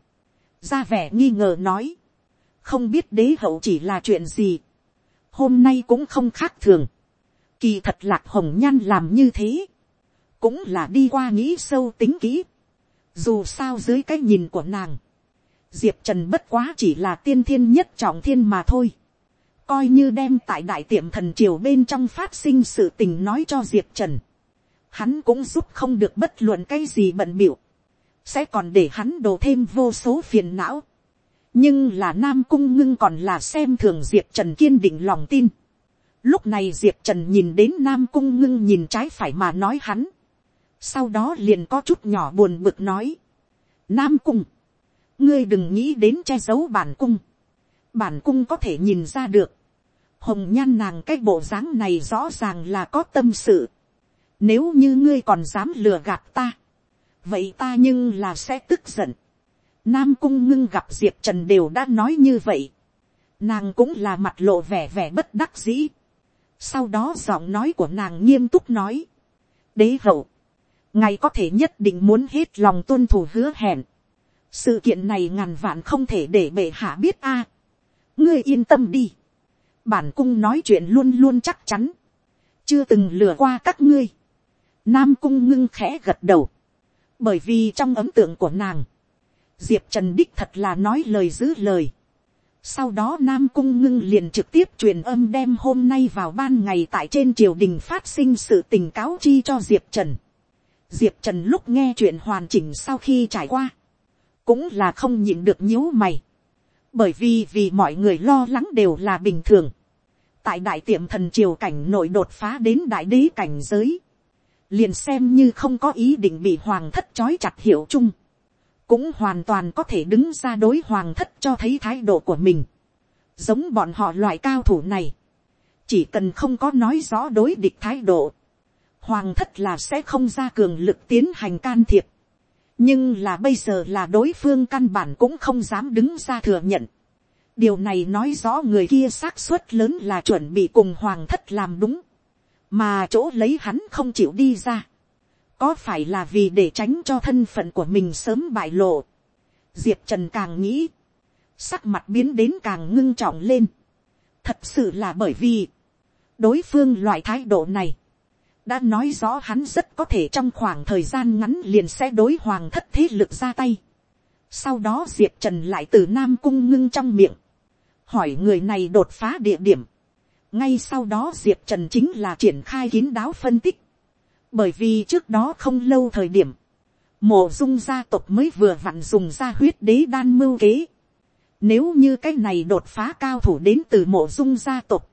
Ra vẻ nghi ngờ nói. Không biết đế hậu chỉ là chuyện gì. Hôm nay cũng không khác thường. Kỳ thật lạc hồng nhan làm như thế. Cũng là đi qua nghĩ sâu tính kỹ. Dù sao dưới cái nhìn của nàng, diệp trần bất quá chỉ là tiên thiên nhất trọng thiên mà thôi. coi như đem tại đại tiệm thần triều bên trong phát sinh sự tình nói cho diệp trần. hắn cũng giúp không được bất luận cái gì bận biểu. sẽ còn để hắn đổ thêm vô số phiền não nhưng là nam cung ngưng còn là xem thường diệp trần kiên định lòng tin. lúc này diệp trần nhìn đến nam cung ngưng nhìn trái phải mà nói hắn. sau đó liền có chút nhỏ buồn bực nói. nam cung, ngươi đừng nghĩ đến che giấu bản cung. bản cung có thể nhìn ra được. hồng nhan nàng cái bộ dáng này rõ ràng là có tâm sự. nếu như ngươi còn dám lừa gạt ta vậy ta nhưng là sẽ tức giận. Nam cung ngưng gặp diệp trần đều đã nói như vậy. Nàng cũng là mặt lộ vẻ vẻ bất đắc dĩ. Sau đó giọng nói của nàng nghiêm túc nói. Đế hậu. Ngài có thể nhất định muốn hết lòng tuân thủ hứa hẹn. Sự kiện này ngàn vạn không thể để bệ hạ biết a. Ngươi yên tâm đi. Bản cung nói chuyện luôn luôn chắc chắn. Chưa từng lừa qua các ngươi. Nam cung ngưng khẽ gật đầu bởi vì trong ấn tượng của nàng, diệp trần đích thật là nói lời giữ lời. sau đó nam cung ngưng liền trực tiếp truyền âm đem hôm nay vào ban ngày tại trên triều đình phát sinh sự tình cáo chi cho diệp trần. diệp trần lúc nghe chuyện hoàn chỉnh sau khi trải qua, cũng là không nhịn được nhíu mày. bởi vì vì mọi người lo lắng đều là bình thường. tại đại tiệm thần triều cảnh nội đột phá đến đại đế cảnh giới liền xem như không có ý định bị hoàng thất trói chặt hiệu chung, cũng hoàn toàn có thể đứng ra đối hoàng thất cho thấy thái độ của mình. giống bọn họ loại cao thủ này, chỉ cần không có nói rõ đối địch thái độ, hoàng thất là sẽ không ra cường lực tiến hành can thiệp. nhưng là bây giờ là đối phương căn bản cũng không dám đứng ra thừa nhận. điều này nói rõ người kia xác suất lớn là chuẩn bị cùng hoàng thất làm đúng mà chỗ lấy hắn không chịu đi ra, có phải là vì để tránh cho thân phận của mình sớm bại lộ. diệp trần càng nghĩ, sắc mặt biến đến càng ngưng trọng lên. thật sự là bởi vì, đối phương loại thái độ này, đã nói rõ hắn rất có thể trong khoảng thời gian ngắn liền sẽ đối hoàng thất thế lực ra tay. sau đó diệp trần lại từ nam cung ngưng trong miệng, hỏi người này đột phá địa điểm, ngay sau đó diệp trần chính là triển khai kín đáo phân tích, bởi vì trước đó không lâu thời điểm, mộ dung gia tộc mới vừa vặn dùng ra huyết đế đan mưu kế. Nếu như cái này đột phá cao thủ đến từ mộ dung gia tộc,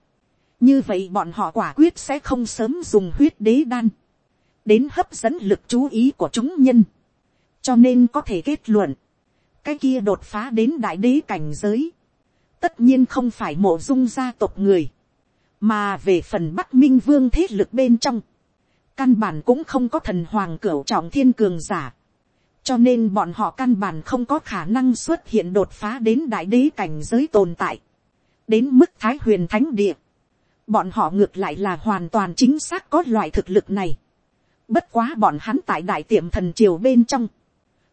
như vậy bọn họ quả quyết sẽ không sớm dùng huyết đế đan, đến hấp dẫn lực chú ý của chúng nhân. cho nên có thể kết luận, cái kia đột phá đến đại đế cảnh giới, tất nhiên không phải mộ dung gia tộc người, mà về phần bắc minh vương thế lực bên trong, căn bản cũng không có thần hoàng cửu trọng thiên cường giả, cho nên bọn họ căn bản không có khả năng xuất hiện đột phá đến đại đế cảnh giới tồn tại, đến mức thái huyền thánh địa, bọn họ ngược lại là hoàn toàn chính xác có loại thực lực này, bất quá bọn hắn tại đại tiệm thần triều bên trong,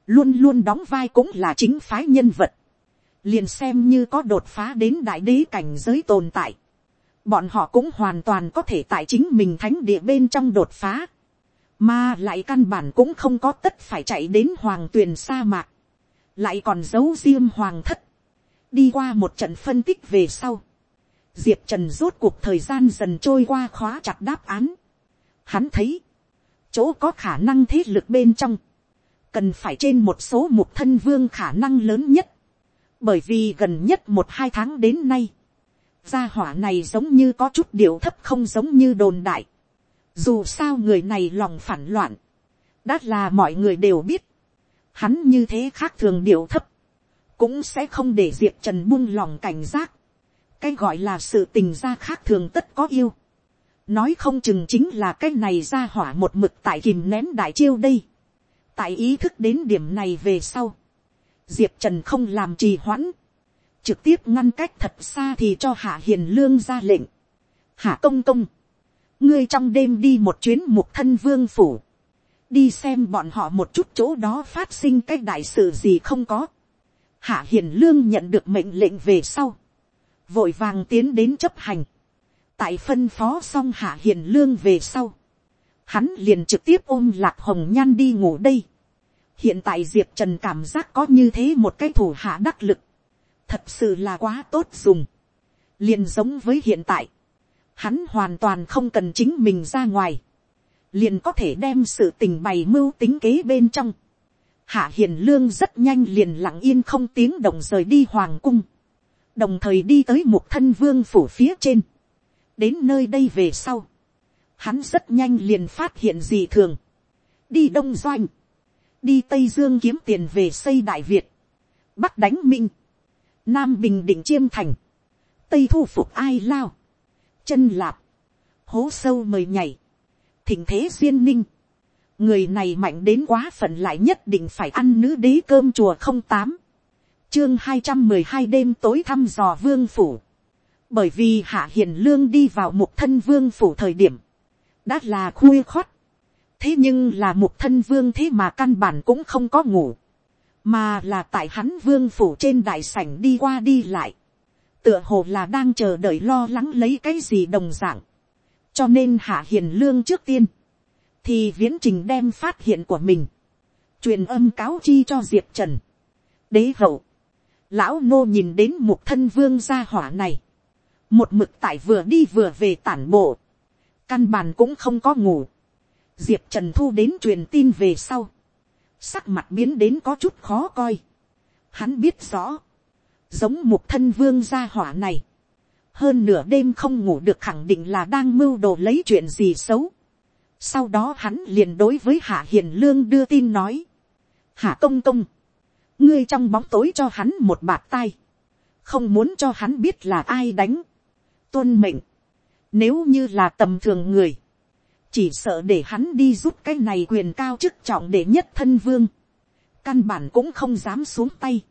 luôn luôn đóng vai cũng là chính phái nhân vật, liền xem như có đột phá đến đại đế cảnh giới tồn tại, bọn họ cũng hoàn toàn có thể tại chính mình thánh địa bên trong đột phá, mà lại căn bản cũng không có tất phải chạy đến hoàng tuyền sa mạc, lại còn giấu riêng hoàng thất, đi qua một trận phân tích về sau, diệp trần rốt cuộc thời gian dần trôi qua khóa chặt đáp án, hắn thấy, chỗ có khả năng thế lực bên trong, cần phải trên một số mục thân vương khả năng lớn nhất, bởi vì gần nhất một hai tháng đến nay, gia hỏa này giống như có chút điệu thấp không giống như đồn đại. Dù sao người này lòng phản loạn. Đã là mọi người đều biết. Hắn như thế khác thường điệu thấp. Cũng sẽ không để Diệp Trần buông lòng cảnh giác. Cái gọi là sự tình gia khác thường tất có yêu. Nói không chừng chính là cái này ra hỏa một mực tại kìm nén đại chiêu đây. Tại ý thức đến điểm này về sau. Diệp Trần không làm trì hoãn trực tiếp ngăn cách thật xa thì cho hạ hiền lương ra lệnh. hạ công công, ngươi trong đêm đi một chuyến mục thân vương phủ, đi xem bọn họ một chút chỗ đó phát sinh cái đại sự gì không có. hạ hiền lương nhận được mệnh lệnh về sau, vội vàng tiến đến chấp hành, tại phân phó xong hạ hiền lương về sau, hắn liền trực tiếp ôm lạc hồng nhan đi ngủ đây. hiện tại diệp trần cảm giác có như thế một cái thủ hạ đắc lực, thật sự là quá tốt dùng, liền giống với hiện tại, hắn hoàn toàn không cần chính mình ra ngoài, liền có thể đem sự tình bày mưu tính kế bên trong, hạ hiền lương rất nhanh liền lặng yên không tiếng động rời đi hoàng cung, đồng thời đi tới một thân vương phủ phía trên, đến nơi đây về sau, hắn rất nhanh liền phát hiện gì thường, đi đông doanh, đi tây dương kiếm tiền về xây đại việt, bắc đánh minh, nam bình định chiêm thành, tây thu phục ai lao, chân lạp, hố sâu mời nhảy, thỉnh thế duyên ninh, người này mạnh đến quá phận lại nhất định phải ăn nữ đế cơm chùa không tám, chương hai trăm mười hai đêm tối thăm dò vương phủ, bởi vì hạ hiền lương đi vào một thân vương phủ thời điểm, đã là khuya khót, thế nhưng là một thân vương thế mà căn bản cũng không có ngủ, mà là tại hắn vương phủ trên đại sảnh đi qua đi lại, tựa hồ là đang chờ đợi lo lắng lấy cái gì đồng dạng, cho nên hạ hiền lương trước tiên, thì viễn trình đem phát hiện của mình, truyền âm cáo chi cho diệp trần, đế hậu, lão nô nhìn đến một thân vương gia hỏa này, một mực tại vừa đi vừa về tản bộ, căn bản cũng không có ngủ, diệp trần thu đến truyền tin về sau, sắc mặt biến đến có chút khó coi, hắn biết rõ, giống một thân vương gia hỏa này, hơn nửa đêm không ngủ được khẳng định là đang mưu đồ lấy chuyện gì xấu. Sau đó hắn liền đối với hạ hiền lương đưa tin nói, hạ công công, ngươi trong bóng tối cho hắn một bạt tay, không muốn cho hắn biết là ai đánh, tuân mệnh, nếu như là tầm thường người, chỉ sợ để hắn đi giúp cái này quyền cao chức trọng để nhất thân vương, căn bản cũng không dám xuống tay,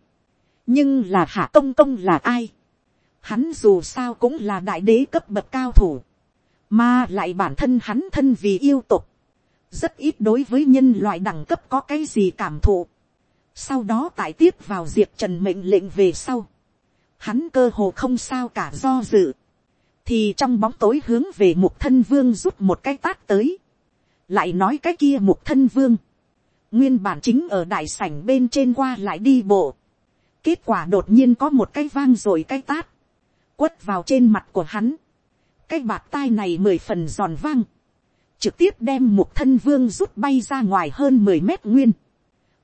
nhưng là hạ công công là ai, hắn dù sao cũng là đại đế cấp bậc cao thủ, mà lại bản thân hắn thân vì yêu tục, rất ít đối với nhân loại đẳng cấp có cái gì cảm thụ. sau đó tại tiếp vào diệp trần mệnh lệnh về sau, hắn cơ hồ không sao cả do dự, thì trong bóng tối hướng về mục thân vương rút một cái tát tới, lại nói cái kia mục thân vương, nguyên bản chính ở đại sảnh bên trên qua lại đi bộ, kết quả đột nhiên có một cái vang rồi cái tát, quất vào trên mặt của hắn, cái bạt tai này mười phần giòn vang, trực tiếp đem một thân vương rút bay ra ngoài hơn mười mét nguyên,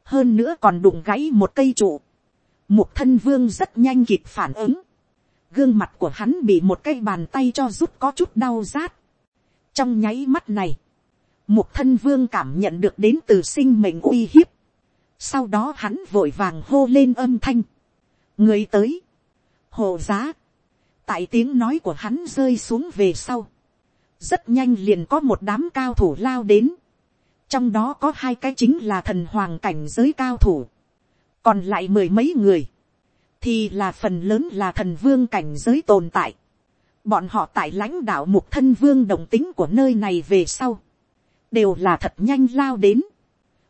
hơn nữa còn đụng gãy một cây trụ, một thân vương rất nhanh kịp phản ứng, gương mặt của hắn bị một cái bàn tay cho rút có chút đau rát. trong nháy mắt này, một thân vương cảm nhận được đến từ sinh mệnh uy hiếp, sau đó hắn vội vàng hô lên âm thanh, người tới, hồ giá, tại tiếng nói của hắn rơi xuống về sau, rất nhanh liền có một đám cao thủ lao đến, trong đó có hai cái chính là thần hoàng cảnh giới cao thủ, còn lại mười mấy người, thì là phần lớn là thần vương cảnh giới tồn tại, bọn họ tại lãnh đạo mục thân vương đồng tính của nơi này về sau, đều là thật nhanh lao đến,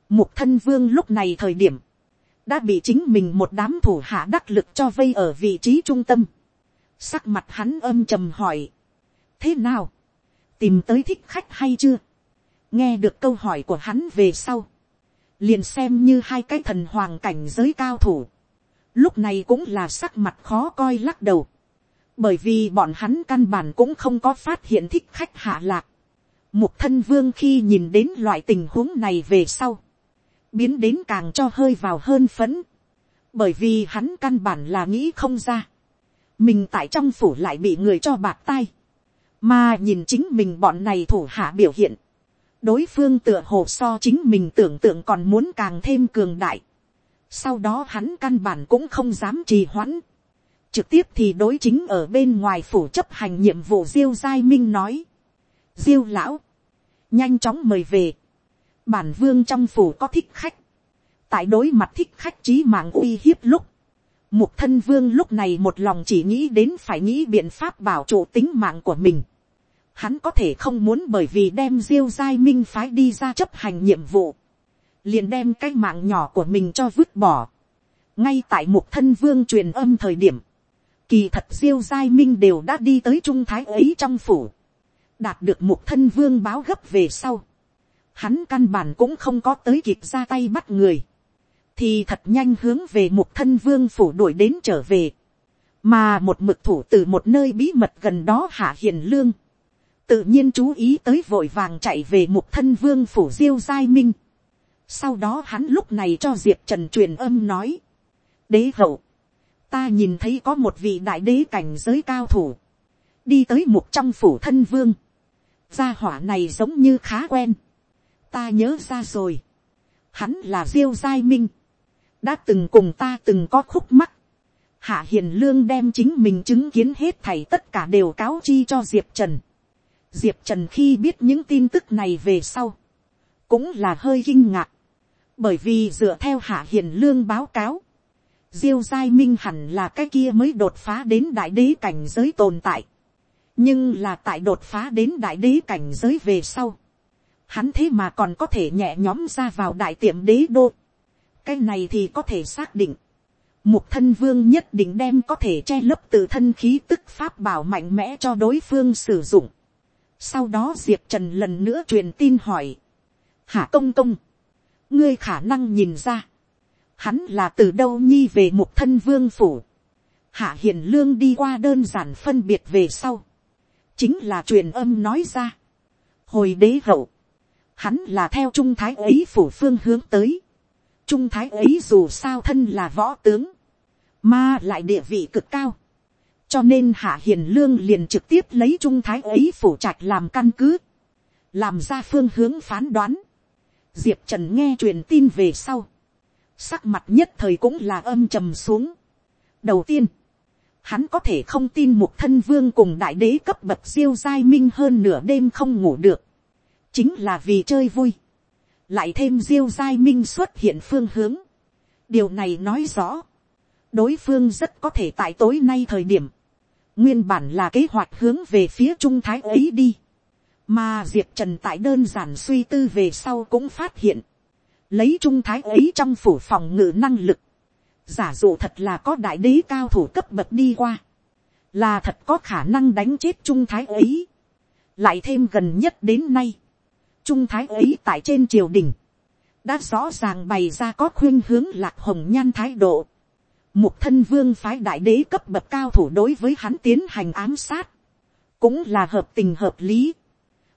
mục thân vương lúc này thời điểm, đã bị chính mình một đám thủ hạ đắc lực cho vây ở vị trí trung tâm, Sắc mặt hắn âm trầm hỏi. Thế nào? Tìm tới thích khách hay chưa? Nghe được câu hỏi của hắn về sau. Liền xem như hai cái thần hoàng cảnh giới cao thủ. Lúc này cũng là sắc mặt khó coi lắc đầu. Bởi vì bọn hắn căn bản cũng không có phát hiện thích khách hạ lạc. Mục thân vương khi nhìn đến loại tình huống này về sau. Biến đến càng cho hơi vào hơn phấn. Bởi vì hắn căn bản là nghĩ không ra mình tại trong phủ lại bị người cho bạc tay, mà nhìn chính mình bọn này thủ hạ biểu hiện, đối phương tựa hồ so chính mình tưởng tượng còn muốn càng thêm cường đại, sau đó hắn căn bản cũng không dám trì hoãn, trực tiếp thì đối chính ở bên ngoài phủ chấp hành nhiệm vụ diêu giai minh nói, diêu lão, nhanh chóng mời về, bản vương trong phủ có thích khách, tại đối mặt thích khách trí mạng uy hiếp lúc, Mục thân vương lúc này một lòng chỉ nghĩ đến phải nghĩ biện pháp bảo trụ tính mạng của mình. Hắn có thể không muốn bởi vì đem diêu giai minh phái đi ra chấp hành nhiệm vụ. Liền đem cái mạng nhỏ của mình cho vứt bỏ. Ngay tại mục thân vương truyền âm thời điểm. Kỳ thật diêu giai minh đều đã đi tới trung thái ấy trong phủ. Đạt được mục thân vương báo gấp về sau. Hắn căn bản cũng không có tới kịp ra tay bắt người thì thật nhanh hướng về một thân vương phủ đuổi đến trở về, mà một mực thủ từ một nơi bí mật gần đó hạ hiền lương, tự nhiên chú ý tới vội vàng chạy về một thân vương phủ diêu giai minh, sau đó hắn lúc này cho diệp trần truyền âm nói, đế hậu, ta nhìn thấy có một vị đại đế cảnh giới cao thủ, đi tới một trong phủ thân vương, gia hỏa này giống như khá quen, ta nhớ ra rồi, hắn là diêu giai minh, đã từng cùng ta từng có khúc mắc, hạ hiền lương đem chính mình chứng kiến hết thảy tất cả đều cáo chi cho diệp trần, diệp trần khi biết những tin tức này về sau, cũng là hơi kinh ngạc, bởi vì dựa theo hạ hiền lương báo cáo, diêu giai minh hẳn là cái kia mới đột phá đến đại đế cảnh giới tồn tại, nhưng là tại đột phá đến đại đế cảnh giới về sau, hắn thế mà còn có thể nhẹ nhóm ra vào đại tiệm đế đô, cái này thì có thể xác định, Mục thân vương nhất định đem có thể che lấp từ thân khí tức pháp bảo mạnh mẽ cho đối phương sử dụng. Sau đó Diệp Trần lần nữa truyền tin hỏi. Hạ công công. Ngươi khả năng nhìn ra. Hắn là từ đâu nhi về mục thân vương phủ. Hạ hiền lương đi qua đơn giản phân biệt về sau. Chính là truyền âm nói ra. Hồi đế hậu. Hắn là theo trung thái ấy phủ phương hướng tới. Trung thái ấy dù sao thân là võ tướng. Mà lại địa vị cực cao cho nên hạ hiền lương liền trực tiếp lấy trung thái ấy phủ trạch làm căn cứ, làm ra phương hướng phán đoán diệp trần nghe truyền tin về sau, sắc mặt nhất thời cũng là âm trầm xuống. đầu tiên, hắn có thể không tin một thân vương cùng đại đế cấp bậc siêu giai minh hơn nửa đêm không ngủ được, chính là vì chơi vui, lại thêm diêu giai minh xuất hiện phương hướng. điều này nói rõ, đối phương rất có thể tại tối nay thời điểm, nguyên bản là kế hoạch hướng về phía trung thái ấy đi, mà diệp trần tại đơn giản suy tư về sau cũng phát hiện, lấy trung thái ấy trong phủ phòng ngự năng lực, giả dụ thật là có đại đế cao thủ cấp bậc đi qua, là thật có khả năng đánh chết trung thái ấy, lại thêm gần nhất đến nay, trung thái ấy tại trên triều đình, đã rõ ràng bày ra có khuyên hướng lạc hồng nhan thái độ, Mục thân vương phái đại đế cấp bậc cao thủ đối với hắn tiến hành ám sát. Cũng là hợp tình hợp lý.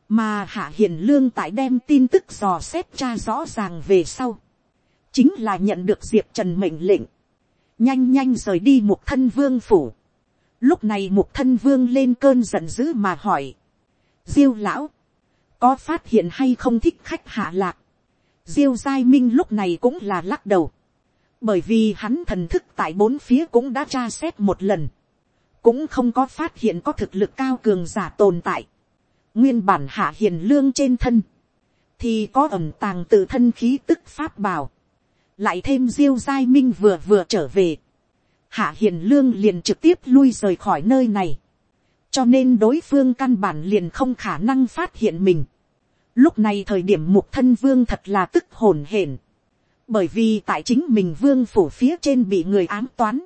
Mà hạ hiền lương tại đem tin tức dò xét cha rõ ràng về sau. Chính là nhận được diệp trần mệnh lệnh. Nhanh nhanh rời đi mục thân vương phủ. Lúc này mục thân vương lên cơn giận dữ mà hỏi. Diêu lão. Có phát hiện hay không thích khách hạ lạc. Diêu giai minh lúc này cũng là lắc đầu bởi vì hắn thần thức tại bốn phía cũng đã tra xét một lần, cũng không có phát hiện có thực lực cao cường giả tồn tại, nguyên bản hạ hiền lương trên thân, thì có ẩm tàng tự thân khí tức pháp bảo, lại thêm diêu giai minh vừa vừa trở về, hạ hiền lương liền trực tiếp lui rời khỏi nơi này, cho nên đối phương căn bản liền không khả năng phát hiện mình. Lúc này thời điểm mục thân vương thật là tức hồn hển bởi vì tại chính mình vương phủ phía trên bị người ám toán,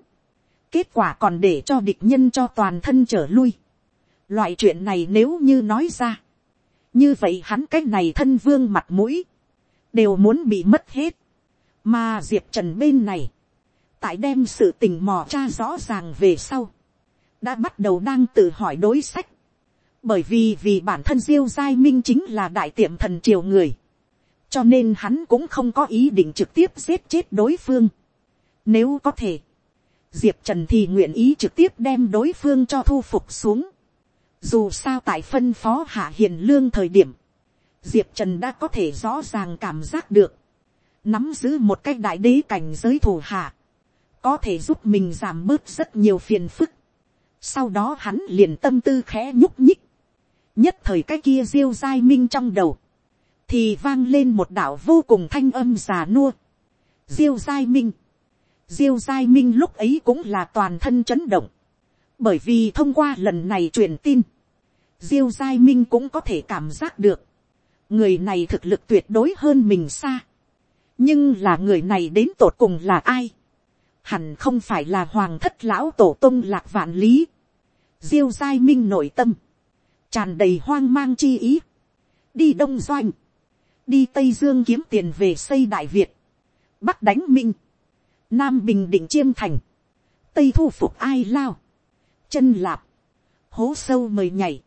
kết quả còn để cho địch nhân cho toàn thân trở lui. Loại chuyện này nếu như nói ra, như vậy hắn cái này thân vương mặt mũi, đều muốn bị mất hết. mà diệp trần bên này, tại đem sự tình mò cha rõ ràng về sau, đã bắt đầu đang tự hỏi đối sách. bởi vì vì bản thân diêu giai minh chính là đại tiệm thần triều người cho nên hắn cũng không có ý định trực tiếp giết chết đối phương. Nếu có thể, diệp trần thì nguyện ý trực tiếp đem đối phương cho thu phục xuống. Dù sao tại phân phó hạ hiền lương thời điểm, diệp trần đã có thể rõ ràng cảm giác được, nắm giữ một cách đại đế cảnh giới thủ hạ, có thể giúp mình giảm bớt rất nhiều phiền phức. Sau đó hắn liền tâm tư khẽ nhúc nhích, nhất thời cái kia diêu giai minh trong đầu, thì vang lên một đạo vô cùng thanh âm già nua. Diêu giai minh. Diêu giai minh lúc ấy cũng là toàn thân chấn động. Bởi vì thông qua lần này truyền tin. Diêu giai minh cũng có thể cảm giác được. Người này thực lực tuyệt đối hơn mình xa. Nhưng là người này đến tột cùng là ai? Hẳn không phải là hoàng thất lão tổ tông lạc vạn lý. Diêu giai minh nội tâm. Tràn đầy hoang mang chi ý. Đi đông doanh đi tây dương kiếm tiền về xây đại việt, bắc đánh minh, nam bình định chiêm thành, tây thu phục ai lao, chân lạp, hố sâu mời nhảy,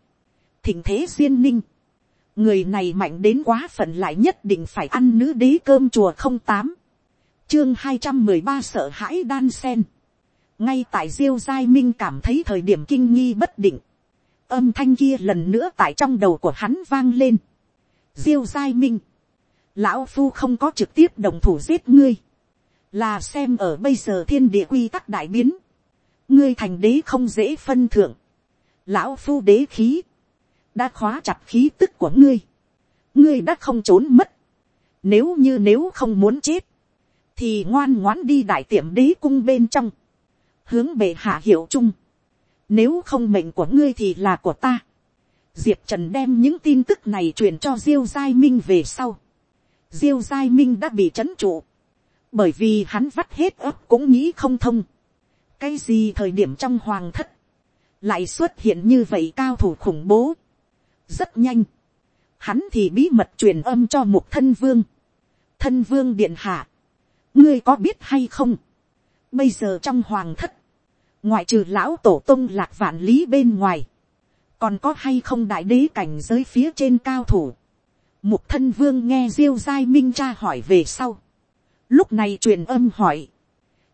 thỉnh thế duyên ninh, người này mạnh đến quá phận lại nhất định phải ăn nữ đế cơm chùa không tám. Chương hai trăm mười ba sợ hãi đan sen. Ngay tại diêu giai minh cảm thấy thời điểm kinh nghi bất định. Âm thanh kia lần nữa tại trong đầu của hắn vang lên. Diêu giai minh. Lão phu không có trực tiếp đồng thủ giết ngươi. Là xem ở bây giờ thiên địa quy tắc đại biến ngươi thành đế không dễ phân thượng. Lão phu đế khí. Đã khóa chặt khí tức của ngươi, ngươi đã không trốn mất, nếu như nếu không muốn chết, thì ngoan ngoãn đi đại tiệm đế cung bên trong, hướng bệ hạ hiệu chung, nếu không mệnh của ngươi thì là của ta, diệp trần đem những tin tức này truyền cho diêu giai minh về sau, diêu giai minh đã bị trấn trụ, bởi vì hắn vắt hết ấp cũng nghĩ không thông, cái gì thời điểm trong hoàng thất, lại xuất hiện như vậy cao thủ khủng bố, rất nhanh, hắn thì bí mật truyền âm cho một thân vương, thân vương điện hạ, ngươi có biết hay không, bây giờ trong hoàng thất, ngoại trừ lão tổ tông lạc vạn lý bên ngoài, còn có hay không đại đế cảnh giới phía trên cao thủ, mục thân vương nghe diêu giai minh cha hỏi về sau, lúc này truyền âm hỏi,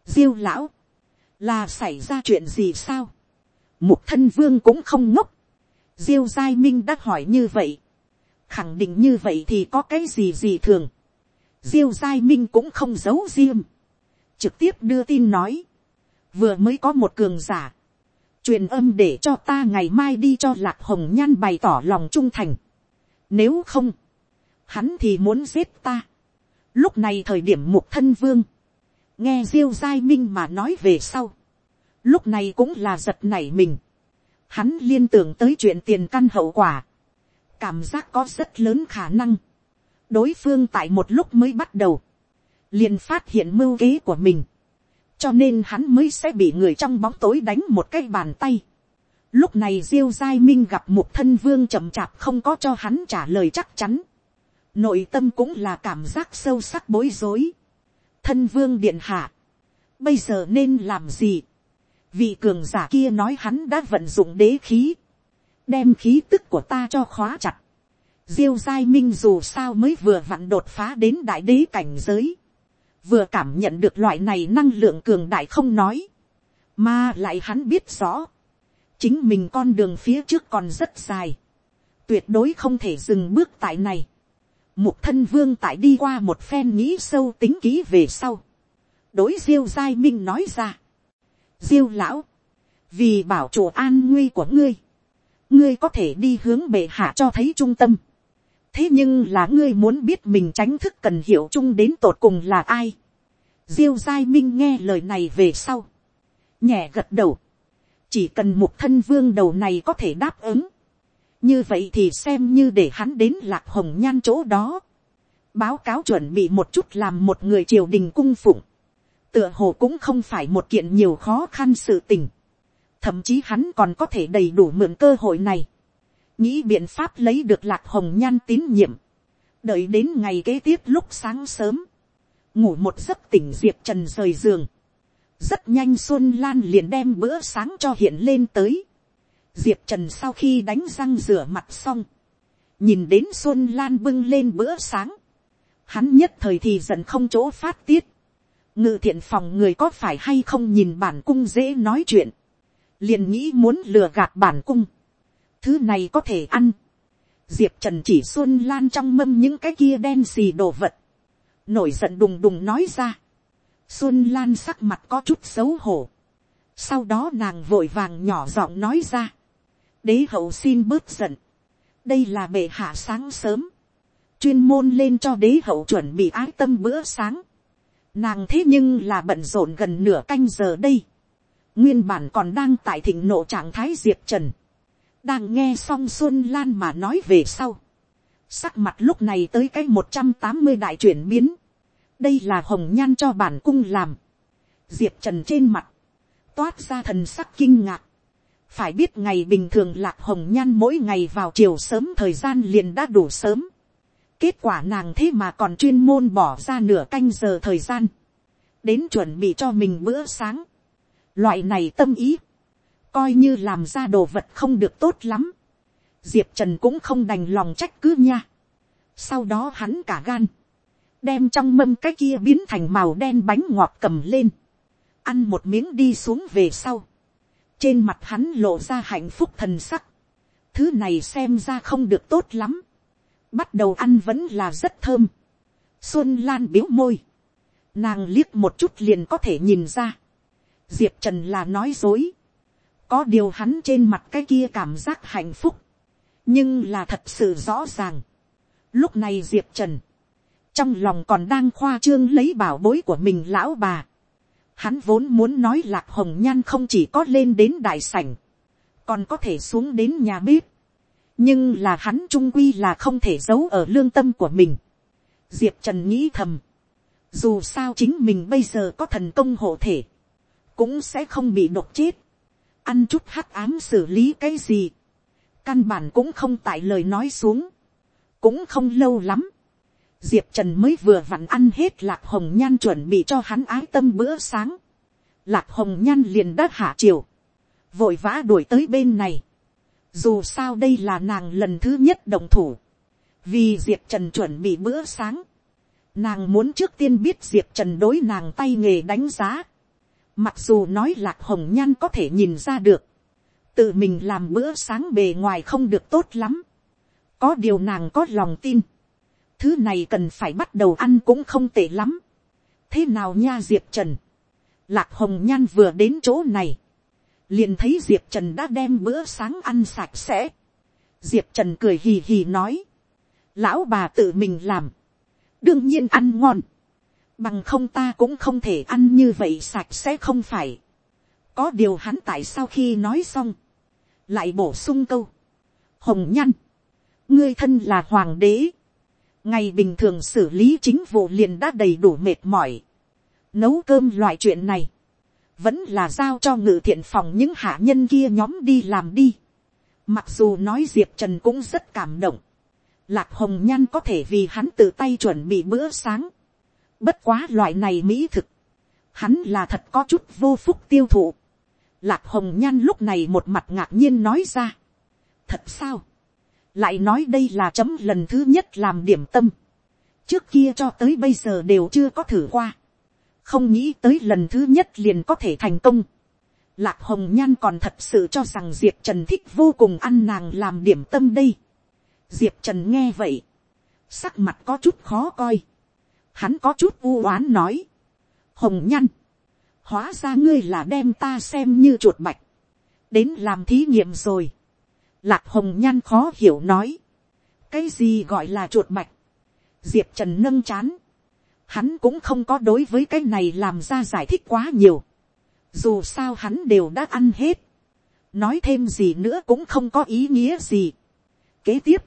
diêu lão, là xảy ra chuyện gì sao, mục thân vương cũng không ngốc, diêu giai minh đã hỏi như vậy, khẳng định như vậy thì có cái gì gì thường, diêu giai minh cũng không giấu riêng, trực tiếp đưa tin nói, vừa mới có một cường giả, truyền âm để cho ta ngày mai đi cho lạc hồng nhan bày tỏ lòng trung thành, nếu không, hắn thì muốn giết ta. Lúc này thời điểm mục thân vương, nghe diêu giai minh mà nói về sau, lúc này cũng là giật nảy mình, hắn liên tưởng tới chuyện tiền căn hậu quả, cảm giác có rất lớn khả năng, đối phương tại một lúc mới bắt đầu, liền phát hiện mưu kế của mình, cho nên hắn mới sẽ bị người trong bóng tối đánh một cái bàn tay. Lúc này diêu giai minh gặp một thân vương chậm chạp không có cho hắn trả lời chắc chắn. Nội tâm cũng là cảm giác sâu sắc bối rối. Thân vương điện hạ. Bây giờ nên làm gì? vị cường giả kia nói hắn đã vận dụng đế khí, đem khí tức của ta cho khóa chặt. Diêu giai minh dù sao mới vừa vặn đột phá đến đại đế cảnh giới, vừa cảm nhận được loại này năng lượng cường đại không nói, mà lại hắn biết rõ, chính mình con đường phía trước còn rất dài, tuyệt đối không thể dừng bước tại này. Mục thân vương tại đi qua một phen nghĩ sâu tính ký về sau. đối diêu giai minh nói ra diêu lão, vì bảo chủ an nguy của ngươi, ngươi có thể đi hướng bệ hạ cho thấy trung tâm. thế nhưng là ngươi muốn biết mình tránh thức cần hiểu chung đến tột cùng là ai. diêu giai minh nghe lời này về sau, nhẹ gật đầu, chỉ cần một thân vương đầu này có thể đáp ứng, như vậy thì xem như để hắn đến lạc hồng nhan chỗ đó, báo cáo chuẩn bị một chút làm một người triều đình cung phụng, tựa hồ cũng không phải một kiện nhiều khó khăn sự tình. Thậm chí hắn còn có thể đầy đủ mượn cơ hội này. Nghĩ biện pháp lấy được lạc hồng nhan tín nhiệm. Đợi đến ngày kế tiếp lúc sáng sớm. Ngủ một giấc tỉnh Diệp Trần rời giường. Rất nhanh Xuân Lan liền đem bữa sáng cho hiện lên tới. Diệp Trần sau khi đánh răng rửa mặt xong. Nhìn đến Xuân Lan bưng lên bữa sáng. Hắn nhất thời thì giận không chỗ phát tiết. Ngự thiện phòng người có phải hay không nhìn bản cung dễ nói chuyện, liền nghĩ muốn lừa gạt bản cung, thứ này có thể ăn, diệp trần chỉ xuân lan trong mâm những cái kia đen xì đồ vật, nổi giận đùng đùng nói ra, xuân lan sắc mặt có chút xấu hổ, sau đó nàng vội vàng nhỏ giọng nói ra, đế hậu xin bớt giận, đây là bệ hạ sáng sớm, chuyên môn lên cho đế hậu chuẩn bị ái tâm bữa sáng, Nàng thế nhưng là bận rộn gần nửa canh giờ đây. Nguyên bản còn đang tại thịnh nộ trạng thái Diệp Trần. Đang nghe xong Xuân Lan mà nói về sau. Sắc mặt lúc này tới cái một trăm tám mươi đại chuyển biến. Đây là hồng nhan cho bản cung làm. Diệp Trần trên mặt. Toát ra thần sắc kinh ngạc. Phải biết ngày bình thường lạc hồng nhan mỗi ngày vào chiều sớm thời gian liền đã đủ sớm Kết quả nàng thế mà còn chuyên môn bỏ ra nửa canh giờ thời gian. Đến chuẩn bị cho mình bữa sáng. Loại này tâm ý. Coi như làm ra đồ vật không được tốt lắm. diệp trần cũng không đành lòng trách cứ nha. sau đó hắn cả gan, đem trong mâm cái kia biến thành màu đen bánh ngọt cầm lên, ăn một miếng đi xuống về sau, trên mặt hắn lộ ra hạnh phúc thần sắc, thứ này xem ra không được tốt lắm, bắt đầu ăn vẫn là rất thơm, xuân lan biếu môi, nàng liếc một chút liền có thể nhìn ra, diệp trần là nói dối, có điều hắn trên mặt cái kia cảm giác hạnh phúc, nhưng là thật sự rõ ràng. Lúc này diệp trần, trong lòng còn đang khoa trương lấy bảo bối của mình lão bà. Hắn vốn muốn nói lạc hồng nhan không chỉ có lên đến đại sảnh, còn có thể xuống đến nhà bếp. nhưng là hắn trung quy là không thể giấu ở lương tâm của mình. diệp trần nghĩ thầm, dù sao chính mình bây giờ có thần công hộ thể, cũng sẽ không bị độc chết, ăn chút hắc ám xử lý cái gì, căn bản cũng không tại lời nói xuống, cũng không lâu lắm, diệp trần mới vừa vặn ăn hết lạc hồng nhan chuẩn bị cho hắn ái tâm bữa sáng, lạc hồng nhan liền đã hạ chiều, vội vã đuổi tới bên này, dù sao đây là nàng lần thứ nhất đồng thủ, vì diệp trần chuẩn bị bữa sáng, nàng muốn trước tiên biết diệp trần đối nàng tay nghề đánh giá, mặc dù nói lạc hồng nhan có thể nhìn ra được, tự mình làm bữa sáng bề ngoài không được tốt lắm, có điều nàng có lòng tin, thứ này cần phải bắt đầu ăn cũng không tệ lắm. thế nào nha diệp trần, lạc hồng nhan vừa đến chỗ này, liền thấy diệp trần đã đem bữa sáng ăn sạch sẽ. diệp trần cười hì hì nói, lão bà tự mình làm, đương nhiên ăn ngon, bằng không ta cũng không thể ăn như vậy sạch sẽ không phải. có điều hắn tại sao khi nói xong, lại bổ sung câu, hồng Nhan. Ngươi thân là hoàng đế, ngày bình thường xử lý chính vụ liền đã đầy đủ mệt mỏi, nấu cơm loại chuyện này, vẫn là giao cho ngự thiện phòng những hạ nhân kia nhóm đi làm đi. Mặc dù nói diệp trần cũng rất cảm động, lạc hồng nhan có thể vì hắn tự tay chuẩn bị bữa sáng, bất quá loại này mỹ thực, hắn là thật có chút vô phúc tiêu thụ. Lạc hồng nhan lúc này một mặt ngạc nhiên nói ra. thật sao, lại nói đây là chấm lần thứ nhất làm điểm tâm, trước kia cho tới bây giờ đều chưa có thử qua, không nghĩ tới lần thứ nhất liền có thể thành công. Lạc hồng nhan còn thật sự cho rằng diệp trần thích vô cùng ăn nàng làm điểm tâm đây. diệp trần nghe vậy, sắc mặt có chút khó coi, hắn có chút u oán nói, hồng nhan, hóa ra ngươi là đem ta xem như chuột bạch, đến làm thí nghiệm rồi. Lạc hồng nhan khó hiểu nói. Cái gì gọi là chuột mạch Diệp trần nâng chán. Hắn cũng không có đối với cái này làm ra giải thích quá nhiều. Dù sao hắn đều đã ăn hết. Nói thêm gì nữa cũng không có ý nghĩa gì. Kế tiếp.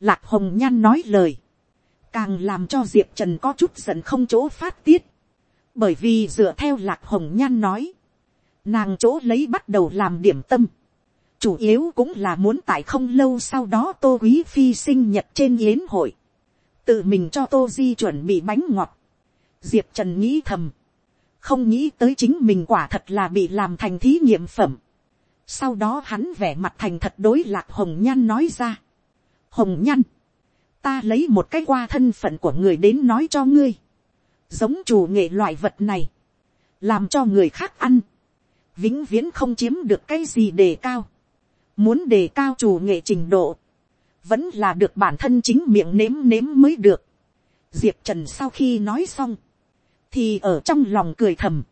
Lạc hồng nhan nói lời. Càng làm cho Diệp Trần có chút giận không chỗ phát tiết. Bởi vì dựa theo lạc hồng nhan nói. Nàng chỗ lấy bắt đầu làm điểm tâm chủ yếu cũng là muốn tại không lâu sau đó tô quý phi sinh nhật trên yến hội, tự mình cho tô di chuẩn bị bánh ngọt, diệp trần nghĩ thầm, không nghĩ tới chính mình quả thật là bị làm thành thí nghiệm phẩm, sau đó hắn vẻ mặt thành thật đối lạc hồng nhan nói ra, hồng nhan, ta lấy một cái qua thân phận của người đến nói cho ngươi, giống chủ nghệ loại vật này, làm cho người khác ăn, vĩnh viễn không chiếm được cái gì đề cao, muốn đề cao chủ nghệ trình độ, vẫn là được bản thân chính miệng nếm nếm mới được. diệp trần sau khi nói xong, thì ở trong lòng cười thầm,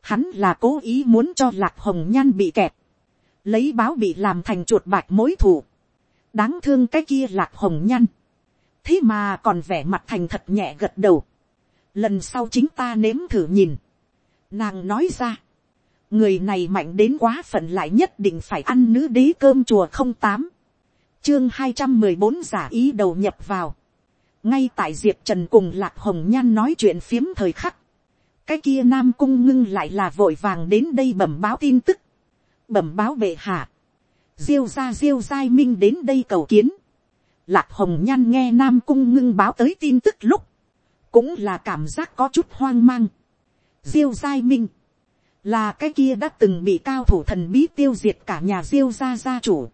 hắn là cố ý muốn cho lạc hồng nhan bị kẹt, lấy báo bị làm thành chuột bạch mối thủ, đáng thương cái kia lạc hồng nhan, thế mà còn vẻ mặt thành thật nhẹ gật đầu, lần sau chính ta nếm thử nhìn, nàng nói ra, người này mạnh đến quá phận lại nhất định phải ăn nữ đế cơm chùa không tám. Chương hai trăm mười bốn giả ý đầu nhập vào. Ngay tại diệp trần cùng lạc hồng nhan nói chuyện phiếm thời khắc. Cái kia nam cung ngưng lại là vội vàng đến đây bẩm báo tin tức. Bẩm báo bệ hạ. Diêu ra diêu giai minh đến đây cầu kiến. Lạc hồng nhan nghe nam cung ngưng báo tới tin tức lúc, cũng là cảm giác có chút hoang mang. Diêu giai minh là cái kia đã từng bị cao thủ thần bí tiêu diệt cả nhà diêu gia gia chủ.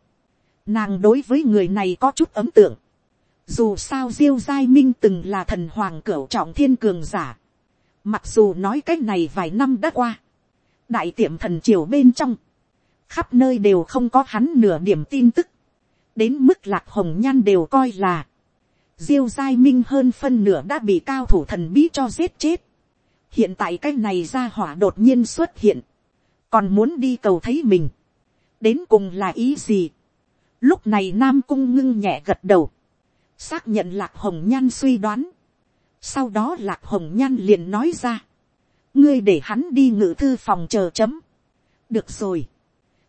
Nàng đối với người này có chút ấm tượng. Dù sao Diêu Giai Minh từng là thần hoàng cửu trọng thiên cường giả. Mặc dù nói cách này vài năm đã qua. Đại tiệm thần triều bên trong. Khắp nơi đều không có hắn nửa điểm tin tức. Đến mức lạc hồng nhan đều coi là. Diêu Giai Minh hơn phân nửa đã bị cao thủ thần bí cho giết chết. Hiện tại cái này ra hỏa đột nhiên xuất hiện. Còn muốn đi cầu thấy mình. Đến cùng là ý gì? Lúc này Nam Cung ngưng nhẹ gật đầu. Xác nhận Lạc Hồng Nhan suy đoán. Sau đó Lạc Hồng Nhan liền nói ra. Ngươi để hắn đi ngự thư phòng chờ chấm. Được rồi.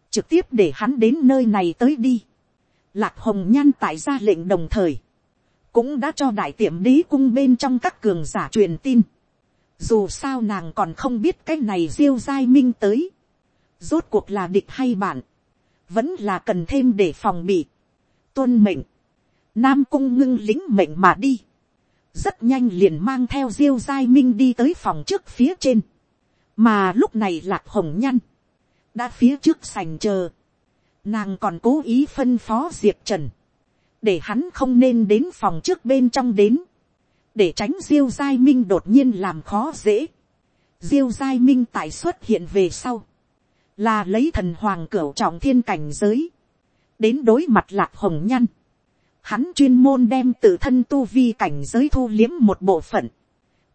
Trực tiếp để hắn đến nơi này tới đi. Lạc Hồng Nhan tại ra lệnh đồng thời. Cũng đã cho đại tiệm đế cung bên trong các cường giả truyền tin. Dù sao nàng còn không biết cái này diêu giai minh tới. Rốt cuộc là địch hay bạn? Vẫn là cần thêm để phòng bị, tuân mệnh, nam cung ngưng lính mệnh mà đi, rất nhanh liền mang theo diêu giai minh đi tới phòng trước phía trên, mà lúc này lạc hồng nhăn, đã phía trước sành chờ, nàng còn cố ý phân phó diệp trần, để hắn không nên đến phòng trước bên trong đến, để tránh diêu giai minh đột nhiên làm khó dễ, diêu giai minh tại xuất hiện về sau, là lấy thần hoàng cửu trọng thiên cảnh giới, đến đối mặt lạc hồng nhăn, hắn chuyên môn đem tự thân tu vi cảnh giới thu liếm một bộ phận,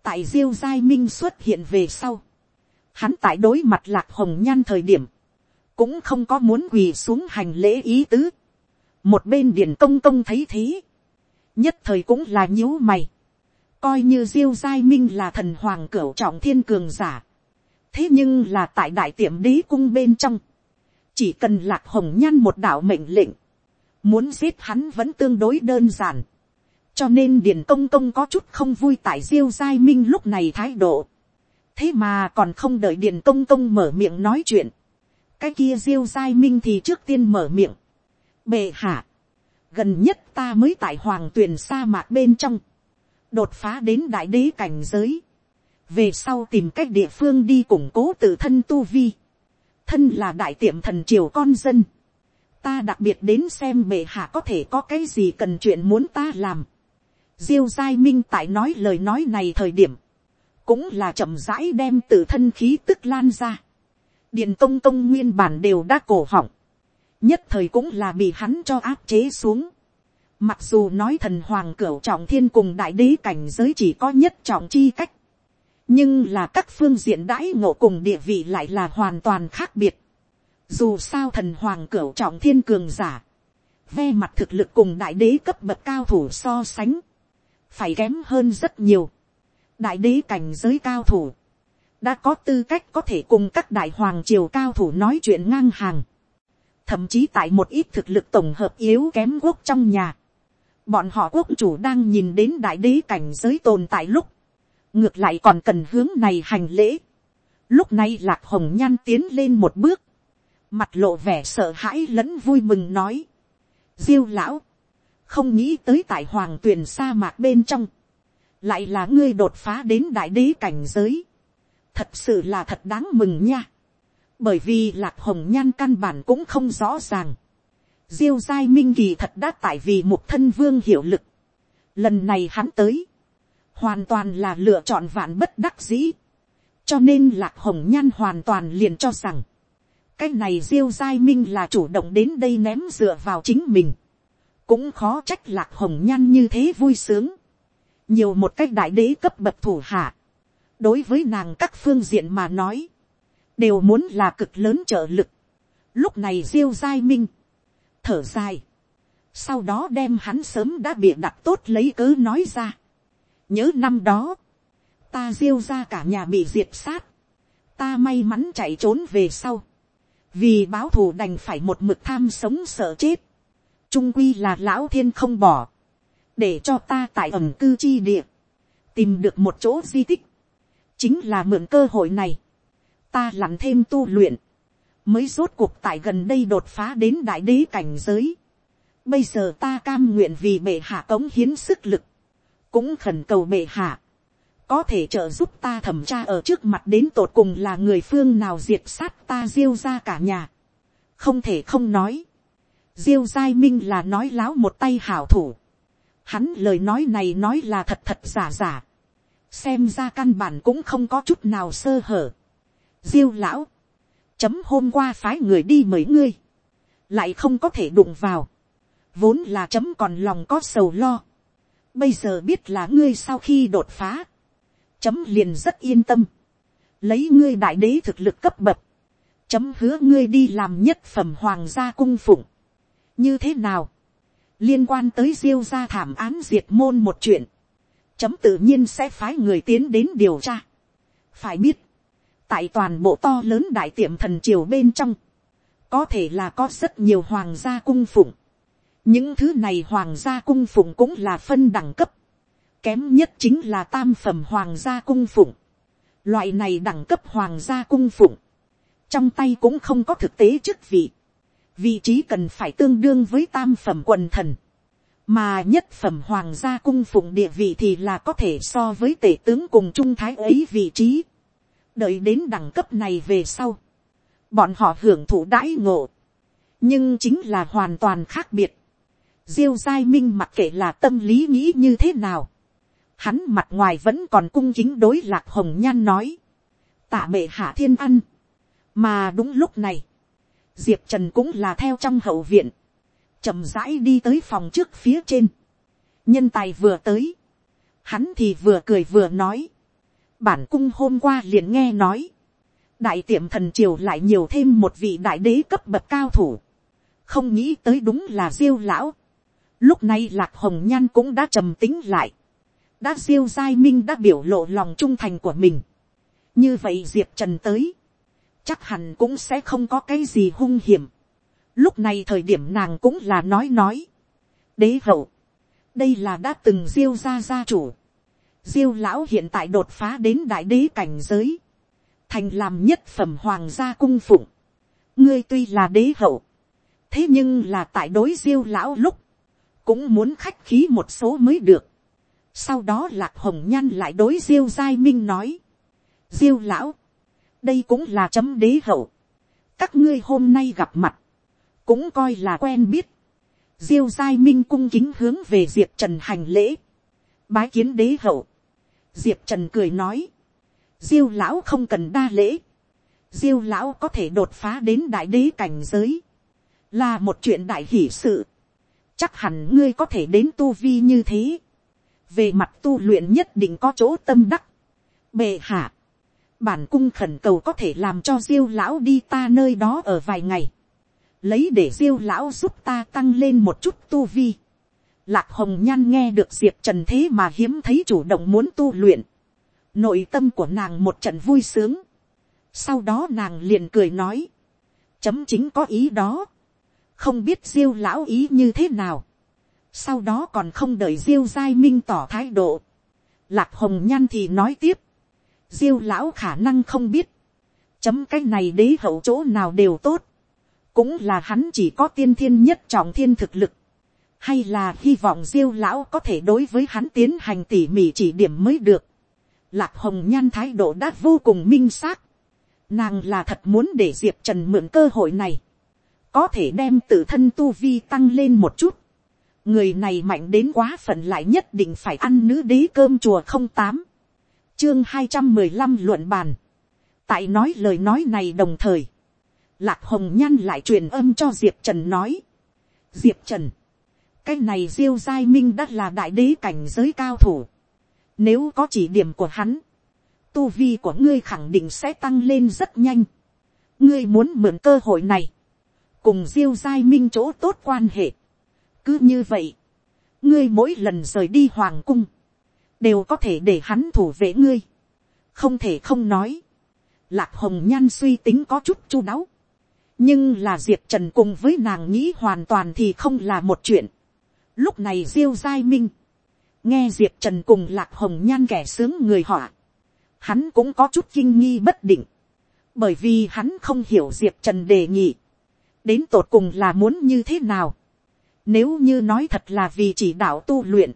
tại diêu giai minh xuất hiện về sau, hắn tại đối mặt lạc hồng nhan thời điểm, cũng không có muốn quỳ xuống hành lễ ý tứ, một bên điển công công thấy thế, nhất thời cũng là nhíu mày, coi như diêu giai minh là thần hoàng cửu trọng thiên cường giả, thế nhưng là tại đại tiệm đế cung bên trong, chỉ cần lạc hồng nhan một đạo mệnh lệnh, muốn giết hắn vẫn tương đối đơn giản, cho nên điền công công có chút không vui tại diêu giai minh lúc này thái độ, thế mà còn không đợi điền công công mở miệng nói chuyện, cái kia diêu giai minh thì trước tiên mở miệng, bệ hạ, gần nhất ta mới tại hoàng tuyền sa mạc bên trong, đột phá đến đại đế cảnh giới, về sau tìm cách địa phương đi củng cố tự thân tu vi, thân là đại tiệm thần triều con dân, ta đặc biệt đến xem bệ hạ có thể có cái gì cần chuyện muốn ta làm. Diêu giai minh tại nói lời nói này thời điểm, cũng là chậm rãi đem tự thân khí tức lan ra. Điền công công nguyên bản đều đã cổ họng, nhất thời cũng là bị hắn cho áp chế xuống. Mặc dù nói thần hoàng cửu trọng thiên cùng đại đế cảnh giới chỉ có nhất trọng chi cách, nhưng là các phương diện đãi ngộ cùng địa vị lại là hoàn toàn khác biệt. Dù sao thần hoàng cửu trọng thiên cường giả, ve mặt thực lực cùng đại đế cấp bậc cao thủ so sánh, phải kém hơn rất nhiều. đại đế cảnh giới cao thủ, đã có tư cách có thể cùng các đại hoàng triều cao thủ nói chuyện ngang hàng. thậm chí tại một ít thực lực tổng hợp yếu kém quốc trong nhà, bọn họ quốc chủ đang nhìn đến đại đế cảnh giới tồn tại lúc, ngược lại còn cần hướng này hành lễ. lúc này lạc hồng nhan tiến lên một bước, mặt lộ vẻ sợ hãi lẫn vui mừng nói. diêu lão, không nghĩ tới tại hoàng tuyền sa mạc bên trong, lại là ngươi đột phá đến đại đế cảnh giới. thật sự là thật đáng mừng nha. bởi vì lạc hồng nhan căn bản cũng không rõ ràng diêu giai minh kỳ thật đã tại vì một thân vương hiệu lực. lần này hắn tới, hoàn toàn là lựa chọn vạn bất đắc dĩ. cho nên lạc hồng nhan hoàn toàn liền cho rằng, cái này diêu giai minh là chủ động đến đây ném dựa vào chính mình. cũng khó trách lạc hồng nhan như thế vui sướng. nhiều một cách đại đế cấp bậc thủ hạ. đối với nàng các phương diện mà nói, đều muốn là cực lớn trợ lực. lúc này diêu giai minh, thở dài, sau đó đem hắn sớm đã bịa đặt tốt lấy cớ nói ra. Nhớ năm đó, ta diêu ra cả nhà bị diệt sát, ta may mắn chạy trốn về sau, vì báo thù đành phải một mực tham sống sợ chết, trung quy là lão thiên không bỏ, để cho ta tại ẩm cư chi địa, tìm được một chỗ di tích, chính là mượn cơ hội này, ta lặn thêm tu luyện, mới rốt cuộc tại gần đây đột phá đến đại đế cảnh giới. Bây giờ ta cam nguyện vì bệ hạ cống hiến sức lực, cũng khẩn cầu bệ hạ, có thể trợ giúp ta thẩm tra ở trước mặt đến tột cùng là người phương nào diệt sát ta diêu ra cả nhà. không thể không nói, diêu giai minh là nói láo một tay hảo thủ, hắn lời nói này nói là thật thật giả giả, xem ra căn bản cũng không có chút nào sơ hở. diêu lão, chấm hôm qua phái người đi mời ngươi, lại không có thể đụng vào, vốn là chấm còn lòng có sầu lo, bây giờ biết là ngươi sau khi đột phá, chấm liền rất yên tâm, lấy ngươi đại đế thực lực cấp bậc, chấm hứa ngươi đi làm nhất phẩm hoàng gia cung phụng, như thế nào, liên quan tới diêu gia thảm án diệt môn một chuyện, chấm tự nhiên sẽ phái người tiến đến điều tra. phải biết, tại toàn bộ to lớn đại tiệm thần triều bên trong, có thể là có rất nhiều hoàng gia cung phụng. những thứ này hoàng gia cung phụng cũng là phân đẳng cấp. kém nhất chính là tam phẩm hoàng gia cung phụng. loại này đẳng cấp hoàng gia cung phụng. trong tay cũng không có thực tế chức vị. vị trí cần phải tương đương với tam phẩm quần thần. mà nhất phẩm hoàng gia cung phụng địa vị thì là có thể so với tể tướng cùng trung thái ấy vị trí đợi đến đẳng cấp này về sau. Bọn họ hưởng thụ đãi ngộ, nhưng chính là hoàn toàn khác biệt. Diêu giai minh mặc kệ là tâm lý nghĩ như thế nào, hắn mặt ngoài vẫn còn cung kính đối lạc hồng nhan nói, tạ bệ hạ thiên ăn, mà đúng lúc này, diệp trần cũng là theo trong hậu viện, chậm rãi đi tới phòng trước phía trên, nhân tài vừa tới, hắn thì vừa cười vừa nói, bản cung hôm qua liền nghe nói, đại tiệm thần triều lại nhiều thêm một vị đại đế cấp bậc cao thủ, không nghĩ tới đúng là diêu lão. lúc này lạc hồng nhan cũng đã trầm tính lại, đã diêu giai minh đã biểu lộ lòng trung thành của mình. như vậy diệp trần tới, chắc hẳn cũng sẽ không có cái gì hung hiểm. lúc này thời điểm nàng cũng là nói nói. đế hậu, đây là đã từng diêu gia gia chủ diêu lão hiện tại đột phá đến đại đế cảnh giới. Thành làm nhất phẩm hoàng gia cung phụng. ngươi tuy là đế hậu, thế nhưng là tại đối diêu lão lúc, cũng muốn khách khí một số mới được. sau đó lạc hồng nhan lại đối diêu giai minh nói, diêu lão, đây cũng là chấm đế hậu, các ngươi hôm nay gặp mặt, cũng coi là quen biết, diêu giai minh cung kính hướng về diệp trần hành lễ, bái kiến đế hậu, diệp trần cười nói, diêu lão không cần đa lễ, diêu lão có thể đột phá đến đại đế cảnh giới, là một chuyện đại hỷ sự, chắc hẳn ngươi có thể đến tu vi như thế, về mặt tu luyện nhất định có chỗ tâm đắc, bệ hạ, bản cung khẩn cầu có thể làm cho diêu lão đi ta nơi đó ở vài ngày, lấy để diêu lão giúp ta tăng lên một chút tu vi. Lạc hồng nhan nghe được diệp trần thế mà hiếm thấy chủ động muốn tu luyện, nội tâm của nàng một trận vui sướng, sau đó nàng liền cười nói, chấm chính có ý đó, không biết diêu lão ý như thế nào, sau đó còn không đợi diêu giai minh tỏ thái độ, lạc hồng nhan thì nói tiếp, diêu lão khả năng không biết, chấm cái này đế hậu chỗ nào đều tốt, cũng là hắn chỉ có tiên thiên nhất trọng thiên thực lực, hay là hy vọng diêu lão có thể đối với hắn tiến hành tỉ mỉ chỉ điểm mới được. Lạc hồng nhan thái độ đã vô cùng minh xác. Nàng là thật muốn để diệp trần mượn cơ hội này. Có thể đem tự thân tu vi tăng lên một chút. Người này mạnh đến quá phận lại nhất định phải ăn nữ đế cơm chùa không tám Chương hai trăm mười lăm luận bàn. Tại nói lời nói này đồng thời. Lạc hồng nhan lại truyền âm cho diệp trần nói. Diệp trần. Cái này diêu giai minh đã là đại đế cảnh giới cao thủ nếu có chỉ điểm của hắn, tu vi của ngươi khẳng định sẽ tăng lên rất nhanh. Ngươi muốn mượn cơ hội này, cùng diêu giai minh chỗ tốt quan hệ. Cứ như vậy, ngươi mỗi lần rời đi hoàng cung, đều có thể để hắn thủ vệ ngươi. Không thể không nói, lạc hồng nhan suy tính có chút chu đáo. nhưng là diệp trần cùng với nàng nghĩ hoàn toàn thì không là một chuyện lúc này diêu giai minh, nghe diệp trần cùng lạc hồng nhan kẻ sướng người họ hắn cũng có chút kinh nghi bất định, bởi vì hắn không hiểu diệp trần đề nghị, đến tột cùng là muốn như thế nào. Nếu như nói thật là vì chỉ đạo tu luyện,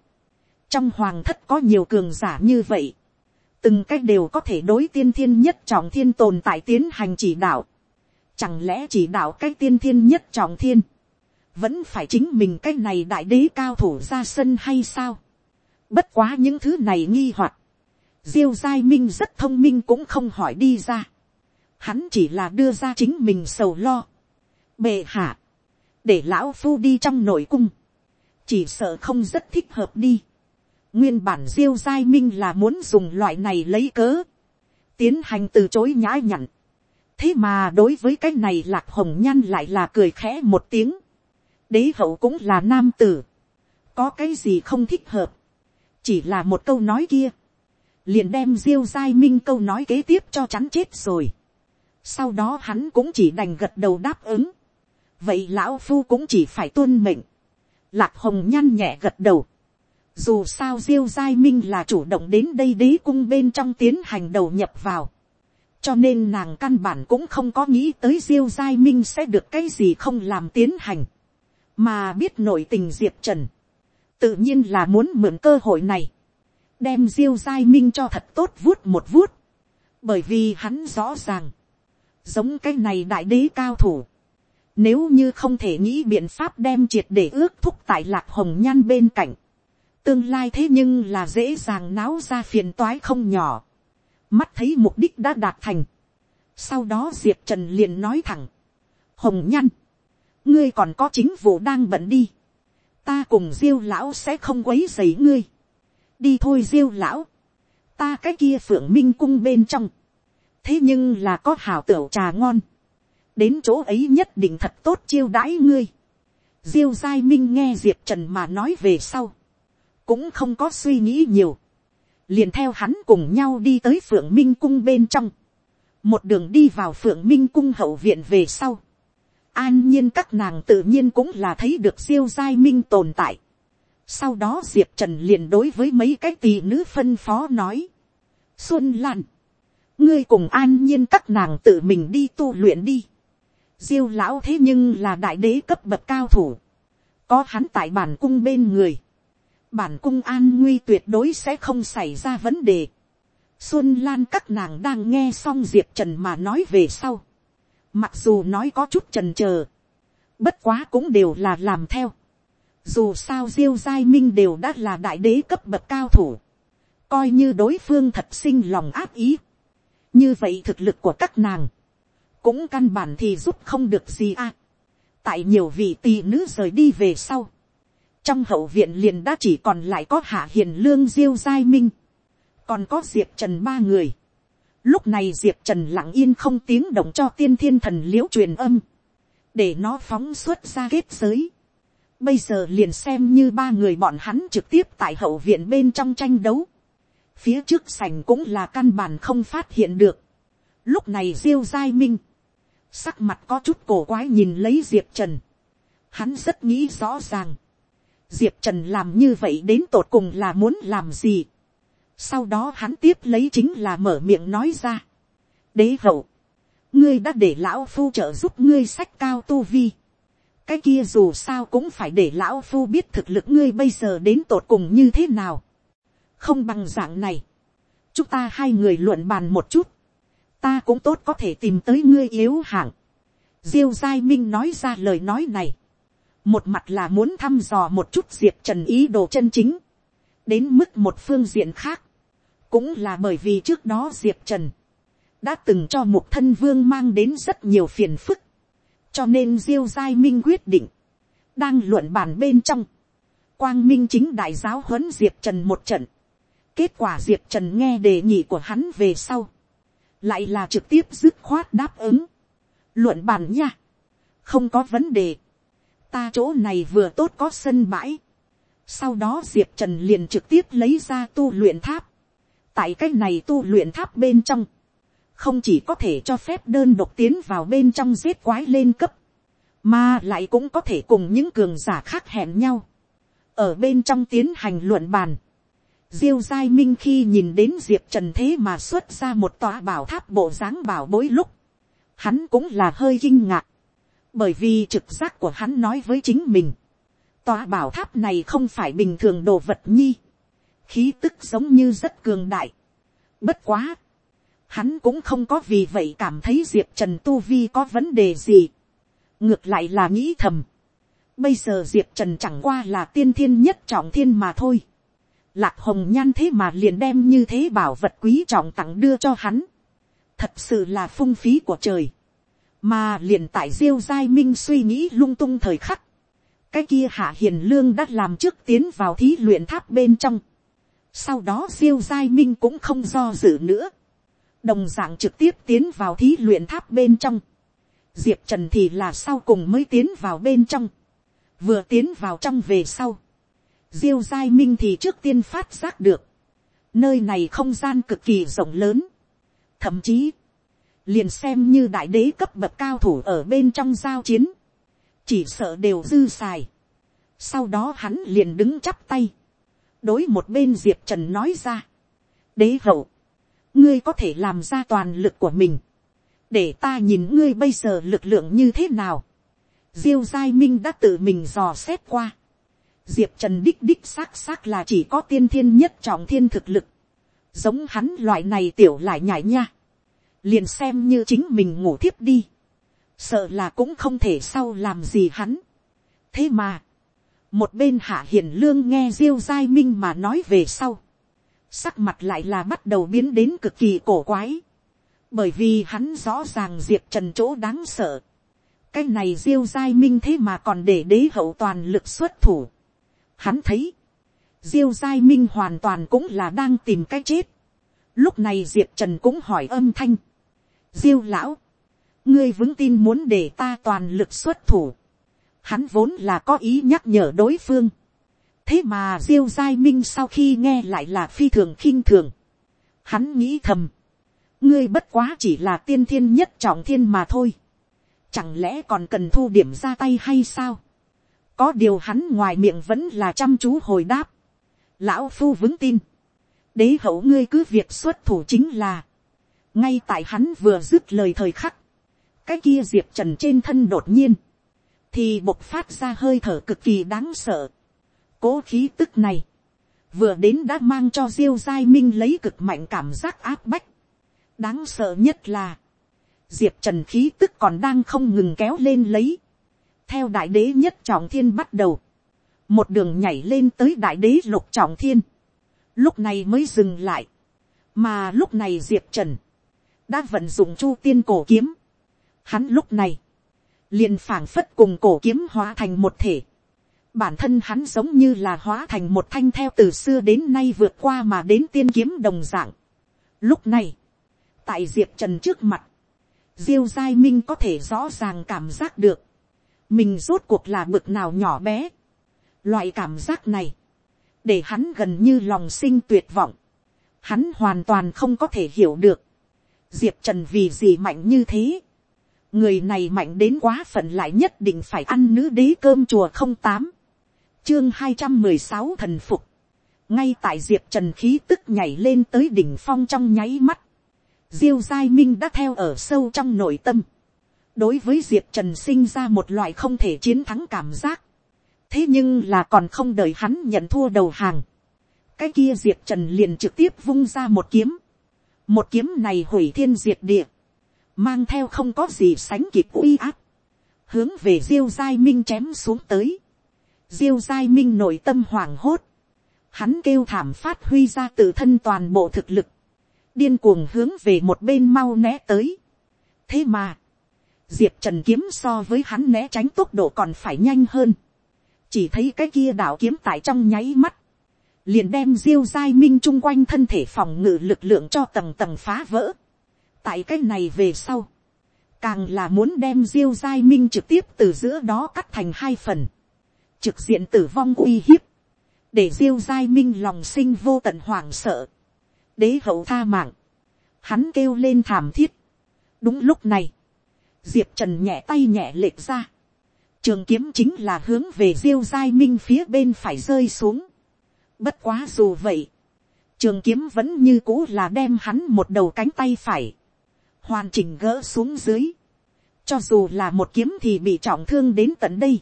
trong hoàng thất có nhiều cường giả như vậy, từng cách đều có thể đối tiên thiên nhất trọng thiên tồn tại tiến hành chỉ đạo, chẳng lẽ chỉ đạo cách tiên thiên nhất trọng thiên, vẫn phải chính mình cái này đại đế cao thủ ra sân hay sao. bất quá những thứ này nghi hoặc, diêu giai minh rất thông minh cũng không hỏi đi ra. hắn chỉ là đưa ra chính mình sầu lo. bệ hạ, để lão phu đi trong nội cung, chỉ sợ không rất thích hợp đi. nguyên bản diêu giai minh là muốn dùng loại này lấy cớ, tiến hành từ chối nhã nhặn. thế mà đối với cái này lạc hồng nhan lại là cười khẽ một tiếng đế hậu cũng là nam tử. có cái gì không thích hợp. chỉ là một câu nói kia. liền đem diêu giai minh câu nói kế tiếp cho chắn chết rồi. sau đó hắn cũng chỉ đành gật đầu đáp ứng. vậy lão phu cũng chỉ phải tuân mệnh. lạc hồng nhan nhẹ gật đầu dù sao diêu giai minh là chủ động đến đây đế cung bên trong tiến hành đầu nhập vào. cho nên nàng căn bản cũng không có nghĩ tới diêu giai minh sẽ được cái gì không làm tiến hành mà biết nội tình diệp trần. tự nhiên là muốn mượn cơ hội này. đem diêu giai minh cho thật tốt vuốt một vuốt. bởi vì hắn rõ ràng. giống cái này đại đế cao thủ. Nếu như không thể nghĩ biện pháp đem triệt để ước thúc tại lạc hồng nhan bên cạnh tương lai thế nhưng là dễ dàng náo ra phiền toái không nhỏ. mắt thấy mục đích đã đạt thành. sau đó diệp trần liền nói thẳng. hồng nhăn, ngươi còn có chính vụ đang bận đi. ta cùng diêu lão sẽ không quấy dày ngươi. đi thôi diêu lão. ta cái kia phượng minh cung bên trong. thế nhưng là có hào tửu trà ngon. đến chỗ ấy nhất định thật tốt chiêu đãi ngươi. diêu giai minh nghe diệp trần mà nói về sau cũng không có suy nghĩ nhiều, liền theo hắn cùng nhau đi tới phượng minh cung bên trong, một đường đi vào phượng minh cung hậu viện về sau, an nhiên các nàng tự nhiên cũng là thấy được siêu giai minh tồn tại. sau đó diệp trần liền đối với mấy cái tỷ nữ phân phó nói, xuân lan, ngươi cùng an nhiên các nàng tự mình đi tu luyện đi. diêu lão thế nhưng là đại đế cấp bậc cao thủ, có hắn tại bản cung bên người, bản cung an nguy tuyệt đối sẽ không xảy ra vấn đề. Xuân Lan các nàng đang nghe xong Diệp Trần mà nói về sau. Mặc dù nói có chút trần chờ Bất quá cũng đều là làm theo. Dù sao Diêu Giai Minh đều đã là đại đế cấp bậc cao thủ. Coi như đối phương thật sinh lòng áp ý. Như vậy thực lực của các nàng. Cũng căn bản thì giúp không được gì à. Tại nhiều vị tỷ nữ rời đi về sau trong hậu viện liền đã chỉ còn lại có hạ hiền lương diêu giai minh, còn có diệp trần ba người lúc này diệp trần lặng yên không tiếng động cho tiên thiên thần liễu truyền âm, để nó phóng xuất ra kết giới. bây giờ liền xem như ba người bọn hắn trực tiếp tại hậu viện bên trong tranh đấu. phía trước sành cũng là căn bản không phát hiện được. lúc này diêu giai minh, sắc mặt có chút cổ quái nhìn lấy diệp trần. hắn rất nghĩ rõ ràng diệp trần làm như vậy đến tột cùng là muốn làm gì sau đó hắn tiếp lấy chính là mở miệng nói ra. đế hậu, ngươi đã để lão phu trợ giúp ngươi sách cao tu vi. cái kia dù sao cũng phải để lão phu biết thực lực ngươi bây giờ đến tột cùng như thế nào. không bằng dạng này. chúng ta hai người luận bàn một chút. ta cũng tốt có thể tìm tới ngươi yếu hạng. diêu giai minh nói ra lời nói này một mặt là muốn thăm dò một chút diệp trần ý đồ chân chính, đến mức một phương diện khác, cũng là bởi vì trước đó diệp trần đã từng cho một thân vương mang đến rất nhiều phiền phức, cho nên diêu giai minh quyết định, đang luận bàn bên trong, quang minh chính đại giáo huấn diệp trần một trận, kết quả diệp trần nghe đề nghị của hắn về sau, lại là trực tiếp dứt khoát đáp ứng, luận bàn nha, không có vấn đề, ta chỗ này vừa tốt có sân bãi. Sau đó Diệp Trần liền trực tiếp lấy ra tu luyện tháp. Tại cái này tu luyện tháp bên trong. Không chỉ có thể cho phép đơn độc tiến vào bên trong giết quái lên cấp. Mà lại cũng có thể cùng những cường giả khác hẹn nhau. Ở bên trong tiến hành luận bàn. Diêu Giai Minh khi nhìn đến Diệp Trần thế mà xuất ra một tòa bảo tháp bộ dáng bảo bối lúc. Hắn cũng là hơi kinh ngạc bởi vì trực giác của hắn nói với chính mình, tòa bảo tháp này không phải bình thường đồ vật nhi, khí tức giống như rất cường đại. Bất quá, hắn cũng không có vì vậy cảm thấy diệp trần tu vi có vấn đề gì, ngược lại là nghĩ thầm, Bây giờ diệp trần chẳng qua là tiên thiên nhất trọng thiên mà thôi. lạc hồng nhan thế mà liền đem như thế bảo vật quý trọng tặng đưa cho hắn. thật sự là phung phí của trời. mà liền tại diêu giai minh suy nghĩ lung tung thời khắc. cái kia hạ hiền lương đã làm trước tiến vào thí luyện tháp bên trong sau đó diêu giai minh cũng không do dự nữa. đồng d ạ n g trực tiếp tiến vào thí luyện tháp bên trong. diệp trần thì là sau cùng mới tiến vào bên trong vừa tiến vào trong về sau, diêu giai minh thì trước tiên phát giác được, nơi này không gian cực kỳ rộng lớn, thậm chí, liền xem như đại đế cấp bậc cao thủ ở bên trong giao chiến, chỉ sợ đều dư xài. sau đó hắn liền đứng chắp tay, đối một bên diệp trần nói ra, đế hậu, ngươi có thể làm ra toàn lực của mình, để ta nhìn ngươi bây giờ lực lượng như thế nào. Diêu Giai Minh đã tự mình dò xét qua. Diệp Trần đích đích xác xác là chỉ có tiên thiên nhất trọng thiên thực lực. Giống hắn loại này tiểu lại nhảy nha. Liền xem như chính mình ngủ thiếp đi. Sợ là cũng không thể sau làm gì hắn. Thế mà. Một bên hạ hiển lương nghe Diêu Giai Minh mà nói về sau. Sắc mặt lại là bắt đầu biến đến cực kỳ cổ quái. Bởi vì hắn rõ ràng Diệp Trần chỗ đáng sợ cái này diêu giai minh thế mà còn để đế hậu toàn lực xuất thủ. Hắn thấy, diêu giai minh hoàn toàn cũng là đang tìm cái chết. Lúc này diệp trần cũng hỏi âm thanh. diêu lão, ngươi vững tin muốn để ta toàn lực xuất thủ. Hắn vốn là có ý nhắc nhở đối phương. thế mà diêu giai minh sau khi nghe lại là phi thường khinh thường. Hắn nghĩ thầm, ngươi bất quá chỉ là tiên thiên nhất trọng thiên mà thôi Chẳng lẽ còn cần thu điểm ra tay hay sao? Có điều hắn ngoài miệng vẫn là chăm chú hồi đáp. Lão Phu vững tin. Đế hậu ngươi cứ việc xuất thủ chính là. Ngay tại hắn vừa dứt lời thời khắc. Cái kia diệp trần trên thân đột nhiên. Thì bộc phát ra hơi thở cực kỳ đáng sợ. Cố khí tức này. Vừa đến đã mang cho Diêu Giai Minh lấy cực mạnh cảm giác áp bách. Đáng sợ nhất là diệp trần khí tức còn đang không ngừng kéo lên lấy. theo đại đế nhất trọng thiên bắt đầu, một đường nhảy lên tới đại đế lục trọng thiên, lúc này mới dừng lại, mà lúc này diệp trần, đã vận dụng chu tiên cổ kiếm, hắn lúc này, liền phảng phất cùng cổ kiếm hóa thành một thể, bản thân hắn giống như là hóa thành một thanh theo từ xưa đến nay vượt qua mà đến tiên kiếm đồng dạng. Lúc này, tại diệp trần trước mặt, diêu giai minh có thể rõ ràng cảm giác được, mình rốt cuộc là bực nào nhỏ bé. Loại cảm giác này, để hắn gần như lòng sinh tuyệt vọng, hắn hoàn toàn không có thể hiểu được, diệp trần vì gì mạnh như thế, người này mạnh đến quá phận lại nhất định phải ăn nữ đế cơm chùa không tám, chương hai trăm mười sáu thần phục, ngay tại diệp trần khí tức nhảy lên tới đỉnh phong trong nháy mắt, diêu giai minh đã theo ở sâu trong nội tâm. đối với diệp trần sinh ra một loại không thể chiến thắng cảm giác. thế nhưng là còn không đợi hắn nhận thua đầu hàng. cái kia diệp trần liền trực tiếp vung ra một kiếm. một kiếm này hủy thiên diệt địa mang theo không có gì sánh kịp uy áp. hướng về diêu giai minh chém xuống tới. diêu giai minh nội tâm hoảng hốt. hắn kêu thảm phát huy ra tự thân toàn bộ thực lực điên cuồng hướng về một bên mau né tới. thế mà, diệp trần kiếm so với hắn né tránh tốc độ còn phải nhanh hơn. chỉ thấy cái kia đạo kiếm tại trong nháy mắt, liền đem diêu giai minh chung quanh thân thể phòng ngự lực lượng cho tầng tầng phá vỡ tại cái này về sau, càng là muốn đem diêu giai minh trực tiếp từ giữa đó cắt thành hai phần, trực diện tử vong uy hiếp, để diêu giai minh lòng sinh vô tận hoảng sợ. Đế hậu tha mạng, hắn kêu lên thảm thiết. đúng lúc này, diệp trần nhẹ tay nhẹ lệch ra, trường kiếm chính là hướng về diêu giai minh phía bên phải rơi xuống. bất quá dù vậy, trường kiếm vẫn như cũ là đem hắn một đầu cánh tay phải, hoàn chỉnh gỡ xuống dưới. cho dù là một kiếm thì bị trọng thương đến tận đây,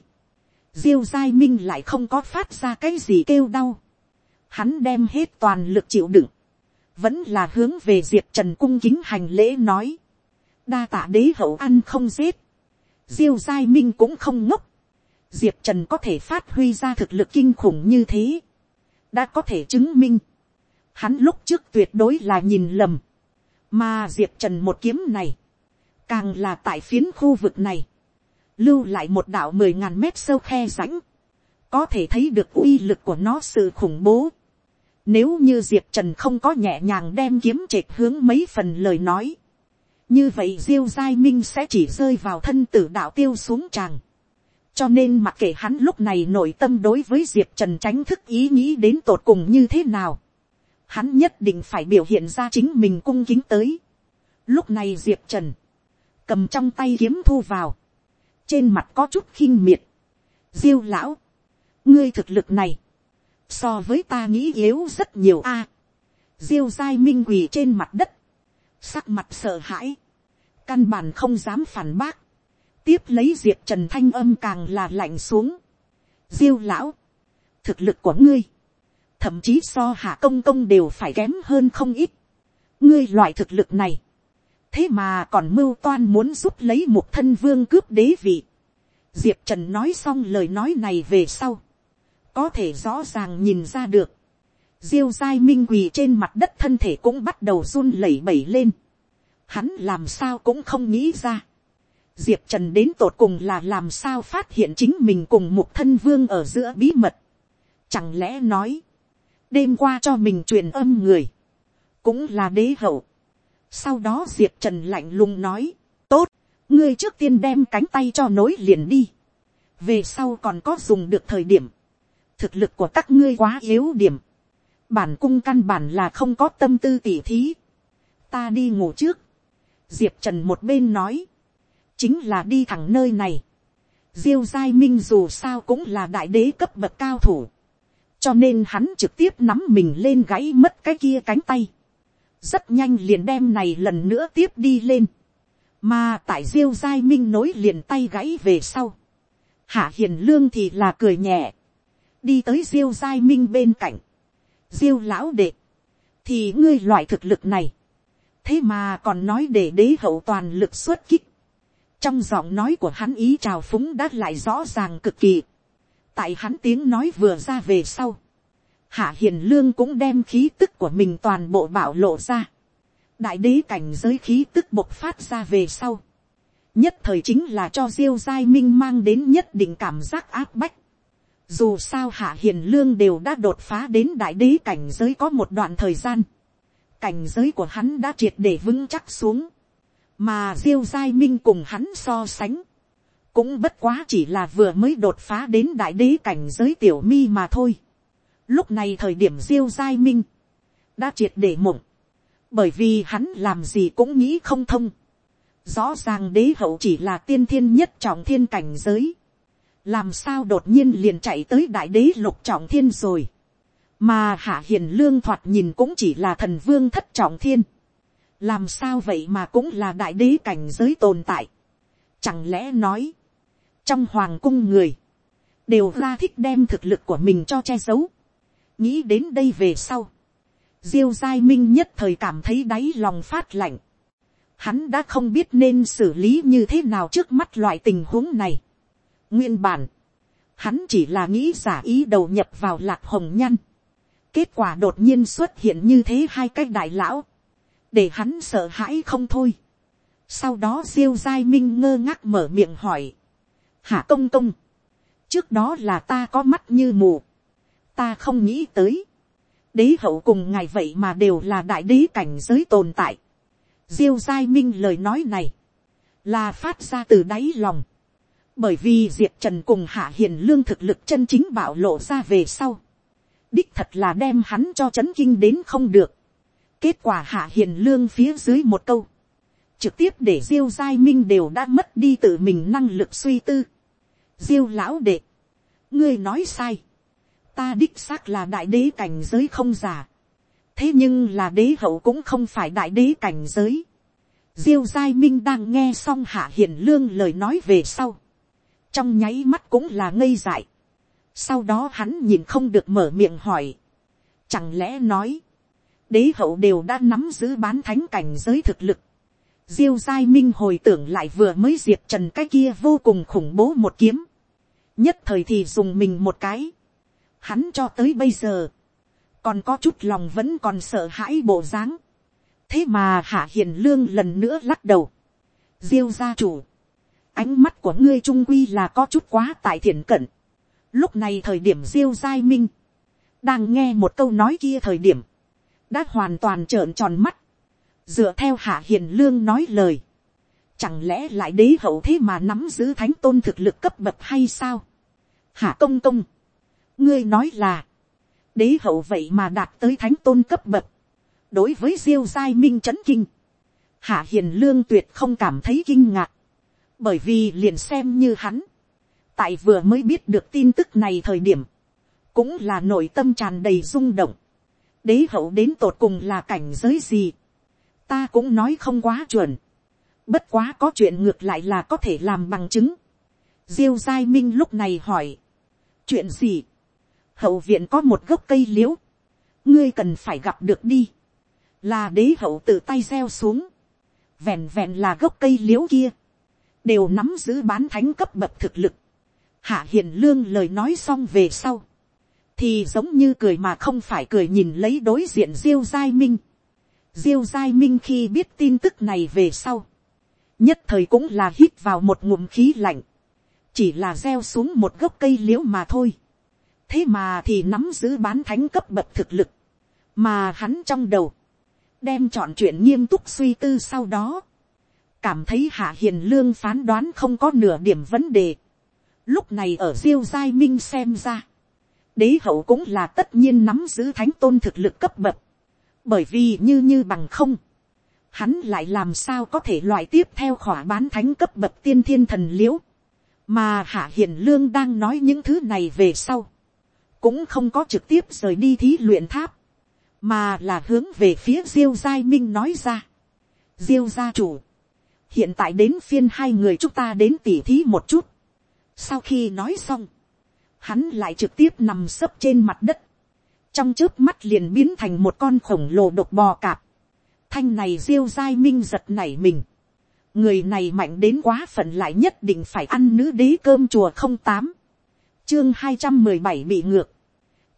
diêu giai minh lại không có phát ra cái gì kêu đau. hắn đem hết toàn lực chịu đựng, vẫn là hướng về diệp trần cung kính hành lễ nói, đa tạ đế hậu ăn không giết, diêu giai minh cũng không ngốc, diệp trần có thể phát huy ra thực lực kinh khủng như thế, đã có thể chứng minh, hắn lúc trước tuyệt đối là nhìn lầm, mà diệp trần một kiếm này, càng là tại phiến khu vực này, lưu lại một đạo mười ngàn mét sâu khe rãnh, có thể thấy được uy lực của nó sự khủng bố. Nếu như diệp trần không có nhẹ nhàng đem kiếm trệt hướng mấy phần lời nói, như vậy diêu giai minh sẽ chỉ rơi vào thân tử đạo tiêu xuống tràng. cho nên mặc kệ hắn lúc này nội tâm đối với diệp trần tránh thức ý nghĩ đến tột cùng như thế nào, hắn nhất định phải biểu hiện ra chính mình cung kính tới. lúc này diệp trần, cầm trong tay kiếm thu vào, trên mặt có chút khinh miệt, diêu lão, ngươi thực lực này, so với ta nghĩ yếu rất nhiều a. diêu giai minh quỳ trên mặt đất, sắc mặt sợ hãi, căn bản không dám phản bác, tiếp lấy diệp trần thanh âm càng là lạnh xuống. diêu lão, thực lực của ngươi, thậm chí so hạ công công đều phải kém hơn không ít. ngươi loại thực lực này, thế mà còn mưu toan muốn giúp lấy một thân vương cướp đế vị. diệp trần nói xong lời nói này về sau, có thể rõ ràng nhìn ra được, diêu giai minh quỳ trên mặt đất thân thể cũng bắt đầu run lẩy bẩy lên. hắn làm sao cũng không nghĩ ra. diệp trần đến tột cùng là làm sao phát hiện chính mình cùng một thân vương ở giữa bí mật. chẳng lẽ nói, đêm qua cho mình truyền âm người, cũng là đế hậu. sau đó diệp trần lạnh lùng nói, tốt, ngươi trước tiên đem cánh tay cho nối liền đi. về sau còn có dùng được thời điểm, thực lực của các ngươi quá yếu điểm, bản cung căn bản là không có tâm tư tỉ thí, ta đi ngủ trước, diệp trần một bên nói, chính là đi thẳng nơi này, diêu giai minh dù sao cũng là đại đế cấp bậc cao thủ, cho nên hắn trực tiếp nắm mình lên gãy mất cái kia cánh tay, rất nhanh liền đem này lần nữa tiếp đi lên, mà tại diêu giai minh nối liền tay gãy về sau, hạ hiền lương thì là cười nhẹ, đi tới diêu giai minh bên cạnh, diêu lão đệ, thì ngươi loại thực lực này, thế mà còn nói để đế hậu toàn lực xuất kích, trong giọng nói của hắn ý trào phúng đã lại rõ ràng cực kỳ, tại hắn tiếng nói vừa ra về sau, hạ hiền lương cũng đem khí tức của mình toàn bộ bảo lộ ra, đại đế cảnh giới khí tức bộc phát ra về sau, nhất thời chính là cho diêu giai minh mang đến nhất định cảm giác áp bách, dù sao hạ hiền lương đều đã đột phá đến đại đế cảnh giới có một đoạn thời gian. Cảnh giới của hắn đã triệt để vững chắc xuống. Mà diêu giai minh cùng hắn so sánh. Cũng bất quá chỉ là vừa mới đột phá đến đại đế cảnh giới tiểu mi mà thôi. Lúc này thời điểm diêu giai minh. Đã triệt để mộng. Bởi vì hắn làm gì cũng nghĩ không thông. Rõ ràng đế hậu chỉ là tiên thiên nhất trọng thiên cảnh giới làm sao đột nhiên liền chạy tới đại đế lục trọng thiên rồi, mà hạ hiền lương thoạt nhìn cũng chỉ là thần vương thất trọng thiên, làm sao vậy mà cũng là đại đế cảnh giới tồn tại, chẳng lẽ nói, trong hoàng cung người, đều ra thích đem thực lực của mình cho che giấu, nghĩ đến đây về sau, diêu giai minh nhất thời cảm thấy đáy lòng phát lạnh, hắn đã không biết nên xử lý như thế nào trước mắt loại tình huống này. Nguyên bản, hắn chỉ là nghĩ giả ý đầu nhập vào lạc hồng nhăn. Kết quả đột nhiên xuất hiện như thế hai cái đại lão. Để hắn sợ hãi không thôi. Sau đó diêu giai minh ngơ ngác mở miệng hỏi. Hạ công công. Trước đó là ta có mắt như mù. Ta không nghĩ tới. Đế hậu cùng ngài vậy mà đều là đại đế cảnh giới tồn tại. Diêu giai minh lời nói này. Là phát ra từ đáy lòng bởi vì diệp trần cùng hạ hiền lương thực lực chân chính bạo lộ ra về sau, đích thật là đem hắn cho c h ấ n kinh đến không được. kết quả hạ hiền lương phía dưới một câu, trực tiếp để diêu giai minh đều đã mất đi tự mình năng lực suy tư. diêu lão đệ, ngươi nói sai, ta đích xác là đại đế cảnh giới không giả, thế nhưng là đế hậu cũng không phải đại đế cảnh giới. diêu giai minh đang nghe xong hạ hiền lương lời nói về sau, trong nháy mắt cũng là ngây dại. sau đó hắn nhìn không được mở miệng hỏi. chẳng lẽ nói, đế hậu đều đã nắm giữ bán thánh cảnh giới thực lực diêu giai minh hồi tưởng lại vừa mới diệt trần cái kia vô cùng khủng bố một kiếm. nhất thời thì dùng mình một cái, hắn cho tới bây giờ, còn có chút lòng vẫn còn sợ hãi bộ dáng, thế mà hạ hiền lương lần nữa lắc đầu, diêu gia chủ, ánh mắt của ngươi trung quy là có chút quá tại thiện cận, lúc này thời điểm diêu giai minh, đang nghe một câu nói kia thời điểm, đã hoàn toàn trợn tròn mắt, dựa theo hạ hiền lương nói lời, chẳng lẽ lại đế hậu thế mà nắm giữ thánh tôn thực lực cấp bậc hay sao, hạ công công, ngươi nói là, đế hậu vậy mà đạt tới thánh tôn cấp bậc, đối với diêu giai minh trấn kinh, hạ hiền lương tuyệt không cảm thấy kinh ngạc, bởi vì liền xem như hắn, tại vừa mới biết được tin tức này thời điểm, cũng là nội tâm tràn đầy rung động, đế hậu đến tột cùng là cảnh giới gì, ta cũng nói không quá chuẩn, bất quá có chuyện ngược lại là có thể làm bằng chứng. diêu giai minh lúc này hỏi, chuyện gì, hậu viện có một gốc cây l i ễ u ngươi cần phải gặp được đi, là đế hậu tự tay gieo xuống, vẹn vẹn là gốc cây l i ễ u kia, đều nắm giữ bán thánh cấp bậc thực lực, hạ hiền lương lời nói xong về sau, thì giống như cười mà không phải cười nhìn lấy đối diện diêu giai minh, diêu giai minh khi biết tin tức này về sau, nhất thời cũng là hít vào một ngụm khí lạnh, chỉ là gieo xuống một gốc cây l i ễ u mà thôi, thế mà thì nắm giữ bán thánh cấp bậc thực lực, mà hắn trong đầu, đem chọn chuyện nghiêm túc suy tư sau đó, cảm thấy hạ hiền lương phán đoán không có nửa điểm vấn đề. Lúc này ở diêu giai minh xem ra, đế hậu cũng là tất nhiên nắm giữ thánh tôn thực lực cấp bậc, bởi vì như như bằng không, hắn lại làm sao có thể loại tiếp theo khỏa bán thánh cấp bậc tiên thiên thần l i ễ u mà hạ hiền lương đang nói những thứ này về sau, cũng không có trực tiếp rời đi thí luyện tháp, mà là hướng về phía diêu giai minh nói ra. diêu gia chủ, hiện tại đến phiên hai người chúng ta đến tỉ thí một chút. sau khi nói xong, hắn lại trực tiếp nằm sấp trên mặt đất, trong trước mắt liền biến thành một con khổng lồ độc bò cạp. thanh này diêu giai minh giật nảy mình. người này mạnh đến quá phận lại nhất định phải ăn nữ đế cơm chùa không tám. Chương hai trăm mười bảy bị ngược,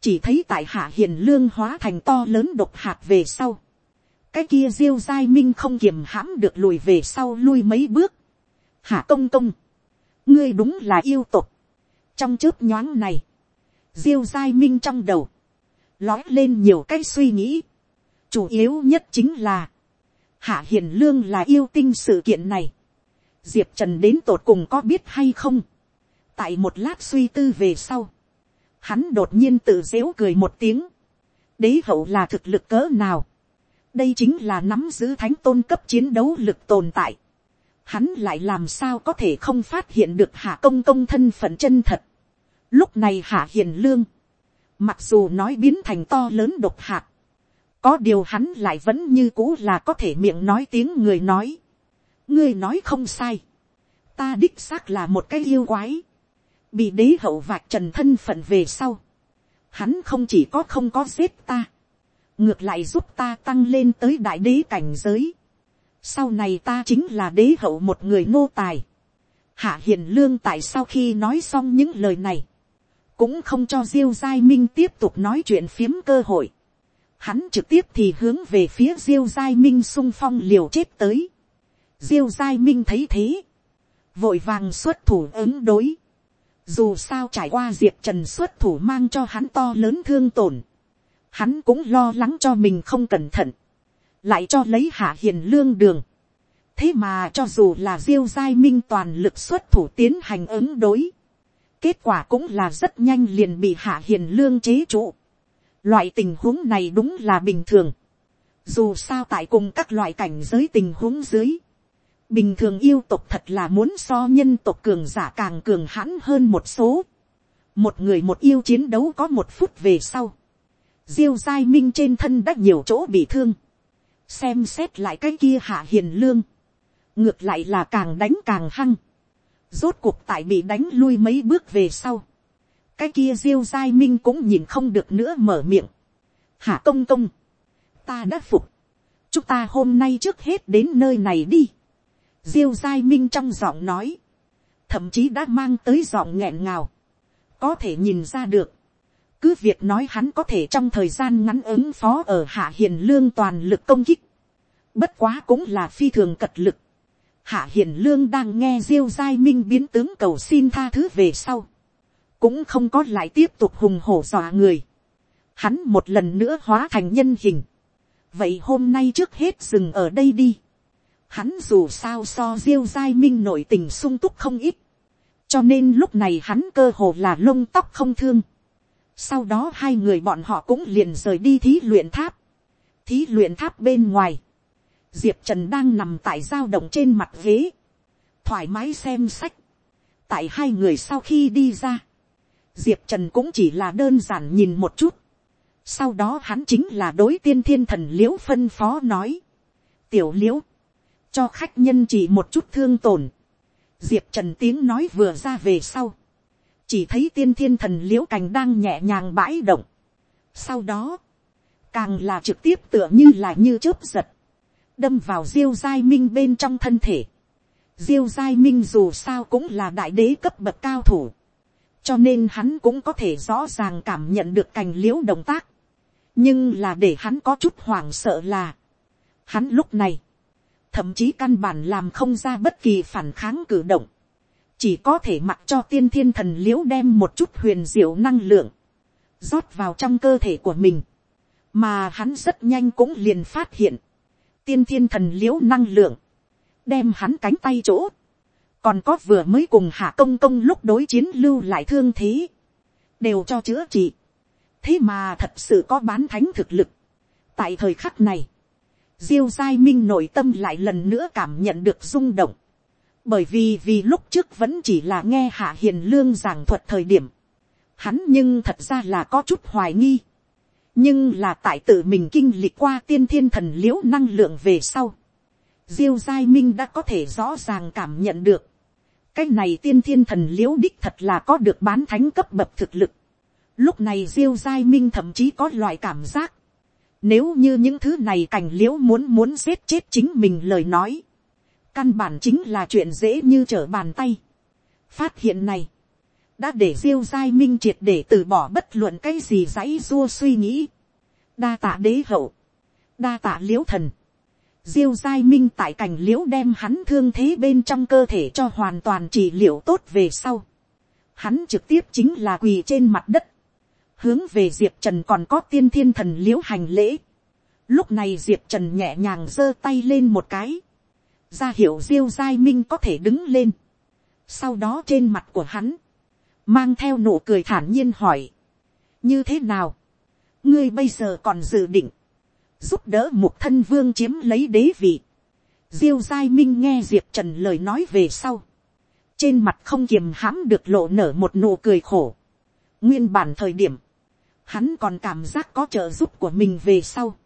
chỉ thấy tại hạ hiền lương hóa thành to lớn độc hạt về sau, cái kia diêu giai minh không kiềm hãm được lùi về sau lui mấy bước, hạ công công, ngươi đúng là yêu tục, trong chớp nhoáng này, diêu giai minh trong đầu, lói lên nhiều cái suy nghĩ, chủ yếu nhất chính là, hạ hiền lương là yêu tinh sự kiện này, diệp trần đến tột cùng có biết hay không, tại một lát suy tư về sau, hắn đột nhiên tự dếu cười một tiếng, đế hậu là thực lực cỡ nào, đây chính là nắm giữ thánh tôn cấp chiến đấu lực tồn tại, hắn lại làm sao có thể không phát hiện được hạ công công thân phận chân thật. Lúc này hạ hiền lương, mặc dù nói biến thành to lớn độc hạt, có điều hắn lại vẫn như cũ là có thể miệng nói tiếng người nói. ngươi nói không sai, ta đích xác là một cái yêu quái, bị đế hậu vạch trần thân phận về sau, hắn không chỉ có không có giết ta, ngược lại giúp ta tăng lên tới đại đế cảnh giới. Sau này ta chính là đế hậu một người nô tài. Hạ hiền lương tại sau khi nói xong những lời này, cũng không cho diêu giai minh tiếp tục nói chuyện phiếm cơ hội. Hắn trực tiếp thì hướng về phía diêu giai minh sung phong liều chết tới. diêu giai minh thấy thế, vội vàng xuất thủ ứng đối. Dù sao trải qua diệp trần xuất thủ mang cho hắn to lớn thương tổn. Hắn cũng lo lắng cho mình không cẩn thận. Lại cho lấy hạ hiền lương đường. Thế mà cho dù là diêu giai minh toàn lực xuất thủ tiến hành ứng đối. Kết quả cũng là rất nhanh liền bị hạ hiền lương chế trụ. Loại tình huống này đúng là bình thường. Dù sao tại cùng các loại cảnh giới tình huống dưới, bình thường yêu tục thật là muốn so nhân tộc cường giả càng cường hãn hơn một số. một người một yêu chiến đấu có một phút về sau. diêu giai minh trên thân đã nhiều chỗ bị thương. xem xét lại cái kia hạ hiền lương. ngược lại là càng đánh càng hăng rốt cuộc tại bị đánh lui mấy bước về sau. cái kia diêu giai minh cũng nhìn không được nữa mở miệng. hạ công công. ta đã phục. chúng ta hôm nay trước hết đến nơi này đi diêu giai minh trong giọng nói, thậm chí đã mang tới giọng nghẹn ngào. có thể nhìn ra được, cứ việc nói hắn có thể trong thời gian ngắn ứng phó ở hạ hiền lương toàn lực công kích, bất quá cũng là phi thường cật lực, hạ hiền lương đang nghe diêu giai minh biến tướng cầu xin tha thứ về sau, cũng không có lại tiếp tục hùng hổ dọa người, hắn một lần nữa hóa thành nhân hình, vậy hôm nay trước hết dừng ở đây đi, hắn dù sao so diêu giai minh nội tình sung túc không ít, cho nên lúc này hắn cơ hồ là lông tóc không thương, sau đó hai người bọn họ cũng liền rời đi thí luyện tháp, thí luyện tháp bên ngoài, diệp trần đang nằm tại giao động trên mặt ghế, thoải mái xem sách, tại hai người sau khi đi ra, diệp trần cũng chỉ là đơn giản nhìn một chút, sau đó hắn chính là đối tiên thiên thần l i ễ u phân phó nói, tiểu l i ễ u cho khách nhân chỉ một chút thương tổn, diệp trần tiếng nói vừa ra về sau, chỉ thấy tiên thiên thần l i ễ u cành đang nhẹ nhàng bãi động, sau đó, càng là trực tiếp tựa như là như chớp giật, đâm vào diêu giai minh bên trong thân thể. diêu giai minh dù sao cũng là đại đế cấp bậc cao thủ, cho nên hắn cũng có thể rõ ràng cảm nhận được cành l i ễ u động tác. nhưng là để hắn có chút hoảng sợ là, hắn lúc này, thậm chí căn bản làm không ra bất kỳ phản kháng cử động, chỉ có thể mặc cho tiên thiên thần l i ễ u đem một chút huyền diệu năng lượng, rót vào trong cơ thể của mình, mà hắn rất nhanh cũng liền phát hiện, tiên thiên thần l i ễ u năng lượng, đem hắn cánh tay chỗ, còn có vừa mới cùng hạ công công lúc đối chiến lưu lại thương thế, đều cho chữa trị. thế mà thật sự có bán thánh thực lực. tại thời khắc này, diêu giai minh nội tâm lại lần nữa cảm nhận được rung động, bởi vì vì lúc trước vẫn chỉ là nghe hạ hiền lương giảng thuật thời điểm, hắn nhưng thật ra là có chút hoài nghi, nhưng là tại tự mình kinh lịch qua tiên thiên thần l i ễ u năng lượng về sau, diêu giai minh đã có thể rõ ràng cảm nhận được, cái này tiên thiên thần l i ễ u đích thật là có được bán thánh cấp bậc thực lực. lúc này diêu giai minh thậm chí có loại cảm giác, nếu như những thứ này cảnh l i ễ u muốn muốn giết chết chính mình lời nói, căn bản chính là chuyện dễ như trở bàn tay. phát hiện này, đã để diêu giai minh triệt để từ bỏ bất luận cái gì dãy dua suy nghĩ. đa tạ đế hậu, đa tạ l i ễ u thần, diêu giai minh tại cảnh l i ễ u đem hắn thương thế bên trong cơ thể cho hoàn toàn trị liệu tốt về sau. hắn trực tiếp chính là quỳ trên mặt đất, hướng về diệp trần còn có tiên thiên thần l i ễ u hành lễ. lúc này diệp trần nhẹ nhàng giơ tay lên một cái, ra hiệu diêu giai minh có thể đứng lên. sau đó trên mặt của hắn, mang theo nụ cười thản nhiên hỏi, như thế nào, ngươi bây giờ còn dự định, giúp đỡ một thân vương chiếm lấy đế vị, diêu giai minh nghe diệp trần lời nói về sau, trên mặt không kiềm hãm được lộ nở một nụ cười khổ, nguyên bản thời điểm, hắn còn cảm giác có trợ giúp của mình về sau,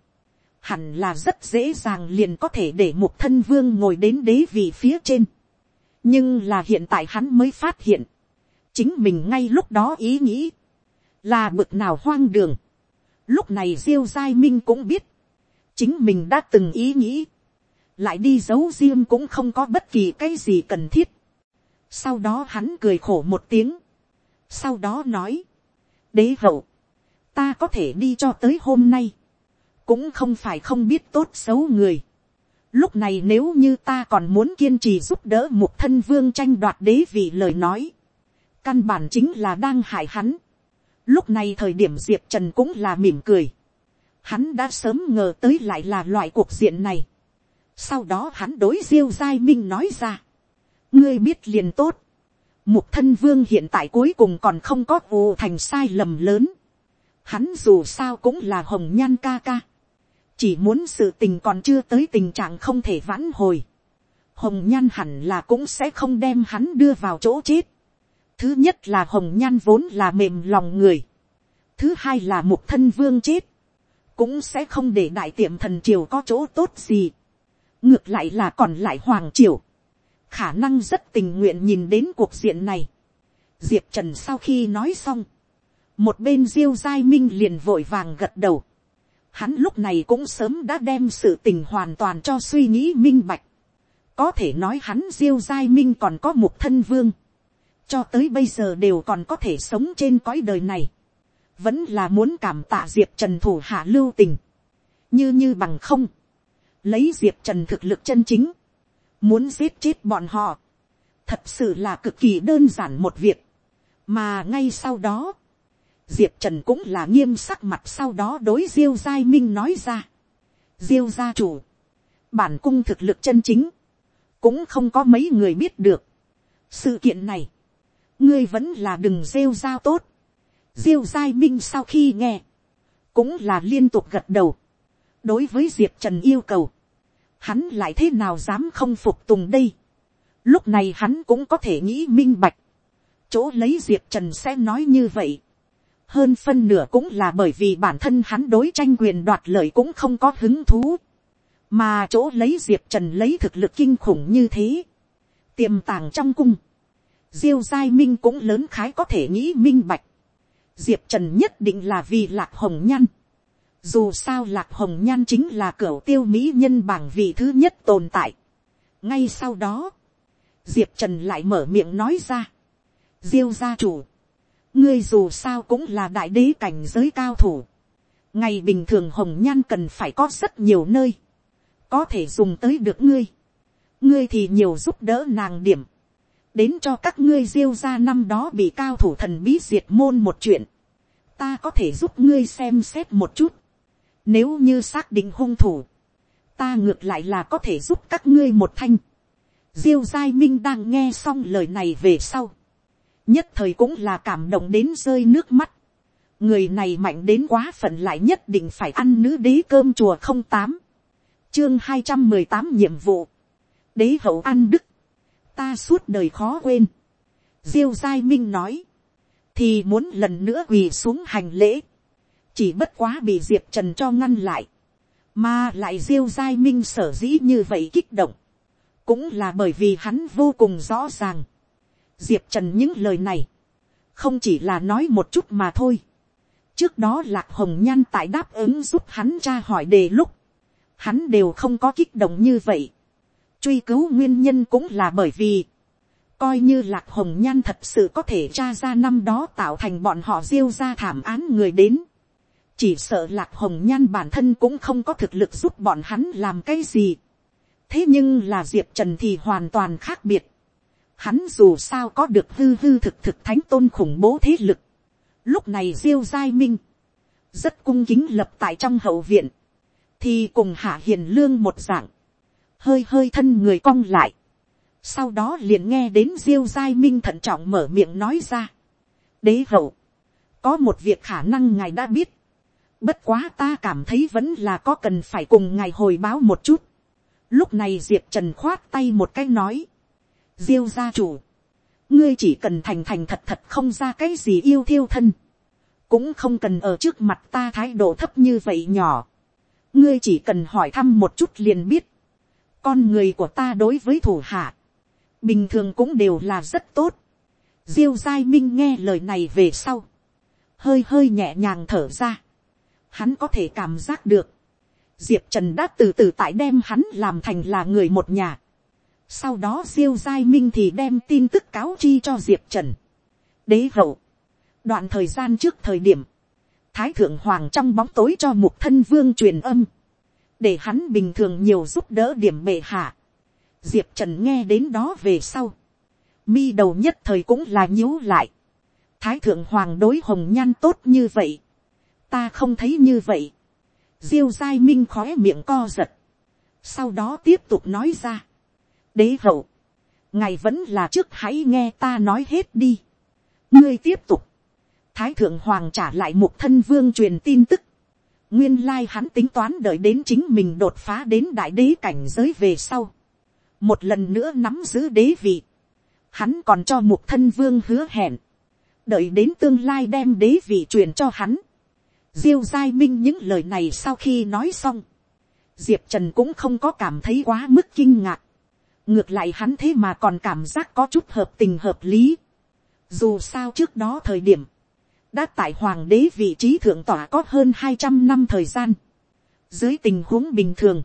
hẳn là rất dễ dàng liền có thể để một thân vương ngồi đến đế vị phía trên, nhưng là hiện tại hắn mới phát hiện, chính mình ngay lúc đó ý nghĩ, là bực nào hoang đường. lúc này diêu giai minh cũng biết, chính mình đã từng ý nghĩ, lại đi giấu riêng cũng không có bất kỳ cái gì cần thiết. sau đó hắn cười khổ một tiếng, sau đó nói, đế hậu, ta có thể đi cho tới hôm nay, cũng không phải không biết tốt xấu người. Lúc này nếu như ta còn muốn kiên trì giúp đỡ một thân vương tranh đoạt đế vị lời nói, căn bản chính là đang hại hắn. Lúc này thời điểm diệp trần cũng là mỉm cười. Hắn đã sớm ngờ tới lại là loại cuộc diện này. Sau đó hắn đối diêu giai minh nói ra. ngươi biết liền tốt. Mục thân vương hiện tại cuối cùng còn không có vụ thành sai lầm lớn. Hắn dù sao cũng là hồng nhan ca ca. Chỉ muốn sự tình còn chưa tới tình trạng không thể vãn hồi. Hồng nhan hẳn là cũng sẽ không đem hắn đưa vào chỗ chết. Thứ nhất là hồng nhan vốn là mềm lòng người. Thứ hai là mục thân vương chết. Cũng sẽ không để đại tiệm thần triều có chỗ tốt gì. Ngược lại là còn lại hoàng triều. Khả năng rất tình nguyện nhìn đến cuộc diện này. Diệp Trần sau khi nói xong. Một bên diêu giai minh liền vội vàng gật đầu. Hắn lúc này cũng sớm đã đem sự tình hoàn toàn cho suy nghĩ minh bạch. Có thể nói hắn diêu giai minh còn có một thân vương cho tới bây giờ đều còn có thể sống trên cõi đời này, vẫn là muốn cảm tạ diệp trần thủ hạ lưu tình, như như bằng không, lấy diệp trần thực lực chân chính, muốn giết chết bọn họ, thật sự là cực kỳ đơn giản một việc, mà ngay sau đó, diệp trần cũng là nghiêm sắc mặt sau đó đối diêu giai minh nói ra, diêu gia chủ, bản cung thực lực chân chính, cũng không có mấy người biết được. sự kiện này, ngươi vẫn là đừng rêu giao tốt. diêu giai minh sau khi nghe, cũng là liên tục gật đầu. đối với diệp trần yêu cầu, hắn lại thế nào dám không phục tùng đây. lúc này hắn cũng có thể nghĩ minh bạch, chỗ lấy diệp trần sẽ nói như vậy. hơn phân nửa cũng là bởi vì bản thân hắn đối tranh quyền đoạt lợi cũng không có hứng thú mà chỗ lấy diệp trần lấy thực lực kinh khủng như thế, tiềm tàng trong cung, diêu giai minh cũng lớn khái có thể nghĩ minh bạch, diệp trần nhất định là vì lạc hồng nhan, dù sao lạc hồng nhan chính là cửa tiêu mỹ nhân bảng vị thứ nhất tồn tại. ngay sau đó, diệp trần lại mở miệng nói ra, diêu gia chủ, ngươi dù sao cũng là đại đế cảnh giới cao thủ, ngày bình thường hồng nhan cần phải có rất nhiều nơi, có thể dùng tới được ngươi, ngươi thì nhiều giúp đỡ nàng điểm, đến cho các ngươi diêu ra năm đó bị cao thủ thần bí diệt môn một chuyện, ta có thể giúp ngươi xem xét một chút, nếu như xác định hung thủ, ta ngược lại là có thể giúp các ngươi một thanh. Diêu giai minh đang nghe xong lời này về sau, nhất thời cũng là cảm động đến rơi nước mắt. người này mạnh đến quá phận lại nhất định phải ăn nữ đế cơm chùa không tám. Chương hai trăm mười tám nhiệm vụ, đế hậu ăn đức, ta suốt đời khó quên. diêu giai minh nói, thì muốn lần nữa quỳ xuống hành lễ, chỉ bất quá bị diệp trần cho ngăn lại, mà lại diêu giai minh sở dĩ như vậy kích động, cũng là bởi vì hắn vô cùng rõ ràng. diệp trần những lời này, không chỉ là nói một chút mà thôi. trước đó lạc hồng nhan tại đáp ứng giúp hắn tra hỏi đề lúc, hắn đều không có kích động như vậy truy cứu nguyên nhân cũng là bởi vì, coi như lạc hồng nhan thật sự có thể tra ra năm đó tạo thành bọn họ diêu ra thảm án người đến. chỉ sợ lạc hồng nhan bản thân cũng không có thực lực giúp bọn hắn làm cái gì. thế nhưng là diệp trần thì hoàn toàn khác biệt. hắn dù sao có được hư hư thực thực thánh tôn khủng bố thế lực. lúc này diêu giai minh, rất cung kính lập tại trong hậu viện thì cùng hạ hiền lương một dạng, hơi hơi thân người cong lại, sau đó liền nghe đến diêu giai minh thận trọng mở miệng nói ra, đế hậu, có một việc khả năng ngài đã biết, bất quá ta cảm thấy vẫn là có cần phải cùng ngài hồi báo một chút, lúc này diệp trần khoát tay một cái nói, diêu gia chủ, ngươi chỉ cần thành thành thật thật không ra cái gì yêu thiêu thân, cũng không cần ở trước mặt ta thái độ thấp như vậy nhỏ, ngươi chỉ cần hỏi thăm một chút liền biết, con người của ta đối với thủ hạ, bình thường cũng đều là rất tốt. diêu giai minh nghe lời này về sau, hơi hơi nhẹ nhàng thở ra, hắn có thể cảm giác được, diệp trần đã từ từ tại đem hắn làm thành là người một nhà. sau đó diêu giai minh thì đem tin tức cáo chi cho diệp trần. đế hậu, đoạn thời gian trước thời điểm, thái thượng hoàng trong bóng tối cho mục thân vương truyền âm, để hắn bình thường nhiều giúp đỡ điểm bệ hạ. diệp trần nghe đến đó về sau, mi đầu nhất thời cũng là nhíu lại. thái thượng hoàng đối hồng nhan tốt như vậy, ta không thấy như vậy. diêu giai minh khói miệng co giật, sau đó tiếp tục nói ra. đế hậu, ngài vẫn là trước hãy nghe ta nói hết đi. ngươi tiếp tục, thái thượng hoàng trả lại một thân vương truyền tin tức nguyên lai hắn tính toán đợi đến chính mình đột phá đến đại đế cảnh giới về sau. một lần nữa nắm giữ đế vị. hắn còn cho một thân vương hứa hẹn. đợi đến tương lai đem đế vị truyền cho hắn. diêu giai minh những lời này sau khi nói xong. diệp trần cũng không có cảm thấy quá mức kinh ngạc. ngược lại hắn thế mà còn cảm giác có chút hợp tình hợp lý. dù sao trước đó thời điểm đã tại hoàng đế vị trí thượng tỏa có hơn hai trăm năm thời gian. Dưới tình huống bình thường,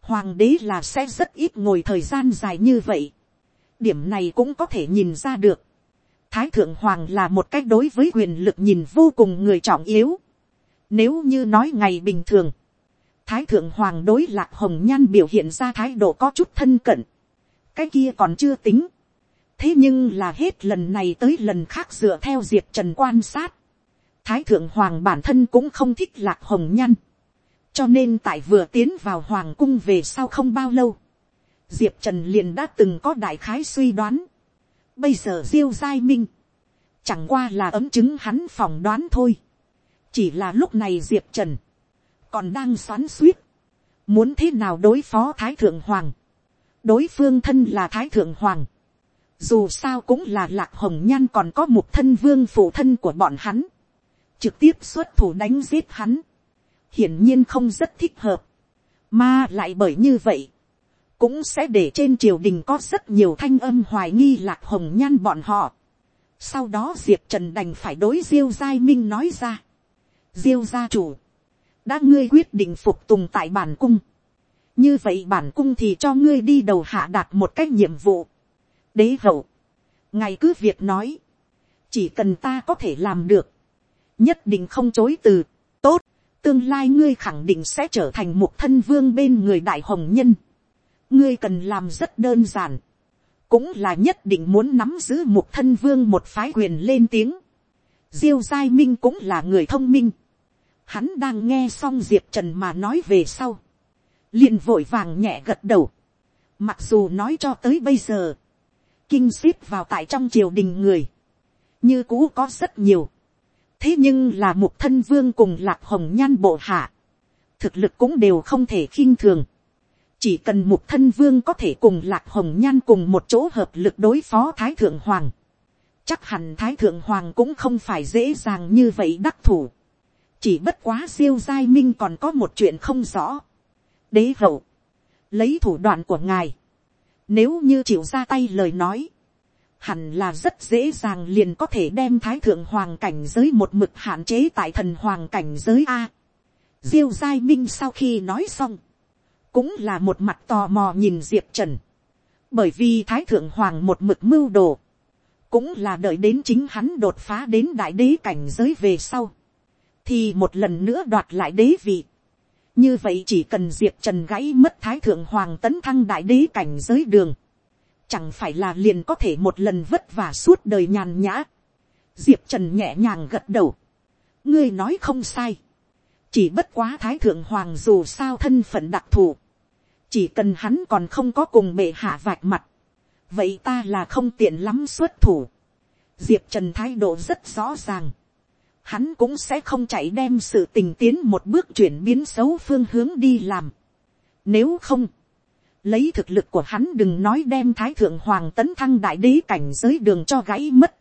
hoàng đế là sẽ rất ít ngồi thời gian dài như vậy. Điểm này cũng có thể nhìn ra được. thái thượng hoàng là một cách đối với quyền lực nhìn vô cùng người trọng yếu. Nếu như nói ngày bình thường, thái thượng hoàng đối lạc hồng nhan biểu hiện ra thái độ có chút thân cận, cái kia còn chưa tính thế nhưng là hết lần này tới lần khác dựa theo diệp trần quan sát, thái thượng hoàng bản thân cũng không thích lạc hồng nhan, cho nên tại vừa tiến vào hoàng cung về sau không bao lâu, diệp trần liền đã từng có đại khái suy đoán, bây giờ diêu giai minh, chẳng qua là ấm chứng hắn phỏng đoán thôi, chỉ là lúc này diệp trần, còn đang xoắn suýt, muốn thế nào đối phó thái thượng hoàng, đối phương thân là thái thượng hoàng, dù sao cũng là lạc hồng nhan còn có một thân vương phụ thân của bọn hắn, trực tiếp xuất thủ đánh giết hắn, hiển nhiên không rất thích hợp, mà lại bởi như vậy, cũng sẽ để trên triều đình có rất nhiều thanh âm hoài nghi lạc hồng nhan bọn họ. Sau đó diệp trần đành phải đối diêu giai minh nói ra. diêu gia chủ, đã ngươi quyết định phục tùng tại bản cung. như vậy bản cung thì cho ngươi đi đầu hạ đạt một cách nhiệm vụ đế hậu, ngài cứ việc nói, chỉ cần ta có thể làm được, nhất định không chối từ, tốt, tương lai ngươi khẳng định sẽ trở thành một thân vương bên người đại hồng nhân. ngươi cần làm rất đơn giản, cũng là nhất định muốn nắm giữ một thân vương một phái quyền lên tiếng. diêu giai minh cũng là người thông minh. hắn đang nghe xong diệp trần mà nói về sau. liền vội vàng nhẹ gật đầu. mặc dù nói cho tới bây giờ, kinh xếp vào tại trong triều đình người, như cũ có rất nhiều thế nhưng là mục thân vương cùng lạc hồng nhan bộ hạ, thực lực cũng đều không thể khinh thường. chỉ cần mục thân vương có thể cùng lạc hồng nhan cùng một chỗ hợp lực đối phó thái thượng hoàng. chắc hẳn thái thượng hoàng cũng không phải dễ dàng như vậy đắc thủ. chỉ bất quá siêu giai minh còn có một chuyện không rõ. đế hậu, lấy thủ đoạn của ngài, nếu như chịu ra tay lời nói, hẳn là rất dễ dàng liền có thể đem thái thượng hoàng cảnh giới một mực hạn chế tại thần hoàng cảnh giới a. diêu giai minh sau khi nói xong, cũng là một mặt tò mò nhìn diệp trần, bởi vì thái thượng hoàng một mực mưu đồ, cũng là đợi đến chính hắn đột phá đến đại đế cảnh giới về sau, thì một lần nữa đoạt lại đế vị như vậy chỉ cần diệp trần gãy mất thái thượng hoàng tấn thăng đại đế cảnh giới đường, chẳng phải là liền có thể một lần vất vả suốt đời nhàn nhã. diệp trần nhẹ nhàng gật đầu. ngươi nói không sai. chỉ bất quá thái thượng hoàng dù sao thân phận đặc thù. chỉ cần hắn còn không có cùng bệ hạ vạch mặt. vậy ta là không tiện lắm xuất thủ. diệp trần thái độ rất rõ ràng hắn cũng sẽ không chạy đem sự tình tiến một bước chuyển biến xấu phương hướng đi làm. nếu không, lấy thực lực của hắn đừng nói đem thái thượng hoàng tấn thăng đại đế cảnh giới đường cho gãy mất,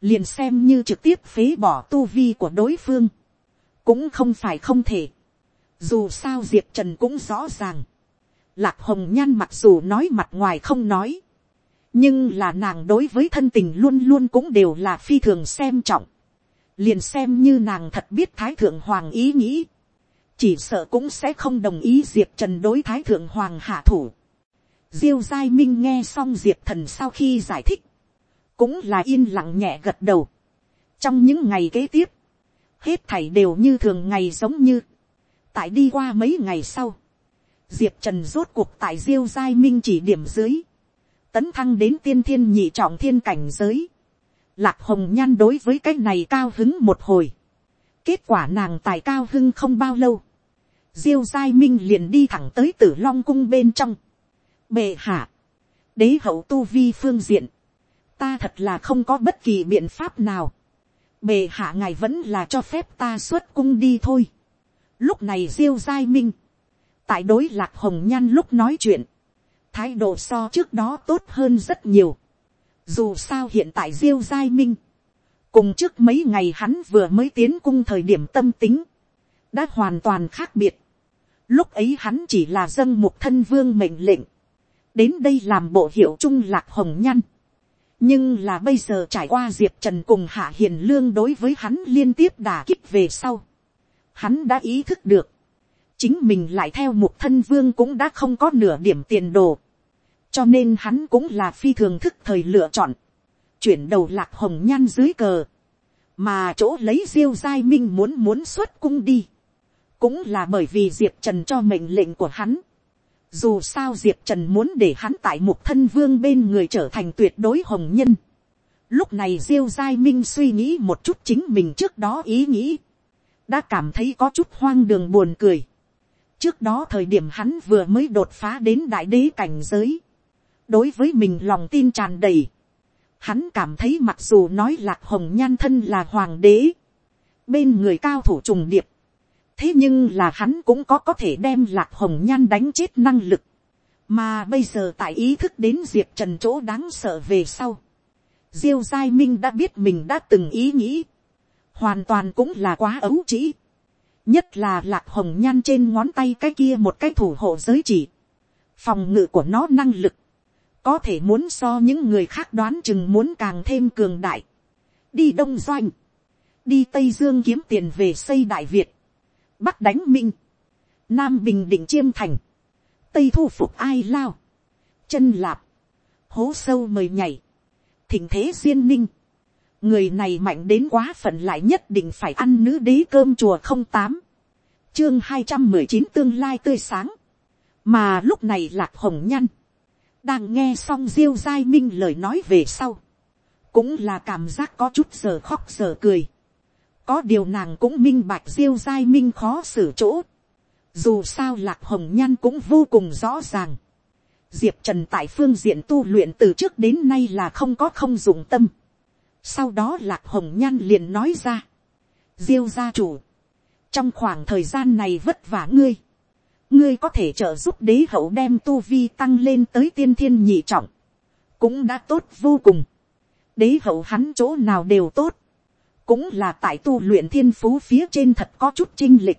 liền xem như trực tiếp phế bỏ tu vi của đối phương, cũng không phải không thể. Dù sao diệp trần cũng rõ ràng, lạc hồng nhan mặc dù nói mặt ngoài không nói, nhưng là nàng đối với thân tình luôn luôn cũng đều là phi thường xem trọng, liền xem như nàng thật biết thái thượng hoàng ý nghĩ, chỉ sợ cũng sẽ không đồng ý diệp trần đối thái thượng hoàng hạ thủ. diêu giai minh nghe xong diệp thần sau khi giải thích, cũng là yên lặng nhẹ gật đầu. trong những ngày kế tiếp, hết thảy đều như thường ngày giống như, tại đi qua mấy ngày sau, diệp trần rốt cuộc tại diêu giai minh chỉ điểm dưới, tấn thăng đến tiên thiên nhị trọng thiên cảnh giới, lạc hồng nhan đối với cái này cao hứng một hồi, kết quả nàng tài cao hưng không bao lâu, diêu giai minh liền đi thẳng tới tử long cung bên trong. bệ hạ, đế hậu tu vi phương diện, ta thật là không có bất kỳ biện pháp nào. bệ hạ ngài vẫn là cho phép ta xuất cung đi thôi. lúc này diêu giai minh, tại đối lạc hồng nhan lúc nói chuyện, thái độ so trước đó tốt hơn rất nhiều dù sao hiện tại diêu giai minh, cùng trước mấy ngày hắn vừa mới tiến cung thời điểm tâm tính, đã hoàn toàn khác biệt. Lúc ấy hắn chỉ là dân một thân vương mệnh lệnh. Đến đây làm bộ hiệu trung lạc hồng nhăn. Nhưng là bây giờ trải qua Diệp Trần cùng Hạ Hiền Lương đối với hắn liên tiếp đả kích về sau. Hắn đã ý thức được. Chính mình lại theo một thân vương cũng đã không có nửa điểm tiền đồ. Cho nên hắn cũng là phi thường thức thời lựa chọn. chuyển đầu lạc hồng nhan dưới cờ, mà chỗ lấy diêu giai minh muốn muốn xuất cung đi, cũng là bởi vì diệp trần cho mệnh lệnh của hắn. dù sao diệp trần muốn để hắn tại một thân vương bên người trở thành tuyệt đối hồng nhân. lúc này diêu giai minh suy nghĩ một chút chính mình trước đó ý nghĩ, đã cảm thấy có chút hoang đường buồn cười. trước đó thời điểm hắn vừa mới đột phá đến đại đế cảnh giới, đối với mình lòng tin tràn đầy, hắn cảm thấy mặc dù nói lạc hồng nhan thân là hoàng đế, bên người cao thủ trùng điệp, thế nhưng là hắn cũng có có thể đem lạc hồng nhan đánh chết năng lực, mà bây giờ tại ý thức đến diệp trần chỗ đáng sợ về sau, diêu giai minh đã biết mình đã từng ý nghĩ, hoàn toàn cũng là quá ấu trĩ, nhất là lạc hồng nhan trên ngón tay cái kia một cái thủ hộ giới chỉ, phòng ngự của nó năng lực, có thể muốn so những người khác đoán chừng muốn càng thêm cường đại, đi đông doanh, đi tây dương kiếm tiền về xây đại việt, bắc đánh minh, nam bình định chiêm thành, tây thu phục ai lao, chân lạp, hố sâu mời nhảy, thỉnh thế duyên ninh, người này mạnh đến quá phận lại nhất định phải ăn nữ đế cơm chùa không tám, chương hai trăm mười chín tương lai tươi sáng, mà lúc này lạc hồng nhăn, đang nghe xong diêu giai minh lời nói về sau, cũng là cảm giác có chút giờ khóc giờ cười. có điều nàng cũng minh bạch diêu giai minh khó xử chỗ. dù sao lạc hồng nhan cũng vô cùng rõ ràng. diệp trần tại phương diện tu luyện từ trước đến nay là không có không dụng tâm. sau đó lạc hồng nhan liền nói ra. diêu gia chủ, trong khoảng thời gian này vất vả ngươi ngươi có thể trợ giúp đế hậu đem tu vi tăng lên tới tiên thiên nhị trọng, cũng đã tốt vô cùng. đế hậu hắn chỗ nào đều tốt, cũng là tại tu luyện thiên phú phía trên thật có chút chinh lịch.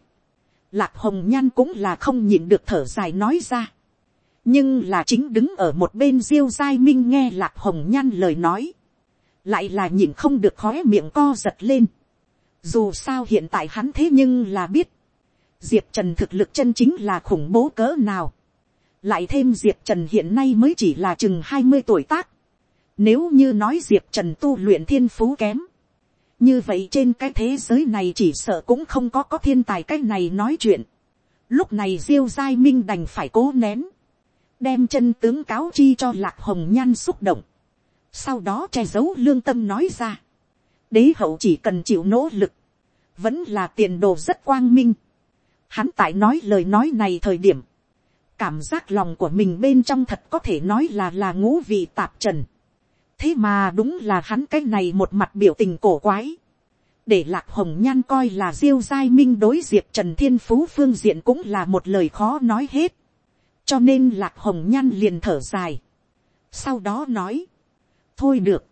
Lạc hồng nhan cũng là không nhìn được thở dài nói ra. nhưng là chính đứng ở một bên diêu giai minh nghe lạc hồng nhan lời nói, lại là nhìn không được khói miệng co giật lên. dù sao hiện tại hắn thế nhưng là biết, diệp trần thực lực chân chính là khủng bố cỡ nào. lại thêm diệp trần hiện nay mới chỉ là chừng hai mươi tuổi tác. nếu như nói diệp trần tu luyện thiên phú kém. như vậy trên cái thế giới này chỉ sợ cũng không có có thiên tài cái này nói chuyện. lúc này diêu giai minh đành phải cố nén. đem chân tướng cáo chi cho lạc hồng nhan xúc động. sau đó che giấu lương tâm nói ra. đế hậu chỉ cần chịu nỗ lực. vẫn là tiền đồ rất quang minh Hắn tại nói lời nói này thời điểm. Cảm giác lòng của mình bên trong thật có thể nói là là ngũ vị tạp trần. Thế mà đúng là hắn cái này một mặt biểu tình cổ quái. Để lạc hồng nhan coi là diêu giai minh đối diệp trần thiên phú phương diện cũng là một lời khó nói hết. Cho nên lạc hồng nhan liền thở dài. Sau đó nói. Thôi được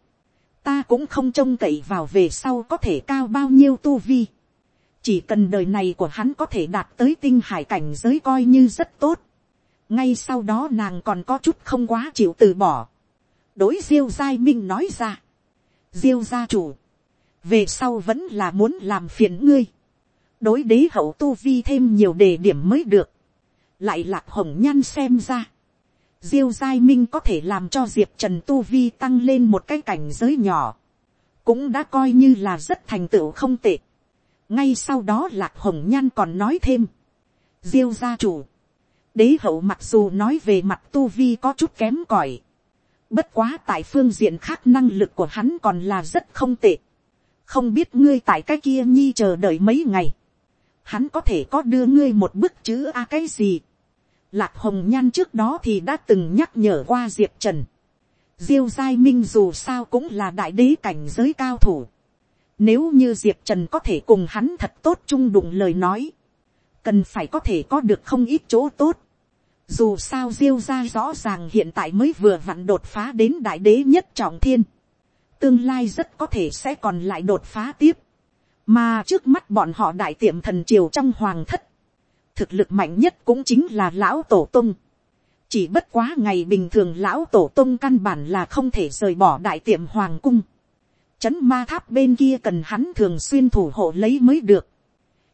ta cũng không trông cậy vào về sau có thể cao bao nhiêu tu vi chỉ cần đời này của hắn có thể đạt tới tinh hải cảnh giới coi như rất tốt. ngay sau đó nàng còn có chút không quá chịu từ bỏ. đối diêu giai minh nói ra. diêu gia chủ. về sau vẫn là muốn làm phiền ngươi. đối đế hậu tu vi thêm nhiều đề điểm mới được. lại lạc hồng nhan xem ra. diêu giai minh có thể làm cho diệp trần tu vi tăng lên một cái cảnh giới nhỏ. cũng đã coi như là rất thành tựu không tệ ngay sau đó lạc hồng nhan còn nói thêm, diêu gia chủ, đế hậu mặc dù nói về mặt tu vi có chút kém cỏi, bất quá tại phương diện khác năng lực của hắn còn là rất không tệ, không biết ngươi tại cái kia nhi chờ đợi mấy ngày, hắn có thể có đưa ngươi một bức chữ a cái gì, lạc hồng nhan trước đó thì đã từng nhắc nhở qua diệp trần, diêu giai minh dù sao cũng là đại đế cảnh giới cao thủ, nếu như Diệp Trần có thể cùng hắn thật tốt chung đụng lời nói. Cần phải có thể có được không ít chỗ tốt. Dù sao Diêu ra rõ ràng hiện tại mới vừa vặn đột phá đến đại đế nhất trọng thiên. Tương lai rất có thể sẽ còn lại đột phá tiếp. Mà trước mắt bọn họ đại tiệm thần triều trong hoàng thất. Thực lực mạnh nhất cũng chính là lão tổ tung. Chỉ bất quá ngày bình thường lão tổ tông căn bản là không thể rời bỏ đại tiệm hoàng cung Chấn ma tháp bên kia cần hắn thường xuyên thủ hộ lấy mới được.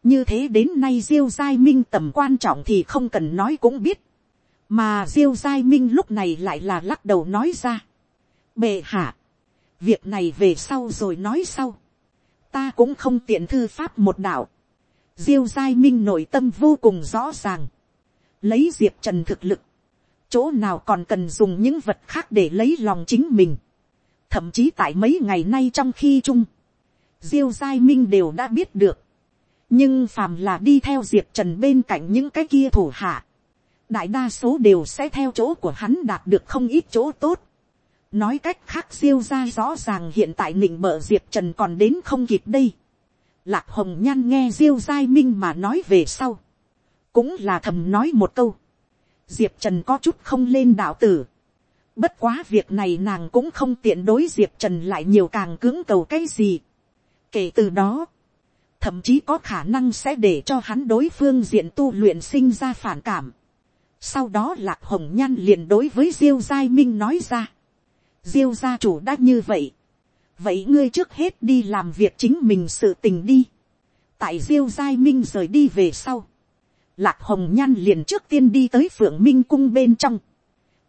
Như thế đến nay Diêu Giai Minh tầm quan trọng thì không cần nói cũng biết. Mà Diêu Giai Minh lúc này lại là lắc đầu nói ra. Bệ hạ. việc này về sau rồi nói sau, ta cũng không tiện thư pháp một đạo, diêu giai minh nội tâm vô cùng rõ ràng, lấy diệp trần thực lực, chỗ nào còn cần dùng những vật khác để lấy lòng chính mình, thậm chí tại mấy ngày nay trong khi chung, diêu giai minh đều đã biết được, nhưng phàm là đi theo diệp trần bên cạnh những cái kia thủ hạ, đại đa số đều sẽ theo chỗ của hắn đạt được không ít chỗ tốt. nói cách khác Diêu ra rõ ràng hiện tại nịnh bợ diệp trần còn đến không kịp đây. lạc hồng nhan nghe diêu giai minh mà nói về sau. cũng là thầm nói một câu. diệp trần có chút không lên đạo tử bất quá việc này nàng cũng không tiện đối diệp trần lại nhiều càng cưỡng cầu cái gì. kể từ đó, thậm chí có khả năng sẽ để cho hắn đối phương diện tu luyện sinh ra phản cảm sau đó lạc hồng nhan liền đối với diêu giai minh nói ra. diêu gia chủ đã như vậy. vậy ngươi trước hết đi làm việc chính mình sự tình đi. tại diêu giai minh rời đi về sau. lạc hồng nhan liền trước tiên đi tới phượng minh cung bên trong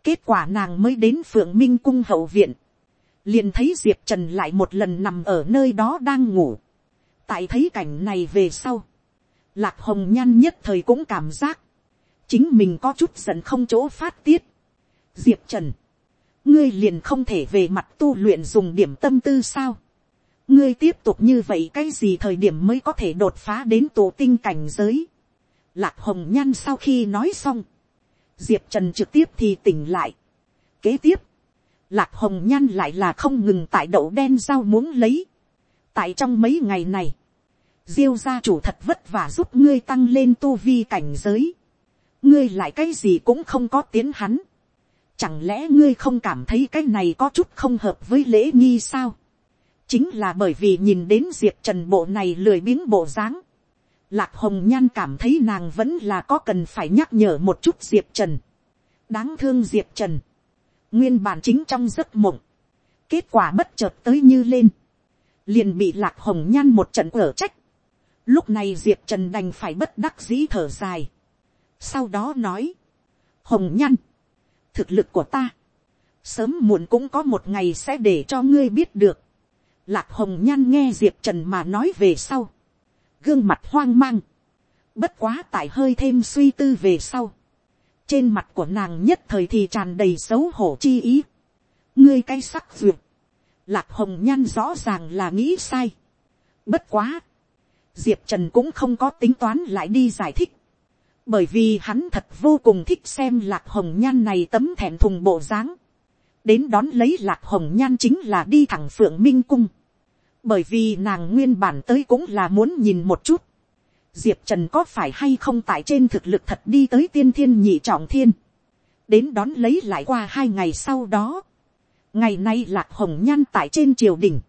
kết quả nàng mới đến phượng minh cung hậu viện. liền thấy diệp trần lại một lần nằm ở nơi đó đang ngủ. tại thấy cảnh này về sau. lạc hồng nhan nhất thời cũng cảm giác chính mình có chút giận không chỗ phát tiết. diệp trần, ngươi liền không thể về mặt tu luyện dùng điểm tâm tư sao. ngươi tiếp tục như vậy cái gì thời điểm mới có thể đột phá đến tổ tinh cảnh giới. lạc hồng nhan sau khi nói xong, diệp trần trực tiếp thì tỉnh lại. kế tiếp, lạc hồng nhan lại là không ngừng tại đậu đen rau muốn lấy. tại trong mấy ngày này, diêu gia chủ thật vất vả giúp ngươi tăng lên tu vi cảnh giới ngươi lại cái gì cũng không có tiến hắn. Chẳng lẽ ngươi không cảm thấy cái này có chút không hợp với lễ nghi sao? Chính là bởi vì nhìn đến Diệp Trần bộ này lười biếng bộ dáng. Lạc Hồng Nhan cảm thấy nàng vẫn là có cần phải nhắc nhở một chút Diệp Trần. Đáng thương Diệp Trần. Nguyên bản chính trong giấc mộng. Kết quả bất chợt tới như lên. Liền bị Lạc Hồng Nhan một trận ở trách. Lúc này Diệp Trần đành phải bất đắc dĩ thở dài sau đó nói, hồng nhăn, thực lực của ta, sớm muộn cũng có một ngày sẽ để cho ngươi biết được. Lạc hồng nhan nghe diệp trần mà nói về sau, gương mặt hoang mang, bất quá tại hơi thêm suy tư về sau, trên mặt của nàng nhất thời thì tràn đầy xấu hổ chi ý, ngươi cay sắc duyệt, lạc hồng nhan rõ ràng là nghĩ sai, bất quá, diệp trần cũng không có tính toán lại đi giải thích, bởi vì hắn thật vô cùng thích xem lạc hồng nhan này tấm thẹn thùng bộ dáng. đến đón lấy lạc hồng nhan chính là đi thẳng phượng minh cung bởi vì nàng nguyên bản tới cũng là muốn nhìn một chút. diệp trần có phải hay không tại trên thực lực thật đi tới tiên thiên nhị trọng thiên. đến đón lấy lại qua hai ngày sau đó. ngày nay lạc hồng nhan tại trên triều đình.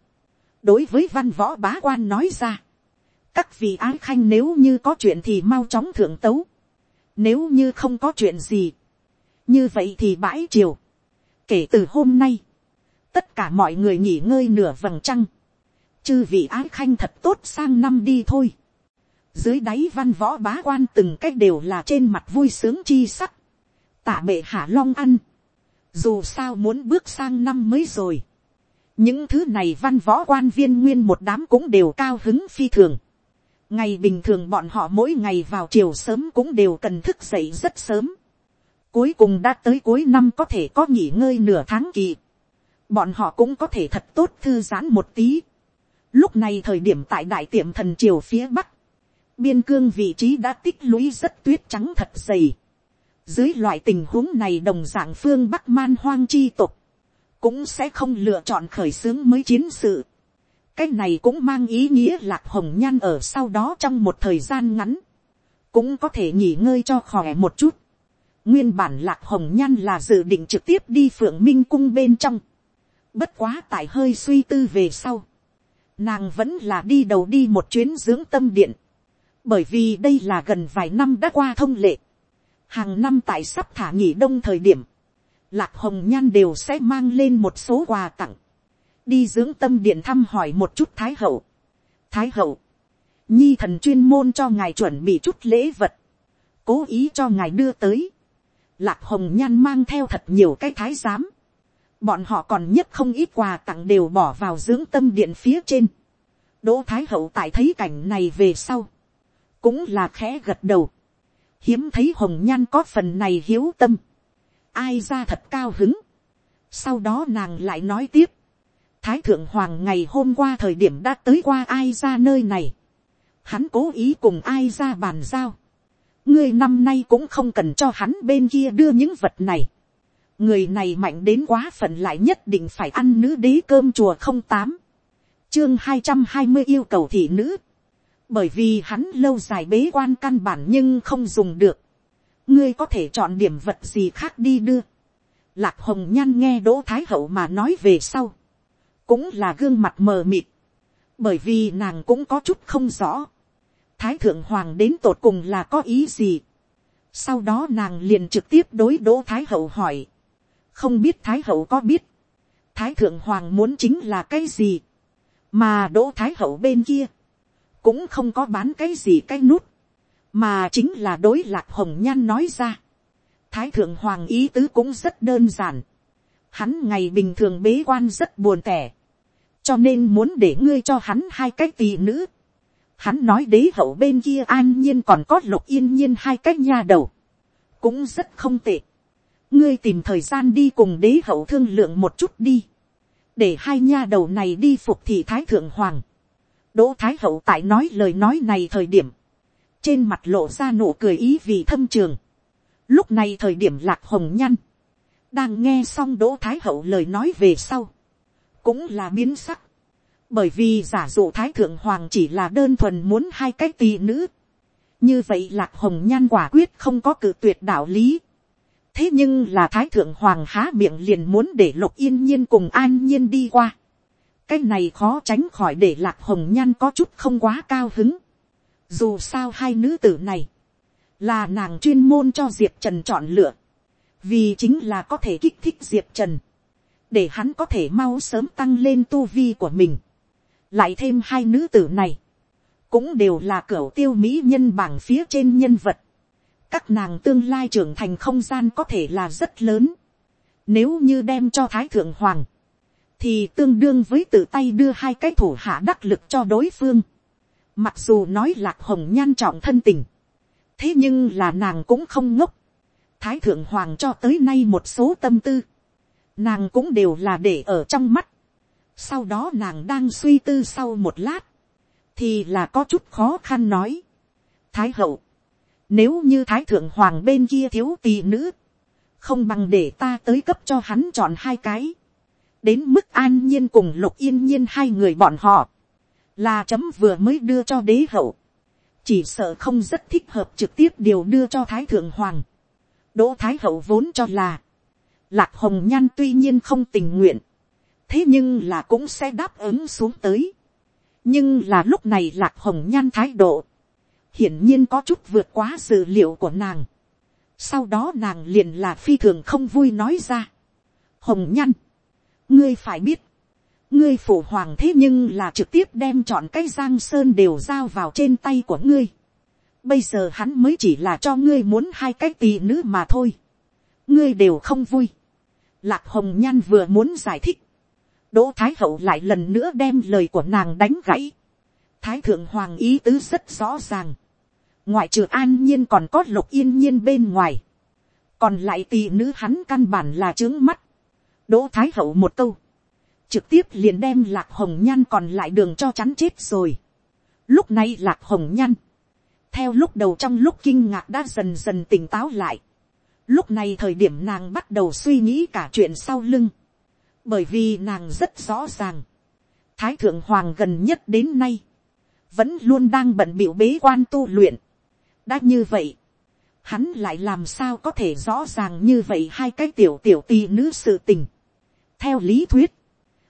đối với văn võ bá quan nói ra. các vị ái khanh nếu như có chuyện thì mau chóng thượng tấu nếu như không có chuyện gì. Như vậy thì bãi triều Kể từ hôm nay. Tất cả mọi người nghỉ ngơi nửa vầng trăng. Chư vị ái khanh thật tốt sang năm đi thôi. Dưới đáy văn võ bá quan từng cách đều là trên mặt vui sướng chi sắc. Tạ bệ hạ long ăn. Dù sao muốn bước sang năm mới rồi. Những thứ này văn võ quan viên nguyên một đám cũng đều cao hứng phi thường ngày bình thường bọn họ mỗi ngày vào chiều sớm cũng đều cần thức dậy rất sớm. cuối cùng đã tới cuối năm có thể có nghỉ ngơi nửa tháng kỳ. bọn họ cũng có thể thật tốt thư giãn một tí lúc này thời điểm tại đại tiệm thần triều phía bắc, biên cương vị trí đã tích lũy rất tuyết trắng thật dày. dưới loại tình huống này đồng dạng phương bắc man hoang chi tục, cũng sẽ không lựa chọn khởi xướng mới chiến sự. Cái này cũng mang ý nghĩa lạc hồng nhan ở sau đó trong một thời gian ngắn, cũng có thể nghỉ ngơi cho khỏe một chút. nguyên bản lạc hồng nhan là dự định trực tiếp đi phượng minh cung bên trong, bất quá tại hơi suy tư về sau, nàng vẫn là đi đầu đi một chuyến dưỡng tâm điện, bởi vì đây là gần vài năm đã qua thông lệ, hàng năm tại sắp thả nghỉ đông thời điểm, lạc hồng nhan đều sẽ mang lên một số quà tặng, đi dưỡng tâm điện thăm hỏi một chút thái hậu. thái hậu, nhi thần chuyên môn cho ngài chuẩn bị chút lễ vật, cố ý cho ngài đưa tới. lạc hồng nhan mang theo thật nhiều cái thái giám, bọn họ còn nhất không ít quà tặng đều bỏ vào dưỡng tâm điện phía trên. đỗ thái hậu tại thấy cảnh này về sau, cũng là khẽ gật đầu, hiếm thấy hồng nhan có phần này hiếu tâm, ai ra thật cao hứng. sau đó nàng lại nói tiếp, thái thượng hoàng ngày hôm qua thời điểm đã tới qua ai ra nơi này, hắn cố ý cùng ai ra bàn giao, ngươi năm nay cũng không cần cho hắn bên kia đưa những vật này, người này mạnh đến quá phận lại nhất định phải ăn nữ đế cơm chùa không tám, chương hai trăm hai mươi yêu cầu thị nữ, bởi vì hắn lâu dài bế quan căn bản nhưng không dùng được, ngươi có thể chọn điểm vật gì khác đi đưa. Lạc hồng nhan nghe đỗ thái hậu mà nói về sau, cũng là gương mặt mờ mịt, bởi vì nàng cũng có chút không rõ. thái thượng hoàng đến tột cùng là có ý gì. sau đó nàng liền trực tiếp đối đỗ thái hậu hỏi, không biết thái hậu có biết, thái thượng hoàng muốn chính là cái gì, mà đỗ thái hậu bên kia, cũng không có bán cái gì cái nút, mà chính là đối lạc hồng nhan nói ra. thái thượng hoàng ý tứ cũng rất đơn giản. hắn ngày bình thường bế quan rất buồn tẻ, cho nên muốn để ngươi cho hắn hai cái tỷ nữ. hắn nói đế hậu bên kia an nhiên còn có lục yên nhiên hai cái nha đầu, cũng rất không tệ ngươi tìm thời gian đi cùng đế hậu thương lượng một chút đi, để hai nha đầu này đi phục thị thái thượng hoàng. đỗ thái hậu tại nói lời nói này thời điểm, trên mặt lộ ra nụ cười ý vì thâm trường. Lúc này thời điểm lạc hồng nhăn, đang nghe xong đỗ thái hậu lời nói về sau, cũng là biến sắc, bởi vì giả dụ thái thượng hoàng chỉ là đơn thuần muốn hai cái tỳ nữ, như vậy lạc hồng nhan quả quyết không có cự tuyệt đạo lý thế nhưng là thái thượng hoàng há miệng liền muốn để lục yên nhiên cùng an nhiên đi qua. cái này khó tránh khỏi để lạc hồng nhan có chút không quá cao hứng. Dù sao hai nữ tử này, là nàng chuyên môn cho Diệp Trần chọn lựa. Vì chính là có thể kích thích Diệp Trần. Để hắn có thể mau sớm tăng lên tu vi của mình. Lại thêm hai nữ tử này. Cũng đều là cửa tiêu mỹ nhân bảng phía trên nhân vật. Các nàng tương lai trưởng thành không gian có thể là rất lớn. Nếu như đem cho Thái Thượng Hoàng. Thì tương đương với tự tay đưa hai cái thủ hạ đắc lực cho đối phương Mặc dù nói lạc hồng nhan trọng thân tình. Thế nhưng là nàng cũng không ngốc. Thái thượng hoàng cho tới nay một số tâm tư. Nàng cũng đều là để ở trong mắt. Sau đó nàng đang suy tư sau một lát. Thì là có chút khó khăn nói. Thái hậu. Nếu như thái thượng hoàng bên kia thiếu tỳ nữ. Không bằng để ta tới cấp cho hắn chọn hai cái. Đến mức an nhiên cùng lục yên nhiên hai người bọn họ là chấm vừa mới đưa cho đế hậu, chỉ sợ không rất thích hợp trực tiếp điều đưa cho thái thượng hoàng. đỗ thái hậu vốn cho là, lạc hồng nhan tuy nhiên không tình nguyện, thế nhưng là cũng sẽ đáp ứng xuống tới. nhưng là lúc này lạc hồng nhan thái độ, hiển nhiên có chút vượt quá dự liệu của nàng. sau đó nàng liền là phi thường không vui nói ra. hồng nhăn, ngươi phải biết, ngươi phụ hoàng thế nhưng là trực tiếp đem chọn cái giang sơn đều giao vào trên tay của ngươi. bây giờ hắn mới chỉ là cho ngươi muốn hai cái tỳ nữ mà thôi. ngươi đều không vui. lạc hồng nhan vừa muốn giải thích. đỗ thái hậu lại lần nữa đem lời của nàng đánh gãy. thái thượng hoàng ý tứ rất rõ ràng ngoại trừ an nhiên còn có lục yên nhiên bên ngoài. còn lại tỷ nữ hắn căn bản là trướng mắt. đỗ thái hậu một câu trực tiếp liền đem lạc hồng nhan còn lại đường cho chắn chết rồi. Lúc này lạc hồng nhan, theo lúc đầu trong lúc kinh ngạc đã dần dần tỉnh táo lại. Lúc này thời điểm nàng bắt đầu suy nghĩ cả chuyện sau lưng. Bởi vì nàng rất rõ ràng. Thái thượng hoàng gần nhất đến nay. Vẫn luôn đang bận biểu bế quan tu luyện. Đã như vậy. Hắn lại làm sao có thể rõ ràng như vậy hai cái tiểu tiểu tì nữ sự tình. Theo lý thuyết,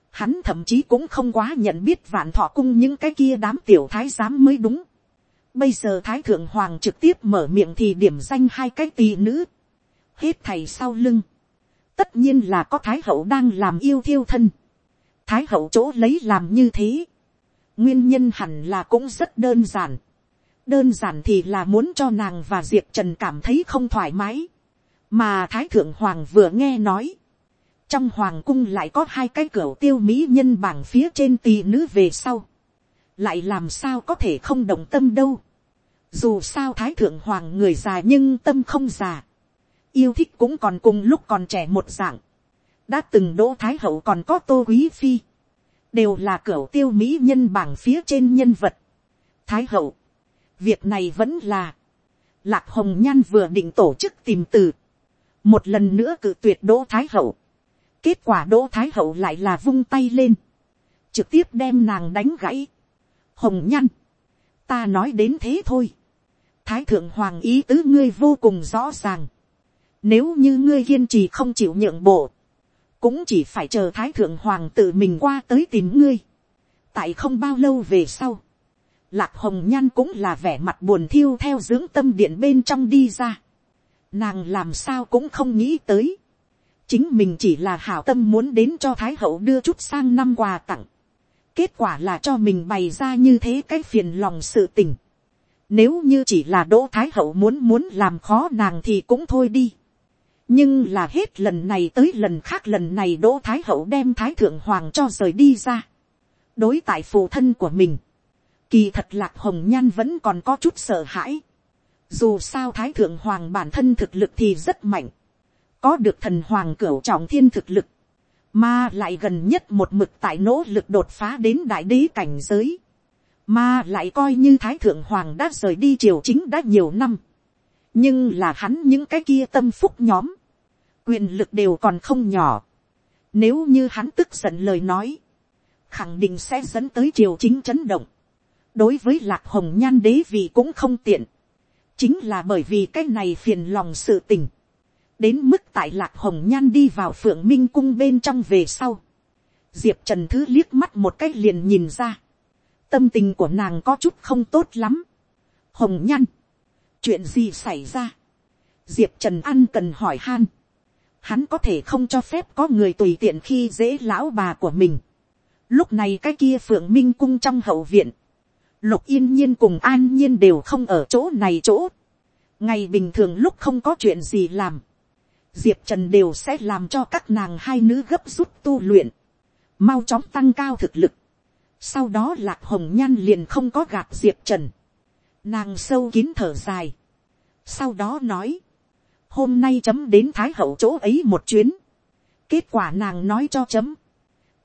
hắn thậm chí cũng không quá nhận biết vạn thọ cung những cái kia đám tiểu thái giám mới đúng. Bây giờ thái thượng hoàng trực tiếp mở miệng thì điểm danh hai cái tì nữ. Hết thầy sau lưng. Tất nhiên là có thái hậu đang làm yêu thiêu thân. Thái hậu chỗ lấy làm như thế. Nguyên nhân hẳn là cũng rất đơn giản. Đơn giản thì là muốn cho nàng và Diệp Trần cảm thấy không thoải mái. Mà thái thượng hoàng vừa nghe nói trong hoàng cung lại có hai cái cửa tiêu mỹ nhân bảng phía trên tỳ nữ về sau, lại làm sao có thể không động tâm đâu. dù sao thái thượng hoàng người già nhưng tâm không già, yêu thích cũng còn cùng lúc còn trẻ một dạng, đã từng đỗ thái hậu còn có tô quý phi, đều là cửa tiêu mỹ nhân bảng phía trên nhân vật. thái hậu, việc này vẫn là, lạc hồng nhan vừa định tổ chức tìm từ, một lần nữa cự tuyệt đỗ thái hậu, kết quả đỗ thái hậu lại là vung tay lên, trực tiếp đem nàng đánh gãy. hồng nhan, ta nói đến thế thôi, thái thượng hoàng ý tứ ngươi vô cùng rõ ràng, nếu như ngươi kiên trì không chịu nhượng bộ, cũng chỉ phải chờ thái thượng hoàng tự mình qua tới tìm ngươi. tại không bao lâu về sau, lạc hồng nhan cũng là vẻ mặt buồn thiêu theo dưỡng tâm điện bên trong đi ra. nàng làm sao cũng không nghĩ tới. chính mình chỉ là hảo tâm muốn đến cho thái hậu đưa chút sang năm quà tặng. kết quả là cho mình bày ra như thế cái phiền lòng sự tình. nếu như chỉ là đỗ thái hậu muốn muốn làm khó nàng thì cũng thôi đi nhưng là hết lần này tới lần khác lần này đỗ thái hậu đem thái thượng hoàng cho rời đi ra. đối tại phụ thân của mình, kỳ thật lạc hồng nhan vẫn còn có chút sợ hãi. dù sao thái thượng hoàng bản thân thực lực thì rất mạnh, có được thần hoàng cửu trọng thiên thực lực, mà lại gần nhất một mực tại nỗ lực đột phá đến đại đế cảnh giới, mà lại coi như thái thượng hoàng đã rời đi triều chính đã nhiều năm nhưng là hắn những cái kia tâm phúc nhóm, quyền lực đều còn không nhỏ. Nếu như hắn tức giận lời nói, khẳng định sẽ dẫn tới triều chính chấn động đối với lạc hồng nhan đế vị cũng không tiện, chính là bởi vì cái này phiền lòng sự tình. đến mức tại lạc hồng nhan đi vào phượng minh cung bên trong về sau. diệp trần thứ liếc mắt một cách liền nhìn ra. tâm tình của nàng có chút không tốt lắm. hồng nhan, chuyện gì xảy ra. diệp trần ăn cần hỏi han. hắn có thể không cho phép có người tùy tiện khi dễ lão bà của mình. lúc này cái kia phượng minh cung trong hậu viện lục yên nhiên cùng an nhiên đều không ở chỗ này chỗ. ngày bình thường lúc không có chuyện gì làm. diệp trần đều sẽ làm cho các nàng hai nữ gấp rút tu luyện. mau chóng tăng cao thực lực. sau đó lạc hồng nhan liền không có gạt diệp trần Nàng sâu kín thở dài. Sau đó nói. Hôm nay chấm đến Thái hậu chỗ ấy một chuyến. Kết quả nàng nói cho chấm.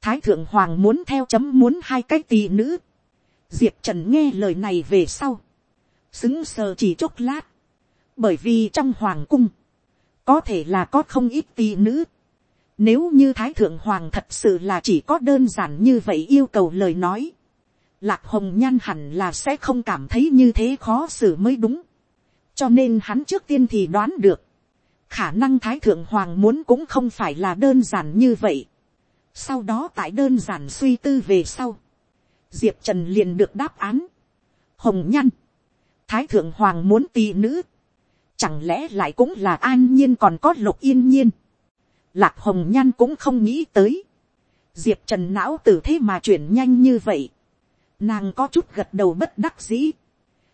Thái thượng hoàng muốn theo chấm muốn hai cái tỳ nữ. Diệp Trần nghe lời này về sau. Xứng sờ chỉ chốc lát. Bởi vì trong hoàng cung. Có thể là có không ít tỳ nữ. Nếu như Thái Thượng Hoàng thật sự là chỉ có đơn giản như vậy yêu cầu lời nói lạc hồng nhan hẳn là sẽ không cảm thấy như thế khó xử mới đúng. cho nên hắn trước tiên thì đoán được, khả năng thái thượng hoàng muốn cũng không phải là đơn giản như vậy. sau đó tại đơn giản suy tư về sau, diệp trần liền được đáp án. hồng nhan, thái thượng hoàng muốn tì nữ, chẳng lẽ lại cũng là an nhiên còn có lục yên nhiên. lạc hồng nhan cũng không nghĩ tới. diệp trần não từ thế mà chuyển nhanh như vậy Nàng có chút gật đầu bất đắc dĩ.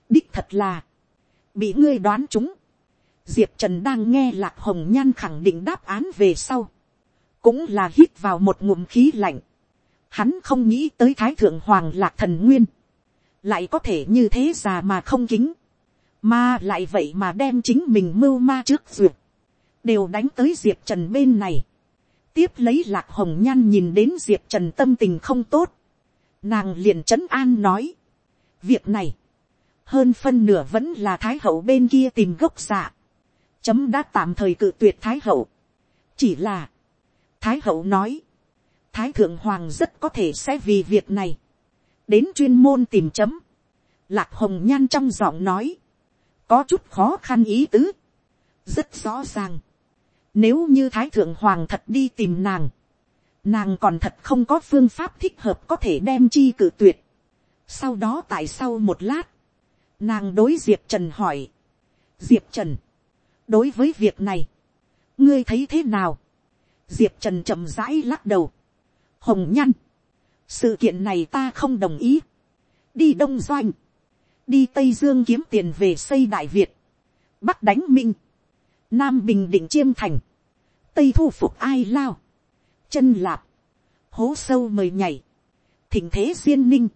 Đích thật là. Bị ngươi đoán chúng. Diệp Trần đang nghe Lạc Hồng Nhan khẳng định đáp án về sau. Cũng là hít vào một ngụm khí lạnh. Hắn không nghĩ tới Thái Thượng Hoàng Lạc Thần Nguyên. Lại có thể như thế già mà không kính. Mà lại vậy mà đem chính mình mưu ma trước duyệt. Đều đánh tới Diệp Trần bên này. Tiếp lấy Lạc Hồng Nhan nhìn đến Diệp Trần tâm tình không tốt nàng liền trấn an nói, việc này, hơn phân nửa vẫn là thái hậu bên kia tìm gốc giả. chấm đã tạm thời cự tuyệt thái hậu, chỉ là, thái hậu nói, thái thượng hoàng rất có thể sẽ vì việc này, đến chuyên môn tìm chấm, lạc hồng nhan trong giọng nói, có chút khó khăn ý tứ, rất rõ ràng, nếu như thái thượng hoàng thật đi tìm nàng, nàng còn thật không có phương pháp thích hợp có thể đem chi cử tuyệt. sau đó tại sau một lát, nàng đối diệp trần hỏi, diệp trần, đối với việc này, ngươi thấy thế nào, diệp trần chậm rãi lắc đầu, hồng nhăn, sự kiện này ta không đồng ý, đi đông doanh, đi tây dương kiếm tiền về xây đại việt, bắc đánh minh, nam bình định chiêm thành, tây thu phục ai lao, chân lạp, hố sâu mời nhảy, thỉnh thế duyên ninh,